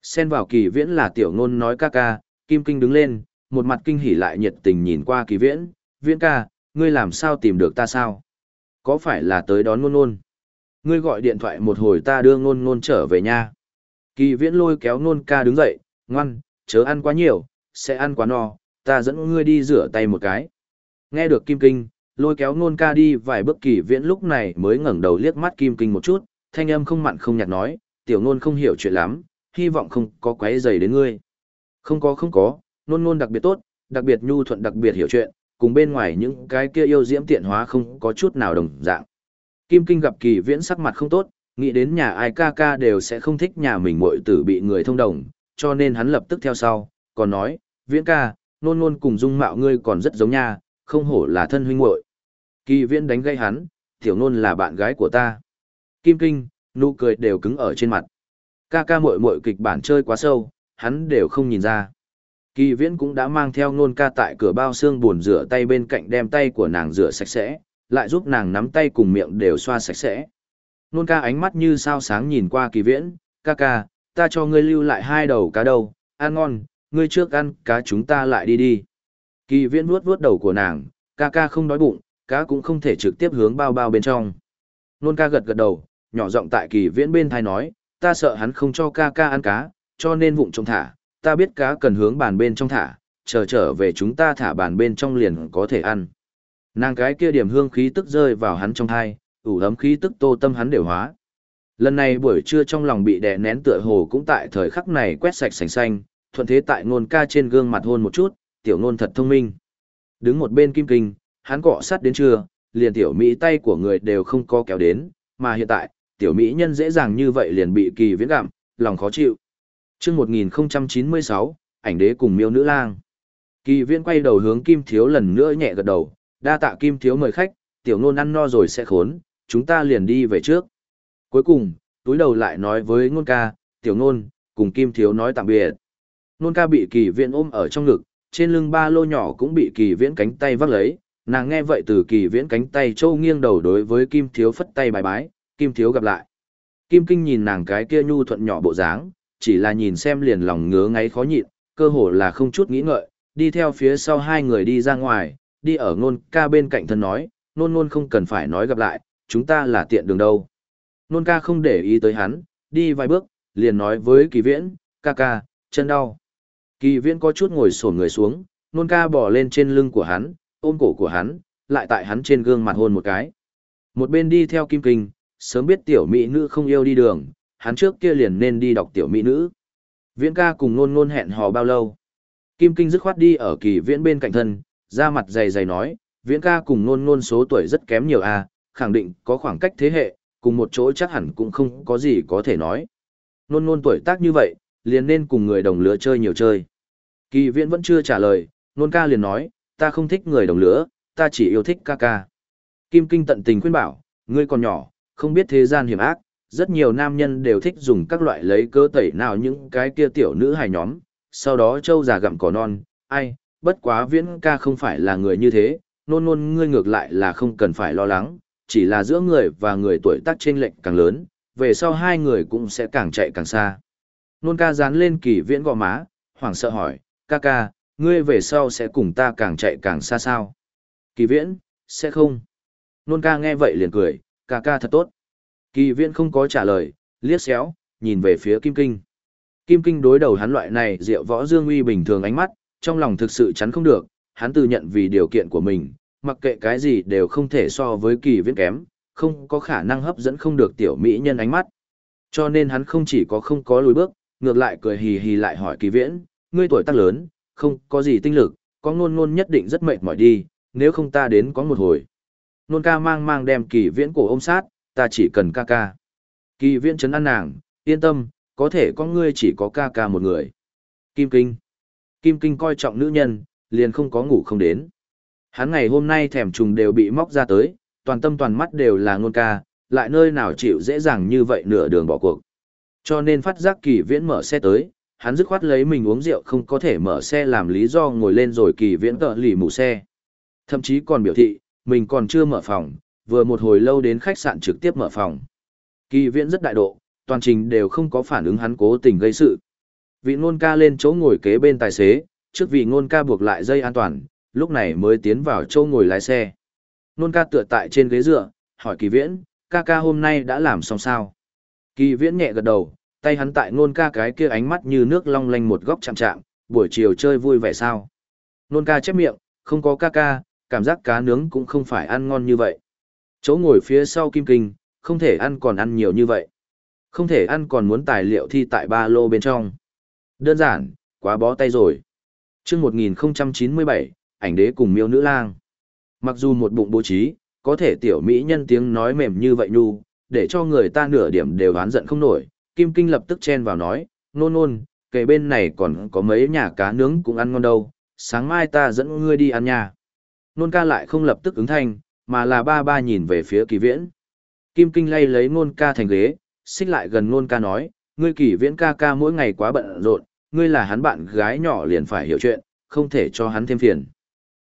Xen vào kỳ viễn là tiểu ngôn nói ca ca, Kim Kinh đứng lên, một mặt kinh hỉ lại nhiệt tình nhìn qua kỳ viễn, viễn ca, ngươi làm sao tìm được ta sao? Có phải là tới đón ngôn ngôn? Ngươi gọi điện thoại một hồi ta đưa ngôn ngôn trở về nha. Kỳ viễn lôi kéo ngôn ca đứng dậy, ngoan, chớ ăn quá nhiều, sẽ ăn quá no, ta dẫn ngươi đi rửa tay một cái. Nghe được Kim Kinh, lôi kéo ngôn ca đi vài bước kỳ viễn lúc này mới ngẩng đầu liếc mắt Kim Kinh một chút, thanh âm không mặn không nhạt nói, tiểu ngôn không hiểu chuyện lắm, hy vọng không có quấy rầy đến ngươi. Không có không có, ngôn ngôn đặc biệt tốt, đặc biệt nhu thuận đặc biệt hiểu chuyện, cùng bên ngoài những cái kia yêu diễm tiện hóa không có chút nào đồng dạng. Kim Kinh gặp kỳ viễn sắc mặt không tốt, nghĩ đến nhà ai ca ca đều sẽ không thích nhà mình muội tử bị người thông đồng, cho nên hắn lập tức theo sau, còn nói, viễn ca, nôn nôn cùng dung mạo ngươi còn rất giống nha, không hổ là thân huynh muội. Kỳ viễn đánh gây hắn, tiểu nôn là bạn gái của ta. Kim Kinh, nụ cười đều cứng ở trên mặt. Ca ca muội muội kịch bản chơi quá sâu, hắn đều không nhìn ra. Kỳ viễn cũng đã mang theo nôn ca tại cửa bao xương buồn rửa tay bên cạnh đem tay của nàng rửa sạch sẽ, lại giúp nàng nắm tay cùng miệng đều xoa sạch sẽ. Nôn ca ánh mắt như sao sáng nhìn qua kỳ viễn, ca ca, ta cho ngươi lưu lại hai đầu cá đầu, ăn ngon, ngươi trước ăn cá chúng ta lại đi đi. Kỳ viễn vuốt vuốt đầu của nàng, ca ca không đói bụng, cá cũng không thể trực tiếp hướng bao bao bên trong. Nôn ca gật gật đầu, nhỏ giọng tại kỳ viễn bên thai nói, ta sợ hắn không cho ca ca ăn cá, cho nên vụng trông thả, ta biết cá cần hướng bàn bên trong thả, chờ trở về chúng ta thả bàn bên trong liền có thể ăn. Nàng cái kia điểm hương khí tức rơi vào hắn trong thai, ủ ấm khí tức tô tâm hắn đều hóa. Lần này buổi trưa trong lòng bị đè nén tựa hồ cũng tại thời khắc này quét sạch sành xanh, thuận thế tại ngôn ca trên gương mặt hôn một chút, tiểu ngôn thật thông minh. Đứng một bên kim kinh, hắn cọ sát đến trưa, liền tiểu mỹ tay của người đều không có kéo đến, mà hiện tại, tiểu mỹ nhân dễ dàng như vậy liền bị kỳ viễn gặm, lòng khó chịu. chương 1096, ảnh đế cùng miêu nữ lang. Kỳ viễn quay đầu hướng kim thiếu lần nữa nhẹ gật đầu, đa tạ kim thiếu mời khách, tiểu ngôn ăn no rồi sẽ khốn, chúng ta liền đi về trước. Cuối cùng, túi đầu lại nói với ngôn ca, tiểu ngôn, cùng kim thiếu nói tạm biệt. Ngôn ca bị kỳ viễn ôm ở trong ngực, trên lưng ba lô nhỏ cũng bị kỳ viễn cánh tay vác lấy, nàng nghe vậy từ kỳ viễn cánh tay châu nghiêng đầu đối với kim thiếu phất tay bài bái, kim thiếu gặp lại. Kim kinh nhìn nàng cái kia nhu thuận nhỏ bộ dáng, chỉ là nhìn xem liền lòng ngứa ngáy khó nhịn, cơ hồ là không chút nghĩ ngợi, đi theo phía sau hai người đi ra ngoài, đi ở ngôn ca bên cạnh thân nói, nôn nôn không cần phải nói gặp lại, chúng ta là tiện đường đâu. Nôn ca không để ý tới hắn, đi vài bước, liền nói với kỳ viễn, ca ca, chân đau. Kỳ viễn có chút ngồi sổn người xuống, nôn ca bỏ lên trên lưng của hắn, ôm cổ của hắn, lại tại hắn trên gương mặt hôn một cái. Một bên đi theo kim kinh, sớm biết tiểu mỹ nữ không yêu đi đường, hắn trước kia liền nên đi đọc tiểu mỹ nữ. Viễn ca cùng nôn nôn hẹn hò bao lâu. Kim kinh dứt khoát đi ở kỳ viễn bên cạnh thân, ra mặt dày dày nói, viễn ca cùng nôn nôn số tuổi rất kém nhiều à, khẳng định có khoảng cách thế hệ, cùng một chỗ chắc hẳn cũng không có gì có thể nói. Nôn nôn tuổi tác như vậy, liền nên cùng người đồng lứa chơi nhiều chơi. Kỳ viễn vẫn chưa trả lời, nôn ca liền nói, ta không thích người đồng lứa, ta chỉ yêu thích ca ca. Kim Kinh tận tình khuyên bảo, ngươi còn nhỏ, không biết thế gian hiểm ác, rất nhiều nam nhân đều thích dùng các loại lấy cơ tẩy nào những cái kia tiểu nữ hài nhóm, sau đó trâu già gặm cỏ non, ai, bất quá viễn ca không phải là người như thế, nôn nôn ngươi ngược lại là không cần phải lo lắng, chỉ là giữa người và người tuổi tác chênh lệch càng lớn, về sau hai người cũng sẽ càng chạy càng xa. Nôn ca dán lên kỳ viễn gò má, hoảng sợ hỏi, ca ca, ngươi về sau sẽ cùng ta càng chạy càng xa sao? Kỳ viễn, sẽ không. Nôn ca nghe vậy liền cười, ca ca thật tốt. Kỳ viễn không có trả lời, liếc xéo, nhìn về phía Kim Kinh. Kim Kinh đối đầu hắn loại này diệu võ dương uy bình thường ánh mắt, trong lòng thực sự chắn không được, hắn tự nhận vì điều kiện của mình, mặc kệ cái gì đều không thể so với kỳ viễn kém, không có khả năng hấp dẫn không được tiểu mỹ nhân ánh mắt. Cho nên hắn không chỉ có không có lùi bước, ngược lại cười hì hì lại hỏi kỳ viễn, ngươi tuổi tác lớn, không có gì tinh lực, có ngôn ngôn nhất định rất mệt mỏi đi, nếu không ta đến có một hồi. Nôn ca mang mang đem kỳ viễn cổ ôm sát, ta chỉ cần ca ca. Kỳ viễn chấn an nàng, yên tâm, có thể có ngươi chỉ có ca ca một người. Kim Kinh. Kim Kinh coi trọng nữ nhân, liền không có ngủ không đến. Hắn ngày hôm nay thèm trùng đều bị móc ra tới, toàn tâm toàn mắt đều là ngôn ca, lại nơi nào chịu dễ dàng như vậy nửa đường bỏ cuộc. Cho nên phát giác kỳ viễn mở xe tới, hắn dứt khoát lấy mình uống rượu không có thể mở xe làm lý do ngồi lên rồi kỳ viễn tợ lì mù xe. Thậm chí còn biểu thị, mình còn chưa mở phòng, vừa một hồi lâu đến khách sạn trực tiếp mở phòng. Kỳ viễn rất đại độ, toàn trình đều không có phản ứng hắn cố tình gây sự. Vị ngôn ca lên chỗ ngồi kế bên tài xế, trước vị ngôn ca buộc lại dây an toàn, lúc này mới tiến vào chỗ ngồi lái xe. Ngôn ca tựa tại trên ghế dựa, hỏi kỳ viễn, ca ca hôm nay đã làm xong sao? Kỳ viễn nhẹ gật đầu, tay hắn tại ngôn ca cái kia ánh mắt như nước long lanh một góc chạm chạm, buổi chiều chơi vui vẻ sao? Ngôn ca chép miệng, không có ca ca, cảm giác cá nướng cũng không phải ăn ngon như vậy. Chỗ ngồi phía sau kim kinh, không thể ăn còn ăn nhiều như vậy. Không thể ăn còn muốn tài liệu thi tại ba lô bên trong. Đơn giản, quá bó tay rồi. Trước 1097, ảnh đế cùng miêu nữ lang. Mặc dù một bụng bố trí, có thể tiểu mỹ nhân tiếng nói mềm như vậy nhu, để cho người ta nửa điểm đều oán giận không nổi. Kim Kinh lập tức chen vào nói, nôn nôn, kề bên này còn có mấy nhà cá nướng cũng ăn ngon đâu, sáng mai ta dẫn ngươi đi ăn nha. Nôn ca lại không lập tức ứng thanh, mà là ba ba nhìn về phía kỳ viễn. Kim Kinh lay lấy nôn ca thành ghế, xích lại gần nôn ca nói, ngươi kỳ viễn ca ca mỗi ngày quá bận rộn, ngươi là hắn bạn gái nhỏ liền phải hiểu chuyện, không thể cho hắn thêm phiền.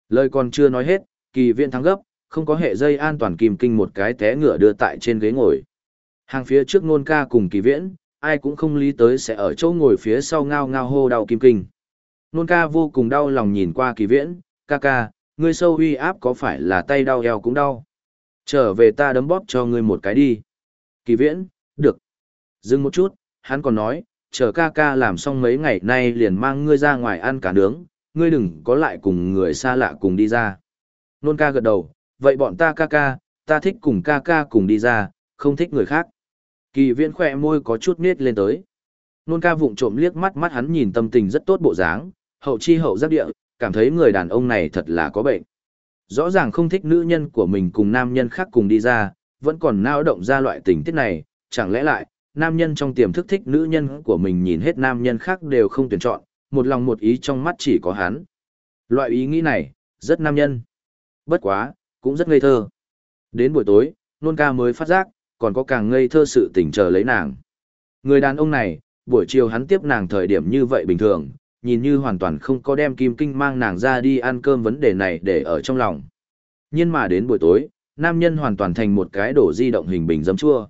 Lời còn chưa nói hết, kỳ viễn thắng gấp, không có hệ dây an toàn kim kinh một cái té ngựa đưa tại trên ghế ngồi. Hàng phía trước nôn ca cùng kỳ viễn, ai cũng không lý tới sẽ ở chỗ ngồi phía sau ngao ngao hô đau kim kinh. Nôn ca vô cùng đau lòng nhìn qua kỳ viễn, ca ca, ngươi sâu uy áp có phải là tay đau eo cũng đau. Trở về ta đấm bóp cho ngươi một cái đi. Kỳ viễn, được. Dừng một chút, hắn còn nói, chờ ca ca làm xong mấy ngày nay liền mang ngươi ra ngoài ăn cả nướng, ngươi đừng có lại cùng người xa lạ cùng đi ra. Nôn ca gật đầu, vậy bọn ta ca ca, ta thích cùng ca ca cùng đi ra, không thích người khác. Kỳ viễn khỏe môi có chút nết lên tới. Nôn ca vụng trộm liếc mắt mắt hắn nhìn tâm tình rất tốt bộ dáng, hậu chi hậu giác địa, cảm thấy người đàn ông này thật là có bệnh. Rõ ràng không thích nữ nhân của mình cùng nam nhân khác cùng đi ra, vẫn còn nao động ra loại tình tiết này, chẳng lẽ lại, nam nhân trong tiềm thức thích nữ nhân của mình nhìn hết nam nhân khác đều không tuyển chọn, một lòng một ý trong mắt chỉ có hắn. Loại ý nghĩ này, rất nam nhân. Bất quá, cũng rất ngây thơ. Đến buổi tối, nôn ca mới phát giác, còn có càng ngây thơ sự tỉnh chờ lấy nàng. Người đàn ông này, buổi chiều hắn tiếp nàng thời điểm như vậy bình thường, nhìn như hoàn toàn không có đem kim kinh mang nàng ra đi ăn cơm vấn đề này để ở trong lòng. Nhưng mà đến buổi tối, nam nhân hoàn toàn thành một cái đổ di động hình bình dấm chua.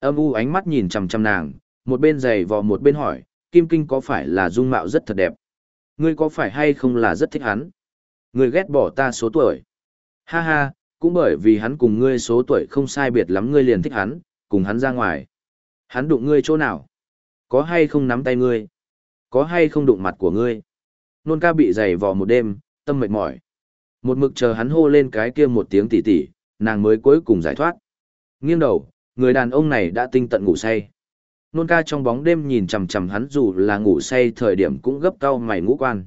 Âm u ánh mắt nhìn chằm chằm nàng, một bên giày vò một bên hỏi, kim kinh có phải là dung mạo rất thật đẹp? Ngươi có phải hay không là rất thích hắn? Ngươi ghét bỏ ta số tuổi. Ha ha, cũng bởi vì hắn cùng ngươi số tuổi không sai biệt lắm ngươi liền thích hắn, cùng hắn ra ngoài. Hắn đụng ngươi chỗ nào? Có hay không nắm tay ngươi? Có hay không đụng mặt của ngươi? Nôn ca bị giày vò một đêm, tâm mệt mỏi. Một mực chờ hắn hô lên cái kia một tiếng tỉ tỉ, nàng mới cuối cùng giải thoát. Nghiêng đầu, người đàn ông này đã tinh tận ngủ say. Nôn ca trong bóng đêm nhìn chằm chằm hắn dù là ngủ say thời điểm cũng gấp cao mày ngũ quan.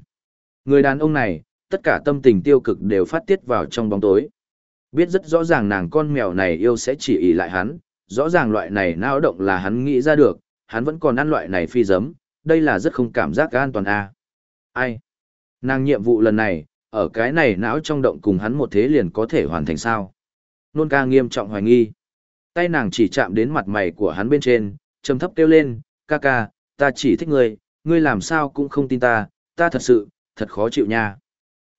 Người đàn ông này, tất cả tâm tình tiêu cực đều phát tiết vào trong bóng tối. Biết rất rõ ràng nàng con mèo này yêu sẽ chỉ ý lại hắn, rõ ràng loại này nao động là hắn nghĩ ra được, hắn vẫn còn ăn loại này phi giấm, đây là rất không cảm giác an toàn a. À. Ai? Nàng nhiệm vụ lần này, ở cái này não trong động cùng hắn một thế liền có thể hoàn thành sao? Nôn ca nghiêm trọng hoài nghi. Tay nàng chỉ chạm đến mặt mày của hắn bên trên, trầm thấp kêu lên, ca ca, ta chỉ thích ngươi, ngươi làm sao cũng không tin ta, ta thật sự, thật khó chịu nha.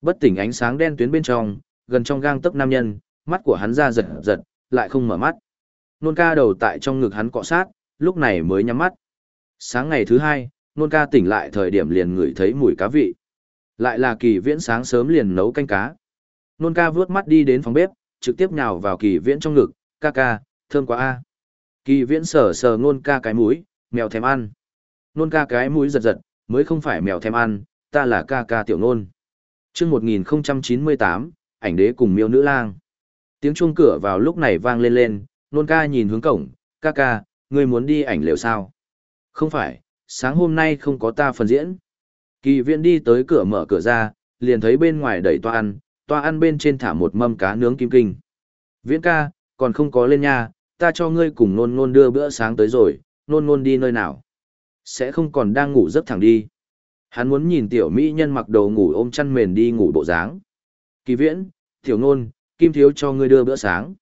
Bất tỉnh ánh sáng đen tuyến bên trong, gần trong gang tấc nam nhân, mắt của hắn ra giật giật, lại không mở mắt. Nôn ca đầu tại trong ngực hắn cọ sát, lúc này mới nhắm mắt. Sáng ngày thứ hai, nôn ca tỉnh lại thời điểm liền ngửi thấy mùi cá vị. Lại là kỳ viễn sáng sớm liền nấu canh cá. Nôn ca vướt mắt đi đến phòng bếp, trực tiếp nhào vào kỳ viễn trong ngực, ca ca, thơm quá a. Kỳ viễn sờ sờ nôn ca cái mũi, mèo thèm ăn. Nôn ca cái mũi giật giật, mới không phải mèo thèm ăn, ta là ca ca tiểu nôn. chương một nghìn chín mươi tám ảnh đế cùng miêu nữ lang. Tiếng chuông cửa vào lúc này vang lên lên, nôn ca nhìn hướng cổng, ca ca, ngươi muốn đi ảnh lều sao? Không phải, sáng hôm nay không có ta phần diễn. Kỳ Viễn đi tới cửa mở cửa ra, liền thấy bên ngoài đẩy toa ăn, toa ăn bên trên thả một mâm cá nướng kim kinh. Viễn ca, còn không có lên nha, ta cho ngươi cùng nôn nôn đưa bữa sáng tới rồi, nôn nôn đi nơi nào. Sẽ không còn đang ngủ giấc thẳng đi. Hắn muốn nhìn tiểu mỹ nhân mặc đồ ngủ ôm chăn mền đi ngủ bộ dáng. Kỳ viễn, tiểu nôn, kim thiếu cho ngươi đưa bữa sáng.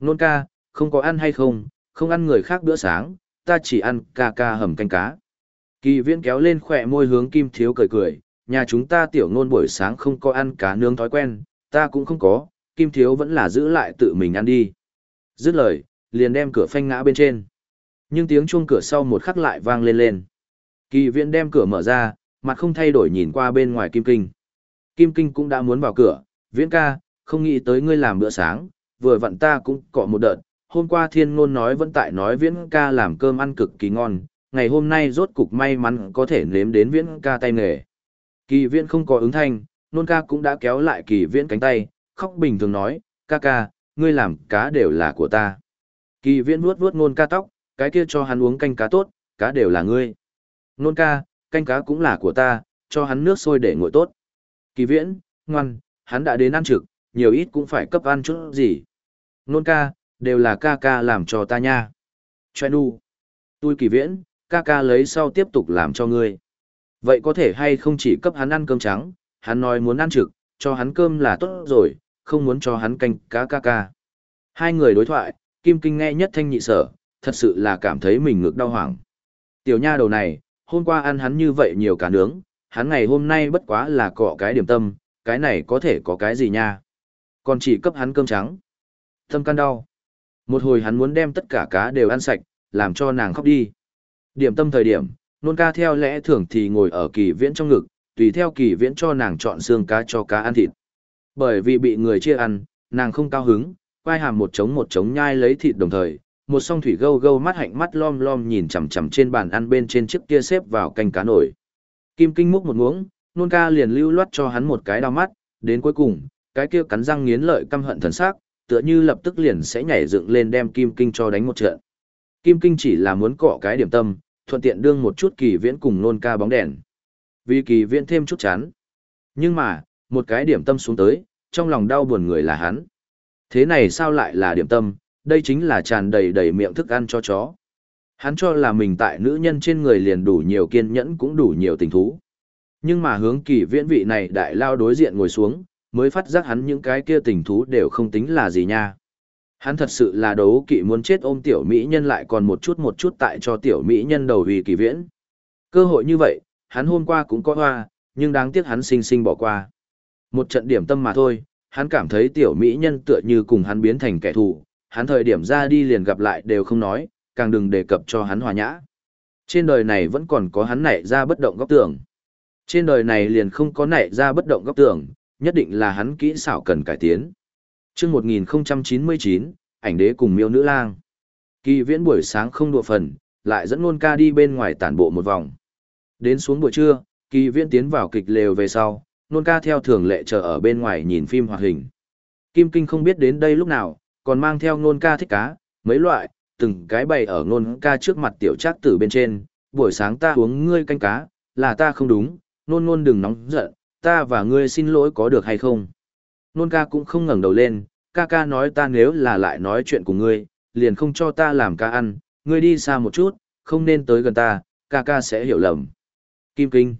Nôn ca, không có ăn hay không, không ăn người khác bữa sáng, ta chỉ ăn ca ca hầm canh cá. Kỳ viễn kéo lên khỏe môi hướng kim thiếu cười cười, nhà chúng ta tiểu Nôn buổi sáng không có ăn cá nướng thói quen, ta cũng không có, kim thiếu vẫn là giữ lại tự mình ăn đi. Dứt lời, liền đem cửa phanh ngã bên trên. Nhưng tiếng chuông cửa sau một khắc lại vang lên lên. Kỳ viễn đem cửa mở ra, mặt không thay đổi nhìn qua bên ngoài Kim Kinh. Kim Kinh cũng đã muốn vào cửa, viễn ca, không nghĩ tới ngươi làm bữa sáng, vừa vặn ta cũng cọ một đợt. Hôm qua thiên ngôn nói vẫn tại nói viễn ca làm cơm ăn cực kỳ ngon, ngày hôm nay rốt cục may mắn có thể nếm đến viễn ca tay nghề. Kỳ viễn không có ứng thanh, nôn ca cũng đã kéo lại kỳ viễn cánh tay, khóc bình thường nói, ca ca, ngươi làm cá đều là của ta. Kỳ viễn vuốt vuốt nôn ca tóc, cái kia cho hắn uống canh cá tốt, cá đều là ngươi. Nôn ca, canh cá cũng là của ta, cho hắn nước sôi để nguội tốt. Kỳ viễn, ngoan, hắn đã đến ăn trực, nhiều ít cũng phải cấp ăn chút gì. Nôn ca, đều là ca ca làm cho ta nha. Choe nu. Tôi kỳ viễn, ca ca lấy sau tiếp tục làm cho ngươi. Vậy có thể hay không chỉ cấp hắn ăn cơm trắng, hắn nói muốn ăn trực, cho hắn cơm là tốt rồi, không muốn cho hắn canh cá ca ca. Hai người đối thoại, Kim Kinh nghe nhất thanh nhị sở, thật sự là cảm thấy mình ngực đau hoảng. Tiểu nha đầu này, hôm qua ăn hắn như vậy nhiều cá nướng, hắn ngày hôm nay bất quá là cọ cái điểm tâm, cái này có thể có cái gì nha. Còn chỉ cấp hắn cơm trắng. Tâm can đau. Một hồi hắn muốn đem tất cả cá đều ăn sạch, làm cho nàng khóc đi. Điểm tâm thời điểm, nôn ca theo lẽ thường thì ngồi ở kỳ viễn trong ngực, tùy theo kỳ viễn cho nàng chọn xương cá cho cá ăn thịt. Bởi vì bị người chia ăn, nàng không cao hứng, quai hàm một trống một trống nhai lấy thịt đồng thời, một song thủy gâu gâu mắt hạnh mắt lom lom nhìn chằm chằm trên bàn ăn bên trên chiếc kia xếp vào canh cá nổi. Kim Kinh múc một muỗng, nôn ca liền lưu loát cho hắn một cái đau mắt, đến cuối cùng, cái kia cắn răng nghiến lợi căm hận thần sắc, tựa như lập tức liền sẽ nhảy dựng lên đem Kim Kinh cho đánh một trận. Kim Kinh chỉ là muốn cọ cái điểm tâm, thuận tiện đương một chút kỳ viễn cùng nôn ca bóng đèn. Vì kỳ viễn thêm chút chán. Nhưng mà, một cái điểm tâm xuống tới, trong lòng đau buồn người là hắn. Thế này sao lại là điểm tâm, đây chính là tràn đầy đầy miệng thức ăn cho chó. Hắn cho là mình tại nữ nhân trên người liền đủ nhiều kiên nhẫn cũng đủ nhiều tình thú. Nhưng mà hướng kỳ viễn vị này đại lao đối diện ngồi xuống, mới phát giác hắn những cái kia tình thú đều không tính là gì nha. Hắn thật sự là đấu kỵ muốn chết ôm tiểu mỹ nhân lại còn một chút một chút tại cho tiểu mỹ nhân đầu vì kỳ viễn. Cơ hội như vậy, hắn hôm qua cũng có hoa, nhưng đáng tiếc hắn sinh sinh bỏ qua. Một trận điểm tâm mà thôi, hắn cảm thấy tiểu mỹ nhân tựa như cùng hắn biến thành kẻ thù, hắn thời điểm ra đi liền gặp lại đều không nói, càng đừng đề cập cho hắn hòa nhã. Trên đời này vẫn còn có hắn nảy ra bất động góc tường. Trên đời này liền không có nảy ra bất động góc tường, nhất định là hắn kỹ xảo cần cải tiến. Trước 1099, ảnh đế cùng miêu nữ lang. Kỳ viễn buổi sáng không đùa phần, lại dẫn nôn ca đi bên ngoài tản bộ một vòng. Đến xuống buổi trưa, kỳ viễn tiến vào kịch lều về sau, nôn ca theo thường lệ chờ ở bên ngoài nhìn phim hoạt hình. Kim Kinh không biết đến đây lúc nào, còn mang theo nôn ca thích cá, mấy loại, từng cái bày ở nôn ca trước mặt tiểu trác tử bên trên, buổi sáng ta uống ngươi canh cá, là ta không đúng, nôn nôn đừng nóng giận, ta và ngươi xin lỗi có được hay không. Nôn ca cũng không ngẩng đầu lên, ca ca nói ta nếu là lại nói chuyện của ngươi, liền không cho ta làm ca ăn, ngươi đi xa một chút, không nên tới gần ta, ca ca sẽ hiểu lầm. Kim Kinh.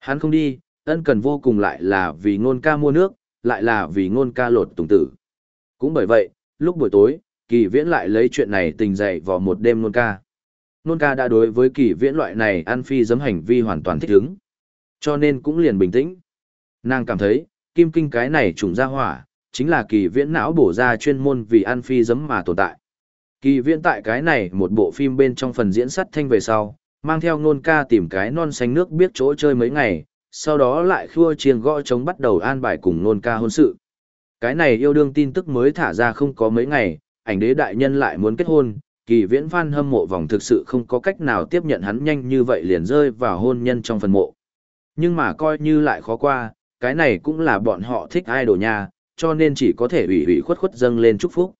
Hắn không đi, ân cần vô cùng lại là vì ngôn ca mua nước, lại là vì ngôn ca lột tùng tử. Cũng bởi vậy, lúc buổi tối, kỳ viễn lại lấy chuyện này tình dậy vào một đêm ngôn ca. Ngôn ca đã đối với kỳ viễn loại này ăn phi giấm hành vi hoàn toàn thích ứng. Cho nên cũng liền bình tĩnh. Nàng cảm thấy, kim kinh cái này trùng ra hỏa, chính là kỳ viễn não bổ ra chuyên môn vì ăn phi giấm mà tồn tại. Kỳ viễn tại cái này một bộ phim bên trong phần diễn sắt thanh về sau, mang theo nôn ca tìm cái non xanh nước biết chỗ chơi mấy ngày, sau đó lại khua chiêng gõ trống bắt đầu an bài cùng nôn ca hôn sự. Cái này yêu đương tin tức mới thả ra không có mấy ngày, ảnh đế đại nhân lại muốn kết hôn, kỳ viễn phan hâm mộ vòng thực sự không có cách nào tiếp nhận hắn nhanh như vậy liền rơi vào hôn nhân trong phần mộ. Nhưng mà coi như lại khó qua, cái này cũng là bọn họ thích idol nha, cho nên chỉ có thể ủy ủy khuất khuất dâng lên chúc phúc.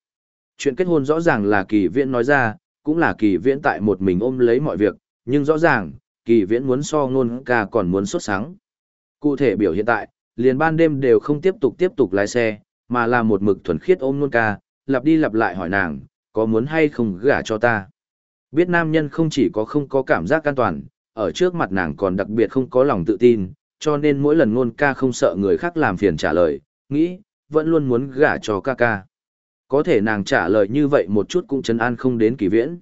Chuyện kết hôn rõ ràng là kỳ viễn nói ra, cũng là kỳ viễn tại một mình ôm lấy mọi việc, nhưng rõ ràng, kỳ viễn muốn so ngôn ca còn muốn xuất sáng. Cụ thể biểu hiện tại, liền ban đêm đều không tiếp tục tiếp tục lái xe, mà là một mực thuần khiết ôm Nôn ca, lặp đi lặp lại hỏi nàng, có muốn hay không gả cho ta. Biết nam nhân không chỉ có không có cảm giác an toàn, ở trước mặt nàng còn đặc biệt không có lòng tự tin, cho nên mỗi lần ngôn ca không sợ người khác làm phiền trả lời, nghĩ, vẫn luôn muốn gả cho ca ca. Có thể nàng trả lời như vậy một chút cũng chấn an không đến kỳ viễn.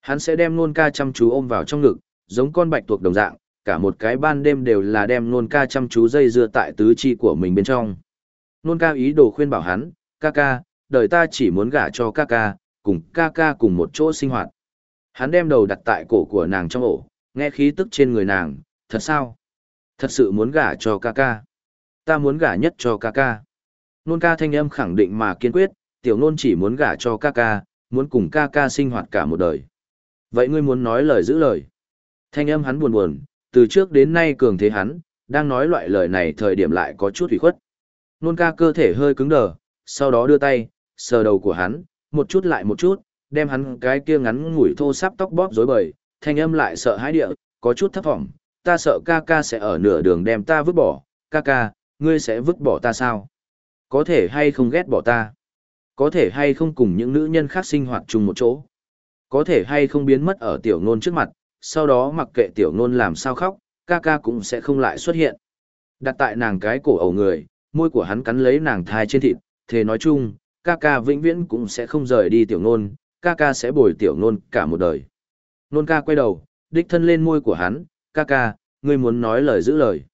Hắn sẽ đem ngôn ca chăm chú ôm vào trong ngực, giống con bạch tuộc đồng dạng, cả một cái ban đêm đều là đem nôn ca chăm chú dây dưa tại tứ chi của mình bên trong. Nôn ca ý đồ khuyên bảo hắn, ca ca, đời ta chỉ muốn gả cho ca ca, cùng ca ca cùng một chỗ sinh hoạt. Hắn đem đầu đặt tại cổ của nàng trong ổ, nghe khí tức trên người nàng, thật sao? Thật sự muốn gả cho ca ca. Ta muốn gả nhất cho ca ca. Nôn ca thanh âm khẳng định mà kiên quyết, tiểu nôn chỉ muốn gả cho ca ca, muốn cùng ca ca sinh hoạt cả một đời. Vậy ngươi muốn nói lời giữ lời. Thanh âm hắn buồn buồn, từ trước đến nay cường thế hắn, đang nói loại lời này thời điểm lại có chút hủy khuất. Nôn ca cơ thể hơi cứng đờ, sau đó đưa tay, sờ đầu của hắn, một chút lại một chút, đem hắn cái kia ngắn ngủi thô sáp tóc bóp rối bời, thanh âm lại sợ hãi địa, có chút thấp vọng, ta sợ ca ca sẽ ở nửa đường đem ta vứt bỏ, ca ca, ngươi sẽ vứt bỏ ta sao? Có thể hay không ghét bỏ ta? Có thể hay không cùng những nữ nhân khác sinh hoạt chung một chỗ? Có thể hay không biến mất ở tiểu nôn trước mặt, sau đó mặc kệ tiểu nôn làm sao khóc, ca ca cũng sẽ không lại xuất hiện. Đặt tại nàng cái cổ ầu người, môi của hắn cắn lấy nàng thai trên thịt, thế nói chung, ca ca vĩnh viễn cũng sẽ không rời đi tiểu nôn, ca ca sẽ bồi tiểu nôn cả một đời. Nôn ca quay đầu, đích thân lên môi của hắn, ca ca, ngươi muốn nói lời giữ lời.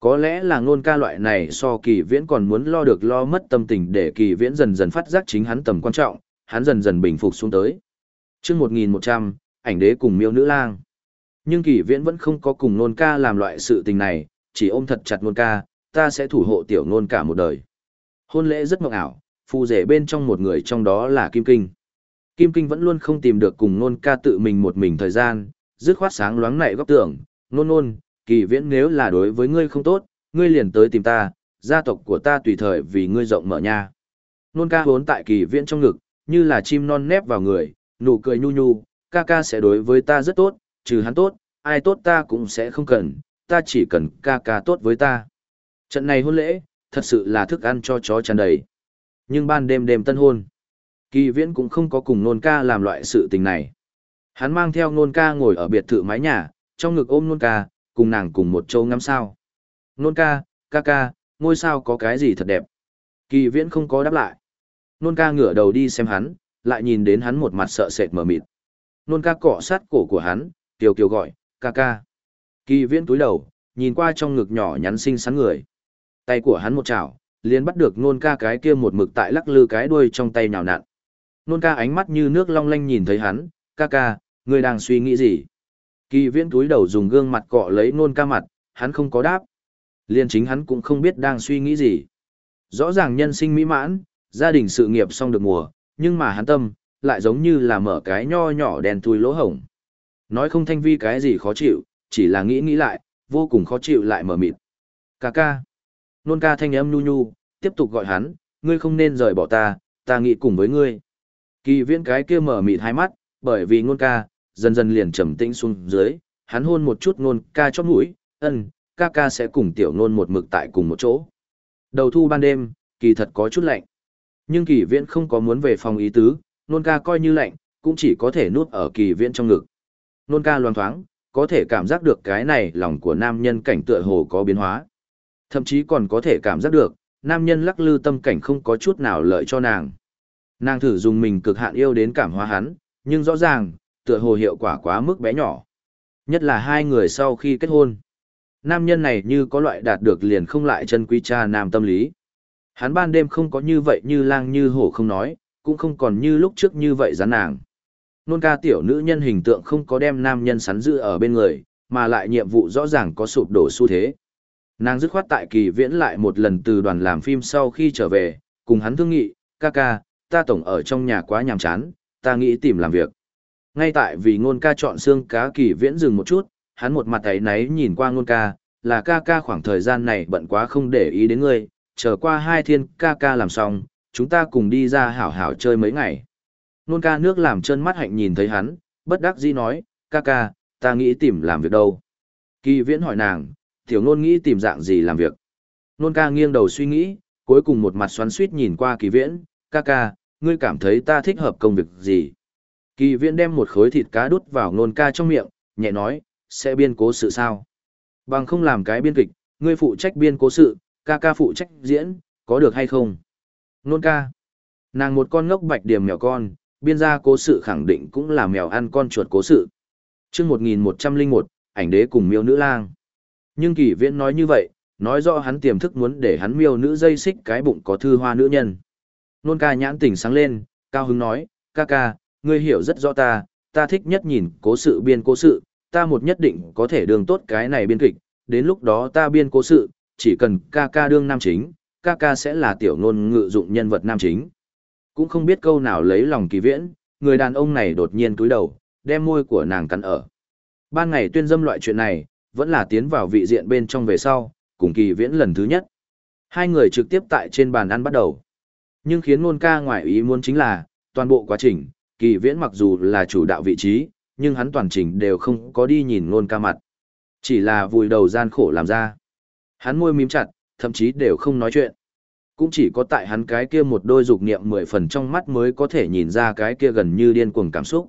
Có lẽ là nôn ca loại này so kỳ viễn còn muốn lo được lo mất tâm tình để kỳ viễn dần dần phát giác chính hắn tầm quan trọng, hắn dần dần bình phục xuống tới. Trước 1100, ảnh đế cùng miêu nữ lang. Nhưng kỳ viễn vẫn không có cùng nôn ca làm loại sự tình này, chỉ ôm thật chặt nôn ca, ta sẽ thủ hộ tiểu nôn cả một đời. Hôn lễ rất mộng ảo, phù rể bên trong một người trong đó là Kim Kinh. Kim Kinh vẫn luôn không tìm được cùng nôn ca tự mình một mình thời gian, dứt khoát sáng loáng nảy góc tưởng, nôn nôn, kỳ viễn nếu là đối với ngươi không tốt, ngươi liền tới tìm ta, gia tộc của ta tùy thời vì ngươi rộng mở nha. Nôn ca hốn tại kỳ viễn trong ngực, như là chim non nép vào người, nụ cười nhu nhu, ca ca sẽ đối với ta rất tốt, trừ hắn tốt, ai tốt ta cũng sẽ không cần, ta chỉ cần ca ca tốt với ta. Trận này hôn lễ, thật sự là thức ăn cho chó tràn đầy. Nhưng ban đêm đêm tân hôn, kỳ viễn cũng không có cùng nôn ca làm loại sự tình này. Hắn mang theo nôn ca ngồi ở biệt thự mái nhà, trong ngực ôm nôn ca, cùng nàng cùng một châu ngắm sao. Nôn ca, ca ca, ngôi sao có cái gì thật đẹp. Kỳ viễn không có đáp lại. Nôn ca ngửa đầu đi xem hắn, lại nhìn đến hắn một mặt sợ sệt mở mịt. Nôn ca cọ sát cổ của hắn, Tiểu kiều gọi, ca ca. Kỳ viễn túi đầu, nhìn qua trong ngực nhỏ nhắn xinh xắn người. Tay của hắn một chảo, liền bắt được nôn ca cái kia một mực tại lắc lư cái đuôi trong tay nhào nặn. Nôn ca ánh mắt như nước long lanh nhìn thấy hắn, ca ca, ngươi đang suy nghĩ gì? Kỳ viễn túi đầu dùng gương mặt cọ lấy nôn ca mặt, hắn không có đáp. Liên chính hắn cũng không biết đang suy nghĩ gì. Rõ ràng nhân sinh mỹ mãn, gia đình sự nghiệp xong được mùa, nhưng mà hắn tâm, lại giống như là mở cái nho nhỏ đèn thui lỗ hổng. Nói không thanh vi cái gì khó chịu, chỉ là nghĩ nghĩ lại, vô cùng khó chịu lại mở mịt. Ca ca. Nôn ca thanh âm nhu nhu, tiếp tục gọi hắn, ngươi không nên rời bỏ ta, ta nghĩ cùng với ngươi. Kỳ viễn cái kia mở mịt hai mắt, bởi vì nôn ca, dần dần liền trầm tĩnh xuống dưới, hắn hôn một chút nôn ca chóp mũi, ân, ca ca sẽ cùng tiểu nôn một mực tại cùng một chỗ. Đầu thu ban đêm, kỳ thật có chút lạnh. Nhưng kỳ viễn không có muốn về phòng ý tứ, nôn ca coi như lạnh, cũng chỉ có thể nuốt ở kỳ viễn trong ngực. Nôn ca loang thoáng, có thể cảm giác được cái này lòng của nam nhân cảnh tựa hồ có biến hóa. Thậm chí còn có thể cảm giác được, nam nhân lắc lư tâm cảnh không có chút nào lợi cho nàng. Nàng thử dùng mình cực hạn yêu đến cảm hóa hắn, nhưng rõ ràng, tựa hồ hiệu quả quá mức bé nhỏ. Nhất là hai người sau khi kết hôn. Nam nhân này như có loại đạt được liền không lại chân quý cha nam tâm lý. Hắn ban đêm không có như vậy như lang như hổ không nói, cũng không còn như lúc trước như vậy rắn nàng. Nôn ca tiểu nữ nhân hình tượng không có đem nam nhân sắn giữ ở bên người, mà lại nhiệm vụ rõ ràng có sụp đổ xu thế. Nàng dứt khoát tại kỳ viễn lại một lần từ đoàn làm phim sau khi trở về, cùng hắn thương nghị, ca ca, ta tổng ở trong nhà quá nhàm chán, ta nghĩ tìm làm việc. Ngay tại vì ngôn ca chọn xương cá kỳ viễn dừng một chút, hắn một mặt ấy náy nhìn qua ngôn ca, là ca ca khoảng thời gian này bận quá không để ý đến ngươi, chờ qua hai thiên ca ca làm xong, chúng ta cùng đi ra hảo hảo chơi mấy ngày. Nôn ca nước làm chân mắt hạnh nhìn thấy hắn, bất đắc dĩ nói, ca ca, ta nghĩ tìm làm việc đâu. Kỳ viễn hỏi nàng, tiểu nôn nghĩ tìm dạng gì làm việc. Nôn ca nghiêng đầu suy nghĩ, cuối cùng một mặt xoắn suýt nhìn qua kỳ viễn, ca ca, ngươi cảm thấy ta thích hợp công việc gì. Kỳ viễn đem một khối thịt cá đút vào nôn ca trong miệng, nhẹ nói, sẽ biên cố sự sao. Bằng không làm cái biên kịch, ngươi phụ trách biên cố sự, ca ca phụ trách diễn, có được hay không? Nôn ca. Nàng một con ngốc bạch điểm mèo con, biên gia cố sự khẳng định cũng là mèo ăn con chuột cố sự. Trước 1101, ảnh đế cùng miêu nữ lang. Nhưng kỳ viễn nói như vậy, nói rõ hắn tiềm thức muốn để hắn miêu nữ dây xích cái bụng có thư hoa nữ nhân. Nôn ca nhãn tỉnh sáng lên, cao hứng nói, ca ca, ngươi hiểu rất rõ ta, ta thích nhất nhìn cố sự biên cố sự, ta một nhất định có thể đường tốt cái này biên kịch, đến lúc đó ta biên cố sự, chỉ cần ca ca đương nam chính, ca ca sẽ là tiểu ngôn ngự dụng nhân vật nam chính. Cũng không biết câu nào lấy lòng kỳ viễn, người đàn ông này đột nhiên cúi đầu, đem môi của nàng cắn ở. Ban ngày tuyên dâm loại chuyện này, vẫn là tiến vào vị diện bên trong về sau, cùng kỳ viễn lần thứ nhất. Hai người trực tiếp tại trên bàn ăn bắt đầu. Nhưng khiến ngôn ca ngoại ý muốn chính là, toàn bộ quá trình, kỳ viễn mặc dù là chủ đạo vị trí, nhưng hắn toàn trình đều không có đi nhìn ngôn ca mặt. Chỉ là vùi đầu gian khổ làm ra. Hắn môi mím chặt, thậm chí đều không nói chuyện. Cũng chỉ có tại hắn cái kia một đôi dục niệm mười phần trong mắt mới có thể nhìn ra cái kia gần như điên cuồng cảm xúc.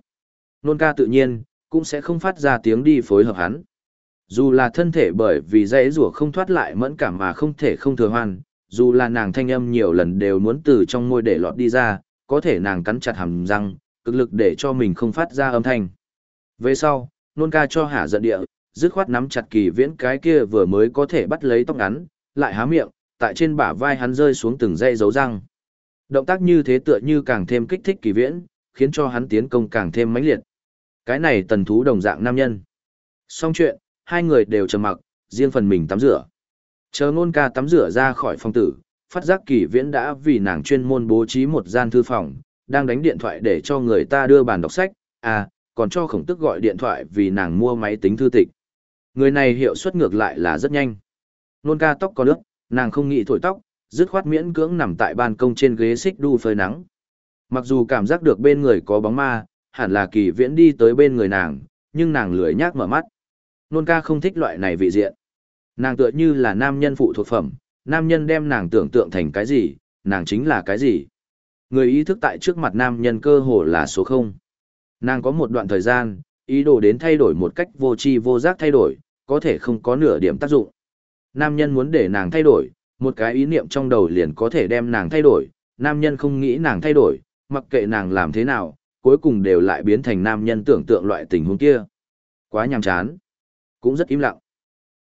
Nôn ca tự nhiên, cũng sẽ không phát ra tiếng đi phối hợp hắn. Dù là thân thể bởi vì dãy rủa không thoát lại mẫn cảm mà không thể không thừa hoàn, dù là nàng thanh âm nhiều lần đều muốn từ trong môi để lọt đi ra, có thể nàng cắn chặt hàm răng, cực lực để cho mình không phát ra âm thanh. Về sau, nôn ca cho hả giận địa, dứt khoát nắm chặt kỳ viễn cái kia vừa mới có thể bắt lấy tóc ngắn, lại há miệng, tại trên bả vai hắn rơi xuống từng dây dấu răng. Động tác như thế tựa như càng thêm kích thích kỳ viễn, khiến cho hắn tiến công càng thêm mãnh liệt. Cái này tần thú đồng dạng nam nhân. Xong chuyện, hai người đều trầm mặc, riêng phần mình tắm rửa. Chờ ngôn ca tắm rửa ra khỏi phòng tử, phát giác kỳ viễn đã vì nàng chuyên môn bố trí một gian thư phòng, đang đánh điện thoại để cho người ta đưa bàn đọc sách, à, còn cho khổng tức gọi điện thoại vì nàng mua máy tính thư tịch. Người này hiệu suất ngược lại là rất nhanh. Nôn ca tóc có nước, nàng không nghĩ thổi tóc, dứt khoát miễn cưỡng nằm tại ban công trên ghế xích đu phơi nắng. Mặc dù cảm giác được bên người có bóng ma, hẳn là kỳ viễn đi tới bên người nàng, nhưng nàng lười nhác mở mắt. Nôn ca không thích loại này vị diện. Nàng tựa như là nam nhân phụ thuộc phẩm, nam nhân đem nàng tưởng tượng thành cái gì, nàng chính là cái gì. Người ý thức tại trước mặt nam nhân cơ hồ là số không. Nàng có một đoạn thời gian, ý đồ đến thay đổi một cách vô tri vô giác thay đổi, có thể không có nửa điểm tác dụng. Nam nhân muốn để nàng thay đổi, một cái ý niệm trong đầu liền có thể đem nàng thay đổi, nam nhân không nghĩ nàng thay đổi, mặc kệ nàng làm thế nào, cuối cùng đều lại biến thành nam nhân tưởng tượng loại tình huống kia. Quá nhàm chán, cũng rất im lặng.